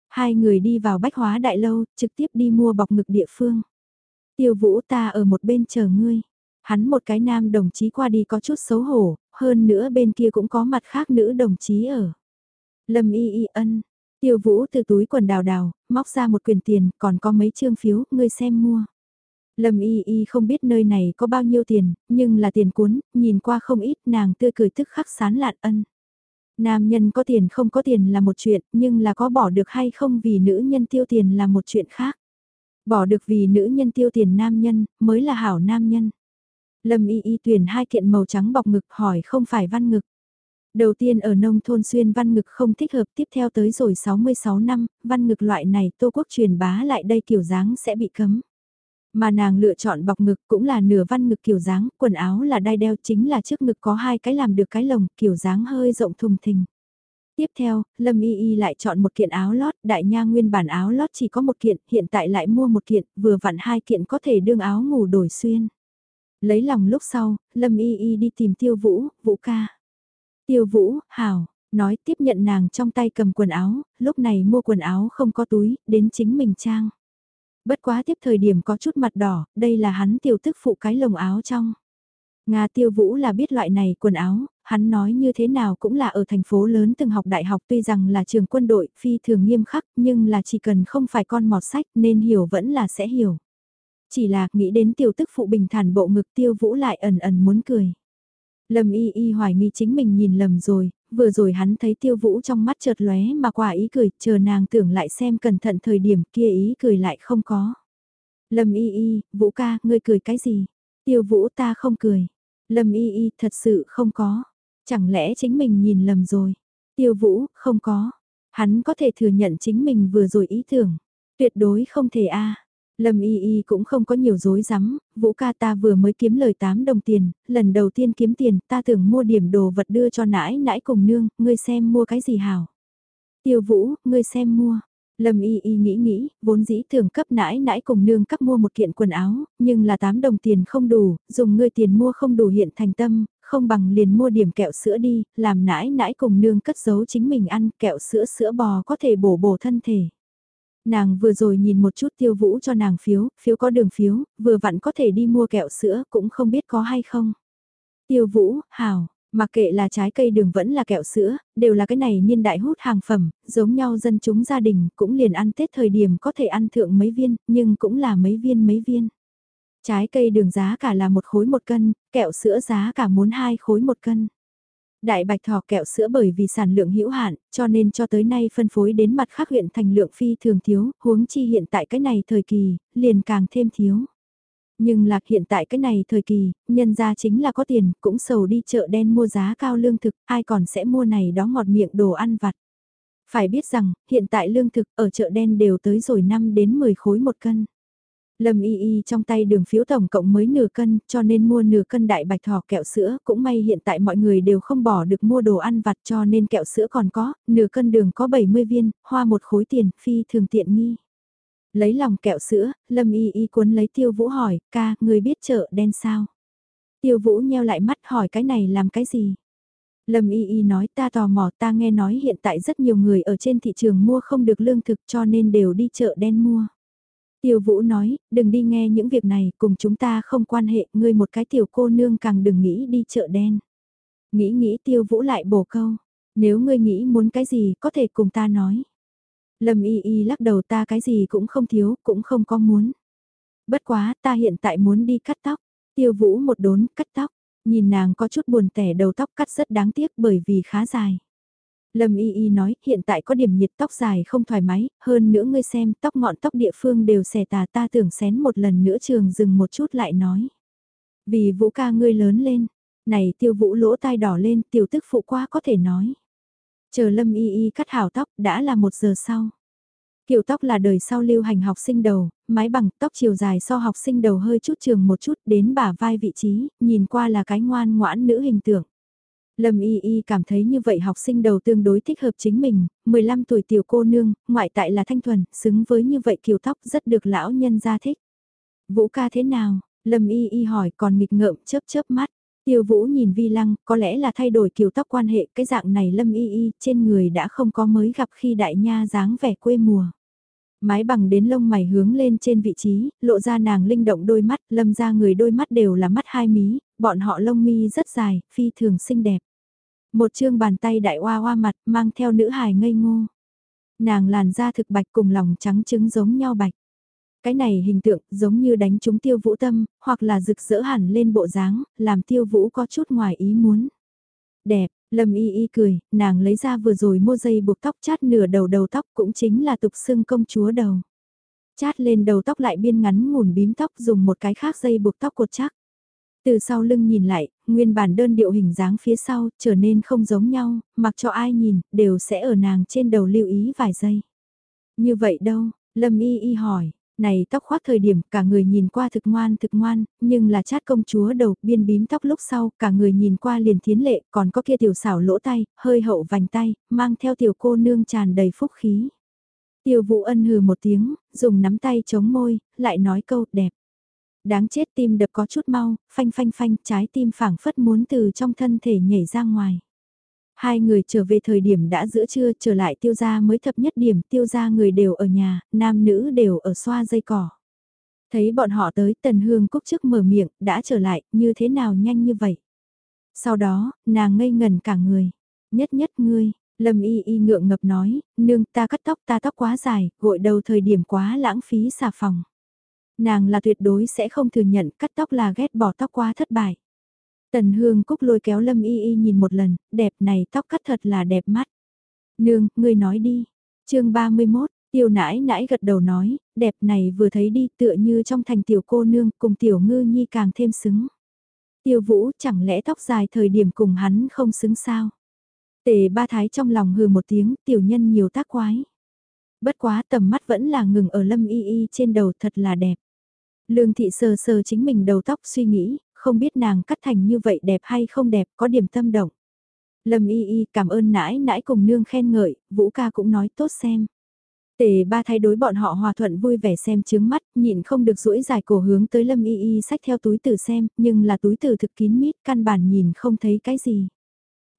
Hai người đi vào bách hóa đại lâu, trực tiếp đi mua bọc ngực địa phương. Tiêu vũ ta ở một bên chờ ngươi. Hắn một cái nam đồng chí qua đi có chút xấu hổ, hơn nữa bên kia cũng có mặt khác nữ đồng chí ở. Lâm y y ân, tiêu vũ từ túi quần đào đào, móc ra một quyền tiền, còn có mấy trương phiếu, ngươi xem mua. Lâm y y không biết nơi này có bao nhiêu tiền, nhưng là tiền cuốn, nhìn qua không ít nàng tươi cười tức khắc sán lạn ân. Nam nhân có tiền không có tiền là một chuyện, nhưng là có bỏ được hay không vì nữ nhân tiêu tiền là một chuyện khác. Bỏ được vì nữ nhân tiêu tiền nam nhân, mới là hảo nam nhân. Lâm y y tuyển hai kiện màu trắng bọc ngực hỏi không phải văn ngực. Đầu tiên ở nông thôn xuyên văn ngực không thích hợp tiếp theo tới rồi 66 năm, văn ngực loại này Tô Quốc truyền bá lại đây kiểu dáng sẽ bị cấm. Mà nàng lựa chọn bọc ngực cũng là nửa văn ngực kiểu dáng, quần áo là đai đeo chính là trước ngực có hai cái làm được cái lồng kiểu dáng hơi rộng thùng thình. Tiếp theo, Lâm Y Y lại chọn một kiện áo lót, đại nha nguyên bản áo lót chỉ có một kiện, hiện tại lại mua một kiện, vừa vặn hai kiện có thể đương áo ngủ đổi xuyên. Lấy lòng lúc sau, Lâm Y Y đi tìm Tiêu Vũ, Vũ ca. Tiêu Vũ, hảo, nói tiếp nhận nàng trong tay cầm quần áo, lúc này mua quần áo không có túi, đến chính mình trang. Bất quá tiếp thời điểm có chút mặt đỏ, đây là hắn tiêu tức phụ cái lồng áo trong. Nga tiêu vũ là biết loại này quần áo, hắn nói như thế nào cũng là ở thành phố lớn từng học đại học tuy rằng là trường quân đội phi thường nghiêm khắc nhưng là chỉ cần không phải con mọt sách nên hiểu vẫn là sẽ hiểu. Chỉ là nghĩ đến tiêu tức phụ bình thản bộ ngực tiêu vũ lại ẩn ẩn muốn cười. Lâm y y hoài nghi chính mình nhìn lầm rồi, vừa rồi hắn thấy tiêu vũ trong mắt chợt lóe mà quả ý cười, chờ nàng tưởng lại xem cẩn thận thời điểm kia ý cười lại không có. Lâm y y, vũ ca, ngươi cười cái gì? Tiêu vũ ta không cười. Lâm y y, thật sự không có. Chẳng lẽ chính mình nhìn lầm rồi? Tiêu vũ, không có. Hắn có thể thừa nhận chính mình vừa rồi ý tưởng. Tuyệt đối không thể a Lâm Y Y cũng không có nhiều dối rắm Vũ ca ta vừa mới kiếm lời 8 đồng tiền, lần đầu tiên kiếm tiền, ta tưởng mua điểm đồ vật đưa cho nãi nãi cùng nương, ngươi xem mua cái gì hảo. Tiêu Vũ, ngươi xem mua. Lâm Y Y nghĩ nghĩ, vốn dĩ thường cấp nãi nãi cùng nương cấp mua một kiện quần áo, nhưng là 8 đồng tiền không đủ, dùng ngươi tiền mua không đủ hiện thành tâm, không bằng liền mua điểm kẹo sữa đi, làm nãi nãi cùng nương cất giấu chính mình ăn, kẹo sữa sữa bò có thể bổ bổ thân thể. Nàng vừa rồi nhìn một chút tiêu vũ cho nàng phiếu, phiếu có đường phiếu, vừa vặn có thể đi mua kẹo sữa, cũng không biết có hay không. Tiêu vũ, hào, mặc kệ là trái cây đường vẫn là kẹo sữa, đều là cái này niên đại hút hàng phẩm, giống nhau dân chúng gia đình cũng liền ăn Tết thời điểm có thể ăn thượng mấy viên, nhưng cũng là mấy viên mấy viên. Trái cây đường giá cả là một khối một cân, kẹo sữa giá cả muốn hai khối một cân. Đại bạch thỏ kẹo sữa bởi vì sản lượng hữu hạn, cho nên cho tới nay phân phối đến mặt khác huyện thành lượng phi thường thiếu, huống chi hiện tại cái này thời kỳ, liền càng thêm thiếu. Nhưng lạc hiện tại cái này thời kỳ, nhân ra chính là có tiền, cũng sầu đi chợ đen mua giá cao lương thực, ai còn sẽ mua này đó ngọt miệng đồ ăn vặt. Phải biết rằng, hiện tại lương thực ở chợ đen đều tới rồi 5 đến 10 khối một cân. Lâm y y trong tay đường phiếu tổng cộng mới nửa cân, cho nên mua nửa cân đại bạch thỏ kẹo sữa, cũng may hiện tại mọi người đều không bỏ được mua đồ ăn vặt cho nên kẹo sữa còn có, nửa cân đường có 70 viên, hoa một khối tiền, phi thường tiện nghi. Lấy lòng kẹo sữa, Lâm y y cuốn lấy tiêu vũ hỏi, ca, người biết chợ đen sao? Tiêu vũ nheo lại mắt hỏi cái này làm cái gì? Lâm y y nói ta tò mò ta nghe nói hiện tại rất nhiều người ở trên thị trường mua không được lương thực cho nên đều đi chợ đen mua. Tiêu Vũ nói, đừng đi nghe những việc này, cùng chúng ta không quan hệ, ngươi một cái tiểu cô nương càng đừng nghĩ đi chợ đen. Nghĩ nghĩ Tiêu Vũ lại bổ câu, nếu ngươi nghĩ muốn cái gì có thể cùng ta nói. Lâm y y lắc đầu ta cái gì cũng không thiếu, cũng không có muốn. Bất quá ta hiện tại muốn đi cắt tóc, Tiêu Vũ một đốn cắt tóc, nhìn nàng có chút buồn tẻ đầu tóc cắt rất đáng tiếc bởi vì khá dài. Lâm Y Y nói, hiện tại có điểm nhiệt tóc dài không thoải mái, hơn nữa ngươi xem, tóc ngọn tóc địa phương đều xẻ tà ta tưởng xén một lần nữa trường dừng một chút lại nói. Vì vũ ca ngươi lớn lên, này tiêu vũ lỗ tai đỏ lên, tiểu tức phụ qua có thể nói. Chờ Lâm Y Y cắt hảo tóc, đã là một giờ sau. Kiểu tóc là đời sau lưu hành học sinh đầu, mái bằng tóc chiều dài so học sinh đầu hơi chút trường một chút đến bả vai vị trí, nhìn qua là cái ngoan ngoãn nữ hình tượng. Lâm Y Y cảm thấy như vậy học sinh đầu tương đối thích hợp chính mình, 15 tuổi tiểu cô nương, ngoại tại là thanh thuần, xứng với như vậy kiều tóc rất được lão nhân gia thích. Vũ ca thế nào? Lâm Y Y hỏi còn nghịch ngợm chớp chớp mắt. Tiêu Vũ nhìn Vi Lăng, có lẽ là thay đổi kiều tóc quan hệ, cái dạng này Lâm Y Y trên người đã không có mới gặp khi đại nha dáng vẻ quê mùa. Mái bằng đến lông mày hướng lên trên vị trí, lộ ra nàng linh động đôi mắt, lâm ra người đôi mắt đều là mắt hai mí, bọn họ lông mi rất dài, phi thường xinh đẹp. Một chương bàn tay đại hoa hoa mặt mang theo nữ hài ngây ngô. Nàng làn da thực bạch cùng lòng trắng trứng giống nhau bạch. Cái này hình tượng giống như đánh trúng tiêu vũ tâm, hoặc là rực rỡ hẳn lên bộ dáng, làm tiêu vũ có chút ngoài ý muốn. Đẹp, Lâm y y cười, nàng lấy ra vừa rồi mua dây buộc tóc chát nửa đầu đầu tóc cũng chính là tục xưng công chúa đầu. Chát lên đầu tóc lại biên ngắn ngủn bím tóc dùng một cái khác dây buộc tóc cột chắc. Từ sau lưng nhìn lại, nguyên bản đơn điệu hình dáng phía sau trở nên không giống nhau, mặc cho ai nhìn, đều sẽ ở nàng trên đầu lưu ý vài giây. Như vậy đâu, Lâm Y Y hỏi, này tóc khoác thời điểm cả người nhìn qua thực ngoan thực ngoan, nhưng là chát công chúa đầu biên bím tóc lúc sau, cả người nhìn qua liền thiến lệ, còn có kia tiểu xảo lỗ tay, hơi hậu vành tay, mang theo tiểu cô nương tràn đầy phúc khí. Tiêu vũ ân hừ một tiếng, dùng nắm tay chống môi, lại nói câu đẹp. Đáng chết tim đập có chút mau, phanh phanh phanh, trái tim phảng phất muốn từ trong thân thể nhảy ra ngoài. Hai người trở về thời điểm đã giữa trưa trở lại tiêu gia mới thập nhất điểm tiêu gia người đều ở nhà, nam nữ đều ở xoa dây cỏ. Thấy bọn họ tới tần hương cúc trước mở miệng, đã trở lại, như thế nào nhanh như vậy. Sau đó, nàng ngây ngần cả người. Nhất nhất ngươi, lâm y y ngượng ngập nói, nương ta cắt tóc ta tóc quá dài, gội đầu thời điểm quá lãng phí xà phòng. Nàng là tuyệt đối sẽ không thừa nhận cắt tóc là ghét bỏ tóc quá thất bại. Tần Hương Cúc lôi kéo Lâm Y Y nhìn một lần, đẹp này tóc cắt thật là đẹp mắt. Nương, ngươi nói đi. chương 31, tiêu nãi nãi gật đầu nói, đẹp này vừa thấy đi tựa như trong thành tiểu cô nương cùng tiểu ngư nhi càng thêm xứng. Tiêu vũ chẳng lẽ tóc dài thời điểm cùng hắn không xứng sao? Tề ba thái trong lòng hừ một tiếng tiểu nhân nhiều tác quái. Bất quá tầm mắt vẫn là ngừng ở lâm y y trên đầu thật là đẹp. Lương thị sờ sờ chính mình đầu tóc suy nghĩ, không biết nàng cắt thành như vậy đẹp hay không đẹp, có điểm tâm động. Lâm y y cảm ơn nãi nãi cùng nương khen ngợi, vũ ca cũng nói tốt xem. Tề ba thay đối bọn họ hòa thuận vui vẻ xem chướng mắt, nhịn không được duỗi dài cổ hướng tới lâm y y sách theo túi tử xem, nhưng là túi tử thực kín mít, căn bản nhìn không thấy cái gì.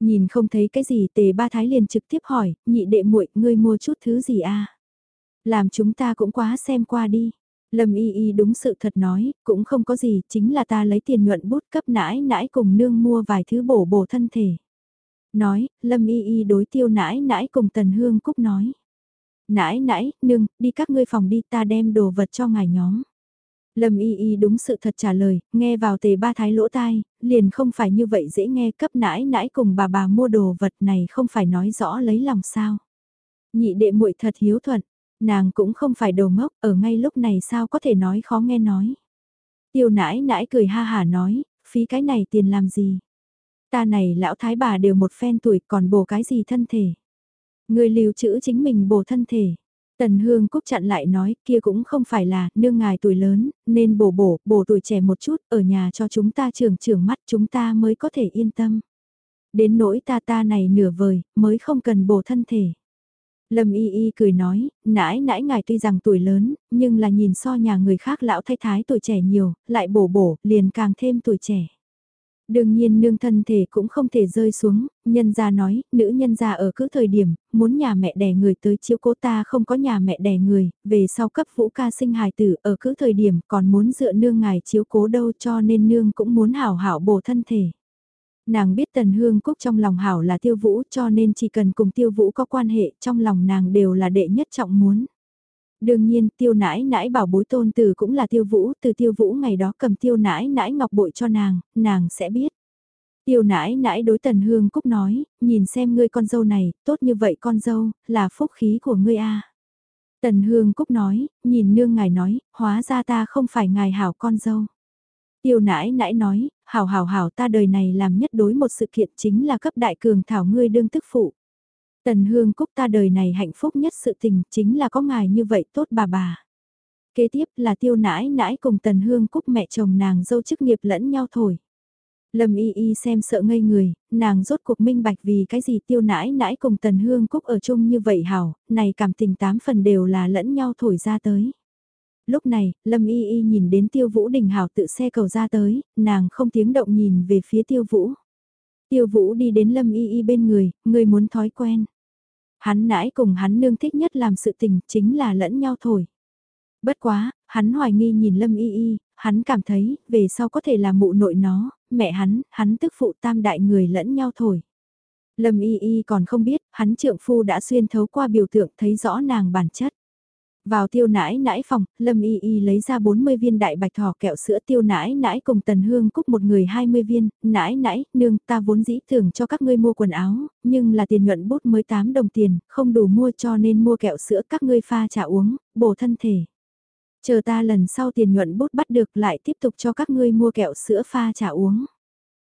Nhìn không thấy cái gì tề ba thái liền trực tiếp hỏi, nhị đệ muội ngươi mua chút thứ gì a Làm chúng ta cũng quá xem qua đi. Lâm y y đúng sự thật nói, cũng không có gì, chính là ta lấy tiền nhuận bút cấp nãi nãi cùng nương mua vài thứ bổ bổ thân thể. Nói, Lâm y y đối tiêu nãi nãi cùng Tần Hương Cúc nói. Nãi nãi, nương, đi các ngươi phòng đi ta đem đồ vật cho ngài nhóm. Lâm y y đúng sự thật trả lời, nghe vào tề ba thái lỗ tai, liền không phải như vậy dễ nghe cấp nãi nãi cùng bà bà mua đồ vật này không phải nói rõ lấy lòng sao. Nhị đệ muội thật hiếu thuận, Nàng cũng không phải đồ ngốc, ở ngay lúc này sao có thể nói khó nghe nói. Tiêu nãi nãi cười ha hà nói, phí cái này tiền làm gì? Ta này lão thái bà đều một phen tuổi còn bổ cái gì thân thể? Người lưu trữ chính mình bổ thân thể. Tần Hương Cúc chặn lại nói kia cũng không phải là nương ngài tuổi lớn, nên bổ bổ, bổ tuổi trẻ một chút, ở nhà cho chúng ta trưởng trưởng mắt chúng ta mới có thể yên tâm. Đến nỗi ta ta này nửa vời, mới không cần bổ thân thể. Lâm Y Y cười nói, nãi nãi ngài tuy rằng tuổi lớn, nhưng là nhìn so nhà người khác lão thay thái tuổi trẻ nhiều, lại bổ bổ, liền càng thêm tuổi trẻ. Đương nhiên nương thân thể cũng không thể rơi xuống, nhân gia nói, nữ nhân gia ở cứ thời điểm, muốn nhà mẹ đẻ người tới chiếu cố ta không có nhà mẹ đẻ người, về sau cấp vũ ca sinh hài tử ở cứ thời điểm còn muốn dựa nương ngài chiếu cố đâu cho nên nương cũng muốn hảo hảo bổ thân thể. Nàng biết Tần Hương Cúc trong lòng hảo là tiêu vũ cho nên chỉ cần cùng tiêu vũ có quan hệ trong lòng nàng đều là đệ nhất trọng muốn. Đương nhiên tiêu nãi nãi bảo bối tôn từ cũng là tiêu vũ, từ tiêu vũ ngày đó cầm tiêu nãi nãi ngọc bội cho nàng, nàng sẽ biết. Tiêu nãi nãi đối tần hương cúc nói, nhìn xem ngươi con dâu này, tốt như vậy con dâu, là phúc khí của ngươi a. Tần hương cúc nói, nhìn nương ngài nói, hóa ra ta không phải ngài hảo con dâu. Tiêu nãi nãi nói, hảo hảo hảo ta đời này làm nhất đối một sự kiện chính là cấp đại cường thảo ngươi đương tức phụ. Tần hương cúc ta đời này hạnh phúc nhất sự tình chính là có ngài như vậy tốt bà bà. Kế tiếp là tiêu nãi nãi cùng tần hương cúc mẹ chồng nàng dâu chức nghiệp lẫn nhau thổi. Lâm y y xem sợ ngây người, nàng rốt cuộc minh bạch vì cái gì tiêu nãi nãi cùng tần hương cúc ở chung như vậy hảo, này cảm tình tám phần đều là lẫn nhau thổi ra tới lúc này, Lâm Y Y nhìn đến Tiêu Vũ Đình Hảo tự xe cầu ra tới, nàng không tiếng động nhìn về phía Tiêu Vũ. Tiêu Vũ đi đến Lâm Y Y bên người, người muốn thói quen. Hắn nãi cùng hắn nương thích nhất làm sự tình chính là lẫn nhau thổi. Bất quá, hắn hoài nghi nhìn Lâm Y Y, hắn cảm thấy, về sau có thể là mụ nội nó, mẹ hắn, hắn tức phụ tam đại người lẫn nhau thổi. Lâm Y Y còn không biết, hắn trượng phu đã xuyên thấu qua biểu tượng thấy rõ nàng bản chất. Vào tiêu nãi nãi phòng, Lâm Y Y lấy ra 40 viên đại bạch thỏ kẹo sữa tiêu nãi nãi cùng Tần Hương Cúc một người 20 viên, nãi nãi, nương, ta vốn dĩ tưởng cho các ngươi mua quần áo, nhưng là tiền nhuận bút mới 8 đồng tiền, không đủ mua cho nên mua kẹo sữa các ngươi pha trà uống, bổ thân thể. Chờ ta lần sau tiền nhuận bút bắt được lại tiếp tục cho các ngươi mua kẹo sữa pha trà uống.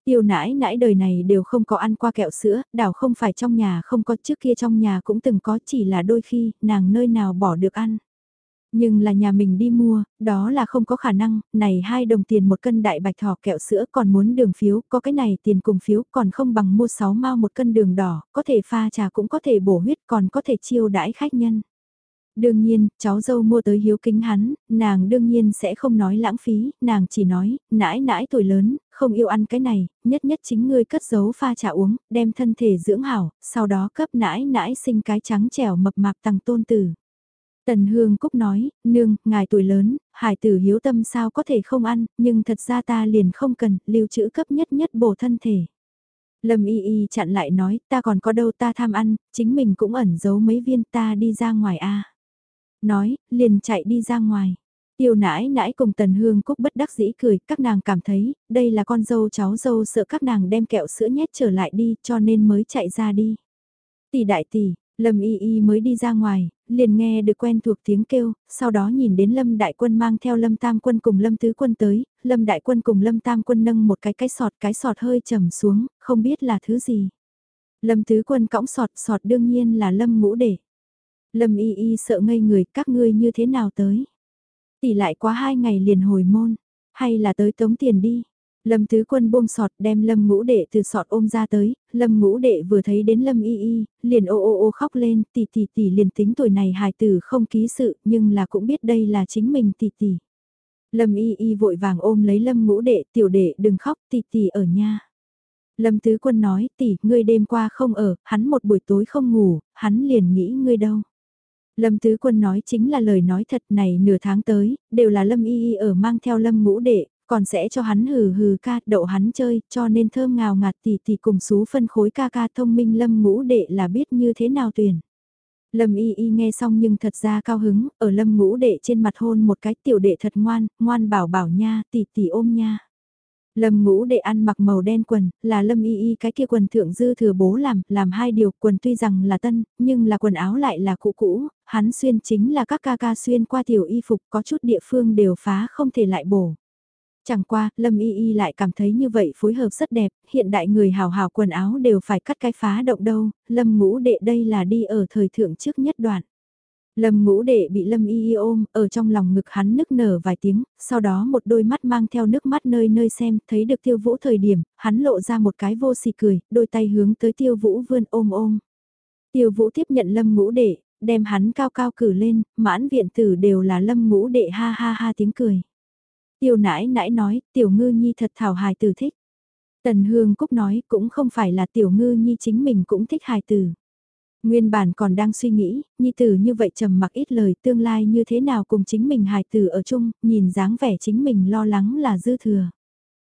Tiêu nãi nãi đời này đều không có ăn qua kẹo sữa, đảo không phải trong nhà không có trước kia trong nhà cũng từng có chỉ là đôi khi nàng nơi nào bỏ được ăn. Nhưng là nhà mình đi mua, đó là không có khả năng, này hai đồng tiền một cân đại bạch thỏ kẹo sữa còn muốn đường phiếu, có cái này tiền cùng phiếu còn không bằng mua 6 mao một cân đường đỏ, có thể pha trà cũng có thể bổ huyết còn có thể chiêu đãi khách nhân. Đương nhiên, cháu dâu mua tới hiếu kính hắn, nàng đương nhiên sẽ không nói lãng phí, nàng chỉ nói, nãi nãi tuổi lớn, không yêu ăn cái này, nhất nhất chính ngươi cất giấu pha trà uống, đem thân thể dưỡng hảo, sau đó cấp nãi nãi sinh cái trắng trẻo mập mạp tăng tôn tử. Tần Hương Cúc nói, nương, ngài tuổi lớn, hải tử hiếu tâm sao có thể không ăn, nhưng thật ra ta liền không cần, lưu trữ cấp nhất nhất bổ thân thể. Lâm y y chặn lại nói, ta còn có đâu ta tham ăn, chính mình cũng ẩn giấu mấy viên ta đi ra ngoài a Nói, liền chạy đi ra ngoài. Tiêu nãi nãi cùng Tần Hương Cúc bất đắc dĩ cười, các nàng cảm thấy, đây là con dâu cháu dâu sợ các nàng đem kẹo sữa nhét trở lại đi, cho nên mới chạy ra đi. Tỷ đại tỷ, Lâm Y Y mới đi ra ngoài, liền nghe được quen thuộc tiếng kêu, sau đó nhìn đến Lâm Đại Quân mang theo Lâm Tam Quân cùng Lâm Tứ Quân tới, Lâm Đại Quân cùng Lâm Tam Quân nâng một cái cái sọt, cái sọt hơi trầm xuống, không biết là thứ gì. Lâm Tứ Quân cõng sọt, sọt đương nhiên là Lâm Ngũ Để. Lâm Y Y sợ ngây người, các ngươi như thế nào tới? Tỷ lại quá hai ngày liền hồi môn, hay là tới tống tiền đi? Lâm Tứ Quân buông sọt đem Lâm Ngũ Đệ từ sọt ôm ra tới, Lâm Ngũ Đệ vừa thấy đến Lâm Y Y, liền ô ô ô khóc lên, tỷ tỷ tỷ liền tính tuổi này hài tử không ký sự, nhưng là cũng biết đây là chính mình tỷ tỷ. Lâm Y Y vội vàng ôm lấy Lâm Ngũ Đệ, tiểu đệ đừng khóc, tỷ tỷ ở nhà. Lâm Tứ Quân nói, tỷ, ngươi đêm qua không ở, hắn một buổi tối không ngủ, hắn liền nghĩ ngươi đâu. Lâm Tứ Quân nói chính là lời nói thật này nửa tháng tới, đều là Lâm Y Y ở mang theo Lâm Ngũ Đệ, còn sẽ cho hắn hừ hừ ca đậu hắn chơi, cho nên thơm ngào ngạt tỷ tỷ cùng xú phân khối ca ca thông minh lâm ngũ đệ là biết như thế nào tuyển. Lâm y y nghe xong nhưng thật ra cao hứng, ở lâm ngũ đệ trên mặt hôn một cái tiểu đệ thật ngoan, ngoan bảo bảo nha, tỷ tỷ ôm nha. Lâm ngũ đệ ăn mặc màu đen quần, là lâm y y cái kia quần thượng dư thừa bố làm, làm hai điều quần tuy rằng là tân, nhưng là quần áo lại là cũ cũ, hắn xuyên chính là các ca ca xuyên qua tiểu y phục có chút địa phương đều phá không thể lại bổ. Chẳng qua, Lâm Y Y lại cảm thấy như vậy phối hợp rất đẹp, hiện đại người hào hào quần áo đều phải cắt cái phá động đâu, Lâm ngũ đệ đây là đi ở thời thượng trước nhất đoạn. Lâm ngũ đệ bị Lâm Y Y ôm, ở trong lòng ngực hắn nức nở vài tiếng, sau đó một đôi mắt mang theo nước mắt nơi nơi xem, thấy được tiêu vũ thời điểm, hắn lộ ra một cái vô sỉ cười, đôi tay hướng tới tiêu vũ vươn ôm ôm. Tiêu vũ tiếp nhận Lâm ngũ đệ, đem hắn cao cao cử lên, mãn viện tử đều là Lâm ngũ đệ ha ha ha tiếng cười. Tiêu nãi nãi nói, tiểu ngư nhi thật thảo hài tử thích. Tần Hương Cúc nói, cũng không phải là tiểu ngư nhi chính mình cũng thích hài tử. Nguyên bản còn đang suy nghĩ, nhi tử như vậy trầm mặc ít lời tương lai như thế nào cùng chính mình hài tử ở chung, nhìn dáng vẻ chính mình lo lắng là dư thừa.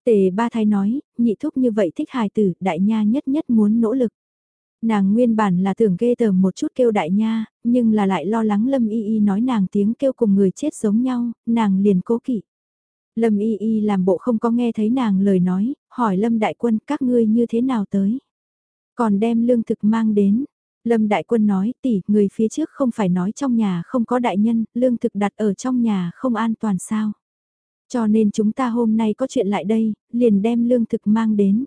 Tề ba thái nói, nhị thúc như vậy thích hài tử, đại nha nhất nhất muốn nỗ lực. Nàng nguyên bản là tưởng ghê tởm một chút kêu đại nha, nhưng là lại lo lắng lâm y y nói nàng tiếng kêu cùng người chết giống nhau, nàng liền cố kỵ. Lâm Y Y làm bộ không có nghe thấy nàng lời nói, hỏi Lâm Đại Quân các ngươi như thế nào tới. Còn đem lương thực mang đến. Lâm Đại Quân nói tỷ người phía trước không phải nói trong nhà không có đại nhân, lương thực đặt ở trong nhà không an toàn sao. Cho nên chúng ta hôm nay có chuyện lại đây, liền đem lương thực mang đến.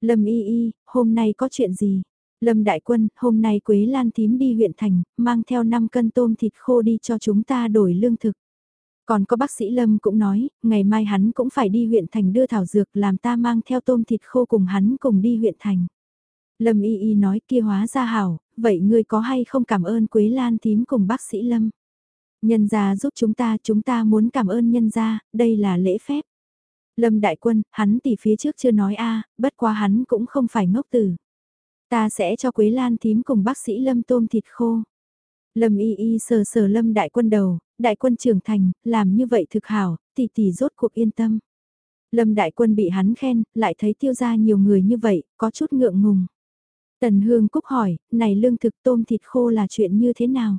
Lâm Y Y, hôm nay có chuyện gì? Lâm Đại Quân, hôm nay Quế Lan Thím đi huyện thành, mang theo 5 cân tôm thịt khô đi cho chúng ta đổi lương thực. Còn có bác sĩ Lâm cũng nói, ngày mai hắn cũng phải đi huyện thành đưa thảo dược làm ta mang theo tôm thịt khô cùng hắn cùng đi huyện thành. Lâm y y nói kia hóa ra hảo, vậy ngươi có hay không cảm ơn Quế Lan thím cùng bác sĩ Lâm? Nhân gia giúp chúng ta, chúng ta muốn cảm ơn nhân gia, đây là lễ phép. Lâm đại quân, hắn tỷ phía trước chưa nói a, bất quá hắn cũng không phải ngốc tử. Ta sẽ cho Quế Lan thím cùng bác sĩ Lâm tôm thịt khô. Lâm y y sờ sờ Lâm đại quân đầu, đại quân trưởng thành, làm như vậy thực hảo, tỷ tỷ rốt cuộc yên tâm. Lâm đại quân bị hắn khen, lại thấy tiêu ra nhiều người như vậy, có chút ngượng ngùng. Tần Hương Cúc hỏi, này lương thực tôm thịt khô là chuyện như thế nào?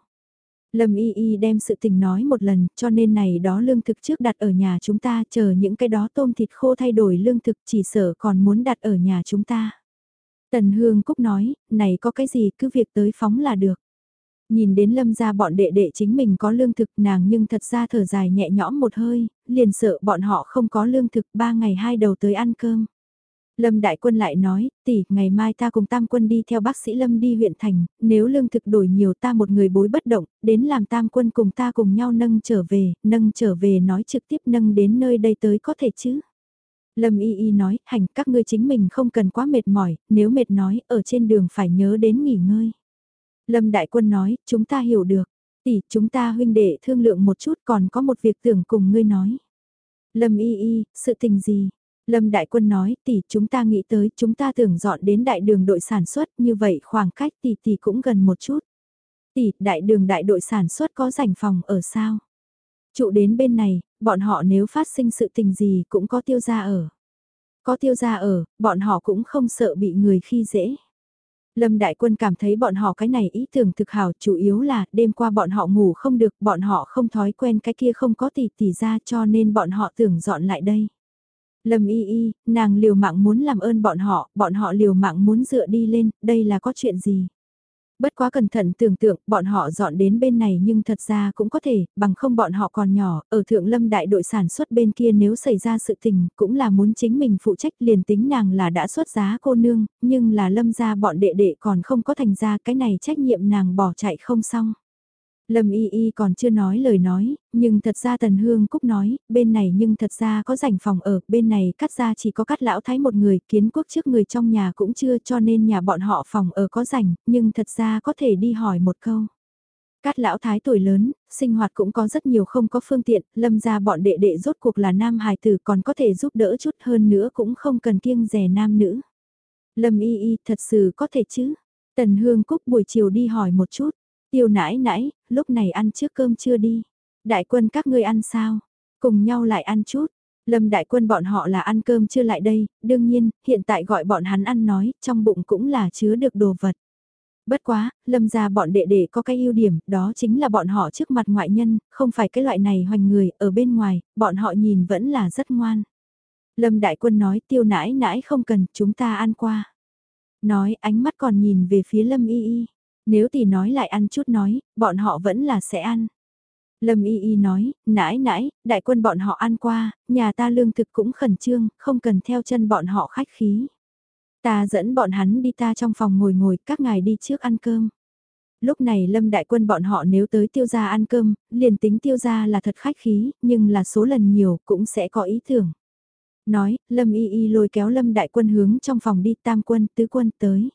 Lâm Y Y đem sự tình nói một lần, cho nên này đó lương thực trước đặt ở nhà chúng ta, chờ những cái đó tôm thịt khô thay đổi lương thực chỉ sợ còn muốn đặt ở nhà chúng ta. Tần Hương Cúc nói, này có cái gì cứ việc tới phóng là được. Nhìn đến lâm ra bọn đệ đệ chính mình có lương thực nàng nhưng thật ra thở dài nhẹ nhõm một hơi, liền sợ bọn họ không có lương thực ba ngày hai đầu tới ăn cơm. Lâm Đại Quân lại nói, tỷ, ngày mai ta cùng Tam Quân đi theo bác sĩ Lâm đi huyện thành, nếu lương thực đổi nhiều ta một người bối bất động, đến làm Tam Quân cùng ta cùng nhau nâng trở về, nâng trở về nói trực tiếp nâng đến nơi đây tới có thể chứ. Lâm Y Y nói, hành các ngươi chính mình không cần quá mệt mỏi, nếu mệt nói, ở trên đường phải nhớ đến nghỉ ngơi. Lâm Đại Quân nói, chúng ta hiểu được, tỷ, chúng ta huynh đệ thương lượng một chút còn có một việc tưởng cùng ngươi nói. Lâm Y Y, sự tình gì? Lâm Đại Quân nói, tỷ chúng ta nghĩ tới, chúng ta tưởng dọn đến đại đường đội sản xuất, như vậy khoảng cách tỷ tỷ cũng gần một chút. Tỷ, đại đường đại đội sản xuất có rảnh phòng ở sao? Trụ đến bên này, bọn họ nếu phát sinh sự tình gì cũng có tiêu gia ở. Có tiêu gia ở, bọn họ cũng không sợ bị người khi dễ. Lâm Đại Quân cảm thấy bọn họ cái này ý tưởng thực hảo chủ yếu là đêm qua bọn họ ngủ không được, bọn họ không thói quen cái kia không có tỷ tỷ ra cho nên bọn họ tưởng dọn lại đây. Lâm y y, nàng liều mạng muốn làm ơn bọn họ, bọn họ liều mạng muốn dựa đi lên, đây là có chuyện gì? Bất quá cẩn thận tưởng tượng, bọn họ dọn đến bên này nhưng thật ra cũng có thể, bằng không bọn họ còn nhỏ, ở thượng lâm đại đội sản xuất bên kia nếu xảy ra sự tình, cũng là muốn chính mình phụ trách liền tính nàng là đã xuất giá cô nương, nhưng là lâm ra bọn đệ đệ còn không có thành ra cái này trách nhiệm nàng bỏ chạy không xong. Lâm Y Y còn chưa nói lời nói, nhưng thật ra Tần Hương Cúc nói, bên này nhưng thật ra có rảnh phòng ở, bên này cắt ra chỉ có cắt lão thái một người, kiến quốc trước người trong nhà cũng chưa cho nên nhà bọn họ phòng ở có rảnh, nhưng thật ra có thể đi hỏi một câu. Cát lão thái tuổi lớn, sinh hoạt cũng có rất nhiều không có phương tiện, lâm ra bọn đệ đệ rốt cuộc là nam hài tử còn có thể giúp đỡ chút hơn nữa cũng không cần kiêng rẻ nam nữ. Lâm y y thật sự có thể chứ. Tần Hương Cúc buổi chiều đi hỏi một chút. Tiêu nãi nãi, lúc này ăn trước cơm chưa đi. Đại quân các ngươi ăn sao? Cùng nhau lại ăn chút. Lâm đại quân bọn họ là ăn cơm chưa lại đây, đương nhiên, hiện tại gọi bọn hắn ăn nói, trong bụng cũng là chứa được đồ vật. Bất quá, lâm ra bọn đệ đệ có cái ưu điểm, đó chính là bọn họ trước mặt ngoại nhân, không phải cái loại này hoành người, ở bên ngoài, bọn họ nhìn vẫn là rất ngoan. Lâm đại quân nói tiêu nãi nãi không cần, chúng ta ăn qua. Nói ánh mắt còn nhìn về phía lâm y y. Nếu tỷ nói lại ăn chút nói, bọn họ vẫn là sẽ ăn. Lâm Y Y nói, nãi nãi, đại quân bọn họ ăn qua, nhà ta lương thực cũng khẩn trương, không cần theo chân bọn họ khách khí. Ta dẫn bọn hắn đi ta trong phòng ngồi ngồi, các ngài đi trước ăn cơm. Lúc này Lâm đại quân bọn họ nếu tới tiêu gia ăn cơm, liền tính tiêu gia là thật khách khí, nhưng là số lần nhiều cũng sẽ có ý tưởng. Nói, Lâm Y Y lôi kéo Lâm đại quân hướng trong phòng đi tam quân, tứ quân tới.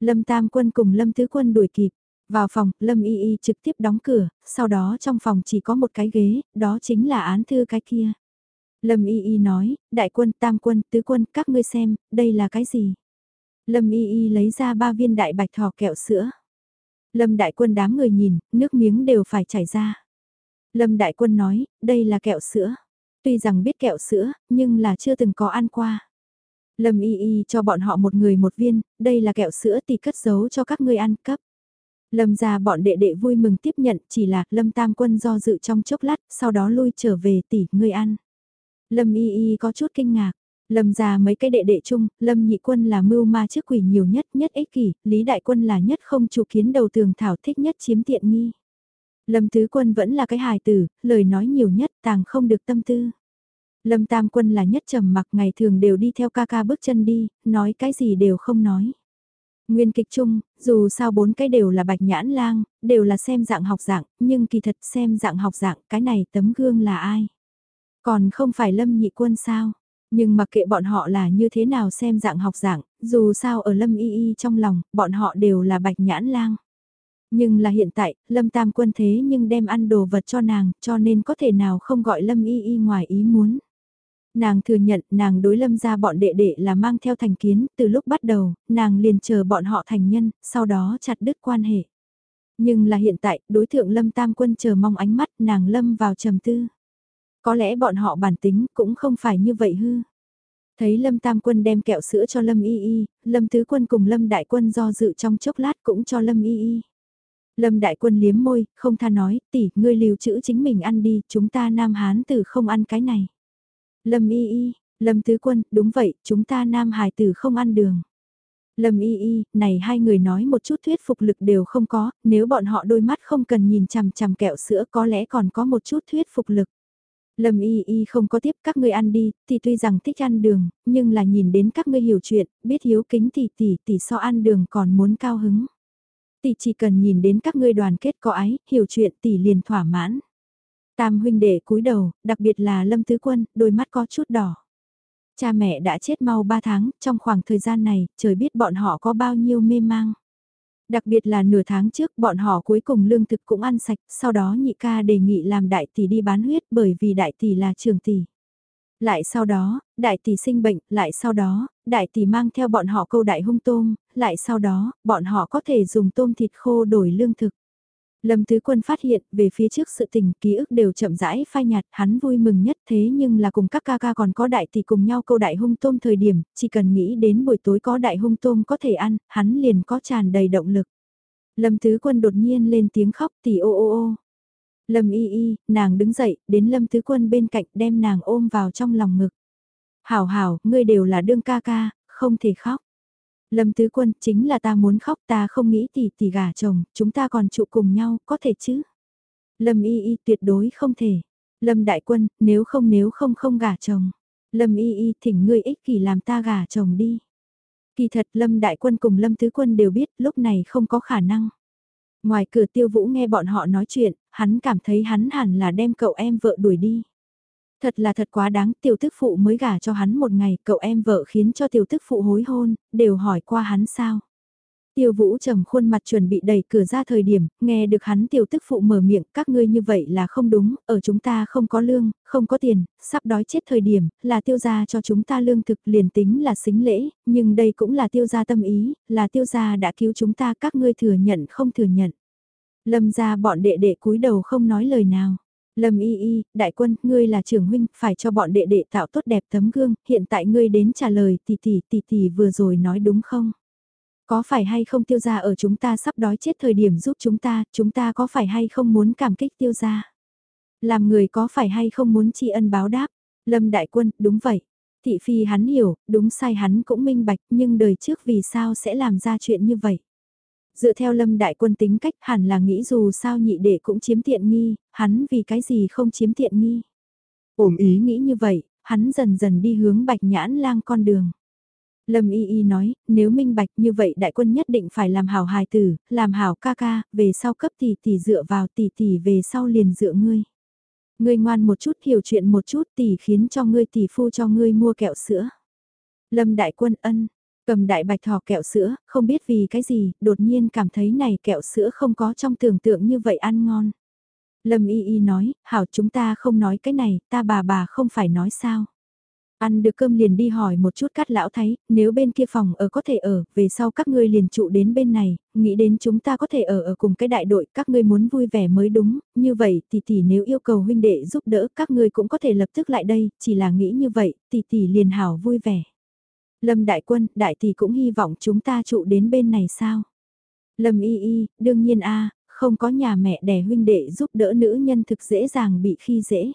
Lâm Tam Quân cùng Lâm Tứ Quân đuổi kịp. Vào phòng, Lâm Y Y trực tiếp đóng cửa, sau đó trong phòng chỉ có một cái ghế, đó chính là án thư cái kia. Lâm Y Y nói, đại quân, tam quân, tứ quân, các ngươi xem, đây là cái gì? Lâm Y Y lấy ra ba viên đại bạch thỏ kẹo sữa. Lâm đại quân đám người nhìn, nước miếng đều phải chảy ra. Lâm đại quân nói, đây là kẹo sữa. Tuy rằng biết kẹo sữa, nhưng là chưa từng có ăn qua. Lâm y y cho bọn họ một người một viên, đây là kẹo sữa tỷ cất giấu cho các ngươi ăn cấp. Lâm ra bọn đệ đệ vui mừng tiếp nhận chỉ là Lâm Tam Quân do dự trong chốc lát, sau đó lui trở về tỷ ngươi ăn. Lâm y y có chút kinh ngạc. Lâm ra mấy cái đệ đệ chung, Lâm nhị quân là mưu ma trước quỷ nhiều nhất, nhất ích kỷ, Lý đại quân là nhất không chủ kiến đầu tường thảo thích nhất chiếm tiện nghi. Lâm tứ quân vẫn là cái hài tử, lời nói nhiều nhất tàng không được tâm tư. Lâm Tam Quân là nhất trầm mặc ngày thường đều đi theo ca ca bước chân đi, nói cái gì đều không nói. Nguyên kịch chung, dù sao bốn cái đều là bạch nhãn lang, đều là xem dạng học dạng, nhưng kỳ thật xem dạng học dạng, cái này tấm gương là ai? Còn không phải Lâm Nhị Quân sao? Nhưng mặc kệ bọn họ là như thế nào xem dạng học dạng, dù sao ở Lâm Y Y trong lòng, bọn họ đều là bạch nhãn lang. Nhưng là hiện tại, Lâm Tam Quân thế nhưng đem ăn đồ vật cho nàng, cho nên có thể nào không gọi Lâm Y Y ngoài ý muốn. Nàng thừa nhận nàng đối lâm ra bọn đệ đệ là mang theo thành kiến, từ lúc bắt đầu, nàng liền chờ bọn họ thành nhân, sau đó chặt đứt quan hệ. Nhưng là hiện tại, đối tượng lâm tam quân chờ mong ánh mắt nàng lâm vào trầm tư. Có lẽ bọn họ bản tính cũng không phải như vậy hư. Thấy Lâm Tam Quân đem kẹo sữa cho Lâm Y Y, Lâm Tứ Quân cùng Lâm Đại Quân do dự trong chốc lát cũng cho Lâm Y Y. Lâm Đại Quân liếm môi, không tha nói, tỷ, ngươi lưu trữ chính mình ăn đi, chúng ta Nam Hán tử không ăn cái này. Lâm y y, Lâm Tứ Quân, đúng vậy, chúng ta nam hài tử không ăn đường. Lâm y y, này hai người nói một chút thuyết phục lực đều không có, nếu bọn họ đôi mắt không cần nhìn chằm chằm kẹo sữa có lẽ còn có một chút thuyết phục lực. Lâm y y không có tiếp các ngươi ăn đi, thì tuy rằng thích ăn đường, nhưng là nhìn đến các ngươi hiểu chuyện, biết hiếu kính tỷ tỷ tỷ so ăn đường còn muốn cao hứng. Tỷ chỉ cần nhìn đến các ngươi đoàn kết có ái, hiểu chuyện tỷ liền thỏa mãn. Tam huynh đệ cúi đầu, đặc biệt là Lâm Tứ Quân, đôi mắt có chút đỏ. Cha mẹ đã chết mau 3 tháng, trong khoảng thời gian này, trời biết bọn họ có bao nhiêu mê mang. Đặc biệt là nửa tháng trước bọn họ cuối cùng lương thực cũng ăn sạch, sau đó nhị ca đề nghị làm đại tỷ đi bán huyết bởi vì đại tỷ là trường tỷ. Lại sau đó, đại tỷ sinh bệnh, lại sau đó, đại tỷ mang theo bọn họ câu đại hung tôm, lại sau đó, bọn họ có thể dùng tôm thịt khô đổi lương thực. Lâm Tứ Quân phát hiện, về phía trước sự tình, ký ức đều chậm rãi phai nhạt, hắn vui mừng nhất thế nhưng là cùng các ca ca còn có đại tỷ cùng nhau câu đại hung tôm thời điểm, chỉ cần nghĩ đến buổi tối có đại hung tôm có thể ăn, hắn liền có tràn đầy động lực. Lâm Tứ Quân đột nhiên lên tiếng khóc tỷ ô ô ô. Lâm y y, nàng đứng dậy, đến Lâm Tứ Quân bên cạnh đem nàng ôm vào trong lòng ngực. Hảo hảo, ngươi đều là đương ca ca, không thể khóc. Lâm Tứ Quân, chính là ta muốn khóc ta không nghĩ tỷ tỷ gả chồng, chúng ta còn trụ cùng nhau, có thể chứ? Lâm Y Y tuyệt đối không thể. Lâm Đại Quân, nếu không nếu không không gả chồng. Lâm Y Y thỉnh ngươi ích kỷ làm ta gả chồng đi. Kỳ thật Lâm Đại Quân cùng Lâm Tứ Quân đều biết lúc này không có khả năng. Ngoài cửa tiêu vũ nghe bọn họ nói chuyện, hắn cảm thấy hắn hẳn là đem cậu em vợ đuổi đi. Thật là thật quá đáng, tiểu tức phụ mới gả cho hắn một ngày, cậu em vợ khiến cho tiểu tức phụ hối hôn, đều hỏi qua hắn sao. Tiêu vũ trầm khuôn mặt chuẩn bị đẩy cửa ra thời điểm, nghe được hắn tiểu tức phụ mở miệng, các ngươi như vậy là không đúng, ở chúng ta không có lương, không có tiền, sắp đói chết thời điểm, là tiêu gia cho chúng ta lương thực liền tính là xính lễ, nhưng đây cũng là tiêu gia tâm ý, là tiêu gia đã cứu chúng ta các ngươi thừa nhận không thừa nhận. Lâm ra bọn đệ đệ cúi đầu không nói lời nào. Lâm y y, đại quân, ngươi là trưởng huynh, phải cho bọn đệ đệ tạo tốt đẹp tấm gương, hiện tại ngươi đến trả lời tỷ tỷ tỷ tỷ vừa rồi nói đúng không? Có phải hay không tiêu gia ở chúng ta sắp đói chết thời điểm giúp chúng ta, chúng ta có phải hay không muốn cảm kích tiêu gia? Làm người có phải hay không muốn tri ân báo đáp? Lâm đại quân, đúng vậy. Thị phi hắn hiểu, đúng sai hắn cũng minh bạch, nhưng đời trước vì sao sẽ làm ra chuyện như vậy? Dựa theo lâm đại quân tính cách hẳn là nghĩ dù sao nhị đệ cũng chiếm tiện nghi, hắn vì cái gì không chiếm tiện nghi. Ổm ý nghĩ như vậy, hắn dần dần đi hướng bạch nhãn lang con đường. Lâm Y Y nói, nếu minh bạch như vậy đại quân nhất định phải làm hảo hài tử, làm hảo ca ca, về sau cấp tỷ tỷ dựa vào tỷ tỷ về sau liền dựa ngươi. Ngươi ngoan một chút hiểu chuyện một chút tỷ khiến cho ngươi tỷ phu cho ngươi mua kẹo sữa. Lâm đại quân ân, Cầm đại bạch thỏ kẹo sữa, không biết vì cái gì, đột nhiên cảm thấy này kẹo sữa không có trong tưởng tượng như vậy ăn ngon. Lâm y y nói, hảo chúng ta không nói cái này, ta bà bà không phải nói sao. Ăn được cơm liền đi hỏi một chút cát lão thấy, nếu bên kia phòng ở có thể ở, về sau các ngươi liền trụ đến bên này, nghĩ đến chúng ta có thể ở ở cùng cái đại đội, các ngươi muốn vui vẻ mới đúng, như vậy tỷ tỷ nếu yêu cầu huynh đệ giúp đỡ các ngươi cũng có thể lập tức lại đây, chỉ là nghĩ như vậy, tỷ tỷ liền hảo vui vẻ. Lâm Đại Quân, Đại Tỷ cũng hy vọng chúng ta trụ đến bên này sao? Lâm Y Y, đương nhiên a không có nhà mẹ đẻ huynh đệ giúp đỡ nữ nhân thực dễ dàng bị khi dễ.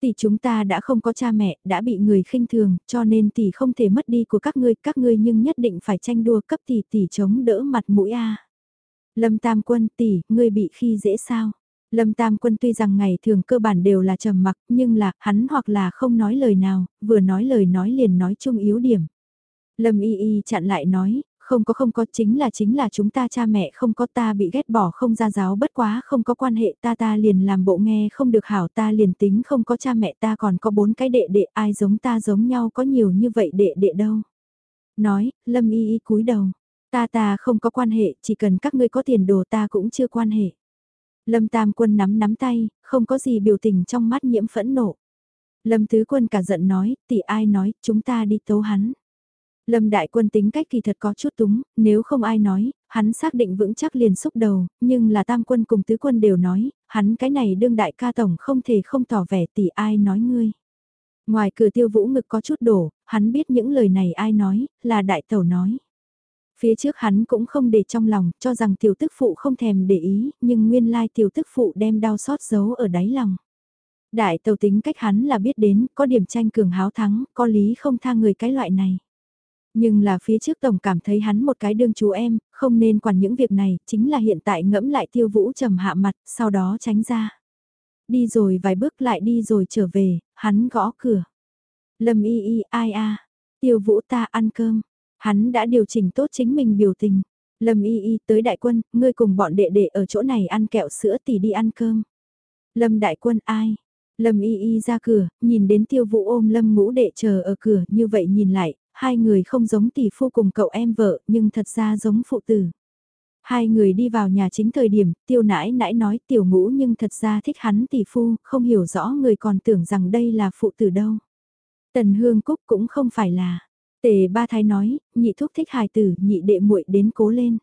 Tỷ chúng ta đã không có cha mẹ, đã bị người khinh thường, cho nên tỷ không thể mất đi của các ngươi, các ngươi nhưng nhất định phải tranh đua cấp tỷ tỷ chống đỡ mặt mũi a. Lâm Tam Quân tỷ, ngươi bị khi dễ sao? Lâm Tam Quân tuy rằng ngày thường cơ bản đều là trầm mặc, nhưng là, hắn hoặc là không nói lời nào, vừa nói lời nói liền nói chung yếu điểm. Lâm Y Y chặn lại nói, không có không có chính là chính là chúng ta cha mẹ không có ta bị ghét bỏ không ra giáo bất quá không có quan hệ ta ta liền làm bộ nghe không được hảo ta liền tính không có cha mẹ ta còn có bốn cái đệ đệ ai giống ta giống nhau có nhiều như vậy đệ đệ đâu. Nói, Lâm Y Y cúi đầu, ta ta không có quan hệ chỉ cần các ngươi có tiền đồ ta cũng chưa quan hệ. Lâm Tam Quân nắm nắm tay, không có gì biểu tình trong mắt nhiễm phẫn nộ. Lâm Tứ Quân cả giận nói, tỷ ai nói, chúng ta đi tấu hắn. Lâm Đại Quân tính cách kỳ thật có chút túng, nếu không ai nói, hắn xác định vững chắc liền xúc đầu, nhưng là Tam Quân cùng Tứ Quân đều nói, hắn cái này đương đại ca tổng không thể không tỏ vẻ tỷ ai nói ngươi. Ngoài cửa tiêu vũ ngực có chút đổ, hắn biết những lời này ai nói, là đại tẩu nói. Phía trước hắn cũng không để trong lòng, cho rằng tiểu tức phụ không thèm để ý, nhưng nguyên lai tiểu tức phụ đem đau xót giấu ở đáy lòng. Đại tàu tính cách hắn là biết đến, có điểm tranh cường háo thắng, có lý không tha người cái loại này. Nhưng là phía trước tổng cảm thấy hắn một cái đương chú em, không nên quản những việc này, chính là hiện tại ngẫm lại tiêu vũ trầm hạ mặt, sau đó tránh ra. Đi rồi vài bước lại đi rồi trở về, hắn gõ cửa. Lâm y y ai a tiêu vũ ta ăn cơm. Hắn đã điều chỉnh tốt chính mình biểu tình. Lâm y y tới đại quân, ngươi cùng bọn đệ đệ ở chỗ này ăn kẹo sữa thì đi ăn cơm. Lâm đại quân ai? Lâm y y ra cửa, nhìn đến tiêu vũ ôm lâm ngũ đệ chờ ở cửa như vậy nhìn lại, hai người không giống tỷ phu cùng cậu em vợ nhưng thật ra giống phụ tử. Hai người đi vào nhà chính thời điểm, tiêu nãi nãi nói tiểu ngũ nhưng thật ra thích hắn tỷ phu, không hiểu rõ người còn tưởng rằng đây là phụ tử đâu. Tần Hương Cúc cũng không phải là. Tề ba thái nói, nhị thúc thích hài tử, nhị đệ muội đến cố lên.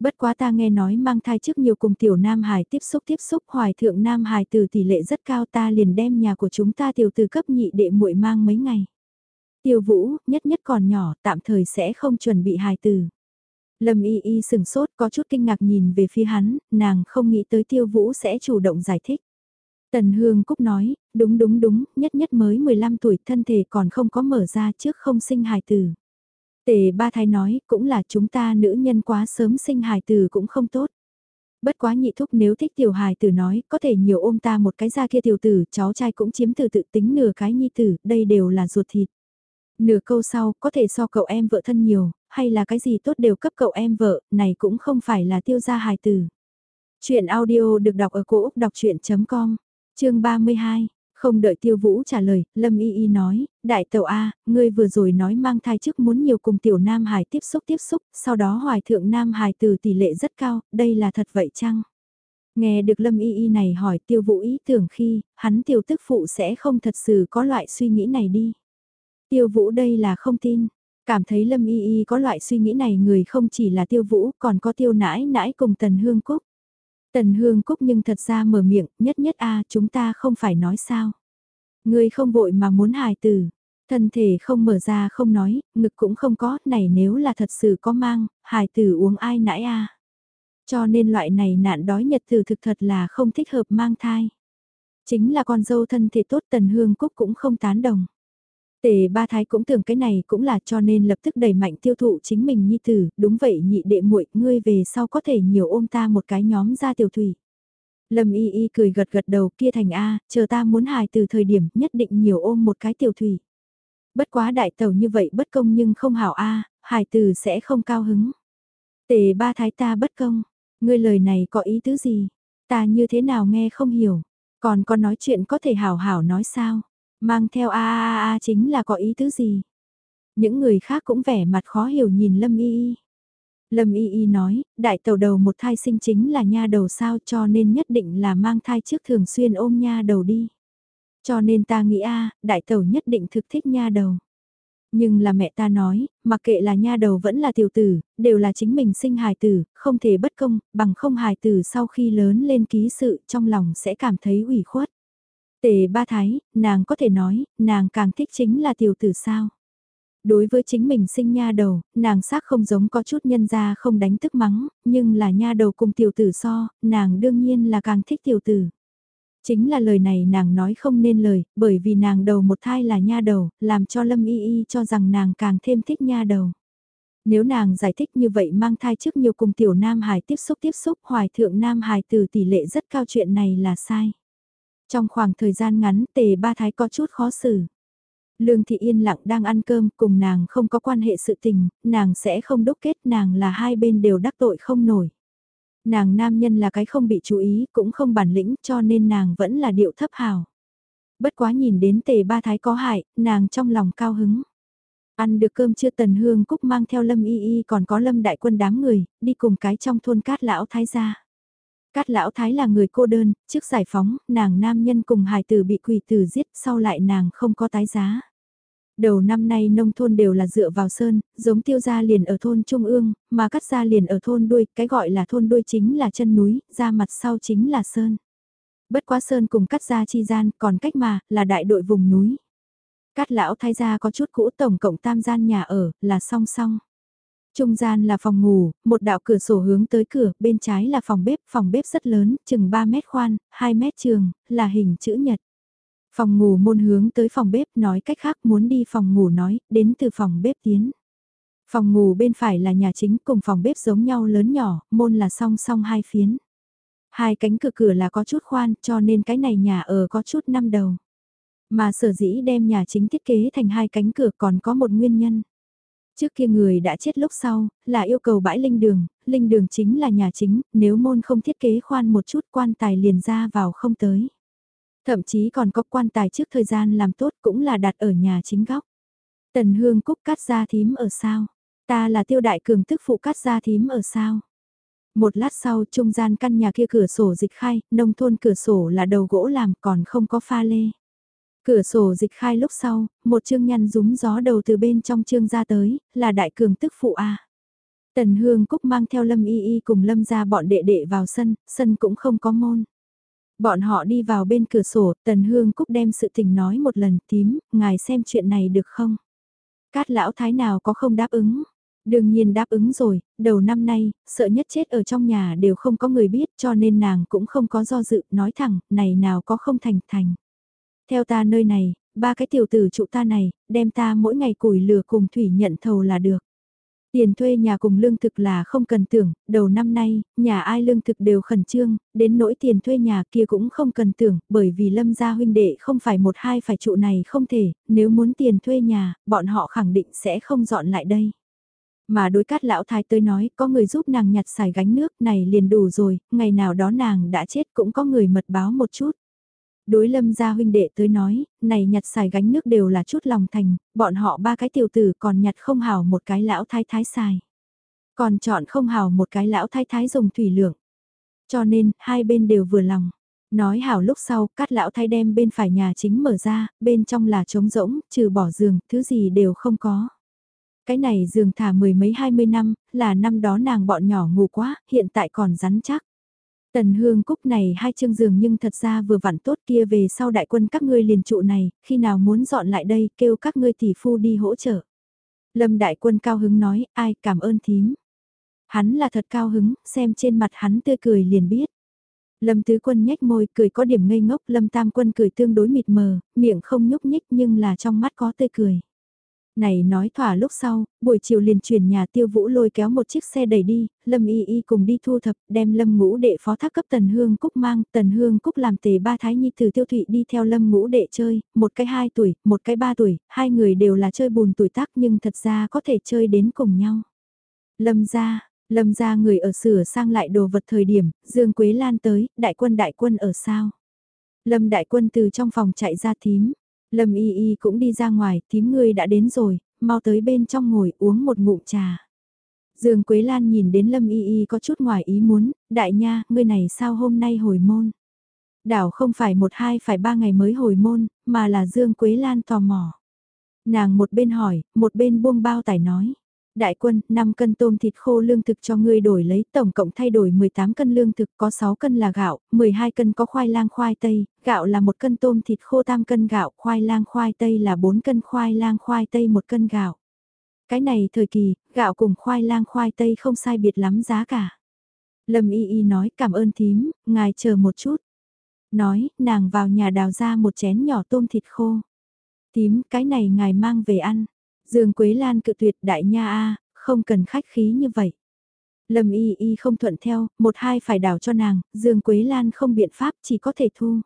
Bất quá ta nghe nói mang thai trước nhiều cùng tiểu Nam hài tiếp xúc tiếp xúc hoài thượng Nam hài từ tỷ lệ rất cao ta liền đem nhà của chúng ta tiểu từ cấp nhị đệ muội mang mấy ngày. Tiêu vũ, nhất nhất còn nhỏ, tạm thời sẽ không chuẩn bị hài tử. Lâm y y sừng sốt có chút kinh ngạc nhìn về phía hắn, nàng không nghĩ tới tiêu vũ sẽ chủ động giải thích. Tần Hương Cúc nói, đúng đúng đúng, nhất nhất mới 15 tuổi thân thể còn không có mở ra trước không sinh hài tử. Tề ba thái nói, cũng là chúng ta nữ nhân quá sớm sinh hài tử cũng không tốt. Bất quá nhị thúc nếu thích tiểu hài tử nói, có thể nhiều ôm ta một cái ra kia tiểu tử, cháu trai cũng chiếm từ tự tính nửa cái nhi tử, đây đều là ruột thịt. Nửa câu sau, có thể so cậu em vợ thân nhiều, hay là cái gì tốt đều cấp cậu em vợ, này cũng không phải là tiêu gia hài tử. Chuyện audio được đọc ở cổ Úc đọc chuyện.com, chương 32. Không đợi tiêu vũ trả lời, Lâm Y Y nói, đại tàu A, ngươi vừa rồi nói mang thai trước muốn nhiều cùng tiểu Nam Hải tiếp xúc tiếp xúc, sau đó hoài thượng Nam Hải từ tỷ lệ rất cao, đây là thật vậy chăng? Nghe được Lâm Y Y này hỏi tiêu vũ ý tưởng khi, hắn tiểu tức phụ sẽ không thật sự có loại suy nghĩ này đi. Tiêu vũ đây là không tin, cảm thấy Lâm Y Y có loại suy nghĩ này người không chỉ là tiêu vũ còn có tiêu nãi nãi cùng Tần Hương Cúc. Tần Hương Cúc nhưng thật ra mở miệng, nhất nhất a chúng ta không phải nói sao. Người không vội mà muốn hài tử, thân thể không mở ra không nói, ngực cũng không có, này nếu là thật sự có mang, hài tử uống ai nãi a Cho nên loại này nạn đói nhật tử thực thật là không thích hợp mang thai. Chính là con dâu thân thể tốt Tần Hương Cúc cũng không tán đồng. Tề ba thái cũng tưởng cái này cũng là cho nên lập tức đẩy mạnh tiêu thụ chính mình nhi tử, đúng vậy nhị đệ muội ngươi về sau có thể nhiều ôm ta một cái nhóm ra tiểu thủy. Lâm y y cười gật gật đầu kia thành A, chờ ta muốn hài từ thời điểm nhất định nhiều ôm một cái tiểu thủy. Bất quá đại tàu như vậy bất công nhưng không hảo A, hài từ sẽ không cao hứng. Tề ba thái ta bất công, ngươi lời này có ý tứ gì? Ta như thế nào nghe không hiểu, còn có nói chuyện có thể hảo hảo nói sao? Mang theo a a a chính là có ý tứ gì? Những người khác cũng vẻ mặt khó hiểu nhìn Lâm Y Y. Lâm Y Y nói, đại tàu đầu một thai sinh chính là nha đầu sao cho nên nhất định là mang thai trước thường xuyên ôm nha đầu đi. Cho nên ta nghĩ a đại tàu nhất định thực thích nha đầu. Nhưng là mẹ ta nói, mặc kệ là nha đầu vẫn là tiểu tử, đều là chính mình sinh hài tử, không thể bất công, bằng không hài tử sau khi lớn lên ký sự trong lòng sẽ cảm thấy ủy khuất. Tề ba thái, nàng có thể nói, nàng càng thích chính là tiểu tử sao. Đối với chính mình sinh nha đầu, nàng xác không giống có chút nhân ra không đánh tức mắng, nhưng là nha đầu cùng tiểu tử so, nàng đương nhiên là càng thích tiểu tử. Chính là lời này nàng nói không nên lời, bởi vì nàng đầu một thai là nha đầu, làm cho Lâm Y Y cho rằng nàng càng thêm thích nha đầu. Nếu nàng giải thích như vậy mang thai trước nhiều cùng tiểu Nam Hải tiếp xúc tiếp xúc hoài thượng Nam Hải từ tỷ lệ rất cao chuyện này là sai. Trong khoảng thời gian ngắn tề ba thái có chút khó xử. Lương Thị Yên lặng đang ăn cơm cùng nàng không có quan hệ sự tình, nàng sẽ không đúc kết nàng là hai bên đều đắc tội không nổi. Nàng nam nhân là cái không bị chú ý cũng không bản lĩnh cho nên nàng vẫn là điệu thấp hào. Bất quá nhìn đến tề ba thái có hại, nàng trong lòng cao hứng. Ăn được cơm chưa tần hương cúc mang theo lâm y y còn có lâm đại quân đám người, đi cùng cái trong thôn cát lão thái gia. Cát lão thái là người cô đơn, trước giải phóng, nàng nam nhân cùng hài tử bị quỷ tử giết, sau lại nàng không có tái giá. Đầu năm nay nông thôn đều là dựa vào sơn, giống tiêu gia liền ở thôn Trung ương, mà cắt gia liền ở thôn đuôi, cái gọi là thôn đuôi chính là chân núi, ra mặt sau chính là sơn. Bất quá sơn cùng cắt gia chi gian, còn cách mà, là đại đội vùng núi. Cát lão thái gia có chút cũ tổng cộng tam gian nhà ở, là song song. Trung gian là phòng ngủ, một đạo cửa sổ hướng tới cửa, bên trái là phòng bếp, phòng bếp rất lớn, chừng 3 mét khoan, 2 mét trường, là hình chữ nhật. Phòng ngủ môn hướng tới phòng bếp nói cách khác muốn đi phòng ngủ nói, đến từ phòng bếp tiến. Phòng ngủ bên phải là nhà chính cùng phòng bếp giống nhau lớn nhỏ, môn là song song hai phiến. Hai cánh cửa cửa là có chút khoan cho nên cái này nhà ở có chút năm đầu. Mà sở dĩ đem nhà chính thiết kế thành hai cánh cửa còn có một nguyên nhân. Trước kia người đã chết lúc sau, là yêu cầu bãi linh đường, linh đường chính là nhà chính, nếu môn không thiết kế khoan một chút quan tài liền ra vào không tới. Thậm chí còn có quan tài trước thời gian làm tốt cũng là đặt ở nhà chính góc. Tần hương cúc cắt ra thím ở sao? Ta là tiêu đại cường tức phụ cắt ra thím ở sao? Một lát sau trung gian căn nhà kia cửa sổ dịch khai, nông thôn cửa sổ là đầu gỗ làm còn không có pha lê. Cửa sổ dịch khai lúc sau, một chương nhăn rúng gió đầu từ bên trong chương ra tới, là đại cường tức phụ A. Tần Hương Cúc mang theo Lâm Y Y cùng Lâm ra bọn đệ đệ vào sân, sân cũng không có môn. Bọn họ đi vào bên cửa sổ, Tần Hương Cúc đem sự tình nói một lần tím, ngài xem chuyện này được không? Cát lão thái nào có không đáp ứng? Đương nhiên đáp ứng rồi, đầu năm nay, sợ nhất chết ở trong nhà đều không có người biết cho nên nàng cũng không có do dự, nói thẳng, này nào có không thành thành. Theo ta nơi này, ba cái tiểu tử trụ ta này, đem ta mỗi ngày củi lửa cùng thủy nhận thầu là được. Tiền thuê nhà cùng lương thực là không cần tưởng, đầu năm nay, nhà ai lương thực đều khẩn trương, đến nỗi tiền thuê nhà kia cũng không cần tưởng, bởi vì lâm gia huynh đệ không phải một hai phải trụ này không thể, nếu muốn tiền thuê nhà, bọn họ khẳng định sẽ không dọn lại đây. Mà đối cát lão thái tới nói, có người giúp nàng nhặt xài gánh nước này liền đủ rồi, ngày nào đó nàng đã chết cũng có người mật báo một chút. Đối lâm gia huynh đệ tới nói, này nhặt xài gánh nước đều là chút lòng thành, bọn họ ba cái tiểu tử còn nhặt không hào một cái lão thái thái xài. Còn chọn không hào một cái lão thái thái dùng thủy lượng. Cho nên, hai bên đều vừa lòng. Nói hảo lúc sau, cát lão thái đem bên phải nhà chính mở ra, bên trong là trống rỗng, trừ bỏ giường, thứ gì đều không có. Cái này giường thả mười mấy hai mươi năm, là năm đó nàng bọn nhỏ ngủ quá, hiện tại còn rắn chắc. Tần hương cúc này hai chương giường nhưng thật ra vừa vặn tốt kia về sau đại quân các ngươi liền trụ này, khi nào muốn dọn lại đây kêu các ngươi tỷ phu đi hỗ trợ. Lâm đại quân cao hứng nói, ai cảm ơn thím. Hắn là thật cao hứng, xem trên mặt hắn tươi cười liền biết. Lâm tứ quân nhếch môi cười có điểm ngây ngốc, lâm tam quân cười tương đối mịt mờ, miệng không nhúc nhích nhưng là trong mắt có tươi cười. Này nói thỏa lúc sau, buổi chiều liền chuyển nhà tiêu vũ lôi kéo một chiếc xe đẩy đi, Lâm Y Y cùng đi thu thập, đem Lâm ngũ đệ phó thác cấp Tần Hương Cúc mang, Tần Hương Cúc làm tề ba thái nhi từ tiêu thụy đi theo Lâm ngũ đệ chơi, một cái hai tuổi, một cái ba tuổi, hai người đều là chơi bùn tuổi tác nhưng thật ra có thể chơi đến cùng nhau. Lâm ra, Lâm ra người ở sửa sang lại đồ vật thời điểm, Dương Quế Lan tới, đại quân đại quân ở sao? Lâm đại quân từ trong phòng chạy ra thím, Lâm Y Y cũng đi ra ngoài, tím ngươi đã đến rồi, mau tới bên trong ngồi uống một ngụm trà. Dương Quế Lan nhìn đến Lâm Y Y có chút ngoài ý muốn, đại nha, ngươi này sao hôm nay hồi môn. Đảo không phải một hai phải ba ngày mới hồi môn, mà là Dương Quế Lan tò mò. Nàng một bên hỏi, một bên buông bao tải nói. Đại quân, 5 cân tôm thịt khô lương thực cho ngươi đổi lấy, tổng cộng thay đổi 18 cân lương thực, có 6 cân là gạo, 12 cân có khoai lang khoai tây, gạo là 1 cân tôm thịt khô tam cân gạo, khoai lang khoai tây là 4 cân khoai lang khoai tây 1 cân gạo. Cái này thời kỳ, gạo cùng khoai lang khoai tây không sai biệt lắm giá cả. Lâm Y Y nói cảm ơn thím, ngài chờ một chút. Nói, nàng vào nhà đào ra một chén nhỏ tôm thịt khô. Tím, cái này ngài mang về ăn. Dương Quế Lan cự tuyệt đại nha a, không cần khách khí như vậy. Lâm Y Y không thuận theo, một hai phải đảo cho nàng, Dương Quế Lan không biện pháp chỉ có thể thu.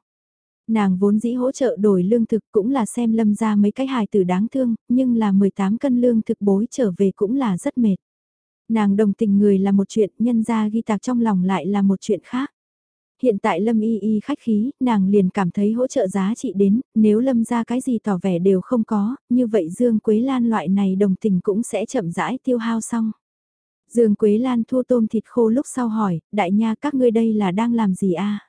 Nàng vốn dĩ hỗ trợ đổi lương thực cũng là xem lâm ra mấy cái hài tử đáng thương, nhưng là 18 cân lương thực bối trở về cũng là rất mệt. Nàng đồng tình người là một chuyện, nhân ra ghi tạc trong lòng lại là một chuyện khác hiện tại Lâm Y Y khách khí, nàng liền cảm thấy hỗ trợ giá trị đến, nếu Lâm ra cái gì tỏ vẻ đều không có, như vậy Dương Quế Lan loại này đồng tình cũng sẽ chậm rãi tiêu hao xong. Dương Quế Lan thua tôm thịt khô lúc sau hỏi, đại nha các ngươi đây là đang làm gì a?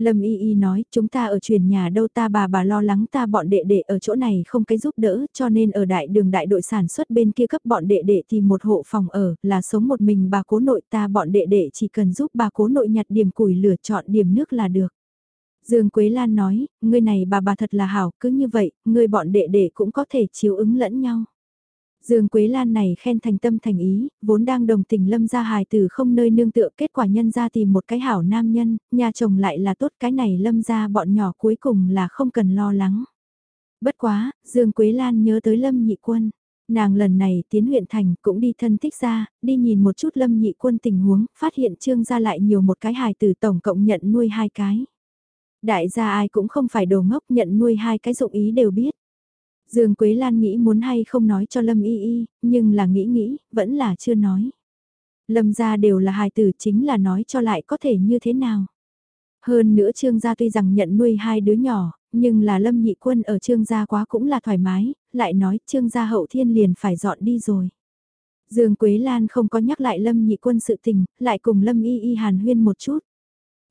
Lâm Y Y nói, chúng ta ở truyền nhà đâu ta bà bà lo lắng ta bọn đệ đệ ở chỗ này không cái giúp đỡ, cho nên ở đại đường đại đội sản xuất bên kia cấp bọn đệ đệ thì một hộ phòng ở, là sống một mình bà cố nội ta bọn đệ đệ chỉ cần giúp bà cố nội nhặt điểm củi lửa chọn điểm nước là được. Dương Quế Lan nói, ngươi này bà bà thật là hảo, cứ như vậy, ngươi bọn đệ đệ cũng có thể chiếu ứng lẫn nhau. Dương Quế Lan này khen thành tâm thành ý, vốn đang đồng tình lâm gia hài tử không nơi nương tựa kết quả nhân ra tìm một cái hảo nam nhân, nhà chồng lại là tốt cái này lâm gia bọn nhỏ cuối cùng là không cần lo lắng. Bất quá, Dương Quế Lan nhớ tới lâm nhị quân. Nàng lần này tiến huyện thành cũng đi thân thích ra, đi nhìn một chút lâm nhị quân tình huống, phát hiện trương gia lại nhiều một cái hài tử tổng cộng nhận nuôi hai cái. Đại gia ai cũng không phải đồ ngốc nhận nuôi hai cái dụng ý đều biết. Dương Quế Lan nghĩ muốn hay không nói cho Lâm Y Y, nhưng là nghĩ nghĩ, vẫn là chưa nói. Lâm gia đều là hài tử chính là nói cho lại có thể như thế nào. Hơn nữa Trương gia tuy rằng nhận nuôi hai đứa nhỏ, nhưng là Lâm Nhị Quân ở Trương gia quá cũng là thoải mái, lại nói Trương gia hậu thiên liền phải dọn đi rồi. Dương Quế Lan không có nhắc lại Lâm Nhị Quân sự tình, lại cùng Lâm Y Y hàn huyên một chút.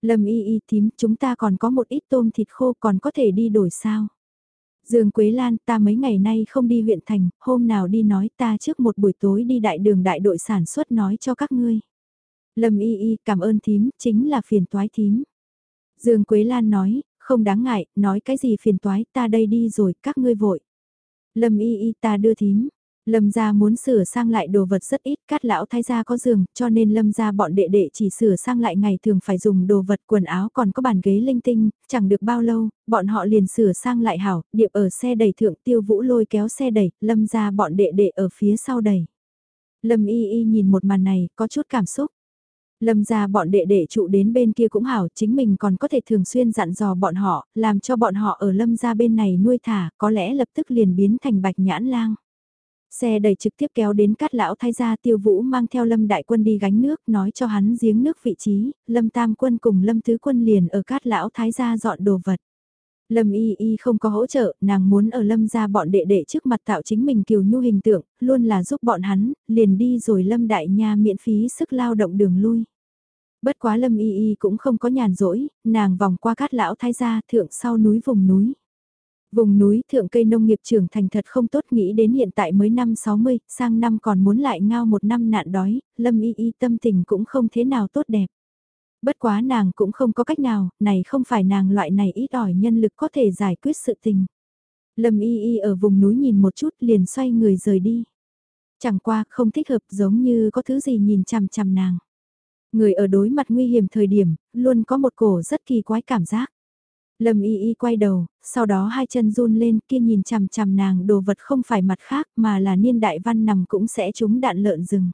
Lâm Y Y tím, chúng ta còn có một ít tôm thịt khô còn có thể đi đổi sao? Dương Quế Lan, ta mấy ngày nay không đi huyện thành, hôm nào đi nói ta trước một buổi tối đi đại đường đại đội sản xuất nói cho các ngươi. Lâm Y Y cảm ơn thím, chính là phiền toái thím. Dương Quế Lan nói, không đáng ngại, nói cái gì phiền toái, ta đây đi rồi, các ngươi vội. Lâm Y Y ta đưa thím, Lâm gia muốn sửa sang lại đồ vật rất ít, cát lão thái gia có giường, cho nên lâm gia bọn đệ đệ chỉ sửa sang lại ngày thường phải dùng đồ vật quần áo còn có bàn ghế linh tinh, chẳng được bao lâu, bọn họ liền sửa sang lại hảo, điệp ở xe đẩy thượng tiêu vũ lôi kéo xe đẩy, lâm gia bọn đệ đệ ở phía sau đẩy. Lâm y y nhìn một màn này, có chút cảm xúc. Lâm gia bọn đệ đệ trụ đến bên kia cũng hảo, chính mình còn có thể thường xuyên dặn dò bọn họ, làm cho bọn họ ở lâm gia bên này nuôi thả, có lẽ lập tức liền biến thành bạch nhãn lang. Xe đẩy trực tiếp kéo đến cát lão thái gia tiêu vũ mang theo lâm đại quân đi gánh nước nói cho hắn giếng nước vị trí, lâm tam quân cùng lâm tứ quân liền ở cát lão thái gia dọn đồ vật. Lâm y y không có hỗ trợ, nàng muốn ở lâm gia bọn đệ đệ trước mặt tạo chính mình kiều nhu hình tượng, luôn là giúp bọn hắn, liền đi rồi lâm đại nha miễn phí sức lao động đường lui. Bất quá lâm y y cũng không có nhàn rỗi, nàng vòng qua cát lão thái gia thượng sau núi vùng núi. Vùng núi thượng cây nông nghiệp trưởng thành thật không tốt nghĩ đến hiện tại mới năm 60, sang năm còn muốn lại ngao một năm nạn đói, lâm y y tâm tình cũng không thế nào tốt đẹp. Bất quá nàng cũng không có cách nào, này không phải nàng loại này ít ỏi nhân lực có thể giải quyết sự tình. Lâm y y ở vùng núi nhìn một chút liền xoay người rời đi. Chẳng qua không thích hợp giống như có thứ gì nhìn chằm chằm nàng. Người ở đối mặt nguy hiểm thời điểm, luôn có một cổ rất kỳ quái cảm giác. Lâm y y quay đầu, sau đó hai chân run lên kia nhìn chằm chằm nàng đồ vật không phải mặt khác mà là niên đại văn nằm cũng sẽ trúng đạn lợn rừng.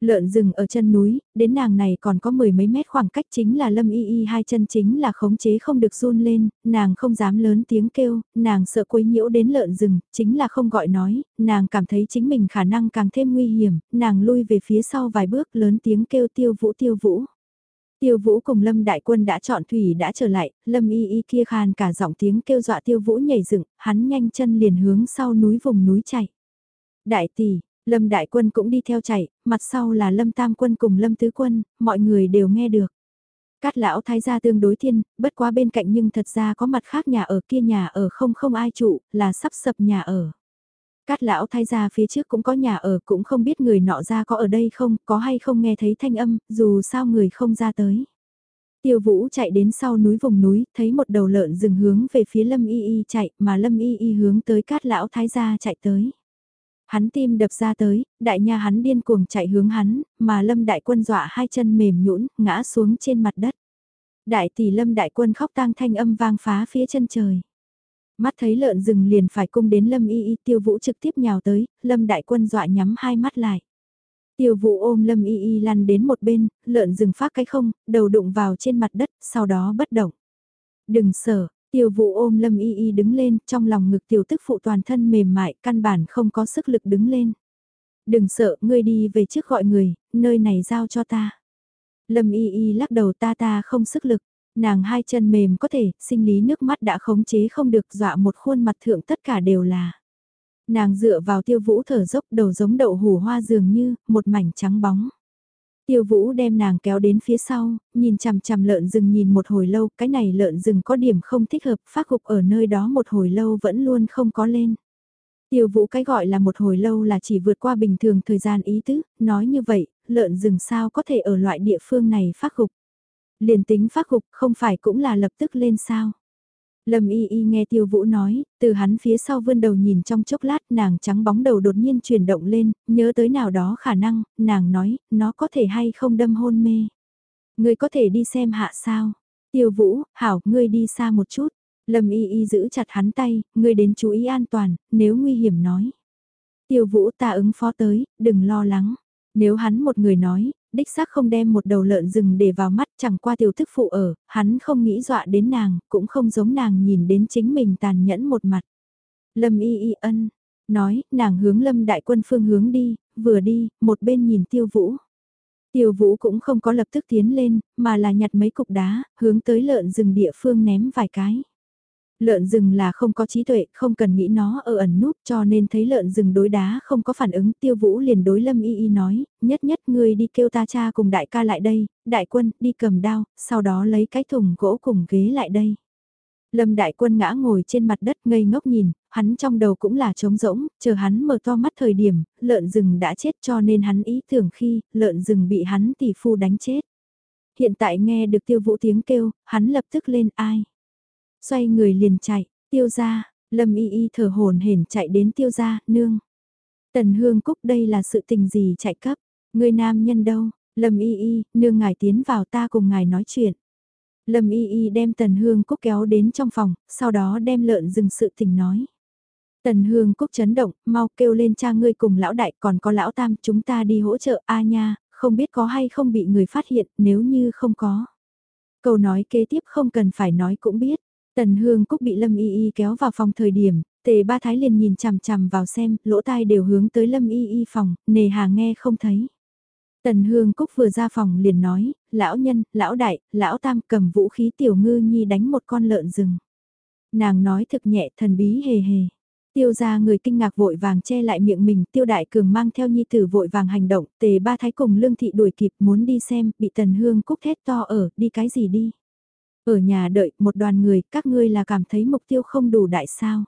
Lợn rừng ở chân núi, đến nàng này còn có mười mấy mét khoảng cách chính là lâm y y hai chân chính là khống chế không được run lên, nàng không dám lớn tiếng kêu, nàng sợ quấy nhiễu đến lợn rừng, chính là không gọi nói, nàng cảm thấy chính mình khả năng càng thêm nguy hiểm, nàng lui về phía sau vài bước lớn tiếng kêu tiêu vũ tiêu vũ. Tiêu Vũ cùng Lâm Đại Quân đã chọn thủy đã trở lại, Lâm Y Y kia khan cả giọng tiếng kêu dọa Tiêu Vũ nhảy dựng, hắn nhanh chân liền hướng sau núi vùng núi chạy. Đại tỷ, Lâm Đại Quân cũng đi theo chạy, mặt sau là Lâm Tam Quân cùng Lâm Tứ Quân, mọi người đều nghe được. Cát lão thái gia tương đối thiên, bất quá bên cạnh nhưng thật ra có mặt khác nhà ở kia nhà ở không không ai trụ, là sắp sập nhà ở. Cát lão thay ra phía trước cũng có nhà ở cũng không biết người nọ ra có ở đây không, có hay không nghe thấy thanh âm, dù sao người không ra tới. Tiêu vũ chạy đến sau núi vùng núi, thấy một đầu lợn rừng hướng về phía lâm y y chạy, mà lâm y y hướng tới cát lão thái gia chạy tới. Hắn tim đập ra tới, đại nha hắn điên cuồng chạy hướng hắn, mà lâm đại quân dọa hai chân mềm nhũn ngã xuống trên mặt đất. Đại tỷ lâm đại quân khóc tang thanh âm vang phá phía chân trời. Mắt thấy lợn rừng liền phải cung đến Lâm Y Y tiêu vũ trực tiếp nhào tới, Lâm đại quân dọa nhắm hai mắt lại. Tiêu vũ ôm Lâm Y Y lăn đến một bên, lợn rừng phát cái không, đầu đụng vào trên mặt đất, sau đó bất động. Đừng sợ, tiêu vũ ôm Lâm Y Y đứng lên, trong lòng ngực tiểu tức phụ toàn thân mềm mại, căn bản không có sức lực đứng lên. Đừng sợ, ngươi đi về trước gọi người, nơi này giao cho ta. Lâm Y Y lắc đầu ta ta không sức lực. Nàng hai chân mềm có thể, sinh lý nước mắt đã khống chế không được dọa một khuôn mặt thượng tất cả đều là. Nàng dựa vào tiêu vũ thở dốc đầu giống đậu hủ hoa dường như, một mảnh trắng bóng. Tiêu vũ đem nàng kéo đến phía sau, nhìn chằm chằm lợn rừng nhìn một hồi lâu, cái này lợn rừng có điểm không thích hợp, phát gục ở nơi đó một hồi lâu vẫn luôn không có lên. Tiêu vũ cái gọi là một hồi lâu là chỉ vượt qua bình thường thời gian ý tứ, nói như vậy, lợn rừng sao có thể ở loại địa phương này phát gục. Liền tính phát gục không phải cũng là lập tức lên sao. Lâm y y nghe tiêu vũ nói, từ hắn phía sau vươn đầu nhìn trong chốc lát nàng trắng bóng đầu đột nhiên chuyển động lên, nhớ tới nào đó khả năng, nàng nói, nó có thể hay không đâm hôn mê. Ngươi có thể đi xem hạ sao. Tiêu vũ, hảo, ngươi đi xa một chút. Lâm y y giữ chặt hắn tay, ngươi đến chú ý an toàn, nếu nguy hiểm nói. Tiêu vũ ta ứng phó tới, đừng lo lắng. Nếu hắn một người nói, đích xác không đem một đầu lợn rừng để vào mắt chẳng qua tiểu thức phụ ở, hắn không nghĩ dọa đến nàng, cũng không giống nàng nhìn đến chính mình tàn nhẫn một mặt. Lâm y y ân, nói, nàng hướng lâm đại quân phương hướng đi, vừa đi, một bên nhìn tiêu vũ. Tiêu vũ cũng không có lập tức tiến lên, mà là nhặt mấy cục đá, hướng tới lợn rừng địa phương ném vài cái. Lợn rừng là không có trí tuệ, không cần nghĩ nó ở ẩn núp cho nên thấy lợn rừng đối đá không có phản ứng tiêu vũ liền đối lâm y y nói, nhất nhất ngươi đi kêu ta cha cùng đại ca lại đây, đại quân đi cầm đao, sau đó lấy cái thùng gỗ cùng ghế lại đây. Lâm đại quân ngã ngồi trên mặt đất ngây ngốc nhìn, hắn trong đầu cũng là trống rỗng, chờ hắn mở to mắt thời điểm, lợn rừng đã chết cho nên hắn ý tưởng khi, lợn rừng bị hắn tỷ phu đánh chết. Hiện tại nghe được tiêu vũ tiếng kêu, hắn lập tức lên ai. Xoay người liền chạy, tiêu ra, lâm y y thở hồn hển chạy đến tiêu ra, nương. Tần hương cúc đây là sự tình gì chạy cấp, người nam nhân đâu, lâm y y, nương ngài tiến vào ta cùng ngài nói chuyện. Lâm Y Y đem Tần Hương Cúc kéo đến trong phòng, sau đó đem lợn dừng sự tình nói. Tần Hương Cúc chấn động, mau kêu lên cha ngươi cùng lão đại còn có lão tam chúng ta đi hỗ trợ A nha, không biết có hay không bị người phát hiện nếu như không có. Câu nói kế tiếp không cần phải nói cũng biết. Tần Hương Cúc bị Lâm Y Y kéo vào phòng thời điểm, tề ba thái liền nhìn chằm chằm vào xem, lỗ tai đều hướng tới Lâm Y Y phòng, nề hà nghe không thấy. Tần Hương Cúc vừa ra phòng liền nói, lão nhân, lão đại, lão tam cầm vũ khí tiểu ngư nhi đánh một con lợn rừng. Nàng nói thực nhẹ thần bí hề hề. Tiêu ra người kinh ngạc vội vàng che lại miệng mình, tiêu đại cường mang theo nhi tử vội vàng hành động, tề ba thái cùng lương thị đuổi kịp muốn đi xem, bị tần hương cúc thét to ở, đi cái gì đi. Ở nhà đợi, một đoàn người, các ngươi là cảm thấy mục tiêu không đủ đại sao.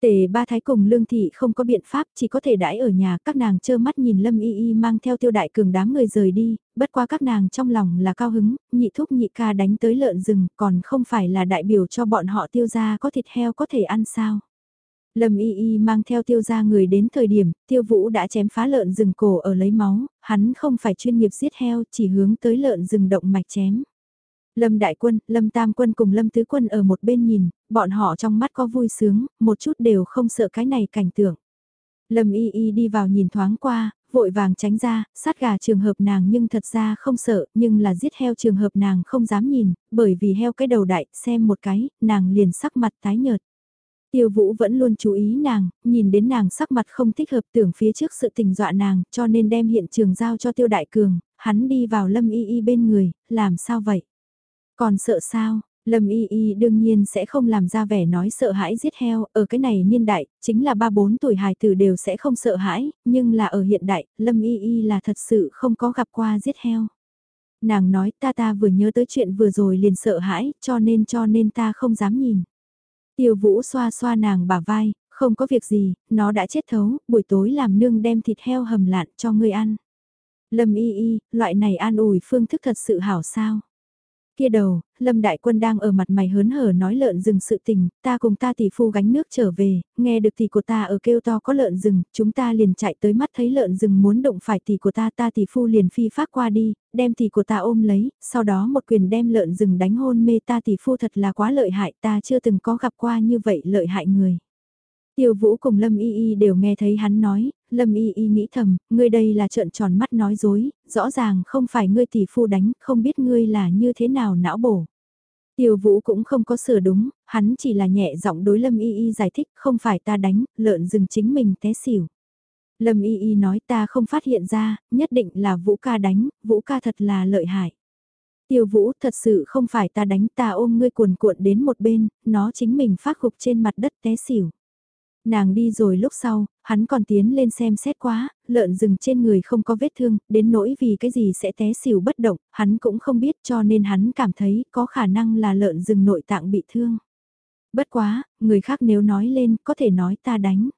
Tề ba thái cùng lương thị không có biện pháp chỉ có thể đãi ở nhà các nàng trơ mắt nhìn lâm y y mang theo tiêu đại cường đám người rời đi, bất quá các nàng trong lòng là cao hứng, nhị thúc nhị ca đánh tới lợn rừng còn không phải là đại biểu cho bọn họ tiêu ra có thịt heo có thể ăn sao. Lâm y y mang theo tiêu ra người đến thời điểm, tiêu vũ đã chém phá lợn rừng cổ ở lấy máu, hắn không phải chuyên nghiệp giết heo chỉ hướng tới lợn rừng động mạch chém. Lâm Đại Quân, Lâm Tam Quân cùng Lâm Tứ Quân ở một bên nhìn, bọn họ trong mắt có vui sướng, một chút đều không sợ cái này cảnh tượng. Lâm Y Y đi vào nhìn thoáng qua, vội vàng tránh ra, sát gà trường hợp nàng nhưng thật ra không sợ, nhưng là giết heo trường hợp nàng không dám nhìn, bởi vì heo cái đầu đại, xem một cái, nàng liền sắc mặt tái nhợt. Tiêu Vũ vẫn luôn chú ý nàng, nhìn đến nàng sắc mặt không thích hợp tưởng phía trước sự tình dọa nàng, cho nên đem hiện trường giao cho Tiêu Đại Cường, hắn đi vào Lâm Y Y bên người, làm sao vậy? Còn sợ sao? Lâm Y Y đương nhiên sẽ không làm ra vẻ nói sợ hãi giết heo, ở cái này niên đại, chính là 3-4 tuổi hài tử đều sẽ không sợ hãi, nhưng là ở hiện đại, Lâm Y Y là thật sự không có gặp qua giết heo. Nàng nói ta ta vừa nhớ tới chuyện vừa rồi liền sợ hãi, cho nên cho nên ta không dám nhìn. Tiêu Vũ xoa xoa nàng bả vai, không có việc gì, nó đã chết thấu, buổi tối làm nương đem thịt heo hầm lạn cho ngươi ăn. Lâm Y Y, loại này an ủi phương thức thật sự hảo sao? Kia đầu, Lâm Đại Quân đang ở mặt mày hớn hở nói lợn rừng sự tình, ta cùng ta tỷ phu gánh nước trở về, nghe được tỷ của ta ở kêu to có lợn rừng, chúng ta liền chạy tới mắt thấy lợn rừng muốn động phải tỷ của ta, ta tỷ phu liền phi phát qua đi, đem tỷ của ta ôm lấy, sau đó một quyền đem lợn rừng đánh hôn mê ta tỷ phu thật là quá lợi hại, ta chưa từng có gặp qua như vậy lợi hại người. Tiêu Vũ cùng Lâm Y Y đều nghe thấy hắn nói, Lâm Y Y nghĩ thầm, ngươi đây là trợn tròn mắt nói dối, rõ ràng không phải ngươi tỷ phu đánh, không biết ngươi là như thế nào não bổ. Tiêu Vũ cũng không có sửa đúng, hắn chỉ là nhẹ giọng đối Lâm Y Y giải thích, không phải ta đánh, lợn rừng chính mình té xỉu. Lâm Y Y nói ta không phát hiện ra, nhất định là Vũ ca đánh, Vũ ca thật là lợi hại. Tiêu Vũ thật sự không phải ta đánh ta ôm ngươi cuồn cuộn đến một bên, nó chính mình phát gục trên mặt đất té xỉu. Nàng đi rồi lúc sau, hắn còn tiến lên xem xét quá, lợn rừng trên người không có vết thương, đến nỗi vì cái gì sẽ té xỉu bất động, hắn cũng không biết cho nên hắn cảm thấy có khả năng là lợn rừng nội tạng bị thương. Bất quá, người khác nếu nói lên có thể nói ta đánh.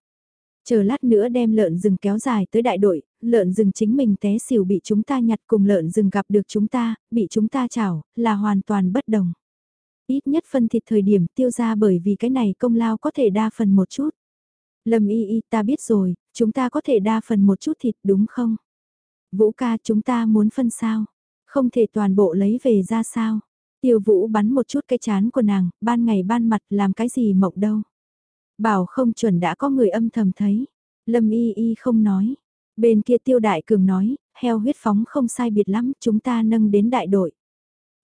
Chờ lát nữa đem lợn rừng kéo dài tới đại đội, lợn rừng chính mình té xỉu bị chúng ta nhặt cùng lợn rừng gặp được chúng ta, bị chúng ta chảo, là hoàn toàn bất đồng. Ít nhất phân thịt thời điểm tiêu ra bởi vì cái này công lao có thể đa phần một chút. Lâm y y ta biết rồi, chúng ta có thể đa phần một chút thịt đúng không? Vũ ca chúng ta muốn phân sao? Không thể toàn bộ lấy về ra sao? Tiêu vũ bắn một chút cái chán của nàng, ban ngày ban mặt làm cái gì mộng đâu. Bảo không chuẩn đã có người âm thầm thấy. Lâm y y không nói. Bên kia tiêu đại cường nói, heo huyết phóng không sai biệt lắm, chúng ta nâng đến đại đội.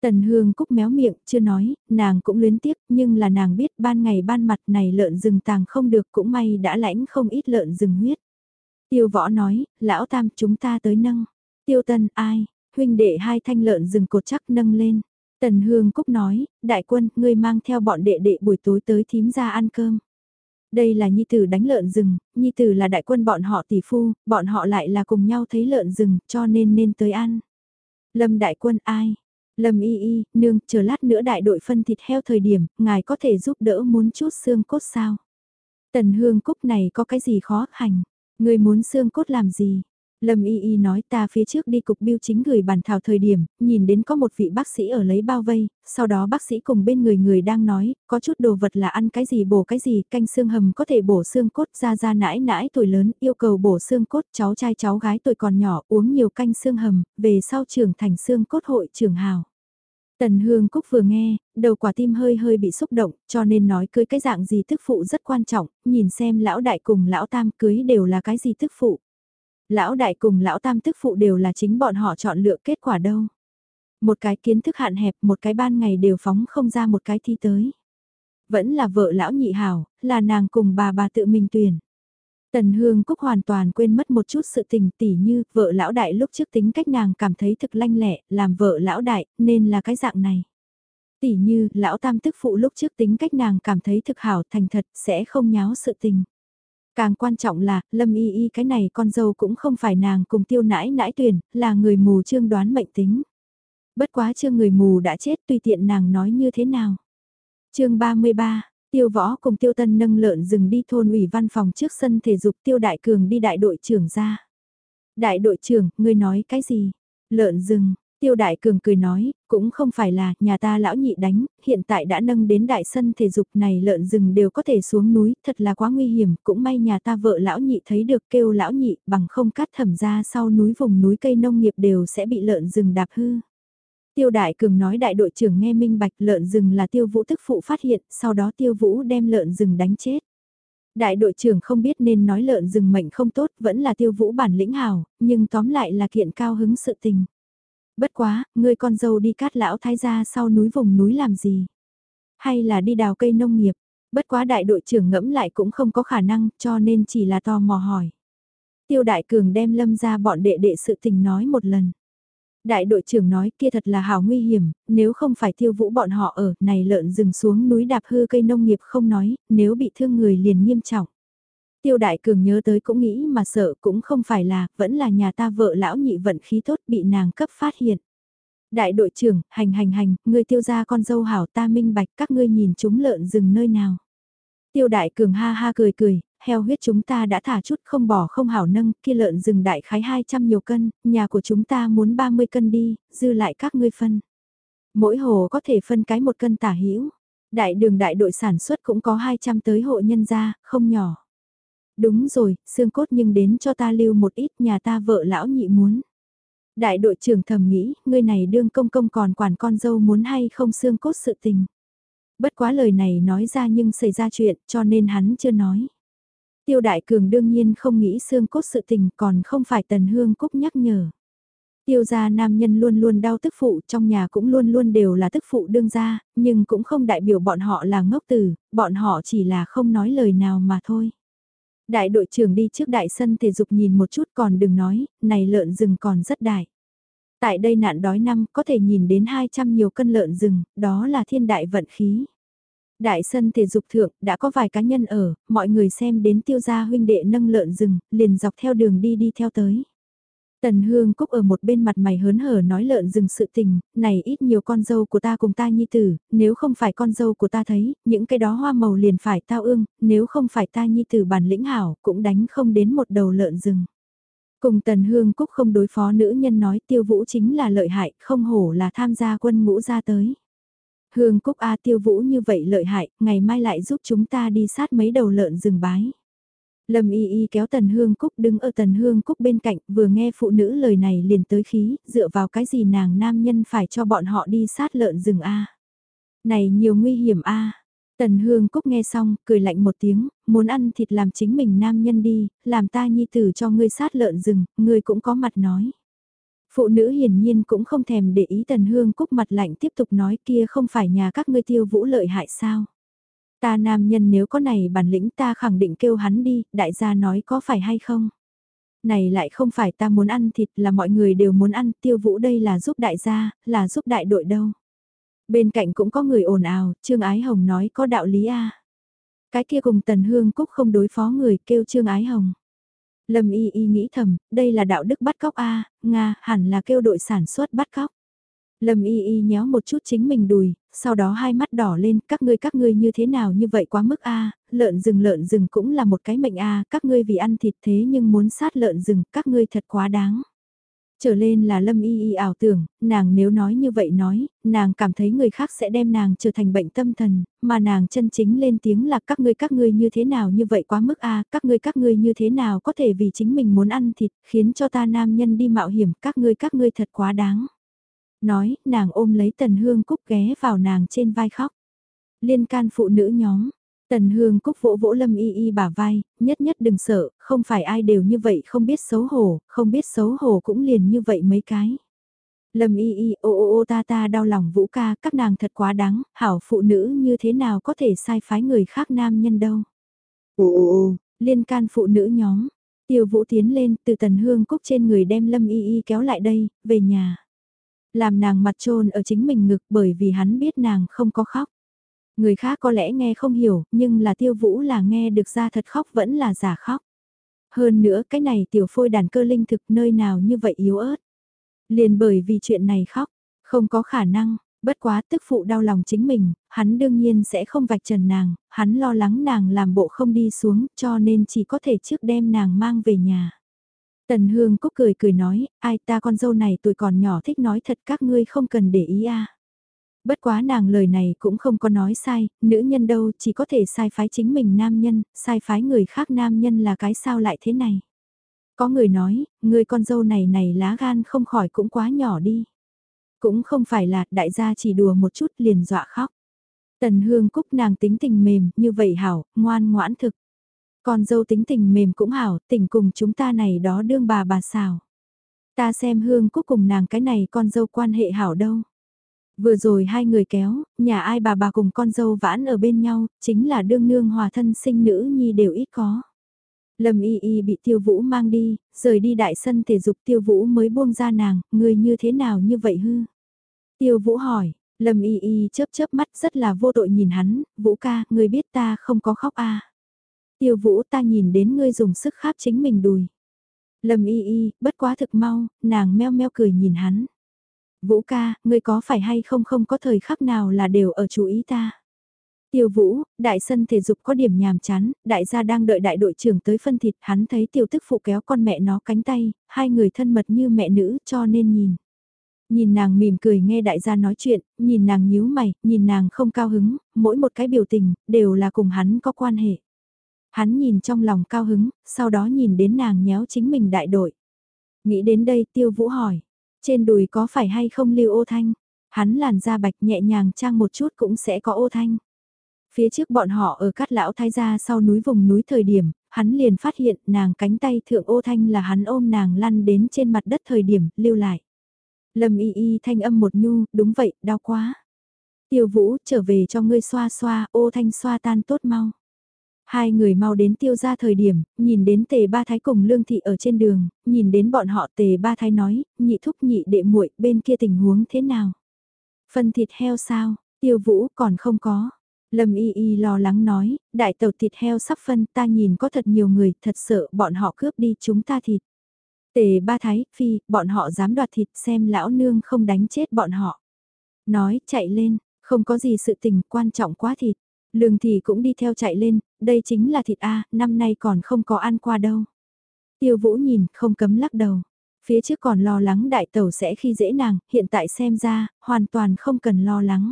Tần Hương Cúc méo miệng, chưa nói, nàng cũng luyến tiếc, nhưng là nàng biết ban ngày ban mặt này lợn rừng tàng không được cũng may đã lãnh không ít lợn rừng huyết. Tiêu võ nói, lão tam chúng ta tới nâng. Tiêu tân ai, huynh đệ hai thanh lợn rừng cột chắc nâng lên. Tần Hương Cúc nói, đại quân, ngươi mang theo bọn đệ đệ buổi tối tới thím ra ăn cơm. Đây là Nhi Tử đánh lợn rừng, Nhi Tử là đại quân bọn họ tỷ phu, bọn họ lại là cùng nhau thấy lợn rừng, cho nên nên tới ăn. Lâm đại quân ai? Lâm y y, nương, chờ lát nữa đại đội phân thịt heo thời điểm, ngài có thể giúp đỡ muốn chút xương cốt sao? Tần hương cúc này có cái gì khó hành? Người muốn xương cốt làm gì? Lâm Y Y nói ta phía trước đi cục biêu chính gửi bàn thảo thời điểm, nhìn đến có một vị bác sĩ ở lấy bao vây, sau đó bác sĩ cùng bên người người đang nói, có chút đồ vật là ăn cái gì bổ cái gì, canh xương hầm có thể bổ xương cốt ra ra nãi nãi tuổi lớn, yêu cầu bổ xương cốt cháu trai cháu gái tuổi còn nhỏ uống nhiều canh xương hầm, về sau trưởng thành xương cốt hội trưởng hào. Tần Hương Cúc vừa nghe, đầu quả tim hơi hơi bị xúc động, cho nên nói cưới cái dạng gì thức phụ rất quan trọng, nhìn xem lão đại cùng lão tam cưới đều là cái gì thức phụ lão đại cùng lão tam tức phụ đều là chính bọn họ chọn lựa kết quả đâu. Một cái kiến thức hạn hẹp, một cái ban ngày đều phóng không ra một cái thi tới. Vẫn là vợ lão nhị hảo, là nàng cùng bà bà tự mình tuyển. Tần Hương Cúc hoàn toàn quên mất một chút sự tình tỉ như vợ lão đại lúc trước tính cách nàng cảm thấy thực lanh lẹ, làm vợ lão đại, nên là cái dạng này. Tỉ như, lão tam tức phụ lúc trước tính cách nàng cảm thấy thực hảo thành thật, sẽ không nháo sự tình. Càng quan trọng là, Lâm Y Y cái này con dâu cũng không phải nàng cùng tiêu nãi nãi tuyển, là người mù trương đoán mệnh tính. Bất quá trương người mù đã chết tùy tiện nàng nói như thế nào. chương 33, tiêu võ cùng tiêu tân nâng lợn rừng đi thôn ủy văn phòng trước sân thể dục tiêu đại cường đi đại đội trưởng ra. Đại đội trưởng, ngươi nói cái gì? Lợn rừng, Tiêu Đại Cường cười nói, cũng không phải là nhà ta lão nhị đánh, hiện tại đã nâng đến đại sân thể dục này lợn rừng đều có thể xuống núi, thật là quá nguy hiểm, cũng may nhà ta vợ lão nhị thấy được kêu lão nhị bằng không cắt thẩm ra sau núi vùng núi cây nông nghiệp đều sẽ bị lợn rừng đạp hư. Tiêu Đại Cường nói đại đội trưởng nghe minh bạch lợn rừng là tiêu vũ tức phụ phát hiện, sau đó tiêu vũ đem lợn rừng đánh chết. Đại đội trưởng không biết nên nói lợn rừng mệnh không tốt, vẫn là tiêu vũ bản lĩnh hào, nhưng tóm lại là kiện cao hứng sự tình. Bất quá, ngươi con dâu đi cát lão thái gia sau núi vùng núi làm gì? Hay là đi đào cây nông nghiệp? Bất quá đại đội trưởng ngẫm lại cũng không có khả năng cho nên chỉ là tò mò hỏi. Tiêu đại cường đem lâm ra bọn đệ đệ sự tình nói một lần. Đại đội trưởng nói kia thật là hào nguy hiểm, nếu không phải tiêu vũ bọn họ ở, này lợn rừng xuống núi đạp hư cây nông nghiệp không nói, nếu bị thương người liền nghiêm trọng. Tiêu đại cường nhớ tới cũng nghĩ mà sợ cũng không phải là, vẫn là nhà ta vợ lão nhị vận khí tốt bị nàng cấp phát hiện. Đại đội trưởng, hành hành hành, ngươi tiêu ra con dâu hảo ta minh bạch các ngươi nhìn chúng lợn rừng nơi nào. Tiêu đại cường ha ha cười cười, heo huyết chúng ta đã thả chút không bỏ không hảo nâng, kia lợn rừng đại khái 200 nhiều cân, nhà của chúng ta muốn 30 cân đi, dư lại các ngươi phân. Mỗi hồ có thể phân cái một cân tả hữu Đại đường đại đội sản xuất cũng có 200 tới hộ nhân gia, không nhỏ. Đúng rồi, xương cốt nhưng đến cho ta lưu một ít nhà ta vợ lão nhị muốn. Đại đội trưởng thầm nghĩ, ngươi này đương công công còn quản con dâu muốn hay không xương cốt sự tình. Bất quá lời này nói ra nhưng xảy ra chuyện cho nên hắn chưa nói. Tiêu đại cường đương nhiên không nghĩ xương cốt sự tình còn không phải tần hương cúc nhắc nhở. Tiêu gia nam nhân luôn luôn đau tức phụ trong nhà cũng luôn luôn đều là tức phụ đương gia, nhưng cũng không đại biểu bọn họ là ngốc tử, bọn họ chỉ là không nói lời nào mà thôi. Đại đội trưởng đi trước đại sân thể dục nhìn một chút còn đừng nói, này lợn rừng còn rất đại. Tại đây nạn đói năm có thể nhìn đến 200 nhiều cân lợn rừng, đó là thiên đại vận khí. Đại sân thể dục thượng đã có vài cá nhân ở, mọi người xem đến tiêu gia huynh đệ nâng lợn rừng, liền dọc theo đường đi đi theo tới. Tần Hương Cúc ở một bên mặt mày hớn hở nói lợn rừng sự tình, này ít nhiều con dâu của ta cùng ta nhi tử, nếu không phải con dâu của ta thấy, những cái đó hoa màu liền phải tao ương, nếu không phải ta nhi tử bản lĩnh hảo, cũng đánh không đến một đầu lợn rừng. Cùng Tần Hương Cúc không đối phó nữ nhân nói tiêu vũ chính là lợi hại, không hổ là tham gia quân ngũ ra tới. Hương Cúc A tiêu vũ như vậy lợi hại, ngày mai lại giúp chúng ta đi sát mấy đầu lợn rừng bái. Lâm Y Y kéo Tần Hương Cúc đứng ở Tần Hương Cúc bên cạnh, vừa nghe phụ nữ lời này liền tới khí, dựa vào cái gì nàng nam nhân phải cho bọn họ đi sát lợn rừng a. Này nhiều nguy hiểm a. Tần Hương Cúc nghe xong, cười lạnh một tiếng, muốn ăn thịt làm chính mình nam nhân đi, làm ta nhi tử cho ngươi sát lợn rừng, ngươi cũng có mặt nói. Phụ nữ hiển nhiên cũng không thèm để ý Tần Hương Cúc mặt lạnh tiếp tục nói kia không phải nhà các ngươi tiêu vũ lợi hại sao. Ta nam nhân nếu có này bản lĩnh ta khẳng định kêu hắn đi, đại gia nói có phải hay không. Này lại không phải ta muốn ăn thịt là mọi người đều muốn ăn, tiêu vũ đây là giúp đại gia, là giúp đại đội đâu. Bên cạnh cũng có người ồn ào, Trương Ái Hồng nói có đạo lý a. Cái kia cùng Tần Hương Cúc không đối phó người kêu Trương Ái Hồng. Lâm Y Y nghĩ thầm, đây là đạo đức bắt cóc a, Nga, hẳn là kêu đội sản xuất bắt cóc. Lâm Y Y nhéo một chút chính mình đùi, sau đó hai mắt đỏ lên, các ngươi các ngươi như thế nào như vậy quá mức a, lợn rừng lợn rừng cũng là một cái mệnh a, các ngươi vì ăn thịt thế nhưng muốn sát lợn rừng, các ngươi thật quá đáng. Trở lên là Lâm Y Y ảo tưởng, nàng nếu nói như vậy nói, nàng cảm thấy người khác sẽ đem nàng trở thành bệnh tâm thần, mà nàng chân chính lên tiếng là các ngươi các ngươi như thế nào như vậy quá mức a các ngươi các ngươi như thế nào có thể vì chính mình muốn ăn thịt, khiến cho ta nam nhân đi mạo hiểm, các ngươi các ngươi thật quá đáng. Nói, nàng ôm lấy tần hương cúc ghé vào nàng trên vai khóc. Liên can phụ nữ nhóm, Tần Hương Cúc vỗ vỗ Lâm Y Y bả vai, nhất nhất đừng sợ, không phải ai đều như vậy không biết xấu hổ, không biết xấu hổ cũng liền như vậy mấy cái. Lâm Y Y ô ô ô ta ta đau lòng vũ ca, các nàng thật quá đáng, hảo phụ nữ như thế nào có thể sai phái người khác nam nhân đâu. Ô ô ô, liên can phụ nữ nhóm, tiêu vũ tiến lên từ Tần Hương Cúc trên người đem Lâm Y Y kéo lại đây, về nhà. Làm nàng mặt trôn ở chính mình ngực bởi vì hắn biết nàng không có khóc. Người khác có lẽ nghe không hiểu, nhưng là tiêu vũ là nghe được ra thật khóc vẫn là giả khóc. Hơn nữa cái này tiểu phôi đàn cơ linh thực nơi nào như vậy yếu ớt. Liền bởi vì chuyện này khóc, không có khả năng, bất quá tức phụ đau lòng chính mình, hắn đương nhiên sẽ không vạch trần nàng, hắn lo lắng nàng làm bộ không đi xuống cho nên chỉ có thể trước đem nàng mang về nhà. Tần Hương Cúc cười cười nói, ai ta con dâu này tuổi còn nhỏ thích nói thật các ngươi không cần để ý a. Bất quá nàng lời này cũng không có nói sai, nữ nhân đâu chỉ có thể sai phái chính mình nam nhân, sai phái người khác nam nhân là cái sao lại thế này. Có người nói, người con dâu này này lá gan không khỏi cũng quá nhỏ đi. Cũng không phải là đại gia chỉ đùa một chút liền dọa khóc. Tần hương cúc nàng tính tình mềm, như vậy hảo, ngoan ngoãn thực. Con dâu tính tình mềm cũng hảo, tình cùng chúng ta này đó đương bà bà xào. Ta xem hương cuối cùng nàng cái này con dâu quan hệ hảo đâu. Vừa rồi hai người kéo, nhà ai bà bà cùng con dâu vãn ở bên nhau, chính là đương nương hòa thân sinh nữ nhi đều ít có. Lâm y y bị tiêu vũ mang đi, rời đi đại sân thể dục tiêu vũ mới buông ra nàng, người như thế nào như vậy hư? Tiêu vũ hỏi, Lâm y y chớp chớp mắt rất là vô tội nhìn hắn, vũ ca, người biết ta không có khóc à. Tiêu vũ ta nhìn đến ngươi dùng sức kháp chính mình đùi. Lâm y y, bất quá thực mau, nàng meo meo cười nhìn hắn. Vũ ca, ngươi có phải hay không không có thời khắc nào là đều ở chú ý ta. Tiêu Vũ, đại sân thể dục có điểm nhàm chán, đại gia đang đợi đại đội trưởng tới phân thịt, hắn thấy tiểu tức phụ kéo con mẹ nó cánh tay, hai người thân mật như mẹ nữ cho nên nhìn. Nhìn nàng mỉm cười nghe đại gia nói chuyện, nhìn nàng nhíu mày, nhìn nàng không cao hứng, mỗi một cái biểu tình, đều là cùng hắn có quan hệ. Hắn nhìn trong lòng cao hứng, sau đó nhìn đến nàng nhéo chính mình đại đội. Nghĩ đến đây tiêu vũ hỏi, trên đùi có phải hay không lưu ô thanh? Hắn làn da bạch nhẹ nhàng trang một chút cũng sẽ có ô thanh. Phía trước bọn họ ở cát lão thái gia sau núi vùng núi thời điểm, hắn liền phát hiện nàng cánh tay thượng ô thanh là hắn ôm nàng lăn đến trên mặt đất thời điểm, lưu lại. Lâm y y thanh âm một nhu, đúng vậy, đau quá. Tiêu vũ, trở về cho ngươi xoa xoa, ô thanh xoa tan tốt mau. Hai người mau đến tiêu ra thời điểm, nhìn đến tề ba thái cùng lương thị ở trên đường, nhìn đến bọn họ tề ba thái nói, nhị thúc nhị đệ muội bên kia tình huống thế nào. Phân thịt heo sao, tiêu vũ còn không có. Lâm y y lo lắng nói, đại tàu thịt heo sắp phân ta nhìn có thật nhiều người, thật sợ bọn họ cướp đi chúng ta thịt. Tề ba thái, phi, bọn họ dám đoạt thịt xem lão nương không đánh chết bọn họ. Nói, chạy lên, không có gì sự tình quan trọng quá thịt. Lương thì cũng đi theo chạy lên, đây chính là thịt A, năm nay còn không có ăn qua đâu. Tiêu vũ nhìn, không cấm lắc đầu. Phía trước còn lo lắng đại tẩu sẽ khi dễ nàng, hiện tại xem ra, hoàn toàn không cần lo lắng.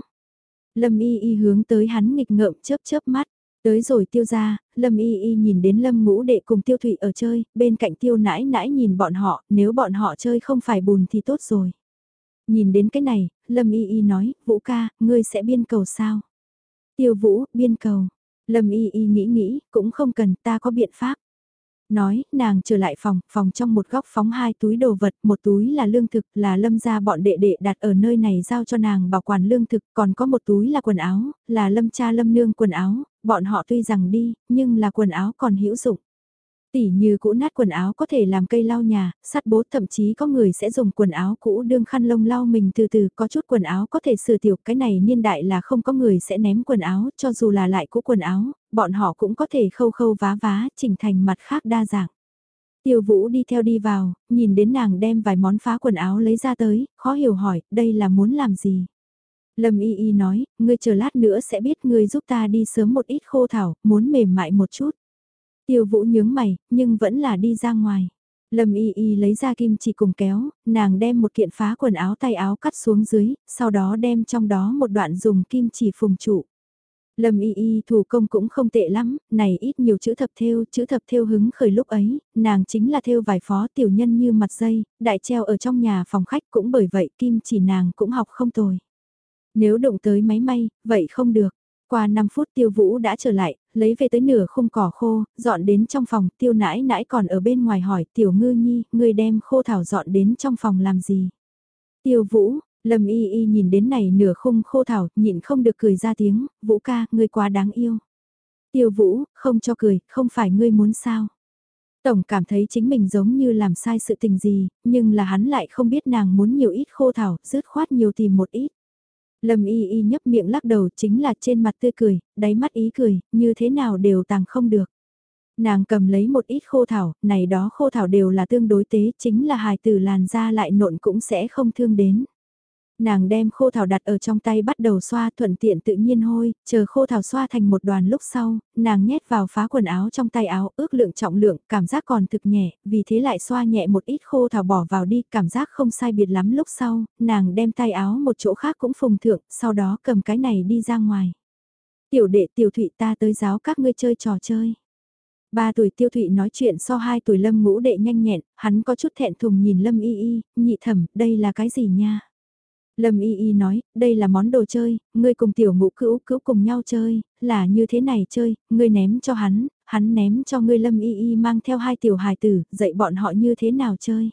Lâm y y hướng tới hắn nghịch ngợm chớp chớp mắt. Tới rồi tiêu ra, Lâm Y Y nhìn đến Lâm ngũ đệ cùng tiêu thủy ở chơi, bên cạnh tiêu nãi nãi nhìn bọn họ, nếu bọn họ chơi không phải bùn thì tốt rồi. Nhìn đến cái này, Lâm Y Y nói, Vũ ca, ngươi sẽ biên cầu sao? Tiêu Vũ, biên cầu. Lâm Y Y nghĩ nghĩ, cũng không cần, ta có biện pháp. Nói, nàng trở lại phòng, phòng trong một góc phóng hai túi đồ vật, một túi là lương thực, là lâm gia bọn đệ đệ đặt ở nơi này giao cho nàng bảo quản lương thực, còn có một túi là quần áo, là lâm cha lâm nương quần áo, bọn họ tuy rằng đi, nhưng là quần áo còn hữu dụng. Tỉ như cũ nát quần áo có thể làm cây lau nhà, sắt bố thậm chí có người sẽ dùng quần áo cũ đương khăn lông lau mình từ từ có chút quần áo có thể sửa tiểu cái này niên đại là không có người sẽ ném quần áo cho dù là lại cũ quần áo, bọn họ cũng có thể khâu khâu vá vá chỉnh thành mặt khác đa dạng. Tiêu vũ đi theo đi vào, nhìn đến nàng đem vài món phá quần áo lấy ra tới, khó hiểu hỏi, đây là muốn làm gì? Lâm y y nói, ngươi chờ lát nữa sẽ biết ngươi giúp ta đi sớm một ít khô thảo, muốn mềm mại một chút. Tiêu vũ nhướng mày, nhưng vẫn là đi ra ngoài. Lâm y y lấy ra kim chỉ cùng kéo, nàng đem một kiện phá quần áo tay áo cắt xuống dưới, sau đó đem trong đó một đoạn dùng kim chỉ phùng trụ. Lâm y y thủ công cũng không tệ lắm, này ít nhiều chữ thập thêu, chữ thập thêu hứng khởi lúc ấy, nàng chính là thêu vài phó tiểu nhân như mặt dây, đại treo ở trong nhà phòng khách cũng bởi vậy kim chỉ nàng cũng học không tồi. Nếu động tới máy may, vậy không được. Qua 5 phút tiêu vũ đã trở lại, lấy về tới nửa khung cỏ khô, dọn đến trong phòng, tiêu nãi nãi còn ở bên ngoài hỏi tiểu ngư nhi, người đem khô thảo dọn đến trong phòng làm gì. Tiêu vũ, lâm y y nhìn đến này nửa khung khô thảo, nhịn không được cười ra tiếng, vũ ca, ngươi quá đáng yêu. Tiêu vũ, không cho cười, không phải ngươi muốn sao. Tổng cảm thấy chính mình giống như làm sai sự tình gì, nhưng là hắn lại không biết nàng muốn nhiều ít khô thảo, rứt khoát nhiều tìm một ít. Lâm y y nhấp miệng lắc đầu chính là trên mặt tươi cười, đáy mắt ý cười, như thế nào đều tàng không được. Nàng cầm lấy một ít khô thảo, này đó khô thảo đều là tương đối tế, chính là hài tử làn da lại nộn cũng sẽ không thương đến. Nàng đem khô thảo đặt ở trong tay bắt đầu xoa thuận tiện tự nhiên hôi, chờ khô thảo xoa thành một đoàn lúc sau, nàng nhét vào phá quần áo trong tay áo ước lượng trọng lượng, cảm giác còn thực nhẹ, vì thế lại xoa nhẹ một ít khô thảo bỏ vào đi, cảm giác không sai biệt lắm lúc sau, nàng đem tay áo một chỗ khác cũng phùng thượng, sau đó cầm cái này đi ra ngoài. Tiểu đệ tiểu thụy ta tới giáo các ngươi chơi trò chơi. Ba tuổi tiêu thụy nói chuyện so hai tuổi lâm ngũ đệ nhanh nhẹn, hắn có chút thẹn thùng nhìn lâm y y, nhị thẩm, đây là cái gì nha? Lâm Y Y nói, đây là món đồ chơi, ngươi cùng tiểu ngũ cữu cữu cùng nhau chơi, là như thế này chơi, ngươi ném cho hắn, hắn ném cho ngươi Lâm Y Y mang theo hai tiểu hài tử, dạy bọn họ như thế nào chơi.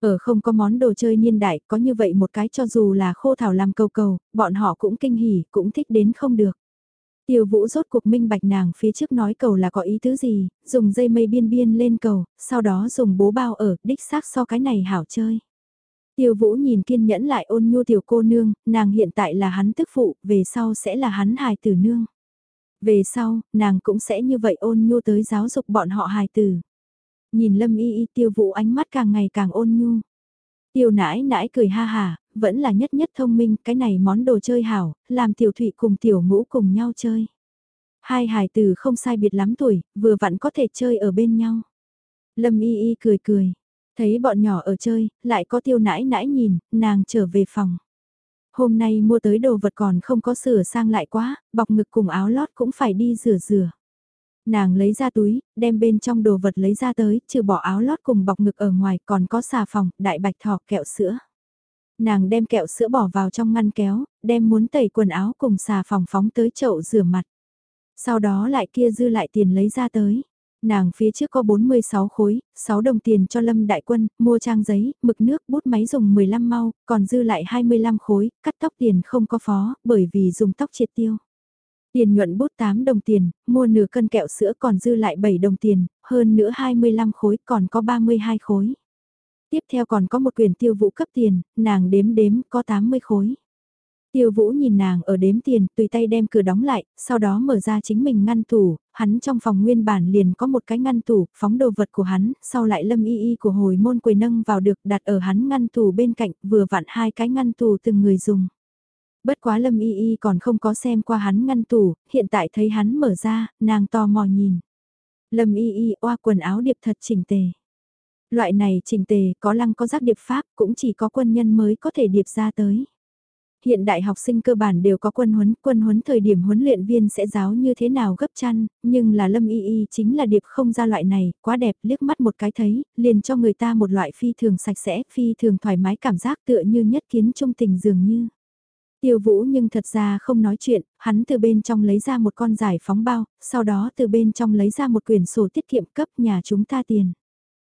Ở không có món đồ chơi niên đại, có như vậy một cái cho dù là khô thảo làm cầu cầu, bọn họ cũng kinh hỉ, cũng thích đến không được. Tiêu vũ rốt cuộc minh bạch nàng phía trước nói cầu là có ý tứ gì, dùng dây mây biên biên lên cầu, sau đó dùng bố bao ở, đích xác so cái này hảo chơi. Tiêu Vũ nhìn kiên nhẫn lại ôn nhu tiểu cô nương, nàng hiện tại là hắn tức phụ, về sau sẽ là hắn hài tử nương. Về sau, nàng cũng sẽ như vậy ôn nhu tới giáo dục bọn họ hài tử. Nhìn Lâm Y Y Tiêu Vũ ánh mắt càng ngày càng ôn nhu. Tiêu nãi nãi cười ha hà, vẫn là nhất nhất thông minh, cái này món đồ chơi hảo, làm tiểu thụy cùng tiểu ngũ cùng nhau chơi. Hai hài tử không sai biệt lắm tuổi, vừa vặn có thể chơi ở bên nhau. Lâm Y Y cười cười, Thấy bọn nhỏ ở chơi, lại có tiêu nãi nãi nhìn, nàng trở về phòng. Hôm nay mua tới đồ vật còn không có sửa sang lại quá, bọc ngực cùng áo lót cũng phải đi rửa rửa. Nàng lấy ra túi, đem bên trong đồ vật lấy ra tới, trừ bỏ áo lót cùng bọc ngực ở ngoài còn có xà phòng, đại bạch thỏ kẹo sữa. Nàng đem kẹo sữa bỏ vào trong ngăn kéo, đem muốn tẩy quần áo cùng xà phòng phóng tới chậu rửa mặt. Sau đó lại kia dư lại tiền lấy ra tới nàng phía trước có 46 khối, 6 đồng tiền cho Lâm Đại Quân, mua trang giấy, mực nước, bút máy dùng 15 mau, còn dư lại 25 khối, cắt tóc tiền không có phó, bởi vì dùng tóc triệt tiêu. Tiền nhuận bút 8 đồng tiền, mua nửa cân kẹo sữa còn dư lại 7 đồng tiền, hơn nữa 25 khối còn có 32 khối. Tiếp theo còn có một quyền tiêu vũ cấp tiền, nàng đếm đếm có 80 khối. Tiêu Vũ nhìn nàng ở đếm tiền, tùy tay đem cửa đóng lại, sau đó mở ra chính mình ngăn tủ, hắn trong phòng nguyên bản liền có một cái ngăn tủ, phóng đồ vật của hắn, sau lại lâm y y của hồi môn quầy nâng vào được đặt ở hắn ngăn tủ bên cạnh, vừa vặn hai cái ngăn tủ từng người dùng. Bất quá lâm y y còn không có xem qua hắn ngăn tủ, hiện tại thấy hắn mở ra, nàng to mò nhìn. Lâm y y oa quần áo điệp thật chỉnh tề. Loại này chỉnh tề có lăng có giác điệp pháp cũng chỉ có quân nhân mới có thể điệp ra tới. Hiện đại học sinh cơ bản đều có quân huấn, quân huấn thời điểm huấn luyện viên sẽ giáo như thế nào gấp chăn, nhưng là Lâm Y Y chính là điệp không ra loại này, quá đẹp, liếc mắt một cái thấy, liền cho người ta một loại phi thường sạch sẽ, phi thường thoải mái cảm giác tựa như nhất kiến trung tình dường như. Tiêu Vũ nhưng thật ra không nói chuyện, hắn từ bên trong lấy ra một con giải phóng bao, sau đó từ bên trong lấy ra một quyển sổ tiết kiệm cấp nhà chúng ta tiền.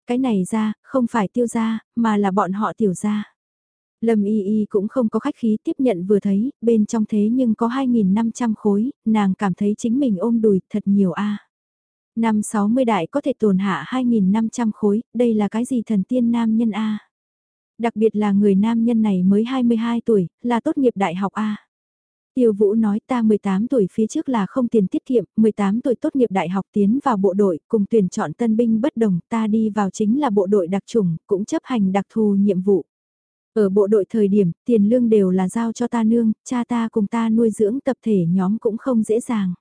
Cái này ra, không phải tiêu ra, mà là bọn họ tiểu ra. Lâm Y Y cũng không có khách khí tiếp nhận vừa thấy, bên trong thế nhưng có 2.500 khối, nàng cảm thấy chính mình ôm đùi thật nhiều a. Năm 60 đại có thể tồn hạ 2.500 khối, đây là cái gì thần tiên nam nhân a? Đặc biệt là người nam nhân này mới 22 tuổi, là tốt nghiệp đại học a. Tiêu Vũ nói ta 18 tuổi phía trước là không tiền tiết kiệm, 18 tuổi tốt nghiệp đại học tiến vào bộ đội, cùng tuyển chọn tân binh bất đồng, ta đi vào chính là bộ đội đặc trùng, cũng chấp hành đặc thù nhiệm vụ. Ở bộ đội thời điểm, tiền lương đều là giao cho ta nương, cha ta cùng ta nuôi dưỡng tập thể nhóm cũng không dễ dàng.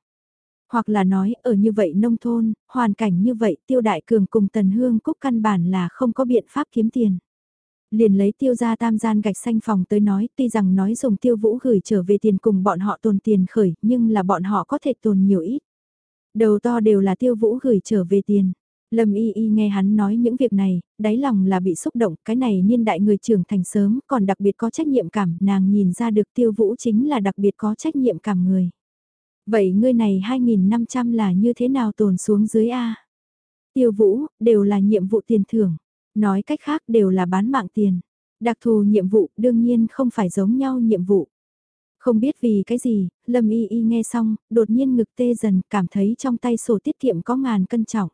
Hoặc là nói, ở như vậy nông thôn, hoàn cảnh như vậy tiêu đại cường cùng tần hương cúc căn bản là không có biện pháp kiếm tiền. Liền lấy tiêu ra tam gian gạch xanh phòng tới nói, tuy rằng nói dùng tiêu vũ gửi trở về tiền cùng bọn họ tồn tiền khởi, nhưng là bọn họ có thể tồn nhiều ít. Đầu to đều là tiêu vũ gửi trở về tiền. Lâm Y Y nghe hắn nói những việc này, đáy lòng là bị xúc động, cái này niên đại người trưởng thành sớm, còn đặc biệt có trách nhiệm cảm, nàng nhìn ra được tiêu vũ chính là đặc biệt có trách nhiệm cảm người. Vậy ngươi này 2.500 là như thế nào tồn xuống dưới A? Tiêu vũ, đều là nhiệm vụ tiền thưởng, nói cách khác đều là bán mạng tiền. Đặc thù nhiệm vụ đương nhiên không phải giống nhau nhiệm vụ. Không biết vì cái gì, Lâm Y Y nghe xong, đột nhiên ngực tê dần, cảm thấy trong tay sổ tiết kiệm có ngàn cân trọng.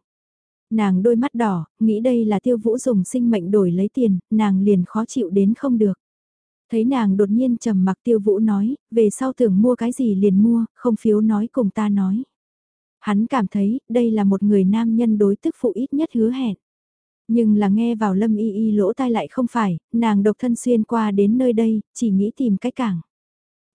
Nàng đôi mắt đỏ, nghĩ đây là tiêu vũ dùng sinh mệnh đổi lấy tiền, nàng liền khó chịu đến không được. Thấy nàng đột nhiên trầm mặc tiêu vũ nói, về sau tưởng mua cái gì liền mua, không phiếu nói cùng ta nói. Hắn cảm thấy, đây là một người nam nhân đối tức phụ ít nhất hứa hẹn. Nhưng là nghe vào lâm y y lỗ tai lại không phải, nàng độc thân xuyên qua đến nơi đây, chỉ nghĩ tìm cái cảng.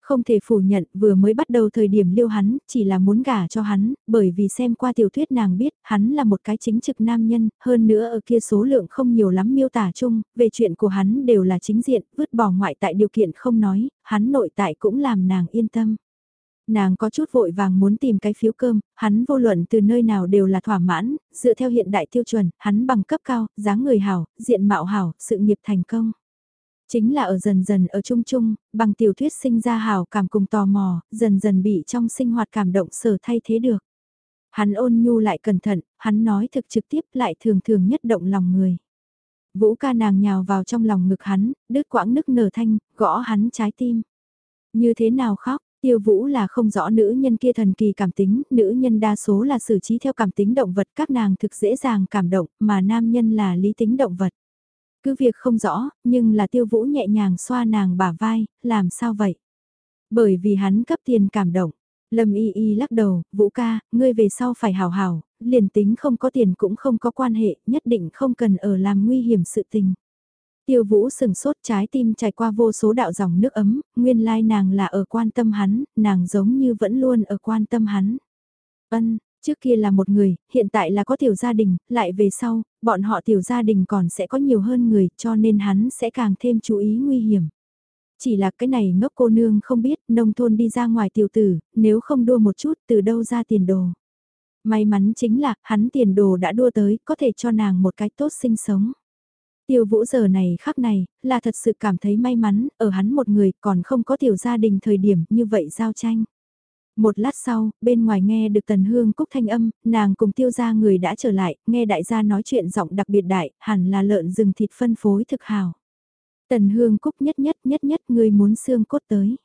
Không thể phủ nhận vừa mới bắt đầu thời điểm liêu hắn, chỉ là muốn gả cho hắn, bởi vì xem qua tiểu thuyết nàng biết, hắn là một cái chính trực nam nhân, hơn nữa ở kia số lượng không nhiều lắm miêu tả chung, về chuyện của hắn đều là chính diện, vứt bỏ ngoại tại điều kiện không nói, hắn nội tại cũng làm nàng yên tâm. Nàng có chút vội vàng muốn tìm cái phiếu cơm, hắn vô luận từ nơi nào đều là thỏa mãn, dựa theo hiện đại tiêu chuẩn, hắn bằng cấp cao, dáng người hảo, diện mạo hảo, sự nghiệp thành công. Chính là ở dần dần ở chung chung, bằng tiểu thuyết sinh ra hào cảm cùng tò mò, dần dần bị trong sinh hoạt cảm động sở thay thế được. Hắn ôn nhu lại cẩn thận, hắn nói thực trực tiếp lại thường thường nhất động lòng người. Vũ ca nàng nhào vào trong lòng ngực hắn, đứt quãng nức nở thanh, gõ hắn trái tim. Như thế nào khóc, tiêu vũ là không rõ nữ nhân kia thần kỳ cảm tính, nữ nhân đa số là xử trí theo cảm tính động vật các nàng thực dễ dàng cảm động, mà nam nhân là lý tính động vật. Cứ việc không rõ, nhưng là tiêu vũ nhẹ nhàng xoa nàng bả vai, làm sao vậy? Bởi vì hắn cấp tiền cảm động. Lâm y y lắc đầu, vũ ca, ngươi về sau phải hào hào, liền tính không có tiền cũng không có quan hệ, nhất định không cần ở làm nguy hiểm sự tình. Tiêu vũ sừng sốt trái tim trải qua vô số đạo dòng nước ấm, nguyên lai nàng là ở quan tâm hắn, nàng giống như vẫn luôn ở quan tâm hắn. Ân, Trước kia là một người, hiện tại là có tiểu gia đình, lại về sau, bọn họ tiểu gia đình còn sẽ có nhiều hơn người cho nên hắn sẽ càng thêm chú ý nguy hiểm. Chỉ là cái này ngốc cô nương không biết, nông thôn đi ra ngoài tiểu tử, nếu không đua một chút từ đâu ra tiền đồ. May mắn chính là, hắn tiền đồ đã đua tới, có thể cho nàng một cái tốt sinh sống. Tiêu vũ giờ này khắc này, là thật sự cảm thấy may mắn, ở hắn một người còn không có tiểu gia đình thời điểm như vậy giao tranh. Một lát sau, bên ngoài nghe được tần hương cúc thanh âm, nàng cùng tiêu gia người đã trở lại, nghe đại gia nói chuyện giọng đặc biệt đại, hẳn là lợn rừng thịt phân phối thực hào. Tần hương cúc nhất nhất nhất nhất ngươi muốn xương cốt tới.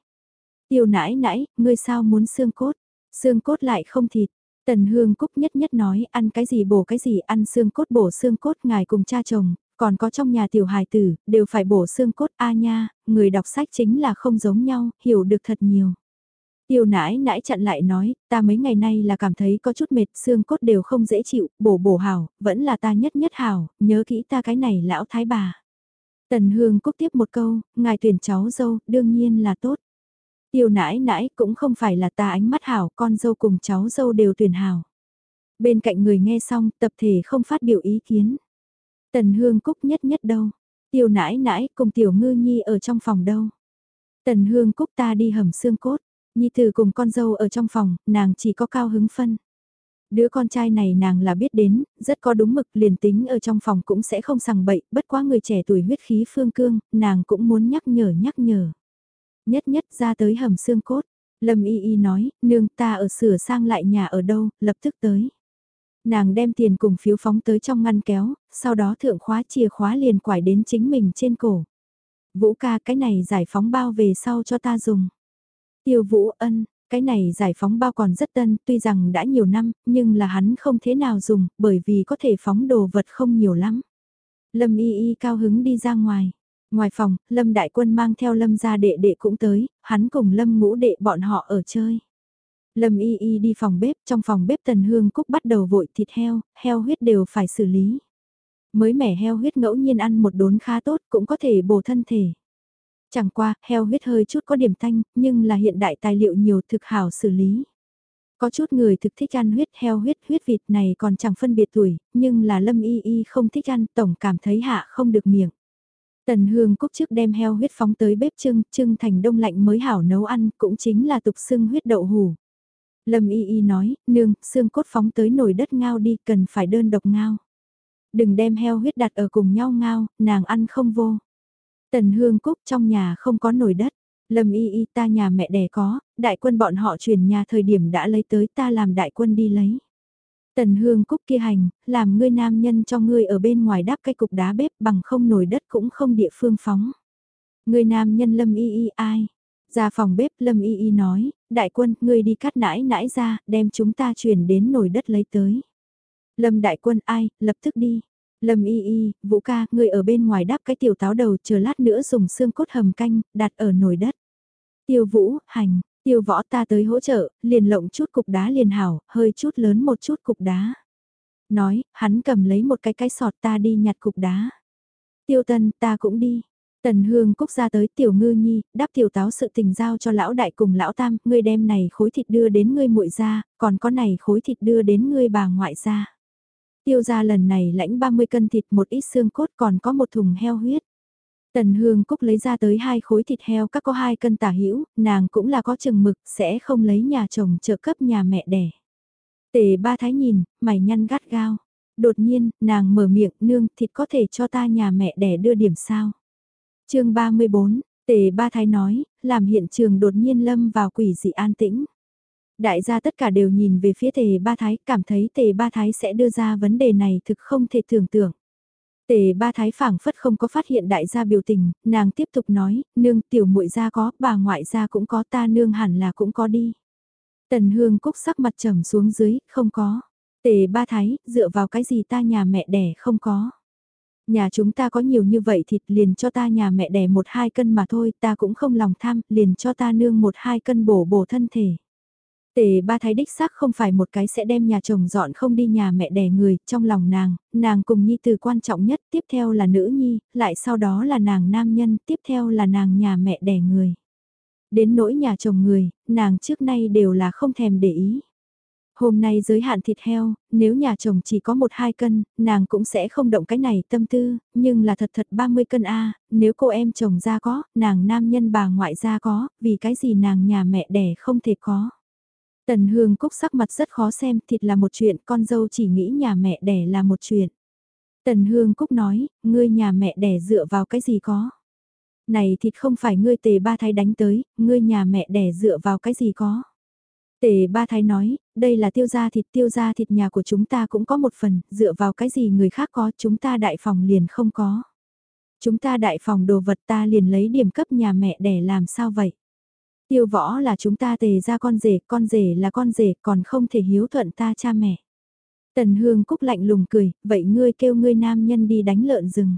Tiêu nãi nãi, ngươi sao muốn xương cốt? Xương cốt lại không thịt. Tần hương cúc nhất nhất nói ăn cái gì bổ cái gì ăn xương cốt bổ xương cốt ngài cùng cha chồng, còn có trong nhà tiểu hài tử, đều phải bổ xương cốt a nha, người đọc sách chính là không giống nhau, hiểu được thật nhiều. Tiêu nãi nãi chặn lại nói, ta mấy ngày nay là cảm thấy có chút mệt, xương cốt đều không dễ chịu, bổ bổ hảo, vẫn là ta nhất nhất hảo, nhớ kỹ ta cái này lão thái bà. Tần Hương Cúc tiếp một câu, ngài tuyển cháu dâu, đương nhiên là tốt. Tiêu nãi nãi cũng không phải là ta ánh mắt hảo, con dâu cùng cháu dâu đều tuyển hảo. Bên cạnh người nghe xong, tập thể không phát biểu ý kiến. Tần Hương Cúc nhất nhất đâu? Tiêu nãi nãi cùng Tiểu Ngư Nhi ở trong phòng đâu? Tần Hương Cúc ta đi hầm xương cốt. Nhi Tử cùng con dâu ở trong phòng, nàng chỉ có cao hứng phân. Đứa con trai này nàng là biết đến, rất có đúng mực liền tính ở trong phòng cũng sẽ không sằng bậy, bất quá người trẻ tuổi huyết khí phương cương, nàng cũng muốn nhắc nhở nhắc nhở. Nhất nhất ra tới hầm xương cốt. Lâm Y Y nói, nương ta ở sửa sang lại nhà ở đâu, lập tức tới. Nàng đem tiền cùng phiếu phóng tới trong ngăn kéo, sau đó thượng khóa chìa khóa liền quải đến chính mình trên cổ. Vũ ca cái này giải phóng bao về sau cho ta dùng. Tiêu Vũ ân, cái này giải phóng bao còn rất tân, tuy rằng đã nhiều năm, nhưng là hắn không thế nào dùng, bởi vì có thể phóng đồ vật không nhiều lắm. Lâm y y cao hứng đi ra ngoài. Ngoài phòng, Lâm đại quân mang theo Lâm gia đệ đệ cũng tới, hắn cùng Lâm ngũ đệ bọn họ ở chơi. Lâm y y đi phòng bếp, trong phòng bếp tần hương cúc bắt đầu vội thịt heo, heo huyết đều phải xử lý. Mới mẻ heo huyết ngẫu nhiên ăn một đốn khá tốt cũng có thể bổ thân thể. Chẳng qua, heo huyết hơi chút có điểm thanh, nhưng là hiện đại tài liệu nhiều thực hảo xử lý. Có chút người thực thích ăn huyết heo huyết huyết vịt này còn chẳng phân biệt tuổi, nhưng là lâm y y không thích ăn tổng cảm thấy hạ không được miệng. Tần Hương Cúc trước đem heo huyết phóng tới bếp trưng, trưng thành đông lạnh mới hảo nấu ăn, cũng chính là tục xưng huyết đậu hủ. Lâm Y Y nói, nương, xương cốt phóng tới nồi đất ngao đi, cần phải đơn độc ngao. Đừng đem heo huyết đặt ở cùng nhau ngao, nàng ăn không vô. Tần Hương Cúc trong nhà không có nồi đất. Lâm Y Y ta nhà mẹ đẻ có, đại quân bọn họ chuyển nhà thời điểm đã lấy tới ta làm đại quân đi lấy. Tần Hương Cúc kia hành, làm ngươi nam nhân cho ngươi ở bên ngoài đáp cái cục đá bếp bằng không nồi đất cũng không địa phương phóng. Ngươi nam nhân Lâm Y Y ai? Ra phòng bếp Lâm Y Y nói, đại quân, ngươi đi cắt nãi nãi ra, đem chúng ta chuyển đến nồi đất lấy tới. Lâm đại quân ai, lập tức đi. Lâm y y, vũ ca, người ở bên ngoài đáp cái tiểu táo đầu chờ lát nữa dùng xương cốt hầm canh, đặt ở nồi đất. Tiêu vũ, hành, tiêu võ ta tới hỗ trợ, liền lộng chút cục đá liền hảo, hơi chút lớn một chút cục đá. Nói, hắn cầm lấy một cái cái sọt ta đi nhặt cục đá. Tiêu tân ta cũng đi. Tần Hương Cúc ra tới tiểu ngư nhi, đáp tiểu táo sự tình giao cho lão đại cùng lão tam, ngươi đem này khối thịt đưa đến ngươi muội ra, còn có này khối thịt đưa đến ngươi bà ngoại ra. Tiêu ra lần này lãnh 30 cân thịt một ít xương cốt còn có một thùng heo huyết. Tần Hương Cúc lấy ra tới hai khối thịt heo các có hai cân tả hữu nàng cũng là có chừng mực, sẽ không lấy nhà chồng trợ cấp nhà mẹ đẻ. Tề ba thái nhìn, mày nhăn gắt gao. Đột nhiên, nàng mở miệng, nương, thịt có thể cho ta nhà mẹ đẻ đưa điểm sao. chương 34, tề ba thái nói, làm hiện trường đột nhiên lâm vào quỷ dị an tĩnh. Đại gia tất cả đều nhìn về phía tề ba thái, cảm thấy tề ba thái sẽ đưa ra vấn đề này thực không thể tưởng tượng. Tề ba thái phảng phất không có phát hiện đại gia biểu tình, nàng tiếp tục nói, nương tiểu muội gia có, bà ngoại gia cũng có ta nương hẳn là cũng có đi. Tần hương cúc sắc mặt trầm xuống dưới, không có. Tề ba thái, dựa vào cái gì ta nhà mẹ đẻ không có. Nhà chúng ta có nhiều như vậy thịt liền cho ta nhà mẹ đẻ một hai cân mà thôi, ta cũng không lòng tham, liền cho ta nương một hai cân bổ bổ thân thể. Tề ba thái đích xác không phải một cái sẽ đem nhà chồng dọn không đi nhà mẹ đẻ người, trong lòng nàng, nàng cùng nhi từ quan trọng nhất, tiếp theo là nữ nhi, lại sau đó là nàng nam nhân, tiếp theo là nàng nhà mẹ đẻ người. Đến nỗi nhà chồng người, nàng trước nay đều là không thèm để ý. Hôm nay giới hạn thịt heo, nếu nhà chồng chỉ có 1-2 cân, nàng cũng sẽ không động cái này tâm tư, nhưng là thật thật 30 cân A, nếu cô em chồng ra có, nàng nam nhân bà ngoại ra có, vì cái gì nàng nhà mẹ đẻ không thể có. Tần Hương Cúc sắc mặt rất khó xem, thịt là một chuyện, con dâu chỉ nghĩ nhà mẹ đẻ là một chuyện. Tần Hương Cúc nói, ngươi nhà mẹ đẻ dựa vào cái gì có. Này thịt không phải ngươi tề ba thái đánh tới, ngươi nhà mẹ đẻ dựa vào cái gì có. Tề ba thái nói, đây là tiêu gia thịt tiêu gia thịt nhà của chúng ta cũng có một phần, dựa vào cái gì người khác có chúng ta đại phòng liền không có. Chúng ta đại phòng đồ vật ta liền lấy điểm cấp nhà mẹ đẻ làm sao vậy? Tiêu võ là chúng ta tề ra con rể, con rể là con rể, còn không thể hiếu thuận ta cha mẹ. Tần Hương Cúc lạnh lùng cười, vậy ngươi kêu ngươi nam nhân đi đánh lợn rừng.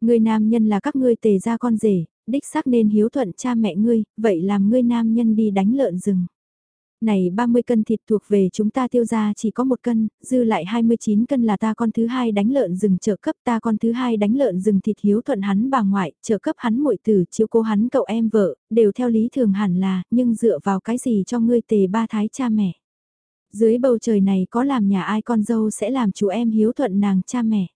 Ngươi nam nhân là các ngươi tề ra con rể, đích xác nên hiếu thuận cha mẹ ngươi, vậy làm ngươi nam nhân đi đánh lợn rừng. Này 30 cân thịt thuộc về chúng ta tiêu ra chỉ có một cân, dư lại 29 cân là ta con thứ hai đánh lợn rừng trợ cấp ta con thứ hai đánh lợn rừng thịt hiếu thuận hắn bà ngoại, trợ cấp hắn muội tử chiếu cố hắn cậu em vợ, đều theo lý thường hẳn là, nhưng dựa vào cái gì cho ngươi tề ba thái cha mẹ. Dưới bầu trời này có làm nhà ai con dâu sẽ làm chú em hiếu thuận nàng cha mẹ.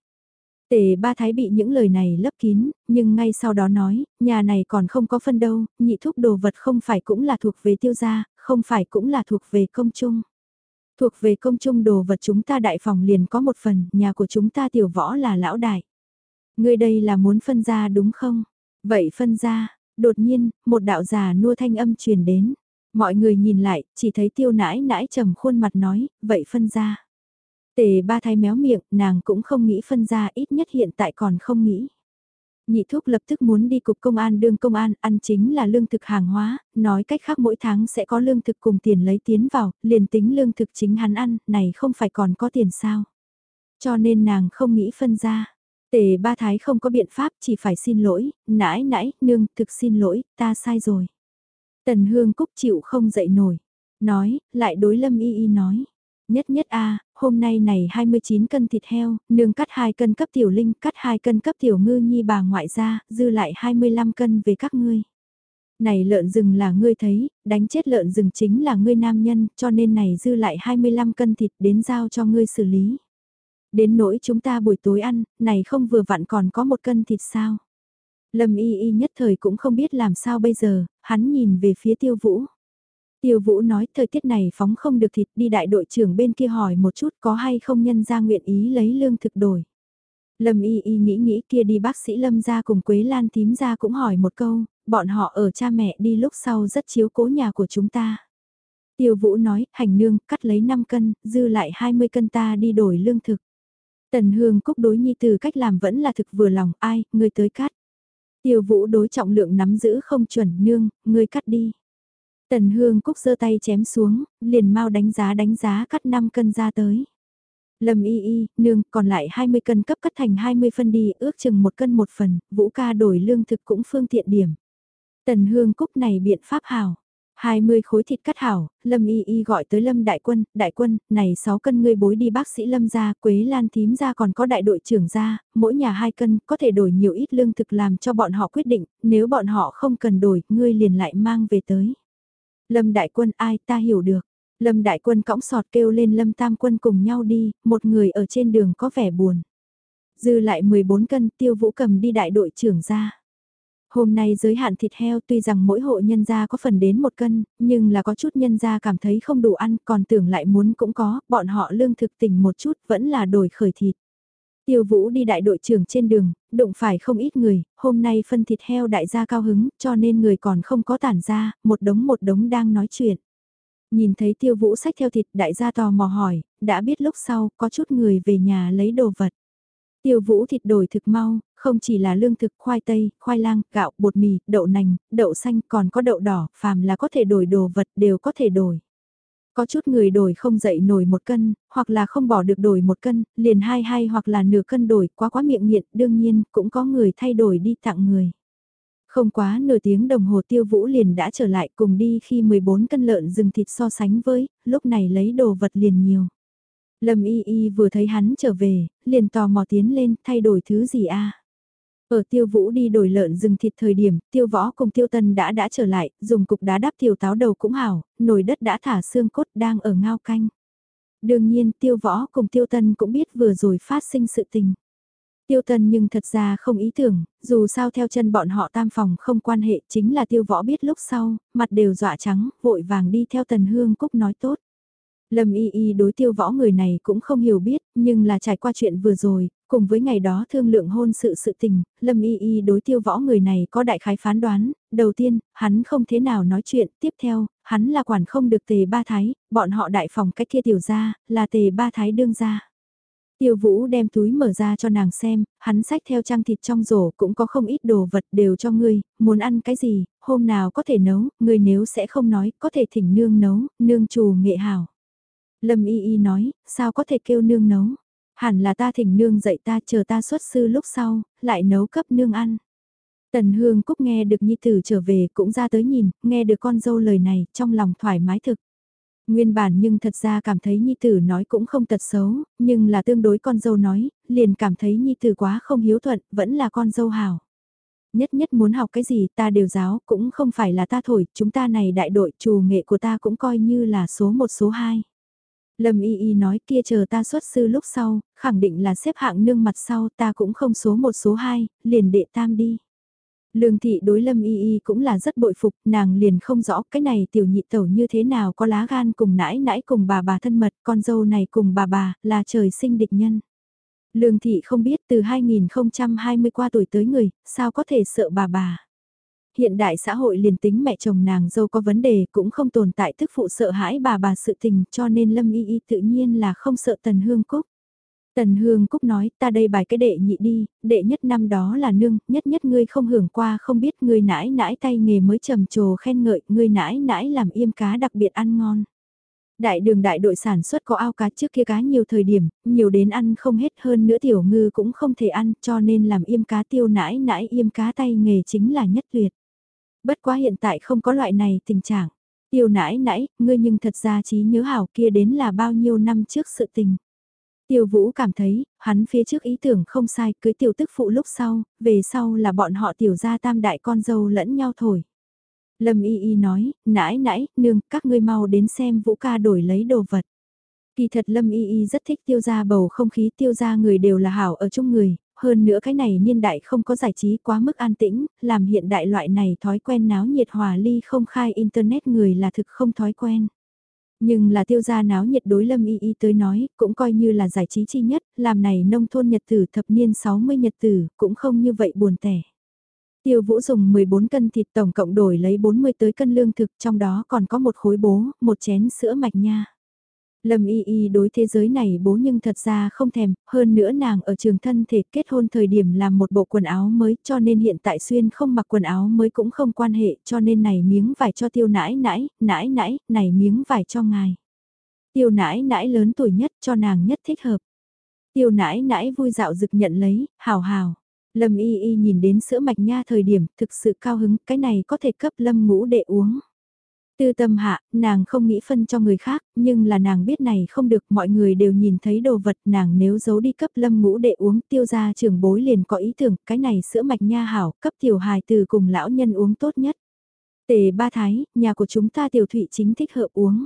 Tề ba thái bị những lời này lấp kín, nhưng ngay sau đó nói, nhà này còn không có phân đâu, nhị thúc đồ vật không phải cũng là thuộc về tiêu gia, không phải cũng là thuộc về công chung. Thuộc về công chung đồ vật chúng ta đại phòng liền có một phần, nhà của chúng ta tiểu võ là lão đại. Ngươi đây là muốn phân ra đúng không? Vậy phân ra, Đột nhiên, một đạo già nua thanh âm truyền đến. Mọi người nhìn lại, chỉ thấy tiêu nãi nãi trầm khuôn mặt nói, vậy phân ra. Tề ba thái méo miệng, nàng cũng không nghĩ phân ra, ít nhất hiện tại còn không nghĩ. Nhị thúc lập tức muốn đi cục công an đương công an, ăn chính là lương thực hàng hóa, nói cách khác mỗi tháng sẽ có lương thực cùng tiền lấy tiến vào, liền tính lương thực chính hắn ăn, này không phải còn có tiền sao. Cho nên nàng không nghĩ phân ra. Tề ba thái không có biện pháp chỉ phải xin lỗi, nãi nãi, nương, thực xin lỗi, ta sai rồi. Tần hương cúc chịu không dậy nổi. Nói, lại đối lâm y y nói. Nhất nhất a hôm nay này 29 cân thịt heo, nương cắt 2 cân cấp tiểu linh, cắt 2 cân cấp tiểu ngư nhi bà ngoại ra, dư lại 25 cân về các ngươi. Này lợn rừng là ngươi thấy, đánh chết lợn rừng chính là ngươi nam nhân, cho nên này dư lại 25 cân thịt đến giao cho ngươi xử lý. Đến nỗi chúng ta buổi tối ăn, này không vừa vặn còn có một cân thịt sao. Lâm y y nhất thời cũng không biết làm sao bây giờ, hắn nhìn về phía tiêu vũ. Tiêu Vũ nói thời tiết này phóng không được thịt đi đại đội trưởng bên kia hỏi một chút có hay không nhân ra nguyện ý lấy lương thực đổi. Lâm y y nghĩ nghĩ kia đi bác sĩ Lâm ra cùng Quế Lan tím ra cũng hỏi một câu, bọn họ ở cha mẹ đi lúc sau rất chiếu cố nhà của chúng ta. Tiêu Vũ nói, hành nương, cắt lấy 5 cân, dư lại 20 cân ta đi đổi lương thực. Tần Hương Cúc đối nhi từ cách làm vẫn là thực vừa lòng, ai, người tới cắt. Tiêu Vũ đối trọng lượng nắm giữ không chuẩn nương, người cắt đi. Tần Hương Cúc giơ tay chém xuống, liền mau đánh giá đánh giá cắt 5 cân ra tới. Lâm y y, nương, còn lại 20 cân cấp cắt thành 20 phân đi, ước chừng một cân một phần, vũ ca đổi lương thực cũng phương tiện điểm. Tần Hương Cúc này biện pháp hảo. 20 khối thịt cắt hảo, Lâm Y Y gọi tới Lâm Đại Quân, Đại Quân, này 6 cân ngươi bối đi bác sĩ Lâm ra, Quế Lan Thím ra còn có đại đội trưởng ra, mỗi nhà 2 cân, có thể đổi nhiều ít lương thực làm cho bọn họ quyết định, nếu bọn họ không cần đổi, ngươi liền lại mang về tới. Lâm Đại Quân ai ta hiểu được. Lâm Đại Quân cõng sọt kêu lên Lâm Tam Quân cùng nhau đi, một người ở trên đường có vẻ buồn. Dư lại 14 cân tiêu vũ cầm đi đại đội trưởng ra. Hôm nay giới hạn thịt heo tuy rằng mỗi hộ nhân gia có phần đến một cân, nhưng là có chút nhân gia cảm thấy không đủ ăn còn tưởng lại muốn cũng có, bọn họ lương thực tình một chút vẫn là đổi khởi thịt. Tiêu Vũ đi đại đội trưởng trên đường, đụng phải không ít người, hôm nay phân thịt heo đại gia cao hứng, cho nên người còn không có tản ra, một đống một đống đang nói chuyện. Nhìn thấy Tiêu Vũ sách theo thịt đại gia tò mò hỏi, đã biết lúc sau có chút người về nhà lấy đồ vật. Tiêu Vũ thịt đổi thực mau, không chỉ là lương thực khoai tây, khoai lang, gạo, bột mì, đậu nành, đậu xanh còn có đậu đỏ, phàm là có thể đổi đồ vật đều có thể đổi. Có chút người đổi không dậy nổi một cân, hoặc là không bỏ được đổi một cân, liền hai hai hoặc là nửa cân đổi quá quá miệng nghiện, đương nhiên cũng có người thay đổi đi tặng người. Không quá nửa tiếng đồng hồ tiêu vũ liền đã trở lại cùng đi khi 14 cân lợn rừng thịt so sánh với, lúc này lấy đồ vật liền nhiều. Lâm y y vừa thấy hắn trở về, liền tò mò tiến lên thay đổi thứ gì a ở tiêu vũ đi đổi lợn rừng thịt thời điểm, tiêu võ cùng tiêu tân đã đã trở lại, dùng cục đá đắp tiêu táo đầu cũng hảo, nồi đất đã thả xương cốt đang ở ngao canh. Đương nhiên tiêu võ cùng tiêu tân cũng biết vừa rồi phát sinh sự tình. Tiêu tân nhưng thật ra không ý tưởng, dù sao theo chân bọn họ tam phòng không quan hệ chính là tiêu võ biết lúc sau, mặt đều dọa trắng, vội vàng đi theo tần hương cúc nói tốt. Lâm y y đối tiêu võ người này cũng không hiểu biết, nhưng là trải qua chuyện vừa rồi, cùng với ngày đó thương lượng hôn sự sự tình, Lâm y y đối tiêu võ người này có đại khái phán đoán, đầu tiên, hắn không thế nào nói chuyện, tiếp theo, hắn là quản không được tề ba thái, bọn họ đại phòng cách kia tiểu ra, là tề ba thái đương ra. Tiêu Vũ đem túi mở ra cho nàng xem, hắn sách theo trang thịt trong rổ cũng có không ít đồ vật đều cho ngươi, muốn ăn cái gì, hôm nào có thể nấu, ngươi nếu sẽ không nói, có thể thỉnh nương nấu, nương chủ nghệ hảo. Lâm Y Y nói, sao có thể kêu nương nấu? Hẳn là ta thỉnh nương dạy ta chờ ta xuất sư lúc sau, lại nấu cấp nương ăn. Tần Hương Cúc nghe được Nhi Tử trở về cũng ra tới nhìn, nghe được con dâu lời này, trong lòng thoải mái thực. Nguyên bản nhưng thật ra cảm thấy Nhi Tử nói cũng không tật xấu, nhưng là tương đối con dâu nói, liền cảm thấy Nhi Tử quá không hiếu thuận, vẫn là con dâu hảo. Nhất nhất muốn học cái gì ta đều giáo, cũng không phải là ta thổi, chúng ta này đại đội trù nghệ của ta cũng coi như là số một số hai. Lâm Y Y nói kia chờ ta xuất sư lúc sau, khẳng định là xếp hạng nương mặt sau ta cũng không số một số hai, liền đệ tam đi. Lương thị đối Lâm Y Y cũng là rất bội phục, nàng liền không rõ cái này tiểu nhị tẩu như thế nào có lá gan cùng nãi nãi cùng bà bà thân mật, con dâu này cùng bà bà, là trời sinh địch nhân. Lương thị không biết từ 2020 qua tuổi tới người, sao có thể sợ bà bà hiện đại xã hội liền tính mẹ chồng nàng dâu có vấn đề cũng không tồn tại thức phụ sợ hãi bà bà sự tình cho nên Lâm Y Y tự nhiên là không sợ Tần Hương Cúc. Tần Hương Cúc nói ta đây bài cái đệ nhị đi, đệ nhất năm đó là nương, nhất nhất ngươi không hưởng qua không biết ngươi nãi nãi tay nghề mới trầm trồ khen ngợi, ngươi nãi nãi làm yêm cá đặc biệt ăn ngon. Đại đường đại đội sản xuất có ao cá trước kia cá nhiều thời điểm, nhiều đến ăn không hết hơn nữa tiểu ngư cũng không thể ăn cho nên làm yêm cá tiêu nãi nãi yêm cá tay nghề chính là nhất tuyệt. Bất quá hiện tại không có loại này tình trạng. Tiêu nãi nãi, ngươi nhưng thật ra trí nhớ hảo kia đến là bao nhiêu năm trước sự tình. Tiêu Vũ cảm thấy, hắn phía trước ý tưởng không sai, cưới tiểu tức phụ lúc sau, về sau là bọn họ tiểu gia tam đại con dâu lẫn nhau thổi. Lâm Y Y nói, nãi nãi, nương, các ngươi mau đến xem Vũ ca đổi lấy đồ vật. Kỳ thật Lâm Y Y rất thích tiêu gia bầu không khí tiêu gia người đều là hảo ở chung người, hơn nữa cái này niên đại không có giải trí quá mức an tĩnh, làm hiện đại loại này thói quen náo nhiệt hòa ly không khai internet người là thực không thói quen. Nhưng là tiêu gia náo nhiệt đối lâm y y tới nói, cũng coi như là giải trí chi nhất, làm này nông thôn nhật tử thập niên 60 nhật tử, cũng không như vậy buồn tẻ. Tiêu Vũ dùng 14 cân thịt tổng cộng đổi lấy 40 tới cân lương thực trong đó còn có một khối bố, một chén sữa mạch nha. Lâm y y đối thế giới này bố nhưng thật ra không thèm, hơn nữa nàng ở trường thân thể kết hôn thời điểm làm một bộ quần áo mới cho nên hiện tại xuyên không mặc quần áo mới cũng không quan hệ cho nên này miếng vải cho tiêu nãi nãi, nãi nãi, này miếng vải cho ngài. Tiêu nãi nãi lớn tuổi nhất cho nàng nhất thích hợp. Tiêu nãi nãi vui dạo dực nhận lấy, hào hào. Lâm y y nhìn đến sữa mạch nha thời điểm thực sự cao hứng, cái này có thể cấp lâm ngũ đệ uống. Tư tâm hạ, nàng không nghĩ phân cho người khác, nhưng là nàng biết này không được, mọi người đều nhìn thấy đồ vật, nàng nếu giấu đi cấp lâm ngũ đệ uống tiêu ra trường bối liền có ý tưởng, cái này sữa mạch nha hảo, cấp tiểu hài từ cùng lão nhân uống tốt nhất. Tề ba thái, nhà của chúng ta tiểu thụy chính thích hợp uống.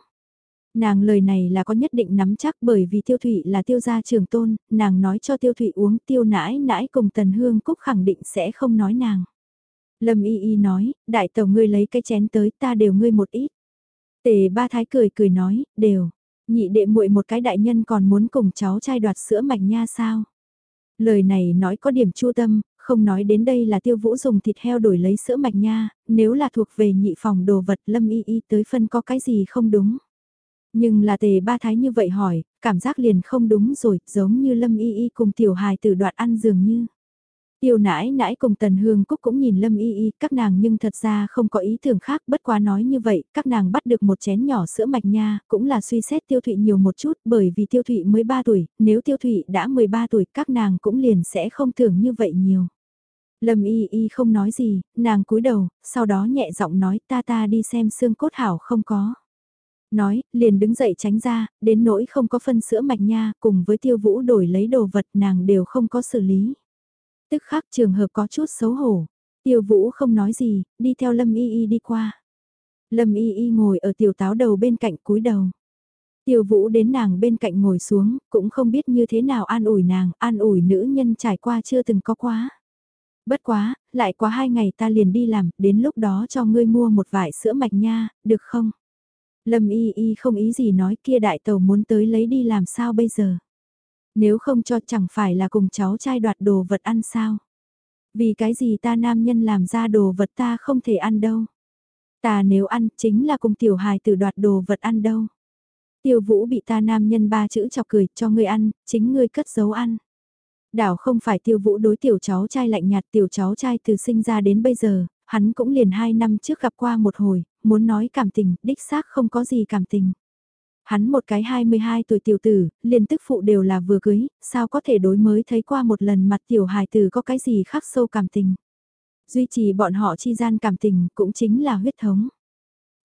Nàng lời này là có nhất định nắm chắc bởi vì tiêu thụy là tiêu gia trường tôn, nàng nói cho tiêu thụy uống tiêu nãi nãi cùng tần hương cúc khẳng định sẽ không nói nàng. Lâm y y nói, đại tàu ngươi lấy cái chén tới ta đều ngươi một ít. Tề ba thái cười cười nói, đều. Nhị đệ muội một cái đại nhân còn muốn cùng cháu trai đoạt sữa mạch nha sao? Lời này nói có điểm chu tâm, không nói đến đây là tiêu vũ dùng thịt heo đổi lấy sữa mạch nha, nếu là thuộc về nhị phòng đồ vật lâm y y tới phân có cái gì không đúng. Nhưng là tề ba thái như vậy hỏi, cảm giác liền không đúng rồi, giống như lâm y y cùng tiểu hài Tử đoạn ăn dường như. Tiêu nãi nãi cùng Tần Hương Cúc cũng nhìn Lâm Y Y, các nàng nhưng thật ra không có ý tưởng khác, bất quá nói như vậy, các nàng bắt được một chén nhỏ sữa mạch nha, cũng là suy xét Tiêu Thụy nhiều một chút, bởi vì Tiêu Thụy mới 3 tuổi, nếu Tiêu Thụy đã 13 tuổi, các nàng cũng liền sẽ không tưởng như vậy nhiều. Lâm Y Y không nói gì, nàng cúi đầu, sau đó nhẹ giọng nói ta ta đi xem xương cốt hảo không có. Nói, liền đứng dậy tránh ra, đến nỗi không có phân sữa mạch nha, cùng với tiêu vũ đổi lấy đồ vật nàng đều không có xử lý. Tức khắc trường hợp có chút xấu hổ. Tiêu Vũ không nói gì, đi theo Lâm Y Y đi qua. Lâm Y Y ngồi ở tiểu táo đầu bên cạnh cúi đầu. Tiêu Vũ đến nàng bên cạnh ngồi xuống, cũng không biết như thế nào an ủi nàng, an ủi nữ nhân trải qua chưa từng có quá. Bất quá, lại quá hai ngày ta liền đi làm, đến lúc đó cho ngươi mua một vải sữa mạch nha, được không? Lâm Y Y không ý gì nói kia đại tàu muốn tới lấy đi làm sao bây giờ? Nếu không cho chẳng phải là cùng cháu trai đoạt đồ vật ăn sao? Vì cái gì ta nam nhân làm ra đồ vật ta không thể ăn đâu? Ta nếu ăn chính là cùng tiểu hài tử đoạt đồ vật ăn đâu? Tiêu vũ bị ta nam nhân ba chữ chọc cười cho ngươi ăn, chính ngươi cất giấu ăn. Đảo không phải tiêu vũ đối tiểu cháu trai lạnh nhạt tiểu cháu trai từ sinh ra đến bây giờ, hắn cũng liền hai năm trước gặp qua một hồi, muốn nói cảm tình, đích xác không có gì cảm tình. Hắn một cái 22 tuổi tiểu tử, liền tức phụ đều là vừa cưới, sao có thể đối mới thấy qua một lần mặt tiểu hài tử có cái gì khác sâu cảm tình. Duy trì bọn họ chi gian cảm tình cũng chính là huyết thống.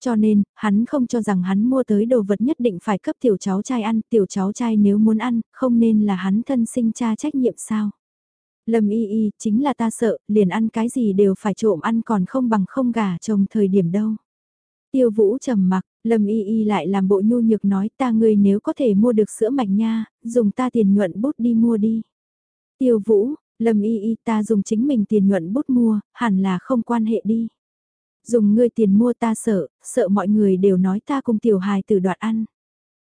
Cho nên, hắn không cho rằng hắn mua tới đồ vật nhất định phải cấp tiểu cháu trai ăn, tiểu cháu trai nếu muốn ăn, không nên là hắn thân sinh cha trách nhiệm sao. Lâm y y, chính là ta sợ, liền ăn cái gì đều phải trộm ăn còn không bằng không gà chồng thời điểm đâu. Tiêu vũ trầm mặc, Lâm Y Y lại làm bộ nhu nhược nói ta ngươi nếu có thể mua được sữa mạch nha, dùng ta tiền nhuận bút đi mua đi. Tiêu Vũ, Lâm Y Y ta dùng chính mình tiền nhuận bút mua, hẳn là không quan hệ đi. Dùng ngươi tiền mua ta sợ, sợ mọi người đều nói ta cùng tiểu hài từ đoạt ăn.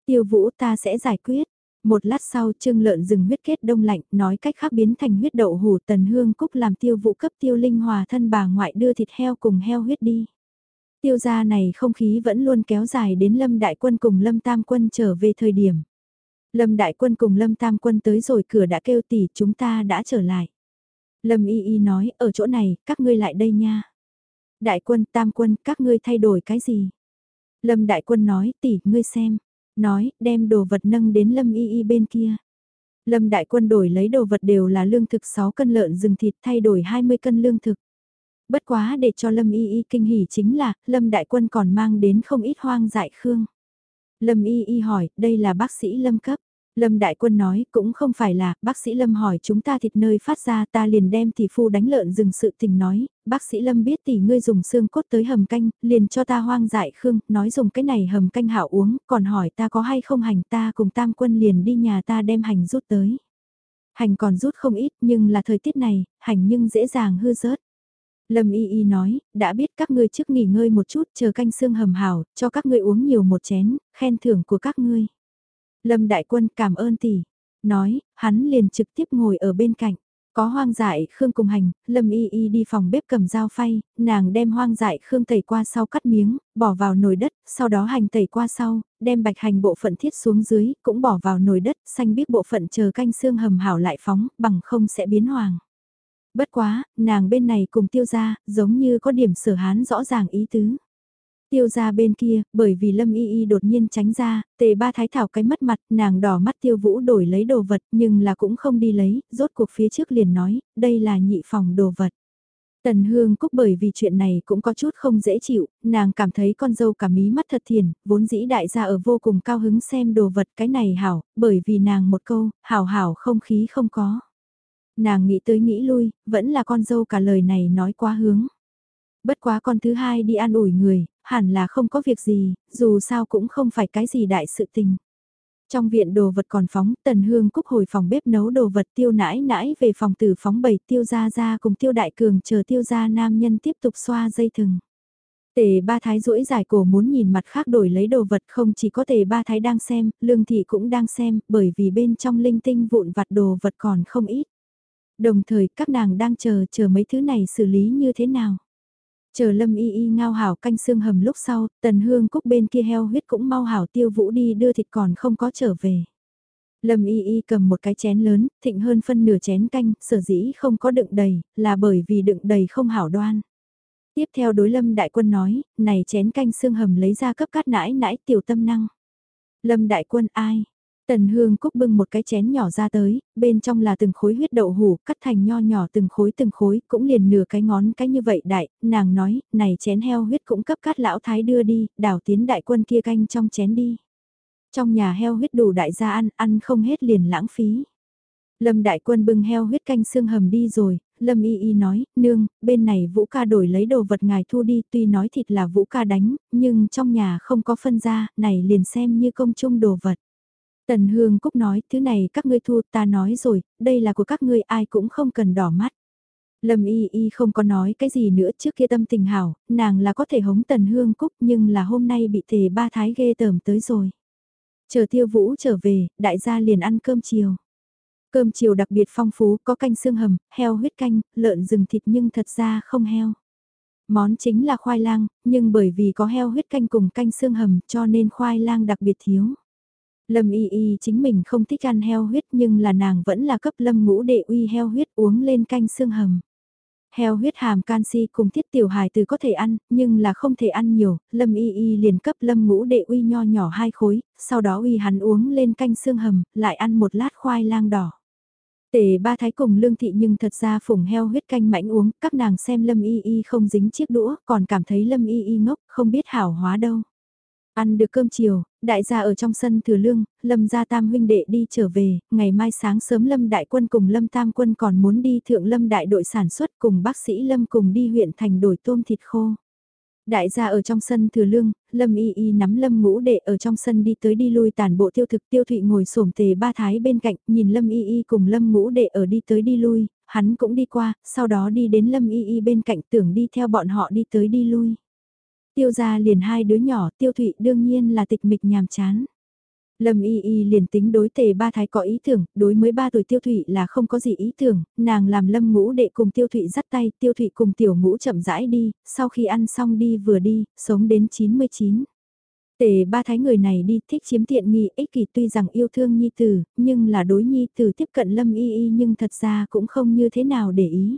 Tiêu Vũ ta sẽ giải quyết. Một lát sau trương lợn rừng huyết kết đông lạnh, nói cách khác biến thành huyết đậu hủ tần hương cúc làm tiêu Vũ cấp tiêu linh hòa thân bà ngoại đưa thịt heo cùng heo huyết đi. Tiêu gia này không khí vẫn luôn kéo dài đến Lâm Đại Quân cùng Lâm Tam Quân trở về thời điểm. Lâm Đại Quân cùng Lâm Tam Quân tới rồi cửa đã kêu tỷ chúng ta đã trở lại. Lâm Y Y nói, ở chỗ này, các ngươi lại đây nha. Đại Quân, Tam Quân, các ngươi thay đổi cái gì? Lâm Đại Quân nói tỷ ngươi xem. Nói, đem đồ vật nâng đến Lâm Y Y bên kia. Lâm Đại Quân đổi lấy đồ vật đều là lương thực 6 cân lợn rừng thịt, thay đổi 20 cân lương thực. Bất quá để cho Lâm Y Y kinh hỉ chính là, Lâm Đại Quân còn mang đến không ít hoang dại khương. Lâm Y Y hỏi, đây là bác sĩ Lâm cấp. Lâm Đại Quân nói, cũng không phải là, bác sĩ Lâm hỏi chúng ta thịt nơi phát ra ta liền đem tỷ phu đánh lợn dừng sự tình nói, bác sĩ Lâm biết tỷ ngươi dùng xương cốt tới hầm canh, liền cho ta hoang dại khương, nói dùng cái này hầm canh hảo uống, còn hỏi ta có hay không hành ta cùng tam quân liền đi nhà ta đem hành rút tới. Hành còn rút không ít nhưng là thời tiết này, hành nhưng dễ dàng hư rớt. Lâm Y Y nói, đã biết các ngươi trước nghỉ ngơi một chút chờ canh xương hầm hảo, cho các ngươi uống nhiều một chén, khen thưởng của các ngươi. Lâm Đại Quân cảm ơn tỷ. Nói, hắn liền trực tiếp ngồi ở bên cạnh. Có hoang dại Khương cùng hành, Lâm Y Y đi phòng bếp cầm dao phay, nàng đem hoang dại Khương tẩy qua sau cắt miếng, bỏ vào nồi đất, sau đó hành tẩy qua sau, đem bạch hành bộ phận thiết xuống dưới, cũng bỏ vào nồi đất, xanh biết bộ phận chờ canh xương hầm hảo lại phóng, bằng không sẽ biến hoàng. Bất quá, nàng bên này cùng tiêu gia giống như có điểm sở hán rõ ràng ý tứ. Tiêu ra bên kia, bởi vì Lâm Y Y đột nhiên tránh ra, tề ba thái thảo cái mất mặt, nàng đỏ mắt tiêu vũ đổi lấy đồ vật nhưng là cũng không đi lấy, rốt cuộc phía trước liền nói, đây là nhị phòng đồ vật. Tần Hương Cúc bởi vì chuyện này cũng có chút không dễ chịu, nàng cảm thấy con dâu cả mí mắt thật thiền, vốn dĩ đại gia ở vô cùng cao hứng xem đồ vật cái này hảo, bởi vì nàng một câu, hảo hảo không khí không có. Nàng nghĩ tới nghĩ lui, vẫn là con dâu cả lời này nói quá hướng. Bất quá con thứ hai đi an ủi người, hẳn là không có việc gì, dù sao cũng không phải cái gì đại sự tình. Trong viện đồ vật còn phóng, tần hương cúc hồi phòng bếp nấu đồ vật tiêu nãi nãi về phòng tử phóng bầy tiêu ra ra cùng tiêu đại cường chờ tiêu ra nam nhân tiếp tục xoa dây thừng. Tề ba thái duỗi dài cổ muốn nhìn mặt khác đổi lấy đồ vật không chỉ có tề ba thái đang xem, lương thị cũng đang xem, bởi vì bên trong linh tinh vụn vặt đồ vật còn không ít. Đồng thời các nàng đang chờ chờ mấy thứ này xử lý như thế nào. Chờ lâm y y ngao hảo canh xương hầm lúc sau, tần hương cúc bên kia heo huyết cũng mau hảo tiêu vũ đi đưa thịt còn không có trở về. Lâm y y cầm một cái chén lớn, thịnh hơn phân nửa chén canh, sở dĩ không có đựng đầy, là bởi vì đựng đầy không hảo đoan. Tiếp theo đối lâm đại quân nói, này chén canh xương hầm lấy ra cấp cát nãi nãi tiểu tâm năng. Lâm đại quân ai? Tần Hương Cúc bưng một cái chén nhỏ ra tới, bên trong là từng khối huyết đậu hủ, cắt thành nho nhỏ từng khối từng khối, cũng liền nửa cái ngón cái như vậy đại, nàng nói, này chén heo huyết cũng cấp cát lão thái đưa đi, đảo tiến đại quân kia canh trong chén đi. Trong nhà heo huyết đủ đại gia ăn, ăn không hết liền lãng phí. Lâm đại quân bưng heo huyết canh xương hầm đi rồi, Lâm y y nói, nương, bên này vũ ca đổi lấy đồ vật ngài thu đi, tuy nói thịt là vũ ca đánh, nhưng trong nhà không có phân ra, này liền xem như công chung đồ vật. Tần Hương Cúc nói, thứ này các ngươi thu, ta nói rồi, đây là của các ngươi ai cũng không cần đỏ mắt. Lâm Y Y không có nói cái gì nữa trước kia tâm tình hảo, nàng là có thể hống Tần Hương Cúc nhưng là hôm nay bị tề ba thái ghê tởm tới rồi. Chờ tiêu vũ trở về, đại gia liền ăn cơm chiều. Cơm chiều đặc biệt phong phú, có canh xương hầm, heo huyết canh, lợn rừng thịt nhưng thật ra không heo. Món chính là khoai lang, nhưng bởi vì có heo huyết canh cùng canh xương hầm cho nên khoai lang đặc biệt thiếu. Lâm y y chính mình không thích ăn heo huyết nhưng là nàng vẫn là cấp lâm ngũ đệ uy heo huyết uống lên canh xương hầm. Heo huyết hàm canxi cùng thiết tiểu hài từ có thể ăn, nhưng là không thể ăn nhiều, lâm y y liền cấp lâm ngũ đệ uy nho nhỏ hai khối, sau đó uy hắn uống lên canh xương hầm, lại ăn một lát khoai lang đỏ. Tề ba thái cùng lương thị nhưng thật ra phủng heo huyết canh mãnh uống, các nàng xem lâm y y không dính chiếc đũa, còn cảm thấy lâm y y ngốc, không biết hảo hóa đâu. Ăn được cơm chiều, đại gia ở trong sân thừa lương, lâm gia tam huynh đệ đi trở về, ngày mai sáng sớm lâm đại quân cùng lâm tam quân còn muốn đi thượng lâm đại đội sản xuất cùng bác sĩ lâm cùng đi huyện thành đổi tôm thịt khô. Đại gia ở trong sân thừa lương, lâm y y nắm lâm ngũ đệ ở trong sân đi tới đi lui tàn bộ tiêu thực tiêu thụy ngồi xổm tề ba thái bên cạnh, nhìn lâm y y cùng lâm ngũ đệ ở đi tới đi lui, hắn cũng đi qua, sau đó đi đến lâm y y bên cạnh tưởng đi theo bọn họ đi tới đi lui tiêu ra liền hai đứa nhỏ tiêu thụy đương nhiên là tịch mịch nhàm chán. Lâm Y Y liền tính đối tề ba thái có ý tưởng, đối mới ba tuổi tiêu thụy là không có gì ý tưởng, nàng làm lâm ngũ đệ cùng tiêu thụy dắt tay, tiêu thụy cùng tiểu ngũ chậm rãi đi, sau khi ăn xong đi vừa đi, sống đến 99. Tề ba thái người này đi thích chiếm tiện nghi ích kỷ tuy rằng yêu thương nhi tử, nhưng là đối nhi tử tiếp cận lâm y y nhưng thật ra cũng không như thế nào để ý.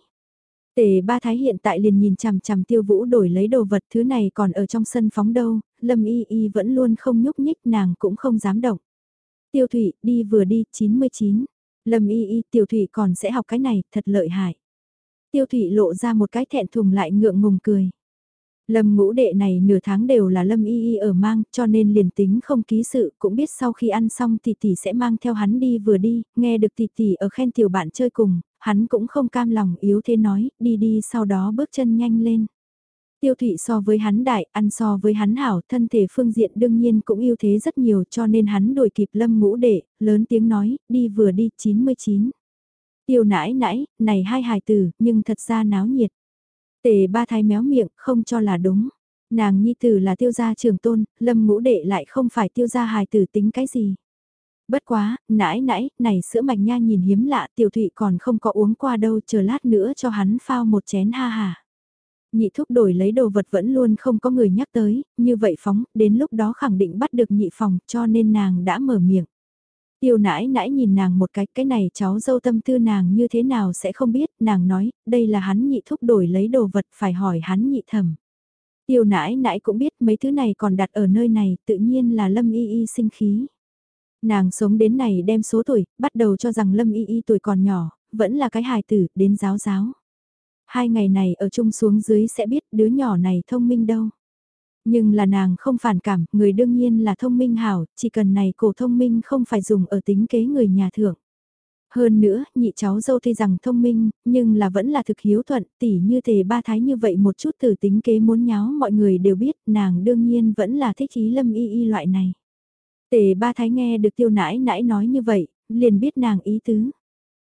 Tề ba thái hiện tại liền nhìn chằm chằm tiêu vũ đổi lấy đồ vật thứ này còn ở trong sân phóng đâu, lâm y y vẫn luôn không nhúc nhích nàng cũng không dám động. Tiêu thủy đi vừa đi 99, lâm y y tiêu thủy còn sẽ học cái này thật lợi hại. Tiêu thủy lộ ra một cái thẹn thùng lại ngượng ngùng cười. Lâm ngũ đệ này nửa tháng đều là Lâm y y ở mang, cho nên liền tính không ký sự, cũng biết sau khi ăn xong tỷ tỷ sẽ mang theo hắn đi vừa đi, nghe được tỷ tỷ ở khen tiểu bạn chơi cùng, hắn cũng không cam lòng yếu thế nói, đi đi sau đó bước chân nhanh lên. Tiêu thụy so với hắn đại, ăn so với hắn hảo, thân thể phương diện đương nhiên cũng ưu thế rất nhiều cho nên hắn đổi kịp lâm ngũ đệ, lớn tiếng nói, đi vừa đi 99. Tiêu nãi nãi, này hai hài tử, nhưng thật ra náo nhiệt. Tề ba thái méo miệng, không cho là đúng. Nàng nhi tử là tiêu gia trường tôn, lâm ngũ đệ lại không phải tiêu gia hài tử tính cái gì. Bất quá, nãi nãi, này sữa mạch nha nhìn hiếm lạ tiểu thụy còn không có uống qua đâu chờ lát nữa cho hắn phao một chén ha hà. Nhị thúc đổi lấy đồ vật vẫn luôn không có người nhắc tới, như vậy phóng, đến lúc đó khẳng định bắt được nhị phòng cho nên nàng đã mở miệng. Tiêu nãi nãi nhìn nàng một cái, cái này cháu dâu tâm tư nàng như thế nào sẽ không biết, nàng nói, đây là hắn nhị thúc đổi lấy đồ vật phải hỏi hắn nhị thẩm. Tiêu nãi nãi cũng biết mấy thứ này còn đặt ở nơi này, tự nhiên là lâm y y sinh khí. Nàng sống đến này đem số tuổi, bắt đầu cho rằng lâm y y tuổi còn nhỏ, vẫn là cái hài tử, đến giáo giáo. Hai ngày này ở chung xuống dưới sẽ biết đứa nhỏ này thông minh đâu. Nhưng là nàng không phản cảm, người đương nhiên là thông minh hảo, chỉ cần này cổ thông minh không phải dùng ở tính kế người nhà thượng. Hơn nữa, nhị cháu dâu tuy rằng thông minh, nhưng là vẫn là thực hiếu thuận, tỉ như tề ba thái như vậy một chút từ tính kế muốn nháo mọi người đều biết, nàng đương nhiên vẫn là thích ý lâm y y loại này. Tề ba thái nghe được tiêu nãi nãi nói như vậy, liền biết nàng ý tứ.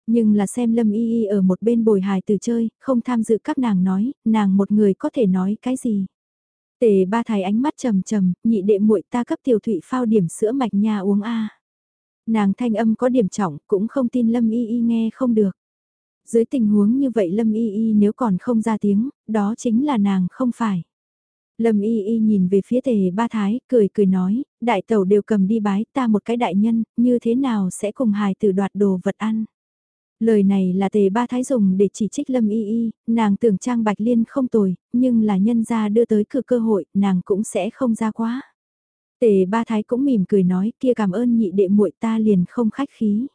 Nhưng là xem lâm y y ở một bên bồi hài từ chơi, không tham dự các nàng nói, nàng một người có thể nói cái gì. Tề ba thái ánh mắt trầm trầm, nhị đệ muội ta cấp tiểu thụy phao điểm sữa mạch nhà uống a. Nàng thanh âm có điểm trọng, cũng không tin Lâm Y Y nghe không được. Dưới tình huống như vậy Lâm Y Y nếu còn không ra tiếng, đó chính là nàng không phải. Lâm Y Y nhìn về phía tề ba thái, cười cười nói, đại tẩu đều cầm đi bái ta một cái đại nhân, như thế nào sẽ cùng hài tử đoạt đồ vật ăn. Lời này là tề ba thái dùng để chỉ trích Lâm Y Y, nàng tưởng Trang Bạch Liên không tồi, nhưng là nhân gia đưa tới cửa cơ hội, nàng cũng sẽ không ra quá. Tề ba thái cũng mỉm cười nói kia cảm ơn nhị đệ muội ta liền không khách khí.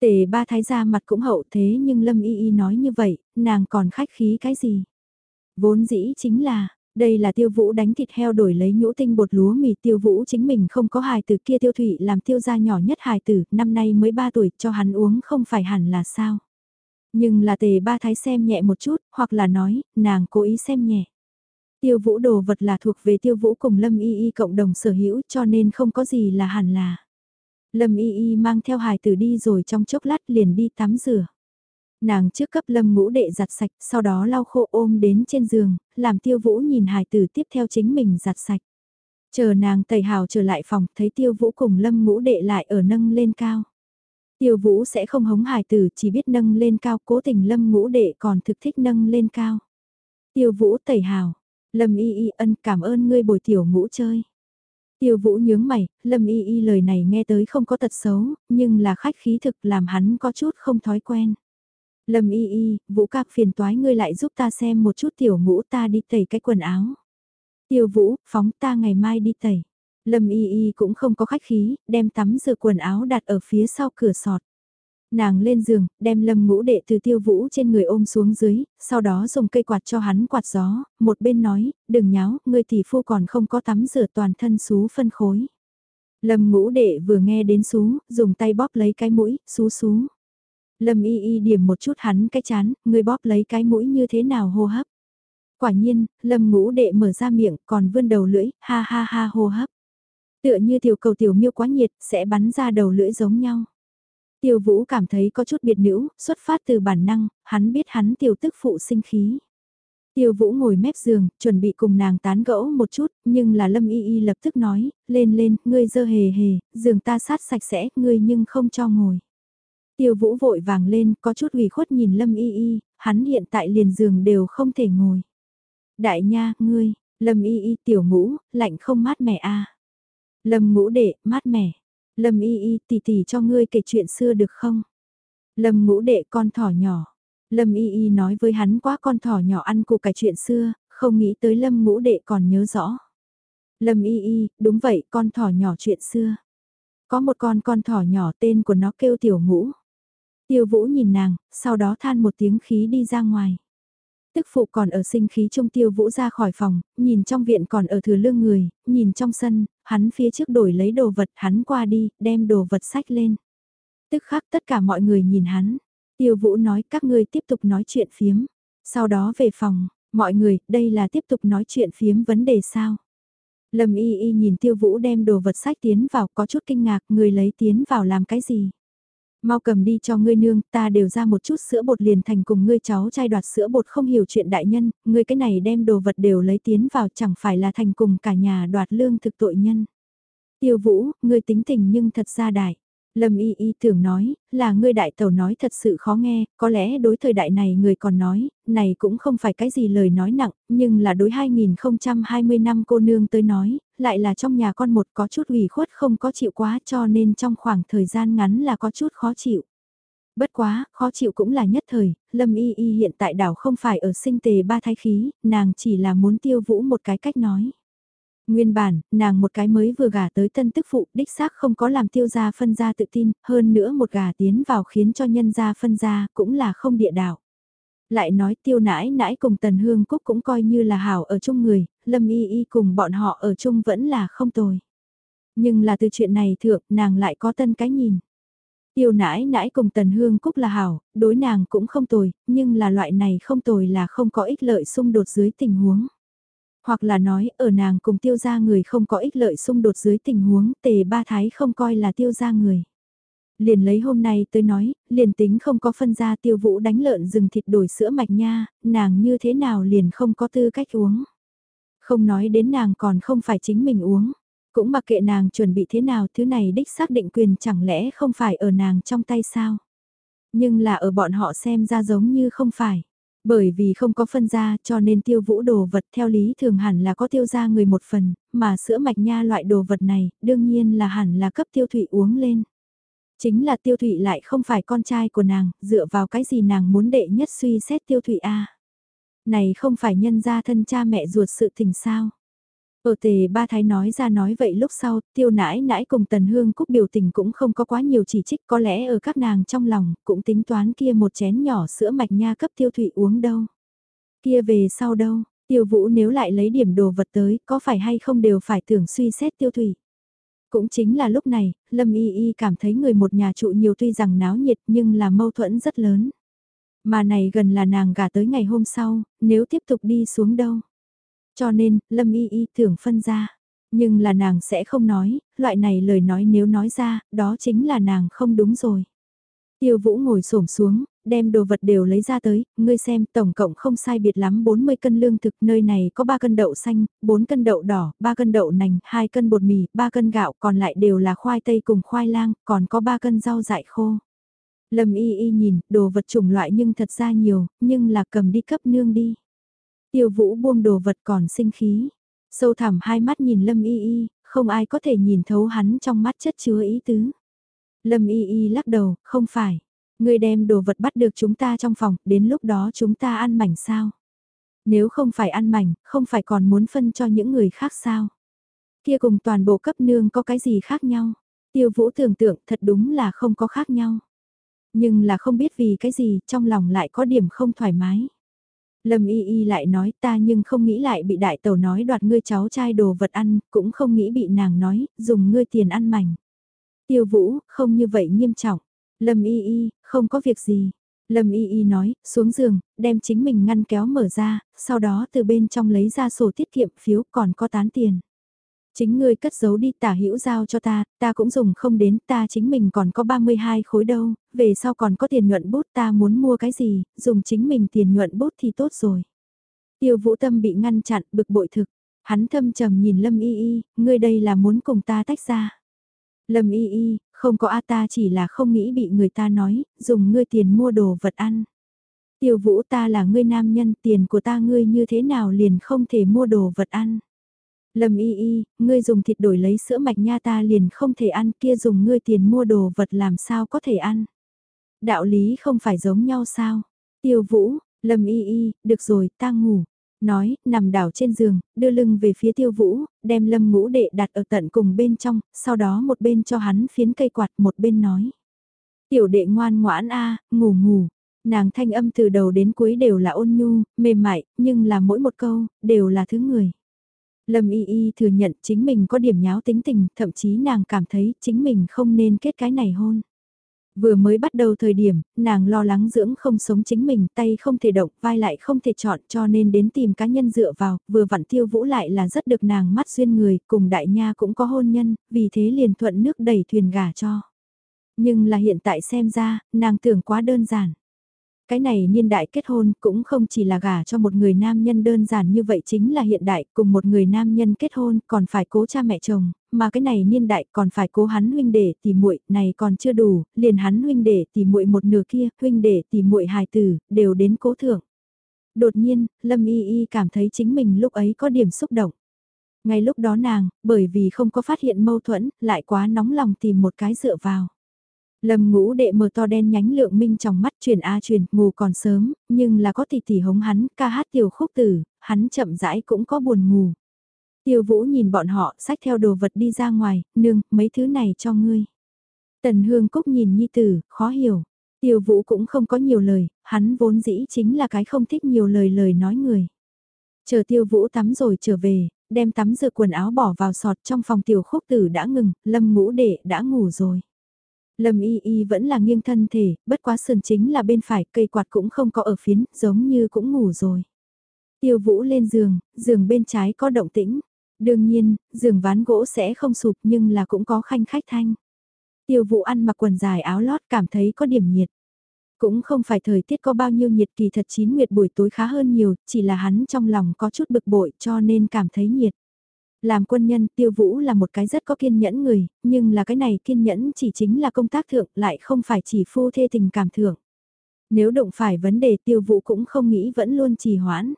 Tề ba thái ra mặt cũng hậu thế nhưng Lâm Y Y nói như vậy, nàng còn khách khí cái gì? Vốn dĩ chính là, đây là tiêu vũ đánh thịt heo đổi lấy nhũ tinh bột lúa mì tiêu vũ chính mình không có hài tử kia tiêu thủy làm tiêu gia nhỏ nhất hài tử, năm nay mới 3 tuổi cho hắn uống không phải hẳn là sao. Nhưng là tề ba thái xem nhẹ một chút, hoặc là nói, nàng cố ý xem nhẹ. Tiêu vũ đồ vật là thuộc về tiêu vũ cùng lâm y y cộng đồng sở hữu cho nên không có gì là hẳn là. Lâm y y mang theo hài tử đi rồi trong chốc lát liền đi tắm rửa. Nàng trước cấp lâm ngũ đệ giặt sạch, sau đó lau khô ôm đến trên giường, làm tiêu vũ nhìn hài tử tiếp theo chính mình giặt sạch. Chờ nàng tẩy hào trở lại phòng, thấy tiêu vũ cùng lâm ngũ đệ lại ở nâng lên cao. Tiêu vũ sẽ không hống hài tử, chỉ biết nâng lên cao, cố tình lâm ngũ đệ còn thực thích nâng lên cao. Tiêu vũ tẩy hào, lâm y y ân cảm ơn ngươi bồi tiểu ngũ chơi. Tiêu vũ nhướng mày, lâm y y lời này nghe tới không có tật xấu, nhưng là khách khí thực làm hắn có chút không thói quen. Lâm y y, vũ ca phiền toái ngươi lại giúp ta xem một chút tiểu ngũ ta đi tẩy cái quần áo. Tiêu vũ, phóng ta ngày mai đi tẩy. Lâm y y cũng không có khách khí, đem tắm rửa quần áo đặt ở phía sau cửa sọt. Nàng lên giường, đem lâm ngũ đệ từ tiêu vũ trên người ôm xuống dưới, sau đó dùng cây quạt cho hắn quạt gió, một bên nói, đừng nháo, người tỷ phu còn không có tắm rửa toàn thân xú phân khối. Lâm ngũ đệ vừa nghe đến xú, dùng tay bóp lấy cái mũi, xú xú. Lâm y y điểm một chút hắn cái chán, người bóp lấy cái mũi như thế nào hô hấp. Quả nhiên, lâm ngũ đệ mở ra miệng còn vươn đầu lưỡi, ha ha ha hô hấp. Tựa như tiểu cầu tiểu miêu quá nhiệt, sẽ bắn ra đầu lưỡi giống nhau. Tiêu vũ cảm thấy có chút biệt nữ, xuất phát từ bản năng, hắn biết hắn tiểu tức phụ sinh khí. Tiêu Vũ ngồi mép giường, chuẩn bị cùng nàng tán gẫu một chút, nhưng là Lâm Y Y lập tức nói, lên lên, ngươi dơ hề hề, giường ta sát sạch sẽ, ngươi nhưng không cho ngồi. Tiêu Vũ vội vàng lên, có chút ủy khuất nhìn Lâm Y Y, hắn hiện tại liền giường đều không thể ngồi. Đại nha, ngươi, Lâm Y Y tiểu ngũ, lạnh không mát mẻ a. Lâm ngũ đệ, mát mẻ. Lâm Y Y tỉ tỉ cho ngươi kể chuyện xưa được không? Lâm ngũ đệ con thỏ nhỏ. Lâm Y Y nói với hắn quá con thỏ nhỏ ăn cụ cải chuyện xưa, không nghĩ tới Lâm ngũ đệ còn nhớ rõ. Lâm Y Y, đúng vậy, con thỏ nhỏ chuyện xưa. Có một con con thỏ nhỏ tên của nó kêu tiểu ngũ. Tiêu vũ nhìn nàng, sau đó than một tiếng khí đi ra ngoài. Tức phụ còn ở sinh khí trung tiêu vũ ra khỏi phòng, nhìn trong viện còn ở thừa lương người, nhìn trong sân, hắn phía trước đổi lấy đồ vật hắn qua đi, đem đồ vật sách lên. Tức khắc tất cả mọi người nhìn hắn, tiêu vũ nói các ngươi tiếp tục nói chuyện phiếm. Sau đó về phòng, mọi người, đây là tiếp tục nói chuyện phiếm vấn đề sao? Lâm y y nhìn tiêu vũ đem đồ vật sách tiến vào có chút kinh ngạc người lấy tiến vào làm cái gì? Mau cầm đi cho ngươi nương, ta đều ra một chút sữa bột liền thành cùng ngươi cháu trai đoạt sữa bột không hiểu chuyện đại nhân, ngươi cái này đem đồ vật đều lấy tiến vào chẳng phải là thành cùng cả nhà đoạt lương thực tội nhân. Tiêu vũ, ngươi tính tình nhưng thật ra đại. Lâm y y tưởng nói, là ngươi đại tẩu nói thật sự khó nghe, có lẽ đối thời đại này người còn nói, này cũng không phải cái gì lời nói nặng, nhưng là đối 2020 năm cô nương tới nói, lại là trong nhà con một có chút ủy khuất không có chịu quá cho nên trong khoảng thời gian ngắn là có chút khó chịu. Bất quá, khó chịu cũng là nhất thời, Lâm y y hiện tại đảo không phải ở sinh tề ba thái khí, nàng chỉ là muốn tiêu vũ một cái cách nói. Nguyên bản, nàng một cái mới vừa gả tới tân tức phụ, đích xác không có làm tiêu gia phân gia tự tin, hơn nữa một gà tiến vào khiến cho nhân gia phân gia cũng là không địa đạo. Lại nói tiêu nãi nãi cùng tần hương cúc cũng coi như là hảo ở chung người, lâm y y cùng bọn họ ở chung vẫn là không tồi. Nhưng là từ chuyện này thượng, nàng lại có tân cái nhìn. Tiêu nãi nãi cùng tần hương cúc là hảo, đối nàng cũng không tồi, nhưng là loại này không tồi là không có ích lợi xung đột dưới tình huống. Hoặc là nói, ở nàng cùng tiêu gia người không có ích lợi xung đột dưới tình huống tề ba thái không coi là tiêu gia người. Liền lấy hôm nay tới nói, liền tính không có phân ra tiêu vũ đánh lợn rừng thịt đổi sữa mạch nha, nàng như thế nào liền không có tư cách uống. Không nói đến nàng còn không phải chính mình uống. Cũng mặc kệ nàng chuẩn bị thế nào thứ này đích xác định quyền chẳng lẽ không phải ở nàng trong tay sao. Nhưng là ở bọn họ xem ra giống như không phải. Bởi vì không có phân ra cho nên tiêu vũ đồ vật theo lý thường hẳn là có tiêu ra người một phần, mà sữa mạch nha loại đồ vật này đương nhiên là hẳn là cấp tiêu thụy uống lên. Chính là tiêu thụy lại không phải con trai của nàng, dựa vào cái gì nàng muốn đệ nhất suy xét tiêu thụy a Này không phải nhân gia thân cha mẹ ruột sự tình sao? Ở tề ba thái nói ra nói vậy lúc sau, tiêu nãi nãi cùng tần hương cúc biểu tình cũng không có quá nhiều chỉ trích có lẽ ở các nàng trong lòng cũng tính toán kia một chén nhỏ sữa mạch nha cấp tiêu thủy uống đâu. Kia về sau đâu, tiêu vũ nếu lại lấy điểm đồ vật tới có phải hay không đều phải tưởng suy xét tiêu thủy. Cũng chính là lúc này, Lâm Y Y cảm thấy người một nhà trụ nhiều tuy rằng náo nhiệt nhưng là mâu thuẫn rất lớn. Mà này gần là nàng gả tới ngày hôm sau, nếu tiếp tục đi xuống đâu. Cho nên, Lâm Y Y tưởng phân ra. Nhưng là nàng sẽ không nói, loại này lời nói nếu nói ra, đó chính là nàng không đúng rồi. Tiêu Vũ ngồi xổm xuống, đem đồ vật đều lấy ra tới, ngươi xem tổng cộng không sai biệt lắm 40 cân lương thực, nơi này có 3 cân đậu xanh, 4 cân đậu đỏ, 3 cân đậu nành, 2 cân bột mì, 3 cân gạo, còn lại đều là khoai tây cùng khoai lang, còn có 3 cân rau dại khô. Lâm y y nhìn, đồ vật chủng loại nhưng thật ra nhiều, nhưng là cầm đi cấp nương đi. Tiêu vũ buông đồ vật còn sinh khí. Sâu thẳm hai mắt nhìn Lâm Y Y, không ai có thể nhìn thấu hắn trong mắt chất chứa ý tứ. Lâm Y Y lắc đầu, không phải. Người đem đồ vật bắt được chúng ta trong phòng, đến lúc đó chúng ta ăn mảnh sao? Nếu không phải ăn mảnh, không phải còn muốn phân cho những người khác sao? Kia cùng toàn bộ cấp nương có cái gì khác nhau? Tiêu vũ tưởng tượng thật đúng là không có khác nhau. Nhưng là không biết vì cái gì trong lòng lại có điểm không thoải mái. Lâm y y lại nói ta nhưng không nghĩ lại bị đại tẩu nói đoạt ngươi cháu trai đồ vật ăn, cũng không nghĩ bị nàng nói, dùng ngươi tiền ăn mảnh. Tiêu vũ, không như vậy nghiêm trọng. Lâm y y, không có việc gì. Lâm y y nói, xuống giường, đem chính mình ngăn kéo mở ra, sau đó từ bên trong lấy ra sổ tiết kiệm phiếu còn có tán tiền. Chính ngươi cất giấu đi tả hữu giao cho ta, ta cũng dùng không đến, ta chính mình còn có 32 khối đâu, về sau còn có tiền nhuận bút ta muốn mua cái gì, dùng chính mình tiền nhuận bút thì tốt rồi. Tiêu vũ tâm bị ngăn chặn bực bội thực. Hắn thâm trầm nhìn Lâm Y Y, ngươi đây là muốn cùng ta tách ra. Lâm Y Y, không có A ta chỉ là không nghĩ bị người ta nói, dùng ngươi tiền mua đồ vật ăn. Tiêu vũ ta là ngươi nam nhân, tiền của ta ngươi như thế nào liền không thể mua đồ vật ăn. Lâm y y, ngươi dùng thịt đổi lấy sữa mạch nha ta liền không thể ăn kia dùng ngươi tiền mua đồ vật làm sao có thể ăn. Đạo lý không phải giống nhau sao. Tiêu vũ, lâm y y, được rồi ta ngủ. Nói, nằm đảo trên giường, đưa lưng về phía tiêu vũ, đem lâm ngũ đệ đặt ở tận cùng bên trong, sau đó một bên cho hắn phiến cây quạt một bên nói. Tiểu đệ ngoan ngoãn a ngủ ngủ, Nàng thanh âm từ đầu đến cuối đều là ôn nhu, mềm mại, nhưng là mỗi một câu, đều là thứ người. Lâm Y Y thừa nhận chính mình có điểm nháo tính tình, thậm chí nàng cảm thấy chính mình không nên kết cái này hôn. Vừa mới bắt đầu thời điểm, nàng lo lắng dưỡng không sống chính mình, tay không thể động, vai lại không thể chọn cho nên đến tìm cá nhân dựa vào, vừa vặn tiêu vũ lại là rất được nàng mắt duyên người, cùng đại nha cũng có hôn nhân, vì thế liền thuận nước đẩy thuyền gả cho. Nhưng là hiện tại xem ra, nàng tưởng quá đơn giản. Cái này niên đại kết hôn cũng không chỉ là gả cho một người nam nhân đơn giản như vậy chính là hiện đại cùng một người nam nhân kết hôn còn phải cố cha mẹ chồng, mà cái này niên đại còn phải cố hắn huynh đệ tỷ muội này còn chưa đủ, liền hắn huynh đệ tỷ muội một nửa kia, huynh đệ tỷ muội hài tử, đều đến cố thưởng Đột nhiên, Lâm Y Y cảm thấy chính mình lúc ấy có điểm xúc động. Ngay lúc đó nàng, bởi vì không có phát hiện mâu thuẫn, lại quá nóng lòng tìm một cái dựa vào. Lâm ngũ đệ mở to đen nhánh lượng minh trong mắt truyền a truyền, ngủ còn sớm, nhưng là có tỷ tỷ hống hắn, ca hát tiểu khúc tử, hắn chậm rãi cũng có buồn ngủ. Tiêu vũ nhìn bọn họ, sách theo đồ vật đi ra ngoài, nương, mấy thứ này cho ngươi. Tần hương cúc nhìn nhi tử, khó hiểu. Tiêu vũ cũng không có nhiều lời, hắn vốn dĩ chính là cái không thích nhiều lời lời nói người. Chờ tiêu vũ tắm rồi trở về, đem tắm rửa quần áo bỏ vào sọt trong phòng tiểu khúc tử đã ngừng, lâm ngũ đệ đã ngủ rồi. Lâm y y vẫn là nghiêng thân thể, bất quá sườn chính là bên phải, cây quạt cũng không có ở phiến, giống như cũng ngủ rồi. Tiêu vũ lên giường, giường bên trái có động tĩnh. Đương nhiên, giường ván gỗ sẽ không sụp nhưng là cũng có khanh khách thanh. Tiêu vũ ăn mặc quần dài áo lót cảm thấy có điểm nhiệt. Cũng không phải thời tiết có bao nhiêu nhiệt kỳ thật chín nguyệt buổi tối khá hơn nhiều, chỉ là hắn trong lòng có chút bực bội cho nên cảm thấy nhiệt. Làm quân nhân tiêu vũ là một cái rất có kiên nhẫn người, nhưng là cái này kiên nhẫn chỉ chính là công tác thượng lại không phải chỉ phu thê tình cảm thượng. Nếu động phải vấn đề tiêu vũ cũng không nghĩ vẫn luôn trì hoãn.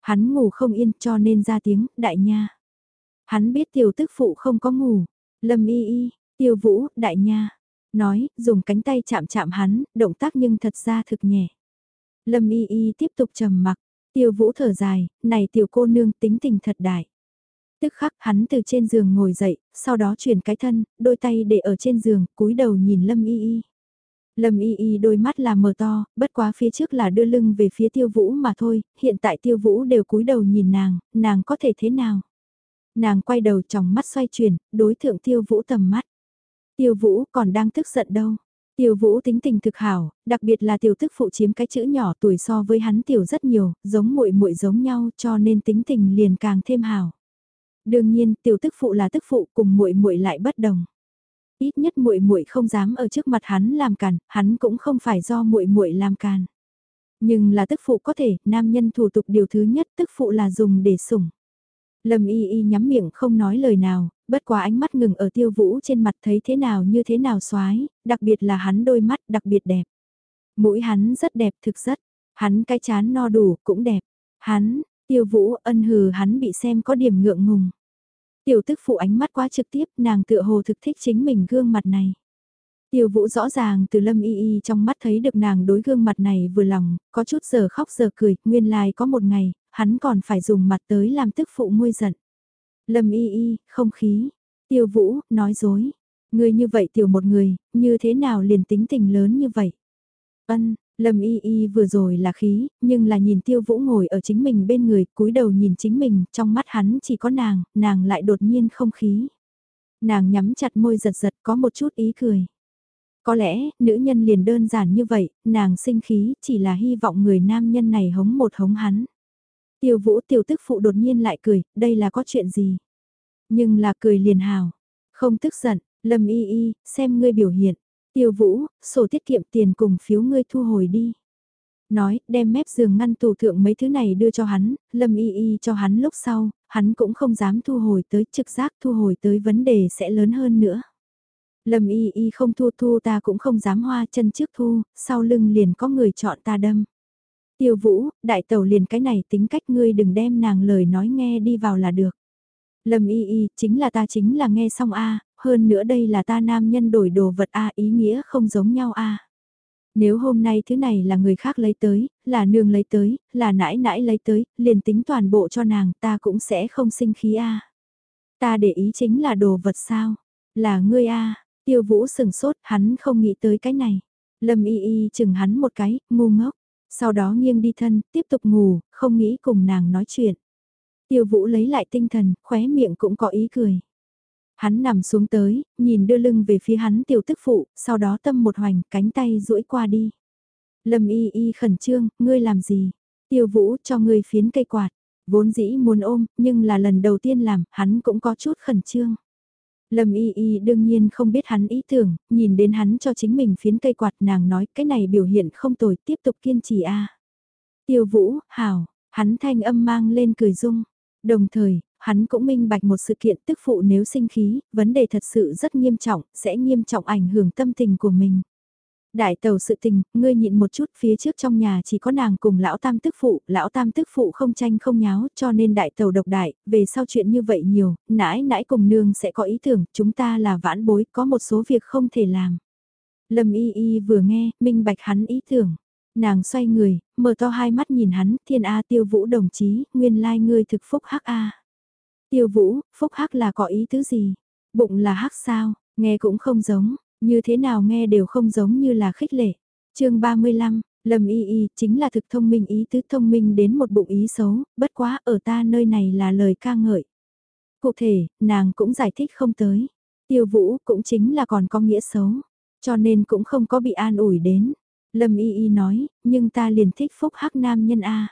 Hắn ngủ không yên cho nên ra tiếng, đại nha. Hắn biết tiểu tức phụ không có ngủ, lâm y y, tiêu vũ, đại nha. Nói, dùng cánh tay chạm chạm hắn, động tác nhưng thật ra thực nhẹ. Lâm y y tiếp tục trầm mặc, tiêu vũ thở dài, này tiểu cô nương tính tình thật đại. Tức khắc hắn từ trên giường ngồi dậy, sau đó chuyển cái thân, đôi tay để ở trên giường, cúi đầu nhìn Lâm Y Y. Lâm Y Y đôi mắt là mờ to, bất quá phía trước là đưa lưng về phía tiêu vũ mà thôi, hiện tại tiêu vũ đều cúi đầu nhìn nàng, nàng có thể thế nào? Nàng quay đầu trong mắt xoay chuyển, đối thượng tiêu vũ tầm mắt. Tiêu vũ còn đang tức giận đâu. Tiêu vũ tính tình thực hảo, đặc biệt là tiểu tức phụ chiếm cái chữ nhỏ tuổi so với hắn tiểu rất nhiều, giống muội muội giống nhau cho nên tính tình liền càng thêm hảo. Đương nhiên, tiểu tức phụ là tức phụ cùng muội muội lại bất đồng. Ít nhất muội muội không dám ở trước mặt hắn làm càn, hắn cũng không phải do muội muội làm càn. Nhưng là tức phụ có thể, nam nhân thủ tục điều thứ nhất tức phụ là dùng để sủng. Lâm y y nhắm miệng không nói lời nào, bất quá ánh mắt ngừng ở tiêu vũ trên mặt thấy thế nào như thế nào xoái, đặc biệt là hắn đôi mắt đặc biệt đẹp. Mũi hắn rất đẹp thực rất, hắn cái chán no đủ cũng đẹp. Hắn, Tiêu vũ ân hừ hắn bị xem có điểm ngượng ngùng. Tiểu tức phụ ánh mắt quá trực tiếp nàng tựa hồ thực thích chính mình gương mặt này. Tiêu vũ rõ ràng từ lâm y y trong mắt thấy được nàng đối gương mặt này vừa lòng, có chút giờ khóc giờ cười, nguyên lai có một ngày, hắn còn phải dùng mặt tới làm tức phụ nguôi giận. Lâm y y, không khí. Tiêu vũ, nói dối. Người như vậy tiểu một người, như thế nào liền tính tình lớn như vậy? Ân, Lâm y y vừa rồi là khí, nhưng là nhìn tiêu vũ ngồi ở chính mình bên người, cúi đầu nhìn chính mình, trong mắt hắn chỉ có nàng, nàng lại đột nhiên không khí. Nàng nhắm chặt môi giật giật có một chút ý cười. Có lẽ, nữ nhân liền đơn giản như vậy, nàng sinh khí chỉ là hy vọng người nam nhân này hống một hống hắn. Tiêu vũ tiêu tức phụ đột nhiên lại cười, đây là có chuyện gì? Nhưng là cười liền hào, không tức giận, lâm y y, xem ngươi biểu hiện. Tiêu vũ, sổ tiết kiệm tiền cùng phiếu ngươi thu hồi đi. Nói, đem mép giường ngăn tủ thượng mấy thứ này đưa cho hắn, lâm y y cho hắn lúc sau, hắn cũng không dám thu hồi tới trực giác thu hồi tới vấn đề sẽ lớn hơn nữa. Lâm y y không thu thu ta cũng không dám hoa chân trước thu, sau lưng liền có người chọn ta đâm. Tiêu vũ, đại tẩu liền cái này tính cách ngươi đừng đem nàng lời nói nghe đi vào là được. Lâm y y, chính là ta chính là nghe xong a hơn nữa đây là ta nam nhân đổi đồ vật a ý nghĩa không giống nhau a Nếu hôm nay thứ này là người khác lấy tới, là nương lấy tới, là nãi nãi lấy tới, liền tính toàn bộ cho nàng ta cũng sẽ không sinh khí a Ta để ý chính là đồ vật sao? Là ngươi a Tiêu vũ sừng sốt, hắn không nghĩ tới cái này. Lâm y y chừng hắn một cái, ngu ngốc. Sau đó nghiêng đi thân, tiếp tục ngủ, không nghĩ cùng nàng nói chuyện. Tiêu vũ lấy lại tinh thần, khóe miệng cũng có ý cười. Hắn nằm xuống tới, nhìn đưa lưng về phía hắn tiểu tức phụ, sau đó tâm một hoành, cánh tay duỗi qua đi. Lâm y y khẩn trương, ngươi làm gì? Tiêu vũ cho ngươi phiến cây quạt. Vốn dĩ muốn ôm, nhưng là lần đầu tiên làm, hắn cũng có chút khẩn trương. Lâm y y đương nhiên không biết hắn ý tưởng, nhìn đến hắn cho chính mình phiến cây quạt nàng nói cái này biểu hiện không tồi tiếp tục kiên trì a Tiêu vũ, hảo, hắn thanh âm mang lên cười dung. Đồng thời, hắn cũng minh bạch một sự kiện tức phụ nếu sinh khí, vấn đề thật sự rất nghiêm trọng, sẽ nghiêm trọng ảnh hưởng tâm tình của mình. Đại tàu sự tình, ngươi nhịn một chút phía trước trong nhà chỉ có nàng cùng lão tam tức phụ, lão tam tức phụ không tranh không nháo cho nên đại tàu độc đại, về sau chuyện như vậy nhiều, nãi nãi cùng nương sẽ có ý tưởng, chúng ta là vãn bối, có một số việc không thể làm. Lâm y y vừa nghe, minh bạch hắn ý tưởng. Nàng xoay người, mở to hai mắt nhìn hắn, thiên A tiêu vũ đồng chí, nguyên lai ngươi thực phúc hắc A. Tiêu vũ, phúc hắc là có ý tứ gì? Bụng là hắc sao, nghe cũng không giống, như thế nào nghe đều không giống như là khích lệ. chương 35, Lâm y y chính là thực thông minh ý tứ thông minh đến một bụng ý xấu, bất quá ở ta nơi này là lời ca ngợi. Cụ thể, nàng cũng giải thích không tới. Tiêu vũ cũng chính là còn có nghĩa xấu, cho nên cũng không có bị an ủi đến. Lâm y y nói, nhưng ta liền thích phúc hắc nam nhân A.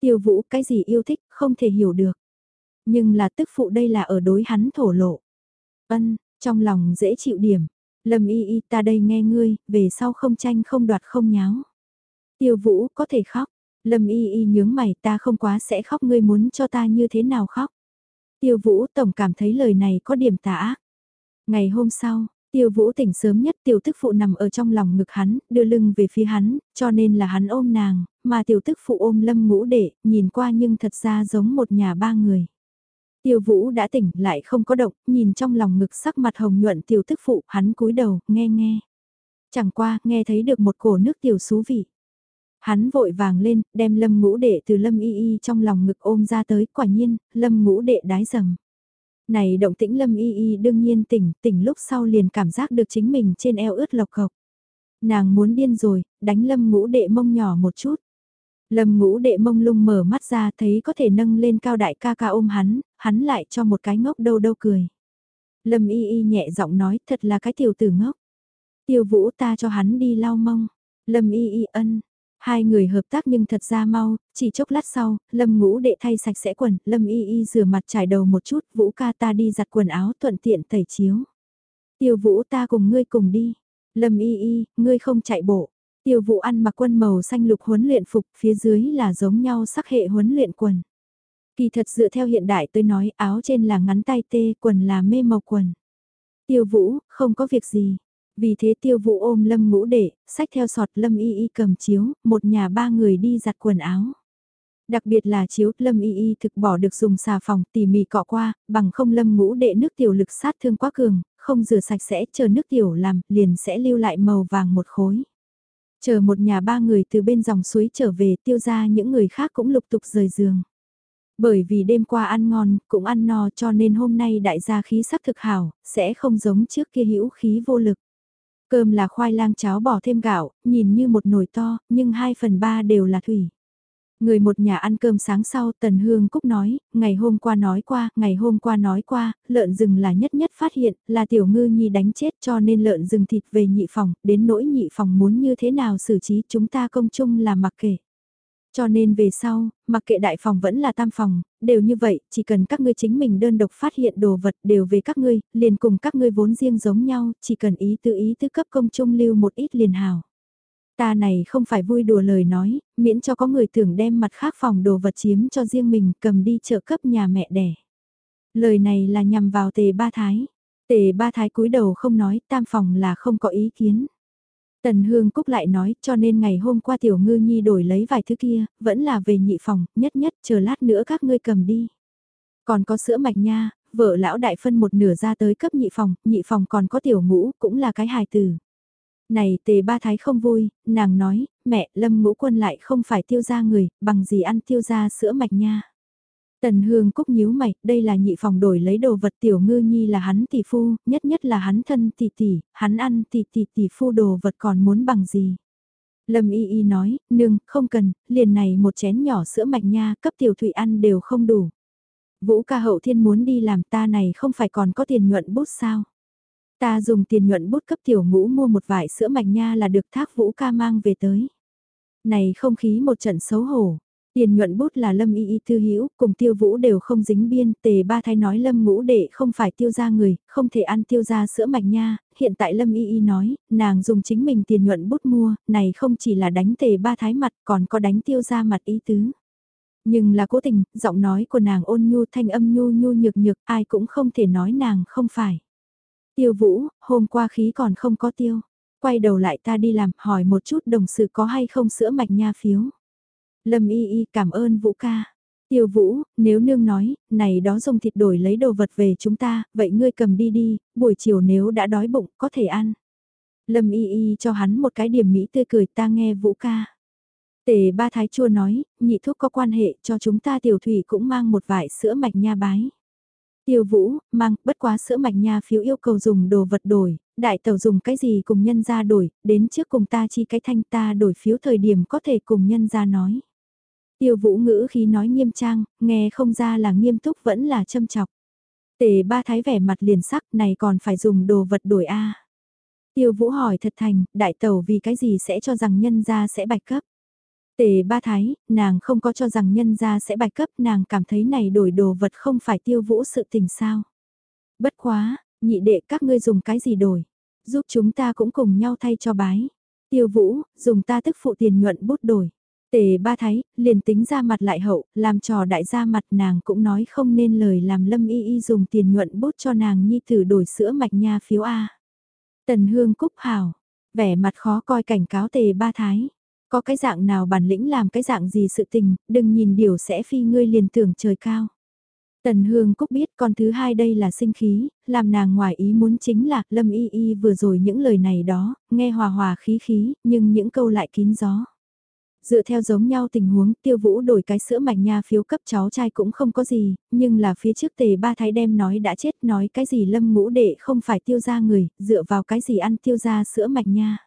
Tiêu vũ cái gì yêu thích, không thể hiểu được. Nhưng là tức phụ đây là ở đối hắn thổ lộ. Ân, trong lòng dễ chịu điểm. Lâm y y ta đây nghe ngươi, về sau không tranh không đoạt không nháo. Tiêu vũ có thể khóc. Lâm y y nhướng mày ta không quá sẽ khóc ngươi muốn cho ta như thế nào khóc. Tiêu vũ tổng cảm thấy lời này có điểm tả Ngày hôm sau, tiêu vũ tỉnh sớm nhất tiểu tức phụ nằm ở trong lòng ngực hắn, đưa lưng về phía hắn, cho nên là hắn ôm nàng, mà tiểu tức phụ ôm lâm ngũ đệ, nhìn qua nhưng thật ra giống một nhà ba người. Tiêu Vũ đã tỉnh lại không có động, nhìn trong lòng ngực sắc mặt hồng nhuận tiểu tức phụ, hắn cúi đầu, nghe nghe. Chẳng qua, nghe thấy được một cổ nước tiểu xú vị. Hắn vội vàng lên, đem lâm ngũ đệ từ lâm y y trong lòng ngực ôm ra tới, quả nhiên, lâm ngũ đệ đái dầm. Này động tĩnh lâm y y đương nhiên tỉnh, tỉnh lúc sau liền cảm giác được chính mình trên eo ướt lộc cộc. Nàng muốn điên rồi, đánh lâm ngũ đệ mông nhỏ một chút. Lâm ngũ đệ mông lung mở mắt ra thấy có thể nâng lên cao đại ca ca ôm hắn, hắn lại cho một cái ngốc đâu đâu cười. Lâm y y nhẹ giọng nói thật là cái tiểu tử ngốc. Tiêu vũ ta cho hắn đi lau mông. Lâm y y ân. Hai người hợp tác nhưng thật ra mau, chỉ chốc lát sau, Lâm ngũ đệ thay sạch sẽ quần, Lâm y y rửa mặt trải đầu một chút, vũ ca ta đi giặt quần áo thuận tiện tẩy chiếu. Tiêu vũ ta cùng ngươi cùng đi. Lâm y y, ngươi không chạy bộ. Tiêu vụ ăn mặc quân màu xanh lục huấn luyện phục, phía dưới là giống nhau sắc hệ huấn luyện quần. Kỳ thật dựa theo hiện đại tôi nói áo trên là ngắn tay tê, quần là mê màu quần. Tiêu vũ, không có việc gì. Vì thế tiêu vũ ôm lâm ngũ để, sách theo sọt lâm y y cầm chiếu, một nhà ba người đi giặt quần áo. Đặc biệt là chiếu lâm y y thực bỏ được dùng xà phòng tỉ mỉ cọ qua, bằng không lâm ngũ đệ nước tiểu lực sát thương quá cường, không rửa sạch sẽ chờ nước tiểu làm, liền sẽ lưu lại màu vàng một khối. Chờ một nhà ba người từ bên dòng suối trở về tiêu ra những người khác cũng lục tục rời giường. Bởi vì đêm qua ăn ngon, cũng ăn no cho nên hôm nay đại gia khí sắc thực hảo, sẽ không giống trước kia hữu khí vô lực. Cơm là khoai lang cháo bỏ thêm gạo, nhìn như một nồi to, nhưng 2 phần 3 đều là thủy. Người một nhà ăn cơm sáng sau Tần Hương Cúc nói, ngày hôm qua nói qua, ngày hôm qua nói qua, lợn rừng là nhất nhất phát hiện, là tiểu ngư nhi đánh chết cho nên lợn rừng thịt về nhị phòng, đến nỗi nhị phòng muốn như thế nào xử trí chúng ta công chung là mặc kệ. Cho nên về sau, mặc kệ đại phòng vẫn là tam phòng, đều như vậy, chỉ cần các ngươi chính mình đơn độc phát hiện đồ vật đều về các ngươi, liền cùng các ngươi vốn riêng giống nhau, chỉ cần ý tự ý tư cấp công chung lưu một ít liền hào. Ta này không phải vui đùa lời nói, miễn cho có người tưởng đem mặt khác phòng đồ vật chiếm cho riêng mình cầm đi trợ cấp nhà mẹ đẻ. Lời này là nhằm vào tề ba thái. Tề ba thái cúi đầu không nói, tam phòng là không có ý kiến. Tần Hương Cúc lại nói cho nên ngày hôm qua tiểu ngư nhi đổi lấy vài thứ kia, vẫn là về nhị phòng, nhất nhất chờ lát nữa các ngươi cầm đi. Còn có sữa mạch nha, vợ lão đại phân một nửa ra tới cấp nhị phòng, nhị phòng còn có tiểu ngũ, cũng là cái hài tử. Này tề ba thái không vui, nàng nói, mẹ lâm ngũ quân lại không phải tiêu gia người, bằng gì ăn tiêu gia sữa mạch nha. Tần Hương Cúc nhíu mày, đây là nhị phòng đổi lấy đồ vật tiểu ngư nhi là hắn tỷ phu, nhất nhất là hắn thân tỷ tỷ, hắn ăn tỷ tỷ tỷ phu đồ vật còn muốn bằng gì. Lâm Y Y nói, nương, không cần, liền này một chén nhỏ sữa mạch nha, cấp tiểu thủy ăn đều không đủ. Vũ ca hậu thiên muốn đi làm ta này không phải còn có tiền nhuận bút sao. Ta dùng tiền nhuận bút cấp tiểu ngũ mua một vải sữa mạch nha là được thác vũ ca mang về tới. Này không khí một trận xấu hổ. Tiền nhuận bút là lâm y y thư hữu cùng tiêu vũ đều không dính biên, tề ba thái nói lâm ngũ đệ không phải tiêu ra người, không thể ăn tiêu ra sữa mạch nha, hiện tại lâm y y nói, nàng dùng chính mình tiền nhuận bút mua, này không chỉ là đánh tề ba thái mặt còn có đánh tiêu ra mặt ý tứ. Nhưng là cố tình, giọng nói của nàng ôn nhu thanh âm nhu nhu nhược nhược, ai cũng không thể nói nàng không phải. Tiêu vũ, hôm qua khí còn không có tiêu. Quay đầu lại ta đi làm, hỏi một chút đồng sự có hay không sữa mạch nha phiếu. Lâm y y cảm ơn vũ ca. Tiêu vũ, nếu nương nói, này đó dùng thịt đổi lấy đồ vật về chúng ta, vậy ngươi cầm đi đi, buổi chiều nếu đã đói bụng, có thể ăn. Lâm y y cho hắn một cái điểm mỹ tươi cười ta nghe vũ ca. Tề ba thái chua nói, nhị thuốc có quan hệ cho chúng ta tiểu thủy cũng mang một vải sữa mạch nha bái. Tiêu vũ, mang, bất quá sữa mạch nha phiếu yêu cầu dùng đồ vật đổi, đại tàu dùng cái gì cùng nhân ra đổi, đến trước cùng ta chi cái thanh ta đổi phiếu thời điểm có thể cùng nhân ra nói. Tiêu vũ ngữ khi nói nghiêm trang, nghe không ra là nghiêm túc vẫn là châm chọc. Tề ba thái vẻ mặt liền sắc này còn phải dùng đồ vật đổi A. Tiêu vũ hỏi thật thành, đại tàu vì cái gì sẽ cho rằng nhân ra sẽ bạch cấp. Tề ba thái, nàng không có cho rằng nhân ra sẽ bạch cấp, nàng cảm thấy này đổi đồ vật không phải tiêu vũ sự tình sao. Bất quá, nhị đệ các ngươi dùng cái gì đổi, giúp chúng ta cũng cùng nhau thay cho bái. Tiêu vũ, dùng ta tức phụ tiền nhuận bút đổi. Tề ba thái, liền tính ra mặt lại hậu, làm trò đại gia mặt nàng cũng nói không nên lời làm lâm y y dùng tiền nhuận bút cho nàng nhi thử đổi sữa mạch nha phiếu A. Tần hương cúc hào, vẻ mặt khó coi cảnh cáo tề ba thái. Có cái dạng nào bản lĩnh làm cái dạng gì sự tình, đừng nhìn điều sẽ phi ngươi liền tưởng trời cao. Tần Hương Cúc biết con thứ hai đây là sinh khí, làm nàng ngoài ý muốn chính là Lâm Y Y vừa rồi những lời này đó, nghe hòa hòa khí khí, nhưng những câu lại kín gió. Dựa theo giống nhau tình huống tiêu vũ đổi cái sữa mạch nha phiếu cấp cháu trai cũng không có gì, nhưng là phía trước tề ba thái đem nói đã chết nói cái gì lâm ngũ đệ không phải tiêu ra người, dựa vào cái gì ăn tiêu ra sữa mạch nha.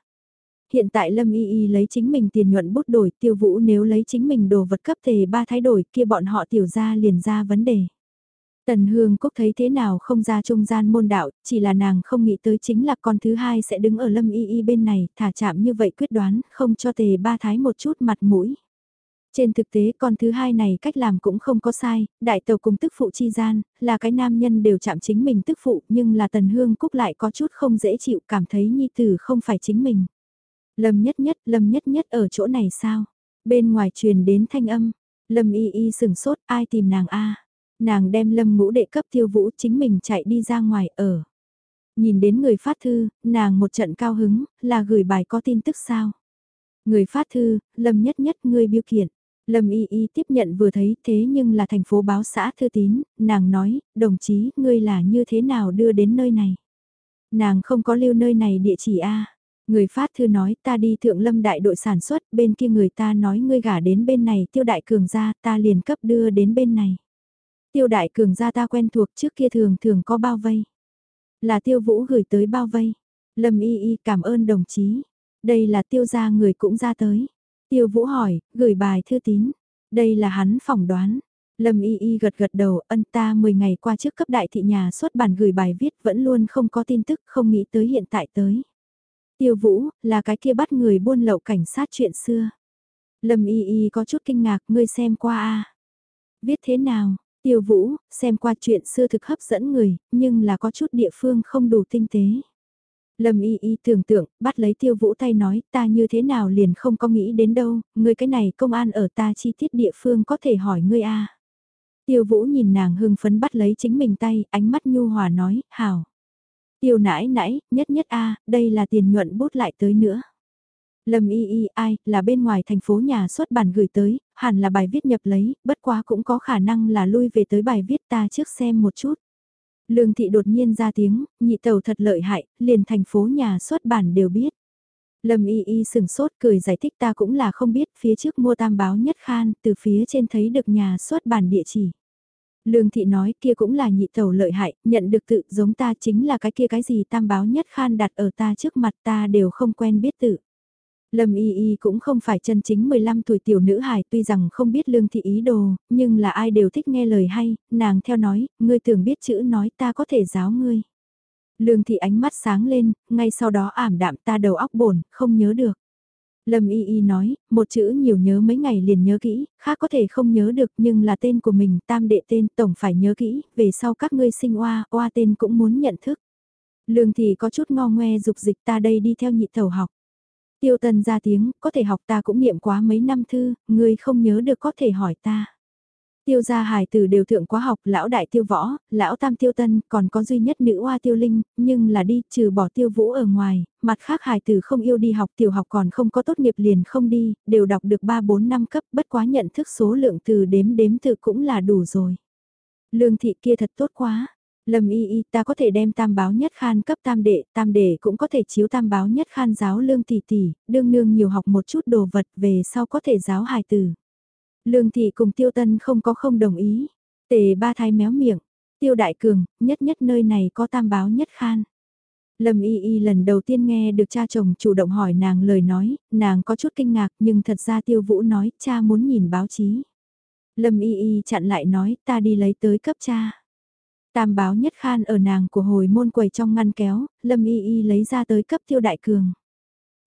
Hiện tại Lâm Y Y lấy chính mình tiền nhuận bút đổi tiêu vũ nếu lấy chính mình đồ vật cấp tề ba thái đổi kia bọn họ tiểu ra liền ra vấn đề. Tần Hương Cúc thấy thế nào không ra trung gian môn đạo, chỉ là nàng không nghĩ tới chính là con thứ hai sẽ đứng ở Lâm Y Y bên này, thả chạm như vậy quyết đoán, không cho tề ba thái một chút mặt mũi. Trên thực tế con thứ hai này cách làm cũng không có sai, đại tàu cùng tức phụ chi gian, là cái nam nhân đều chạm chính mình tức phụ nhưng là Tần Hương Cúc lại có chút không dễ chịu cảm thấy nhi tử không phải chính mình. Lâm nhất nhất, Lâm nhất nhất ở chỗ này sao? Bên ngoài truyền đến thanh âm, Lâm y y sừng sốt, ai tìm nàng a Nàng đem lâm ngũ đệ cấp tiêu vũ chính mình chạy đi ra ngoài ở. Nhìn đến người phát thư, nàng một trận cao hứng, là gửi bài có tin tức sao? Người phát thư, lâm nhất nhất người biêu kiện. Lâm Y Y tiếp nhận vừa thấy thế nhưng là thành phố báo xã thư tín, nàng nói, đồng chí, ngươi là như thế nào đưa đến nơi này? Nàng không có lưu nơi này địa chỉ A. Người phát thư nói ta đi thượng lâm đại đội sản xuất, bên kia người ta nói ngươi gả đến bên này tiêu đại cường ra, ta liền cấp đưa đến bên này. Tiêu đại cường gia ta quen thuộc trước kia thường thường có bao vây. Là tiêu vũ gửi tới bao vây. Lâm y y cảm ơn đồng chí. Đây là tiêu gia người cũng ra tới. Tiêu vũ hỏi, gửi bài thư tín. Đây là hắn phỏng đoán. Lâm y y gật gật đầu, ân ta 10 ngày qua trước cấp đại thị nhà xuất bản gửi bài viết vẫn luôn không có tin tức, không nghĩ tới hiện tại tới. Tiêu vũ, là cái kia bắt người buôn lậu cảnh sát chuyện xưa. Lâm y y có chút kinh ngạc, ngươi xem qua a Viết thế nào, Tiêu Vũ, xem qua chuyện xưa thực hấp dẫn người, nhưng là có chút địa phương không đủ tinh tế. Lâm y y tưởng tượng, bắt lấy tiêu vũ tay nói, ta như thế nào liền không có nghĩ đến đâu, ngươi cái này công an ở ta chi tiết địa phương có thể hỏi ngươi a. Tiêu vũ nhìn nàng hưng phấn bắt lấy chính mình tay, ánh mắt nhu hòa nói, hảo. Tiêu nãi nãi, nhất nhất a, đây là tiền nhuận bút lại tới nữa. Lâm y y ai, là bên ngoài thành phố nhà xuất bản gửi tới, hẳn là bài viết nhập lấy, bất quá cũng có khả năng là lui về tới bài viết ta trước xem một chút. Lương thị đột nhiên ra tiếng, nhị tàu thật lợi hại, liền thành phố nhà xuất bản đều biết. Lâm y y sừng sốt cười giải thích ta cũng là không biết phía trước mua tam báo nhất khan từ phía trên thấy được nhà xuất bản địa chỉ. Lương thị nói kia cũng là nhị tẩu lợi hại, nhận được tự giống ta chính là cái kia cái gì tam báo nhất khan đặt ở ta trước mặt ta đều không quen biết tự. Lâm Y Y cũng không phải chân chính 15 tuổi tiểu nữ hài tuy rằng không biết lương thị ý đồ, nhưng là ai đều thích nghe lời hay, nàng theo nói, ngươi tưởng biết chữ nói ta có thể giáo ngươi. Lương thị ánh mắt sáng lên, ngay sau đó ảm đạm ta đầu óc bổn, không nhớ được. Lâm Y Y nói, một chữ nhiều nhớ mấy ngày liền nhớ kỹ, khác có thể không nhớ được nhưng là tên của mình tam đệ tên tổng phải nhớ kỹ, về sau các ngươi sinh oa, oa tên cũng muốn nhận thức. Lương thì có chút ngo ngoe dục dịch ta đây đi theo nhị thầu học. Tiêu tần ra tiếng, có thể học ta cũng niệm quá mấy năm thư, ngươi không nhớ được có thể hỏi ta. Tiêu gia hài tử đều thượng quá học, lão đại tiêu võ, lão tam tiêu tân, còn có duy nhất nữ oa tiêu linh, nhưng là đi, trừ bỏ tiêu vũ ở ngoài, mặt khác hài tử không yêu đi học tiểu học còn không có tốt nghiệp liền không đi, đều đọc được 3-4 năm cấp, bất quá nhận thức số lượng từ đếm đếm từ cũng là đủ rồi. Lương thị kia thật tốt quá, Lâm y y ta có thể đem tam báo nhất khan cấp tam đệ, tam đệ cũng có thể chiếu tam báo nhất khan giáo lương tỷ tỷ, đương nương nhiều học một chút đồ vật về sau có thể giáo hài tử. Lương thị cùng tiêu tân không có không đồng ý. Tề ba thái méo miệng. Tiêu đại cường, nhất nhất nơi này có tam báo nhất khan. Lâm Y Y lần đầu tiên nghe được cha chồng chủ động hỏi nàng lời nói, nàng có chút kinh ngạc nhưng thật ra Tiêu Vũ nói cha muốn nhìn báo chí. Lâm Y Y chặn lại nói ta đi lấy tới cấp cha. Tam báo nhất khan ở nàng của hồi môn quầy trong ngăn kéo, Lâm Y Y lấy ra tới cấp tiêu đại cường.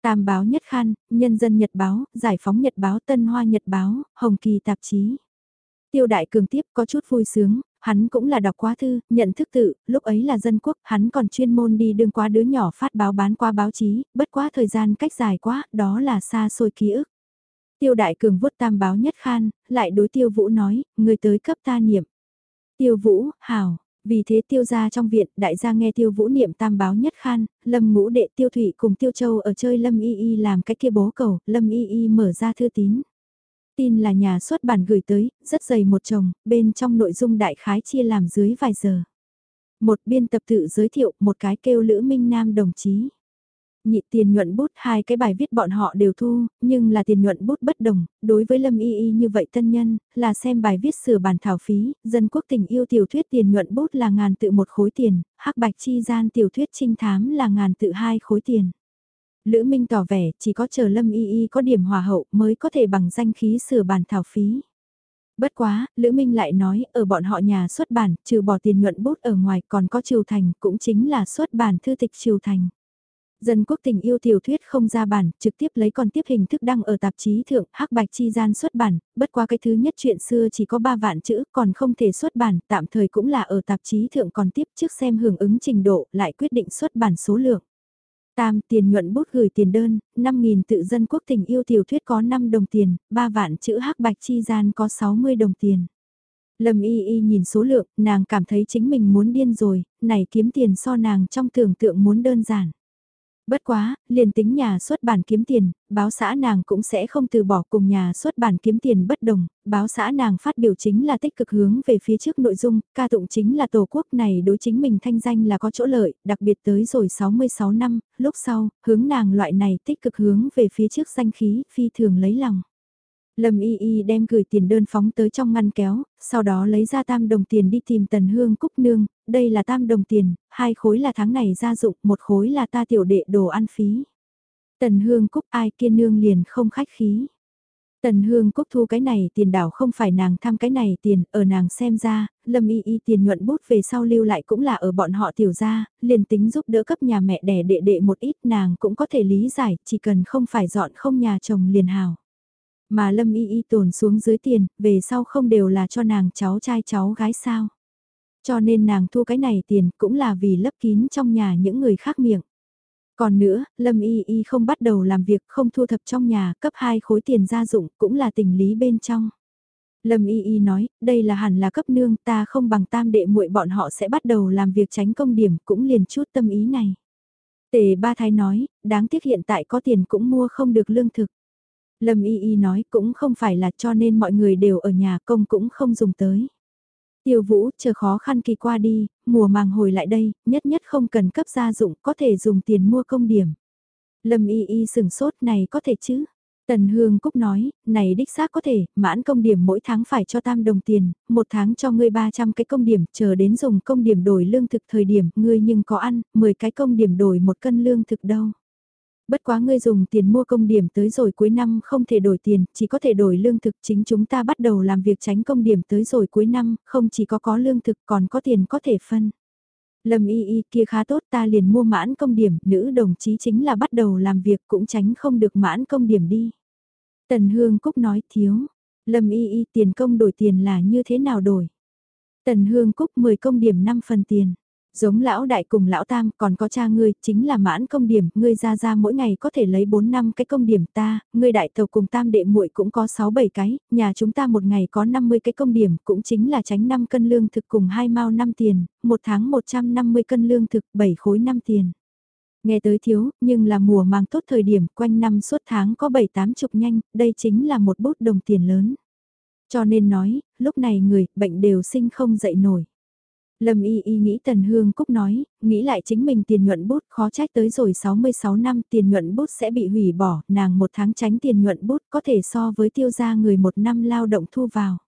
Tam báo nhất khan, nhân dân nhật báo, giải phóng nhật báo, tân hoa nhật báo, hồng kỳ tạp chí. Tiêu đại cường tiếp có chút vui sướng, hắn cũng là đọc quá thư, nhận thức tự, lúc ấy là dân quốc, hắn còn chuyên môn đi đương qua đứa nhỏ phát báo bán qua báo chí, bất quá thời gian cách dài quá, đó là xa xôi ký ức. Tiêu đại cường vuốt tam báo nhất khan, lại đối tiêu vũ nói, người tới cấp ta niệm. Tiêu vũ, hào, vì thế tiêu gia trong viện, đại gia nghe tiêu vũ niệm tam báo nhất khan, lâm ngũ đệ tiêu thủy cùng tiêu châu ở chơi lâm y y làm cái kia bố cầu, lâm y y mở ra thư tín. Tin là nhà xuất bản gửi tới, rất dày một chồng, bên trong nội dung đại khái chia làm dưới vài giờ. Một biên tập tự giới thiệu, một cái kêu Lữ Minh Nam đồng chí nhị tiền nhuận bút hai cái bài viết bọn họ đều thu, nhưng là tiền nhuận bút bất đồng, đối với Lâm Y Y như vậy tân nhân, là xem bài viết sửa bản thảo phí, dân quốc tình yêu tiểu thuyết tiền nhuận bút là ngàn tự một khối tiền, hắc bạch chi gian tiểu thuyết trinh thám là ngàn tự hai khối tiền. Lữ Minh tỏ vẻ chỉ có chờ Lâm Y Y có điểm hòa hậu mới có thể bằng danh khí sửa bản thảo phí. Bất quá, Lữ Minh lại nói ở bọn họ nhà xuất bản, trừ bỏ tiền nhuận bút ở ngoài còn có Triều Thành, cũng chính là xuất bản thư tịch Triều Thành. Dân quốc tình yêu tiểu thuyết không ra bản, trực tiếp lấy còn tiếp hình thức đăng ở tạp chí thượng, hắc bạch chi gian xuất bản, bất qua cái thứ nhất chuyện xưa chỉ có 3 vạn chữ, còn không thể xuất bản, tạm thời cũng là ở tạp chí thượng còn tiếp trước xem hưởng ứng trình độ, lại quyết định xuất bản số lượng. Tam tiền nhuận bút gửi tiền đơn, 5.000 tự dân quốc tình yêu tiểu thuyết có 5 đồng tiền, 3 vạn chữ hắc bạch chi gian có 60 đồng tiền. Lâm y y nhìn số lượng, nàng cảm thấy chính mình muốn điên rồi, này kiếm tiền so nàng trong tưởng tượng muốn đơn giản. Bất quá, liền tính nhà xuất bản kiếm tiền, báo xã nàng cũng sẽ không từ bỏ cùng nhà xuất bản kiếm tiền bất đồng, báo xã nàng phát biểu chính là tích cực hướng về phía trước nội dung, ca tụng chính là tổ quốc này đối chính mình thanh danh là có chỗ lợi, đặc biệt tới rồi 66 năm, lúc sau, hướng nàng loại này tích cực hướng về phía trước danh khí, phi thường lấy lòng. Lâm Y Y đem gửi tiền đơn phóng tới trong ngăn kéo, sau đó lấy ra tam đồng tiền đi tìm Tần Hương Cúc Nương, đây là tam đồng tiền, hai khối là tháng này gia dụng, một khối là ta tiểu đệ đồ ăn phí. Tần Hương Cúc ai kia nương liền không khách khí. Tần Hương Cúc thu cái này tiền đảo không phải nàng tham cái này tiền, ở nàng xem ra, Lâm Y Y tiền nhuận bút về sau lưu lại cũng là ở bọn họ tiểu gia, liền tính giúp đỡ cấp nhà mẹ đẻ đệ đệ một ít nàng cũng có thể lý giải, chỉ cần không phải dọn không nhà chồng liền hào. Mà Lâm Y Y tồn xuống dưới tiền, về sau không đều là cho nàng cháu trai cháu gái sao. Cho nên nàng thu cái này tiền cũng là vì lấp kín trong nhà những người khác miệng. Còn nữa, Lâm Y Y không bắt đầu làm việc không thu thập trong nhà, cấp 2 khối tiền gia dụng cũng là tình lý bên trong. Lâm Y Y nói, đây là hẳn là cấp nương, ta không bằng tam đệ muội bọn họ sẽ bắt đầu làm việc tránh công điểm, cũng liền chút tâm ý này. Tề ba thái nói, đáng tiếc hiện tại có tiền cũng mua không được lương thực. Lâm Y Y nói cũng không phải là cho nên mọi người đều ở nhà công cũng không dùng tới. Tiêu vũ chờ khó khăn kỳ qua đi, mùa màng hồi lại đây, nhất nhất không cần cấp gia dụng, có thể dùng tiền mua công điểm. Lâm y y sừng sốt này có thể chứ? Tần Hương Cúc nói, này đích xác có thể, mãn công điểm mỗi tháng phải cho tam đồng tiền, một tháng cho ngươi 300 cái công điểm, chờ đến dùng công điểm đổi lương thực thời điểm, ngươi nhưng có ăn, 10 cái công điểm đổi một cân lương thực đâu. Bất quá ngươi dùng tiền mua công điểm tới rồi cuối năm không thể đổi tiền, chỉ có thể đổi lương thực chính chúng ta bắt đầu làm việc tránh công điểm tới rồi cuối năm, không chỉ có có lương thực còn có tiền có thể phân. Lâm y y kia khá tốt ta liền mua mãn công điểm, nữ đồng chí chính là bắt đầu làm việc cũng tránh không được mãn công điểm đi. Tần Hương Cúc nói thiếu, Lâm y y tiền công đổi tiền là như thế nào đổi? Tần Hương Cúc 10 công điểm 5 phần tiền. Giống lão đại cùng lão tam còn có cha ngươi, chính là mãn công điểm, ngươi ra ra mỗi ngày có thể lấy 4 năm cái công điểm ta, ngươi đại tàu cùng tam đệ muội cũng có 6-7 cái, nhà chúng ta một ngày có 50 cái công điểm, cũng chính là tránh 5 cân lương thực cùng 2 mao 5 tiền, một tháng 150 cân lương thực 7 khối 5 tiền. Nghe tới thiếu, nhưng là mùa mang tốt thời điểm, quanh năm suốt tháng có 7-8 chục nhanh, đây chính là một bút đồng tiền lớn. Cho nên nói, lúc này người, bệnh đều sinh không dậy nổi. Lâm Y Y nghĩ Tần Hương Cúc nói, nghĩ lại chính mình tiền nhuận bút khó trách tới rồi 66 năm tiền nhuận bút sẽ bị hủy bỏ, nàng một tháng tránh tiền nhuận bút có thể so với tiêu gia người một năm lao động thu vào.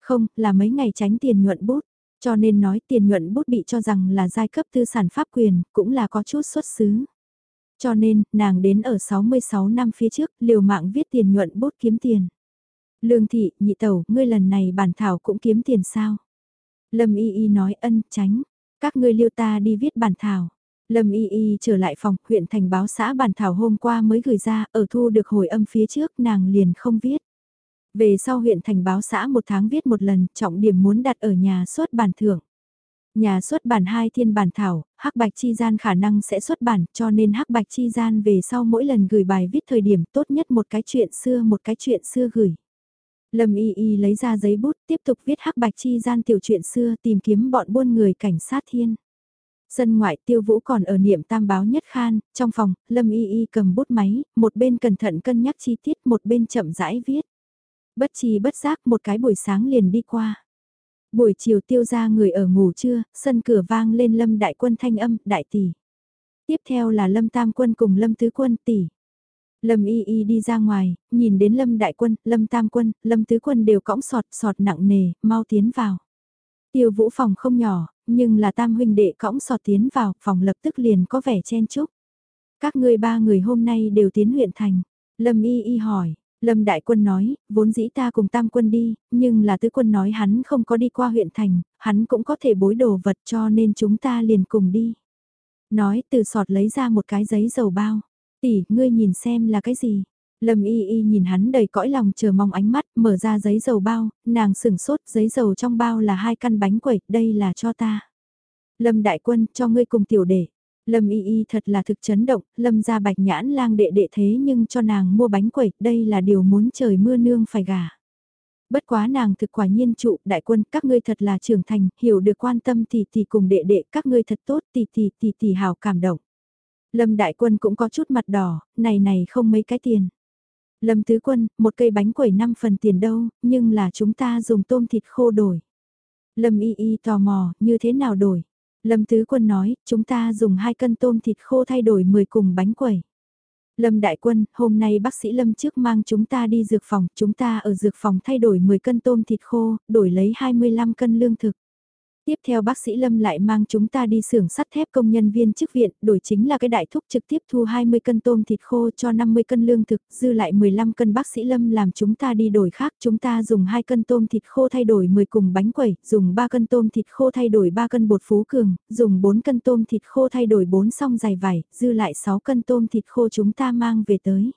Không, là mấy ngày tránh tiền nhuận bút, cho nên nói tiền nhuận bút bị cho rằng là giai cấp tư sản pháp quyền, cũng là có chút xuất xứ. Cho nên, nàng đến ở 66 năm phía trước, liều mạng viết tiền nhuận bút kiếm tiền. Lương thị, nhị tẩu, ngươi lần này bản thảo cũng kiếm tiền sao? Lâm Y Y nói ân tránh, các ngươi liêu ta đi viết bản thảo. Lâm Y Y trở lại phòng, huyện thành báo xã bản thảo hôm qua mới gửi ra, ở thu được hồi âm phía trước nàng liền không viết. Về sau huyện thành báo xã một tháng viết một lần, trọng điểm muốn đặt ở nhà xuất bản thưởng. Nhà xuất bản hai thiên bản thảo, hắc bạch chi gian khả năng sẽ xuất bản cho nên hắc bạch chi gian về sau mỗi lần gửi bài viết thời điểm tốt nhất một cái chuyện xưa một cái chuyện xưa gửi. Lâm Y Y lấy ra giấy bút tiếp tục viết hắc bạch chi gian tiểu chuyện xưa tìm kiếm bọn buôn người cảnh sát thiên. Sân ngoại tiêu vũ còn ở niệm tam báo nhất khan, trong phòng, Lâm Y Y cầm bút máy, một bên cẩn thận cân nhắc chi tiết một bên chậm rãi viết. Bất chi bất giác một cái buổi sáng liền đi qua. Buổi chiều tiêu ra người ở ngủ trưa, sân cửa vang lên Lâm Đại Quân thanh âm, đại tỷ. Tiếp theo là Lâm Tam Quân cùng Lâm Tứ Quân tỷ. Lâm Y Y đi ra ngoài, nhìn đến Lâm Đại Quân, Lâm Tam Quân, Lâm Tứ Quân đều cõng sọt, sọt nặng nề, mau tiến vào. Tiêu vũ phòng không nhỏ, nhưng là tam huynh đệ cõng sọt tiến vào, phòng lập tức liền có vẻ chen chúc. Các ngươi ba người hôm nay đều tiến huyện thành. Lâm Y Y hỏi, Lâm Đại Quân nói, vốn dĩ ta cùng Tam Quân đi, nhưng là Tứ Quân nói hắn không có đi qua huyện thành, hắn cũng có thể bối đồ vật cho nên chúng ta liền cùng đi. Nói từ sọt lấy ra một cái giấy dầu bao. Tỷ, ngươi nhìn xem là cái gì? Lâm y y nhìn hắn đầy cõi lòng chờ mong ánh mắt, mở ra giấy dầu bao, nàng sửng sốt, giấy dầu trong bao là hai căn bánh quẩy, đây là cho ta. Lâm đại quân, cho ngươi cùng tiểu đệ. Lâm y y thật là thực chấn động, lâm ra bạch nhãn lang đệ đệ thế nhưng cho nàng mua bánh quẩy, đây là điều muốn trời mưa nương phải gả. Bất quá nàng thực quả nhiên trụ, đại quân, các ngươi thật là trưởng thành, hiểu được quan tâm tỷ tỷ cùng đệ đệ, các ngươi thật tốt, tỷ tỷ tỷ tỷ hào cảm động. Lâm Đại Quân cũng có chút mặt đỏ, này này không mấy cái tiền. Lâm Tứ Quân, một cây bánh quẩy 5 phần tiền đâu, nhưng là chúng ta dùng tôm thịt khô đổi. Lâm Y Y tò mò, như thế nào đổi? Lâm Tứ Quân nói, chúng ta dùng 2 cân tôm thịt khô thay đổi 10 cùng bánh quẩy. Lâm Đại Quân, hôm nay bác sĩ Lâm trước mang chúng ta đi dược phòng, chúng ta ở dược phòng thay đổi 10 cân tôm thịt khô, đổi lấy 25 cân lương thực. Tiếp theo bác sĩ Lâm lại mang chúng ta đi xưởng sắt thép công nhân viên chức viện, đổi chính là cái đại thúc trực tiếp thu 20 cân tôm thịt khô cho 50 cân lương thực, dư lại 15 cân bác sĩ Lâm làm chúng ta đi đổi khác, chúng ta dùng 2 cân tôm thịt khô thay đổi 10 cùng bánh quẩy, dùng 3 cân tôm thịt khô thay đổi 3 cân bột phú cường, dùng 4 cân tôm thịt khô thay đổi 4 song dài vải, dư lại 6 cân tôm thịt khô chúng ta mang về tới.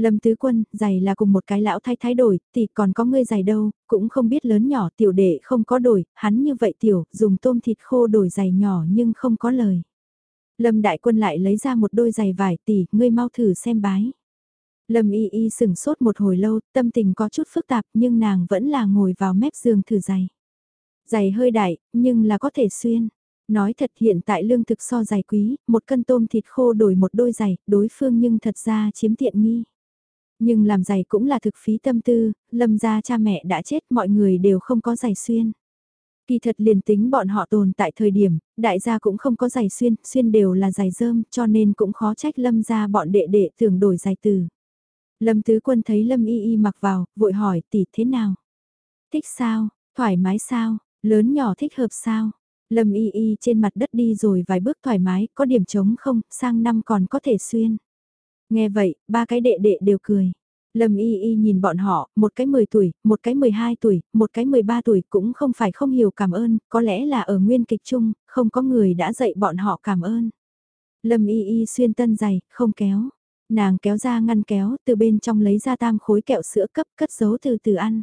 Lâm Tứ Quân, giày là cùng một cái lão thay thái đổi, thì còn có ngươi giày đâu, cũng không biết lớn nhỏ tiểu đệ không có đổi, hắn như vậy tiểu, dùng tôm thịt khô đổi giày nhỏ nhưng không có lời. Lâm Đại Quân lại lấy ra một đôi giày vải tỷ, ngươi mau thử xem bái. Lâm Y Y sừng sốt một hồi lâu, tâm tình có chút phức tạp nhưng nàng vẫn là ngồi vào mép giường thử giày. Giày hơi đại, nhưng là có thể xuyên. Nói thật hiện tại lương thực so giày quý, một cân tôm thịt khô đổi một đôi giày, đối phương nhưng thật ra chiếm tiện nghi. Nhưng làm giày cũng là thực phí tâm tư, lâm gia cha mẹ đã chết mọi người đều không có giày xuyên. Kỳ thật liền tính bọn họ tồn tại thời điểm, đại gia cũng không có giày xuyên, xuyên đều là giày rơm cho nên cũng khó trách lâm gia bọn đệ đệ tưởng đổi giày từ. Lâm Tứ Quân thấy Lâm Y Y mặc vào, vội hỏi tỷ thế nào? Thích sao? Thoải mái sao? Lớn nhỏ thích hợp sao? Lâm Y Y trên mặt đất đi rồi vài bước thoải mái, có điểm trống không, sang năm còn có thể xuyên. Nghe vậy, ba cái đệ đệ đều cười. Lâm Y Y nhìn bọn họ, một cái 10 tuổi, một cái 12 tuổi, một cái 13 tuổi cũng không phải không hiểu cảm ơn, có lẽ là ở nguyên kịch chung, không có người đã dạy bọn họ cảm ơn. Lâm Y Y xuyên tân giày, không kéo. Nàng kéo ra ngăn kéo, từ bên trong lấy ra tam khối kẹo sữa cấp cất giấu từ từ ăn.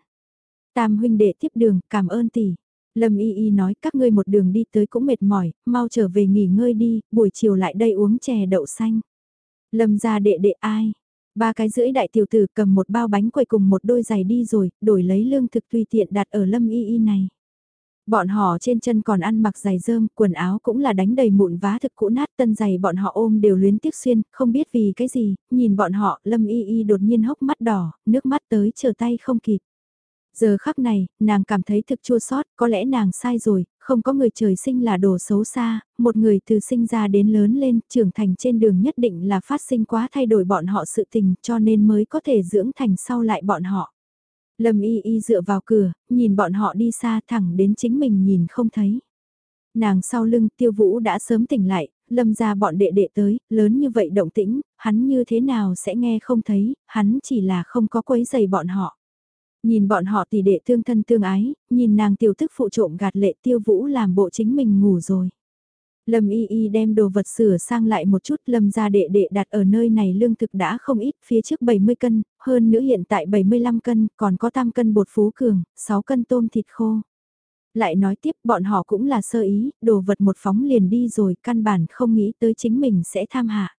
Tam huynh đệ tiếp đường, cảm ơn tỷ. Lâm Y Y nói các ngươi một đường đi tới cũng mệt mỏi, mau trở về nghỉ ngơi đi, buổi chiều lại đây uống chè đậu xanh. Lâm ra đệ đệ ai? Ba cái rưỡi đại tiểu tử cầm một bao bánh quầy cùng một đôi giày đi rồi, đổi lấy lương thực tùy tiện đặt ở Lâm Y Y này. Bọn họ trên chân còn ăn mặc giày rơm, quần áo cũng là đánh đầy mụn vá thực cũ nát tân giày bọn họ ôm đều luyến tiếc xuyên, không biết vì cái gì, nhìn bọn họ, Lâm Y Y đột nhiên hốc mắt đỏ, nước mắt tới chờ tay không kịp. Giờ khắc này, nàng cảm thấy thực chua sót, có lẽ nàng sai rồi, không có người trời sinh là đồ xấu xa, một người từ sinh ra đến lớn lên, trưởng thành trên đường nhất định là phát sinh quá thay đổi bọn họ sự tình cho nên mới có thể dưỡng thành sau lại bọn họ. Lâm y y dựa vào cửa, nhìn bọn họ đi xa thẳng đến chính mình nhìn không thấy. Nàng sau lưng tiêu vũ đã sớm tỉnh lại, lâm ra bọn đệ đệ tới, lớn như vậy động tĩnh, hắn như thế nào sẽ nghe không thấy, hắn chỉ là không có quấy giày bọn họ. Nhìn bọn họ tỷ đệ thương thân tương ái, nhìn nàng tiểu thức phụ trộm gạt lệ tiêu vũ làm bộ chính mình ngủ rồi. Lâm Y Y đem đồ vật sửa sang lại một chút Lâm ra đệ đệ đặt ở nơi này lương thực đã không ít phía trước 70 cân, hơn nữa hiện tại 75 cân, còn có tam cân bột phú cường, 6 cân tôm thịt khô. Lại nói tiếp bọn họ cũng là sơ ý, đồ vật một phóng liền đi rồi căn bản không nghĩ tới chính mình sẽ tham hạ.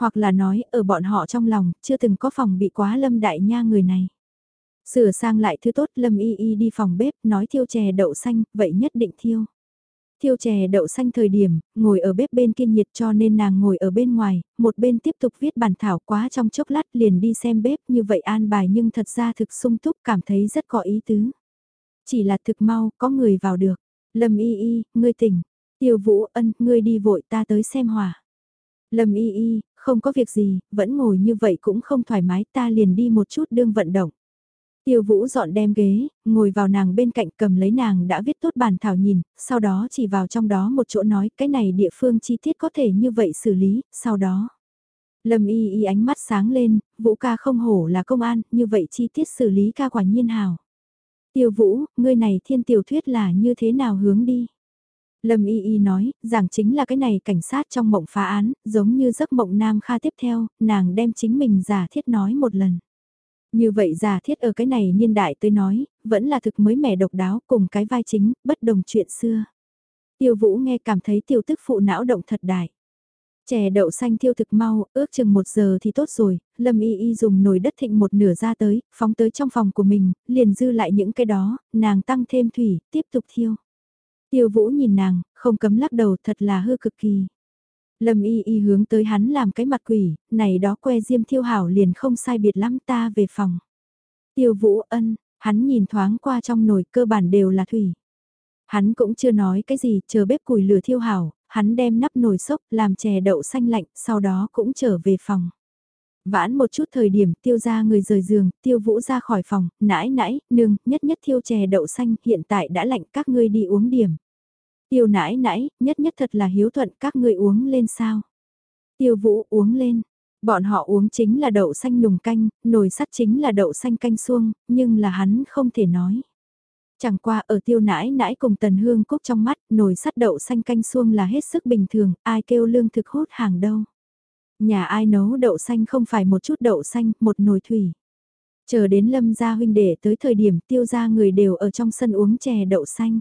Hoặc là nói ở bọn họ trong lòng chưa từng có phòng bị quá Lâm Đại Nha người này. Sửa sang lại thứ tốt Lâm Y Y đi phòng bếp nói thiêu chè đậu xanh, vậy nhất định thiêu. Thiêu chè đậu xanh thời điểm, ngồi ở bếp bên kia nhiệt cho nên nàng ngồi ở bên ngoài, một bên tiếp tục viết bản thảo quá trong chốc lát liền đi xem bếp như vậy an bài nhưng thật ra thực sung túc cảm thấy rất có ý tứ. Chỉ là thực mau, có người vào được. Lâm y y, ngươi tỉnh. Tiêu vũ ân, ngươi đi vội ta tới xem hòa. Lâm y y, không có việc gì, vẫn ngồi như vậy cũng không thoải mái ta liền đi một chút đương vận động. Tiêu Vũ dọn đem ghế, ngồi vào nàng bên cạnh cầm lấy nàng đã viết tốt bản thảo nhìn, sau đó chỉ vào trong đó một chỗ nói cái này địa phương chi tiết có thể như vậy xử lý, sau đó. Lâm y y ánh mắt sáng lên, Vũ ca không hổ là công an, như vậy chi tiết xử lý ca quả nhiên hào. Tiêu Vũ, ngươi này thiên tiểu thuyết là như thế nào hướng đi? Lâm Y Y nói, rằng chính là cái này cảnh sát trong mộng phá án, giống như giấc mộng nam kha tiếp theo, nàng đem chính mình giả thiết nói một lần. Như vậy giả thiết ở cái này niên đại tôi nói, vẫn là thực mới mẻ độc đáo cùng cái vai chính, bất đồng chuyện xưa. Tiêu vũ nghe cảm thấy tiêu tức phụ não động thật đại. Chè đậu xanh thiêu thực mau, ước chừng một giờ thì tốt rồi, Lâm Y Y dùng nồi đất thịnh một nửa ra tới, phóng tới trong phòng của mình, liền dư lại những cái đó, nàng tăng thêm thủy, tiếp tục thiêu. Tiêu vũ nhìn nàng, không cấm lắc đầu thật là hư cực kỳ. Lâm y y hướng tới hắn làm cái mặt quỷ, này đó que diêm thiêu hảo liền không sai biệt lắm ta về phòng. Tiêu vũ ân, hắn nhìn thoáng qua trong nồi cơ bản đều là thủy. Hắn cũng chưa nói cái gì, chờ bếp củi lửa thiêu hảo, hắn đem nắp nồi sốc làm chè đậu xanh lạnh, sau đó cũng trở về phòng. Vãn một chút thời điểm tiêu ra người rời giường, tiêu vũ ra khỏi phòng, nãi nãi, nương, nhất nhất thiêu chè đậu xanh, hiện tại đã lạnh các ngươi đi uống điểm. Tiêu nãi nãi, nhất nhất thật là hiếu thuận các ngươi uống lên sao. Tiêu vũ uống lên. Bọn họ uống chính là đậu xanh nùng canh, nồi sắt chính là đậu xanh canh xuông, nhưng là hắn không thể nói. Chẳng qua ở tiêu nãi nãi cùng tần hương cúc trong mắt, nồi sắt đậu xanh canh xuông là hết sức bình thường, ai kêu lương thực hút hàng đâu. Nhà ai nấu đậu xanh không phải một chút đậu xanh, một nồi thủy. Chờ đến lâm gia huynh đệ tới thời điểm tiêu gia người đều ở trong sân uống chè đậu xanh.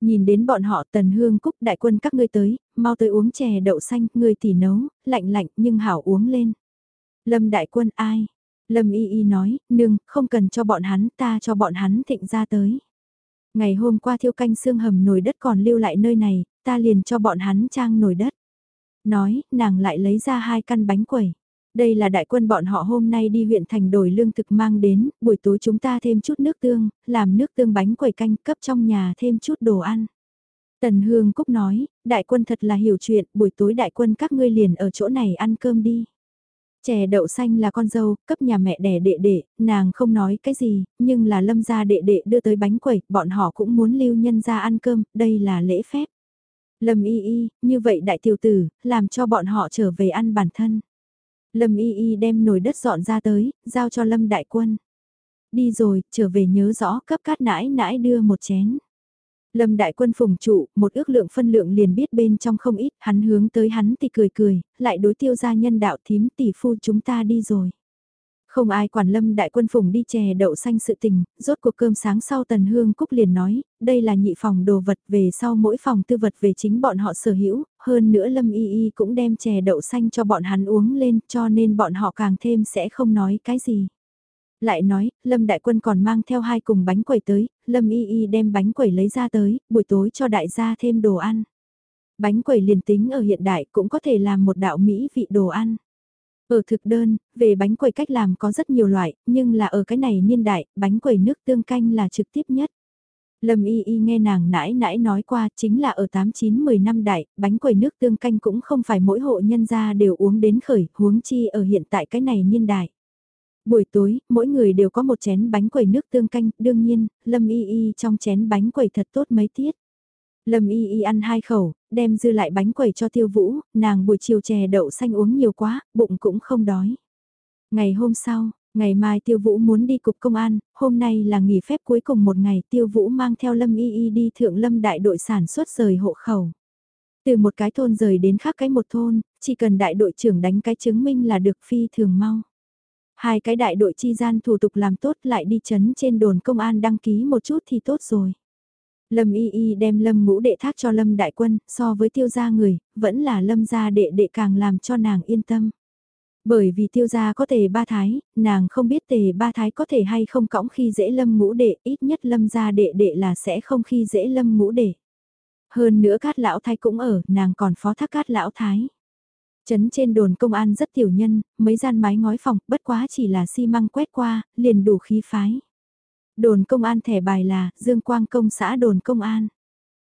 Nhìn đến bọn họ tần hương cúc đại quân các ngươi tới, mau tới uống chè đậu xanh, ngươi tỉ nấu, lạnh lạnh nhưng hảo uống lên. Lâm đại quân ai? Lâm y y nói, nương, không cần cho bọn hắn, ta cho bọn hắn thịnh ra tới. Ngày hôm qua thiêu canh xương hầm nồi đất còn lưu lại nơi này, ta liền cho bọn hắn trang nồi đất. Nói, nàng lại lấy ra hai căn bánh quẩy. Đây là đại quân bọn họ hôm nay đi huyện thành đổi lương thực mang đến, buổi tối chúng ta thêm chút nước tương, làm nước tương bánh quẩy canh cấp trong nhà thêm chút đồ ăn. Tần Hương Cúc nói, đại quân thật là hiểu chuyện, buổi tối đại quân các ngươi liền ở chỗ này ăn cơm đi. Chè đậu xanh là con dâu, cấp nhà mẹ đẻ đệ đệ, nàng không nói cái gì, nhưng là lâm gia đệ đệ đưa tới bánh quẩy, bọn họ cũng muốn lưu nhân ra ăn cơm, đây là lễ phép. Lâm y y, như vậy đại tiểu tử, làm cho bọn họ trở về ăn bản thân. Lâm y y đem nồi đất dọn ra tới, giao cho Lâm đại quân. Đi rồi, trở về nhớ rõ cấp cát nãi nãi đưa một chén. Lâm đại quân phùng trụ, một ước lượng phân lượng liền biết bên trong không ít, hắn hướng tới hắn thì cười cười, lại đối tiêu gia nhân đạo thím tỷ phu chúng ta đi rồi. Không ai quản lâm đại quân phùng đi chè đậu xanh sự tình, rốt cuộc cơm sáng sau tần hương cúc liền nói, đây là nhị phòng đồ vật về sau mỗi phòng tư vật về chính bọn họ sở hữu, hơn nữa lâm y y cũng đem chè đậu xanh cho bọn hắn uống lên cho nên bọn họ càng thêm sẽ không nói cái gì. Lại nói, Lâm Đại Quân còn mang theo hai cùng bánh quẩy tới, Lâm Y Y đem bánh quẩy lấy ra tới, buổi tối cho đại gia thêm đồ ăn. Bánh quẩy liền tính ở hiện đại cũng có thể làm một đạo mỹ vị đồ ăn. Ở thực đơn, về bánh quẩy cách làm có rất nhiều loại, nhưng là ở cái này niên đại, bánh quẩy nước tương canh là trực tiếp nhất. Lâm Y Y nghe nàng nãi nãi nói qua chính là ở 8-9-10 năm đại, bánh quẩy nước tương canh cũng không phải mỗi hộ nhân gia đều uống đến khởi, huống chi ở hiện tại cái này niên đại. Buổi tối, mỗi người đều có một chén bánh quẩy nước tương canh, đương nhiên, Lâm Y Y trong chén bánh quẩy thật tốt mấy tiết. Lâm Y Y ăn hai khẩu, đem dư lại bánh quẩy cho tiêu vũ, nàng buổi chiều chè đậu xanh uống nhiều quá, bụng cũng không đói. Ngày hôm sau, ngày mai tiêu vũ muốn đi cục công an, hôm nay là nghỉ phép cuối cùng một ngày tiêu vũ mang theo Lâm Y Y đi thượng Lâm đại đội sản xuất rời hộ khẩu. Từ một cái thôn rời đến khác cái một thôn, chỉ cần đại đội trưởng đánh cái chứng minh là được phi thường mau. Hai cái đại đội chi gian thủ tục làm tốt lại đi chấn trên đồn công an đăng ký một chút thì tốt rồi. Lâm y y đem lâm ngũ đệ thác cho lâm đại quân, so với tiêu gia người, vẫn là lâm gia đệ đệ càng làm cho nàng yên tâm. Bởi vì tiêu gia có tề ba thái, nàng không biết tề ba thái có thể hay không cõng khi dễ lâm ngũ đệ, ít nhất lâm gia đệ đệ là sẽ không khi dễ lâm ngũ đệ. Hơn nữa cát lão thái cũng ở, nàng còn phó thác cát lão thái. Chấn trên đồn công an rất tiểu nhân, mấy gian mái ngói phòng, bất quá chỉ là xi măng quét qua, liền đủ khí phái. Đồn công an thẻ bài là Dương Quang công xã đồn công an.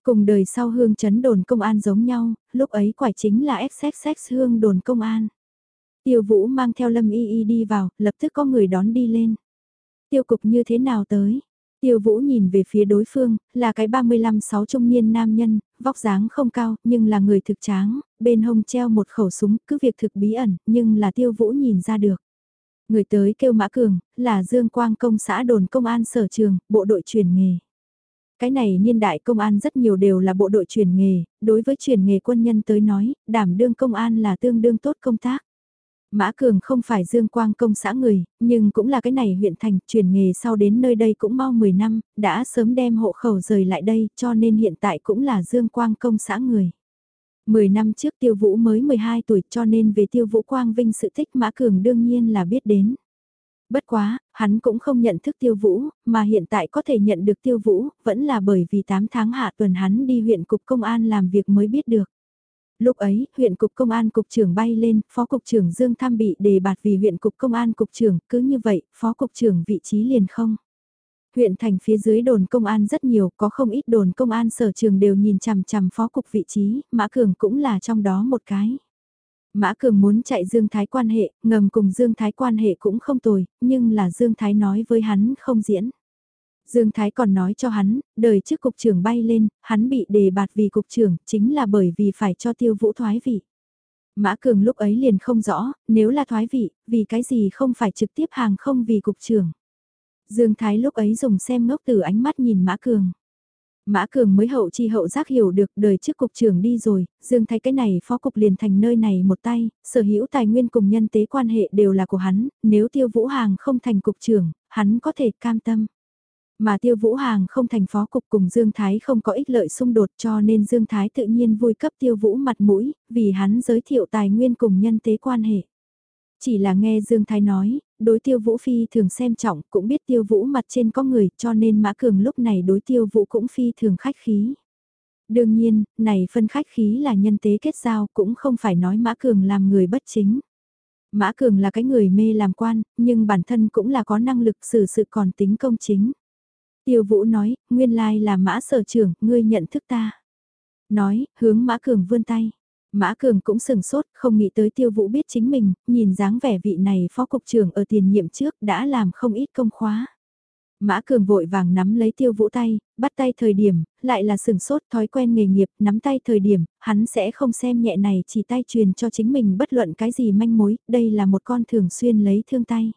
Cùng đời sau hương chấn đồn công an giống nhau, lúc ấy quả chính là XXX hương đồn công an. Tiêu Vũ mang theo Lâm Y Y đi vào, lập tức có người đón đi lên. Tiêu cục như thế nào tới? Tiêu Vũ nhìn về phía đối phương, là cái 35-6 trung niên nam nhân, vóc dáng không cao, nhưng là người thực tráng, bên hông treo một khẩu súng, cứ việc thực bí ẩn, nhưng là Tiêu Vũ nhìn ra được. Người tới kêu Mã Cường, là Dương Quang công xã đồn công an sở trường, bộ đội truyền nghề. Cái này niên đại công an rất nhiều đều là bộ đội truyền nghề, đối với truyền nghề quân nhân tới nói, đảm đương công an là tương đương tốt công tác. Mã Cường không phải Dương Quang công xã người, nhưng cũng là cái này huyện thành, chuyển nghề sau đến nơi đây cũng mau 10 năm, đã sớm đem hộ khẩu rời lại đây, cho nên hiện tại cũng là Dương Quang công xã người. 10 năm trước Tiêu Vũ mới 12 tuổi cho nên về Tiêu Vũ Quang Vinh sự thích Mã Cường đương nhiên là biết đến. Bất quá, hắn cũng không nhận thức Tiêu Vũ, mà hiện tại có thể nhận được Tiêu Vũ, vẫn là bởi vì 8 tháng hạ tuần hắn đi huyện cục công an làm việc mới biết được. Lúc ấy, huyện cục công an cục trưởng bay lên, phó cục trưởng Dương Tham bị đề bạt vì huyện cục công an cục trưởng, cứ như vậy, phó cục trưởng vị trí liền không. Huyện thành phía dưới đồn công an rất nhiều, có không ít đồn công an sở trường đều nhìn chằm chằm phó cục vị trí, Mã Cường cũng là trong đó một cái. Mã Cường muốn chạy Dương Thái quan hệ, ngầm cùng Dương Thái quan hệ cũng không tồi, nhưng là Dương Thái nói với hắn không diễn. Dương Thái còn nói cho hắn, đời trước cục trưởng bay lên, hắn bị đề bạt vì cục trưởng, chính là bởi vì phải cho tiêu vũ thoái vị. Mã Cường lúc ấy liền không rõ, nếu là thoái vị, vì cái gì không phải trực tiếp hàng không vì cục trưởng. Dương Thái lúc ấy dùng xem ngốc từ ánh mắt nhìn Mã Cường. Mã Cường mới hậu chi hậu giác hiểu được đời trước cục trưởng đi rồi, Dương Thái cái này phó cục liền thành nơi này một tay, sở hữu tài nguyên cùng nhân tế quan hệ đều là của hắn, nếu tiêu vũ hàng không thành cục trưởng, hắn có thể cam tâm. Mà tiêu vũ hàng không thành phó cục cùng Dương Thái không có ích lợi xung đột cho nên Dương Thái tự nhiên vui cấp tiêu vũ mặt mũi, vì hắn giới thiệu tài nguyên cùng nhân tế quan hệ. Chỉ là nghe Dương Thái nói, đối tiêu vũ phi thường xem trọng cũng biết tiêu vũ mặt trên có người cho nên Mã Cường lúc này đối tiêu vũ cũng phi thường khách khí. Đương nhiên, này phân khách khí là nhân tế kết giao cũng không phải nói Mã Cường làm người bất chính. Mã Cường là cái người mê làm quan, nhưng bản thân cũng là có năng lực xử sự còn tính công chính. Tiêu Vũ nói, nguyên lai là Mã sở trưởng, ngươi nhận thức ta. Nói, hướng Mã Cường vươn tay. Mã Cường cũng sừng sốt, không nghĩ tới Tiêu Vũ biết chính mình, nhìn dáng vẻ vị này phó cục trưởng ở tiền nhiệm trước đã làm không ít công khóa. Mã Cường vội vàng nắm lấy tiêu vũ tay, bắt tay thời điểm, lại là sừng sốt thói quen nghề nghiệp, nắm tay thời điểm, hắn sẽ không xem nhẹ này chỉ tay truyền cho chính mình bất luận cái gì manh mối, đây là một con thường xuyên lấy thương tay.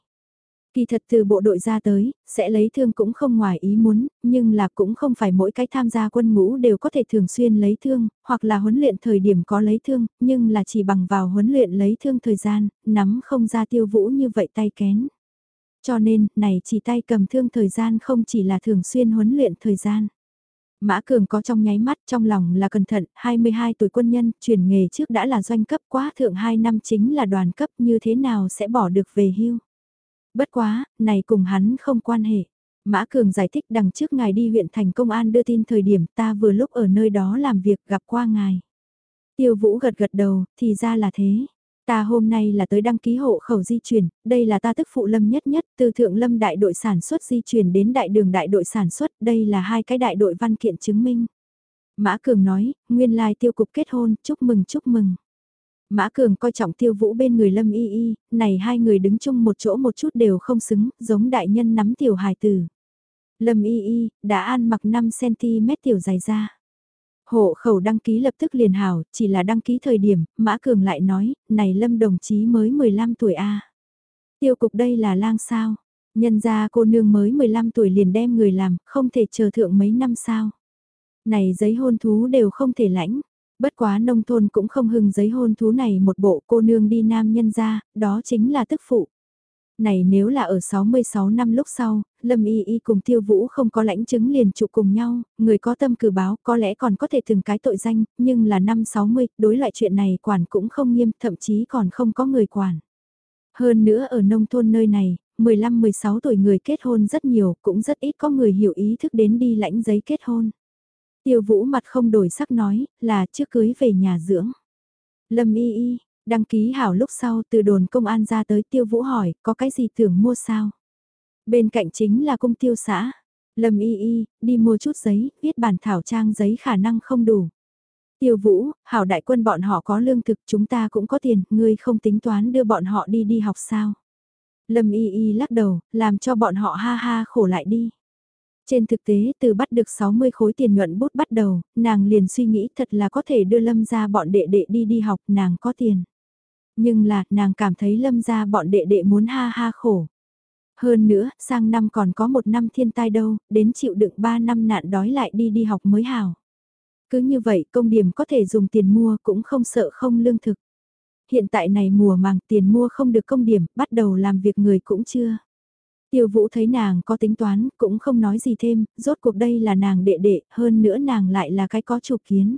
Kỳ thật từ bộ đội ra tới, sẽ lấy thương cũng không ngoài ý muốn, nhưng là cũng không phải mỗi cái tham gia quân ngũ đều có thể thường xuyên lấy thương, hoặc là huấn luyện thời điểm có lấy thương, nhưng là chỉ bằng vào huấn luyện lấy thương thời gian, nắm không ra tiêu vũ như vậy tay kén. Cho nên, này chỉ tay cầm thương thời gian không chỉ là thường xuyên huấn luyện thời gian. Mã Cường có trong nháy mắt trong lòng là cẩn thận, 22 tuổi quân nhân, chuyển nghề trước đã là doanh cấp quá thượng 2 năm chính là đoàn cấp như thế nào sẽ bỏ được về hưu. Bất quá, này cùng hắn không quan hệ. Mã Cường giải thích đằng trước ngài đi huyện thành công an đưa tin thời điểm ta vừa lúc ở nơi đó làm việc gặp qua ngài. Tiêu Vũ gật gật đầu, thì ra là thế. Ta hôm nay là tới đăng ký hộ khẩu di chuyển, đây là ta tức phụ lâm nhất nhất, từ thượng lâm đại đội sản xuất di chuyển đến đại đường đại đội sản xuất, đây là hai cái đại đội văn kiện chứng minh. Mã Cường nói, nguyên lai tiêu cục kết hôn, chúc mừng chúc mừng. Mã Cường coi trọng tiêu vũ bên người lâm y y, này hai người đứng chung một chỗ một chút đều không xứng, giống đại nhân nắm tiểu hài tử. Lâm y y, đã ăn mặc 5cm tiểu dài ra. Hộ khẩu đăng ký lập tức liền hảo, chỉ là đăng ký thời điểm, Mã Cường lại nói, này Lâm đồng chí mới 15 tuổi a Tiêu cục đây là lang sao? Nhân ra cô nương mới 15 tuổi liền đem người làm, không thể chờ thượng mấy năm sao? Này giấy hôn thú đều không thể lãnh. Bất quá nông thôn cũng không hưng giấy hôn thú này một bộ cô nương đi nam nhân ra, đó chính là tức phụ. Này nếu là ở 66 năm lúc sau, Lâm Y Y cùng Tiêu Vũ không có lãnh chứng liền trụ cùng nhau, người có tâm cử báo có lẽ còn có thể từng cái tội danh, nhưng là năm 60, đối loại chuyện này quản cũng không nghiêm, thậm chí còn không có người quản. Hơn nữa ở nông thôn nơi này, 15-16 tuổi người kết hôn rất nhiều, cũng rất ít có người hiểu ý thức đến đi lãnh giấy kết hôn. Tiêu Vũ mặt không đổi sắc nói, là trước cưới về nhà dưỡng. Lâm Y Y, Đăng ký hảo lúc sau từ đồn công an ra tới tiêu vũ hỏi, có cái gì tưởng mua sao? Bên cạnh chính là cung tiêu xã. Lâm y y, đi mua chút giấy, viết bản thảo trang giấy khả năng không đủ. Tiêu vũ, hảo đại quân bọn họ có lương thực chúng ta cũng có tiền, ngươi không tính toán đưa bọn họ đi đi học sao? Lâm y y lắc đầu, làm cho bọn họ ha ha khổ lại đi. Trên thực tế từ bắt được 60 khối tiền nhuận bút bắt đầu, nàng liền suy nghĩ thật là có thể đưa Lâm ra bọn đệ đệ đi đi học, nàng có tiền. Nhưng là, nàng cảm thấy lâm ra bọn đệ đệ muốn ha ha khổ. Hơn nữa, sang năm còn có một năm thiên tai đâu, đến chịu đựng ba năm nạn đói lại đi đi học mới hảo. Cứ như vậy công điểm có thể dùng tiền mua cũng không sợ không lương thực. Hiện tại này mùa màng tiền mua không được công điểm, bắt đầu làm việc người cũng chưa. Tiêu vũ thấy nàng có tính toán, cũng không nói gì thêm, rốt cuộc đây là nàng đệ đệ, hơn nữa nàng lại là cái có chủ kiến.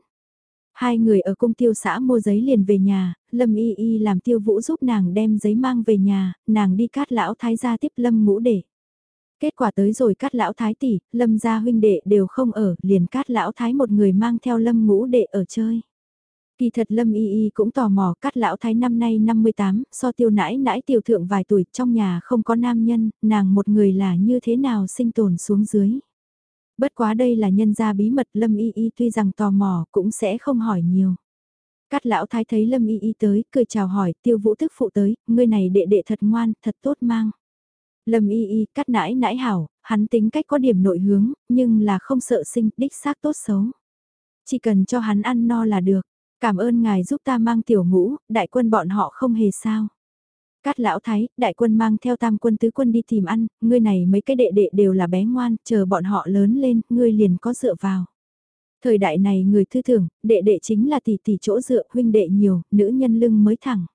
Hai người ở cung tiêu xã mua giấy liền về nhà, Lâm Y Y làm tiêu vũ giúp nàng đem giấy mang về nhà, nàng đi cát lão thái gia tiếp Lâm ngũ đệ. Kết quả tới rồi cát lão thái tỷ, Lâm gia huynh đệ đều không ở, liền cát lão thái một người mang theo Lâm ngũ đệ ở chơi. Kỳ thật Lâm Y Y cũng tò mò cắt lão thái năm nay 58, so tiêu nãi nãi tiểu thượng vài tuổi trong nhà không có nam nhân, nàng một người là như thế nào sinh tồn xuống dưới. Bất quá đây là nhân gia bí mật Lâm Y Y tuy rằng tò mò cũng sẽ không hỏi nhiều. Cát lão thái thấy Lâm Y Y tới, cười chào hỏi, tiêu vũ thức phụ tới, ngươi này đệ đệ thật ngoan, thật tốt mang. Lâm Y Y, cát nãi nãi hảo, hắn tính cách có điểm nội hướng, nhưng là không sợ sinh, đích xác tốt xấu. Chỉ cần cho hắn ăn no là được, cảm ơn ngài giúp ta mang tiểu ngũ, đại quân bọn họ không hề sao. Cát lão thái, đại quân mang theo tam quân tứ quân đi tìm ăn, ngươi này mấy cái đệ đệ đều là bé ngoan, chờ bọn họ lớn lên, ngươi liền có dựa vào. Thời đại này người thư thưởng, đệ đệ chính là tỷ tỷ chỗ dựa, huynh đệ nhiều, nữ nhân lưng mới thẳng.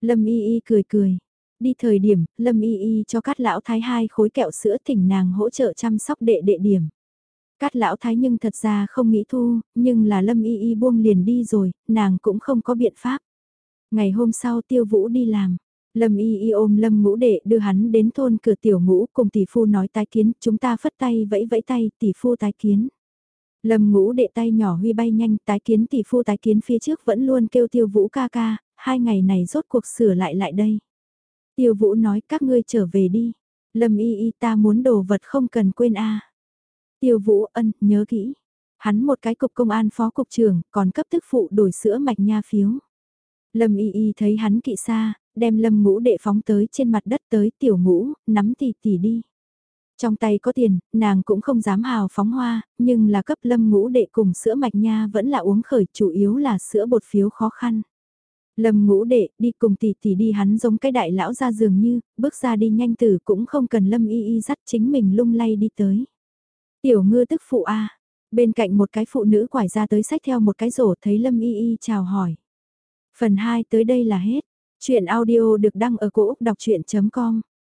Lâm y y cười cười. đi thời điểm, Lâm Y Y cho Cát Lão Thái hai khối kẹo sữa thỉnh nàng hỗ trợ chăm sóc đệ đệ điểm. Cát Lão Thái nhưng thật ra không nghĩ thu, nhưng là Lâm Y Y buông liền đi rồi, nàng cũng không có biện pháp. Ngày hôm sau Tiêu Vũ đi làm. Lâm y y ôm lâm ngũ đệ đưa hắn đến thôn cửa tiểu ngũ cùng tỷ phu nói tái kiến, chúng ta phất tay vẫy vẫy tay, tỷ phu tái kiến. Lâm ngũ đệ tay nhỏ huy bay nhanh, tái kiến tỷ phu tái kiến phía trước vẫn luôn kêu tiêu vũ ca ca, hai ngày này rốt cuộc sửa lại lại đây. Tiêu vũ nói các ngươi trở về đi, lâm y y ta muốn đồ vật không cần quên a. Tiêu vũ ân, nhớ kỹ. Hắn một cái cục công an phó cục trưởng, còn cấp tức phụ đổi sữa mạch nha phiếu. Lâm y y thấy hắn kỵ xa, đem lâm ngũ đệ phóng tới trên mặt đất tới tiểu ngũ, nắm tỷ tỷ đi. Trong tay có tiền, nàng cũng không dám hào phóng hoa, nhưng là cấp lâm ngũ đệ cùng sữa mạch nha vẫn là uống khởi, chủ yếu là sữa bột phiếu khó khăn. Lâm ngũ đệ, đi cùng tỷ tỷ đi hắn giống cái đại lão ra dường như, bước ra đi nhanh tử cũng không cần lâm y y dắt chính mình lung lay đi tới. Tiểu ngư tức phụ A, bên cạnh một cái phụ nữ quải ra tới sách theo một cái rổ thấy lâm y y chào hỏi. Phần 2 tới đây là hết. Chuyện audio được đăng ở cổ Úc đọc chuyện.com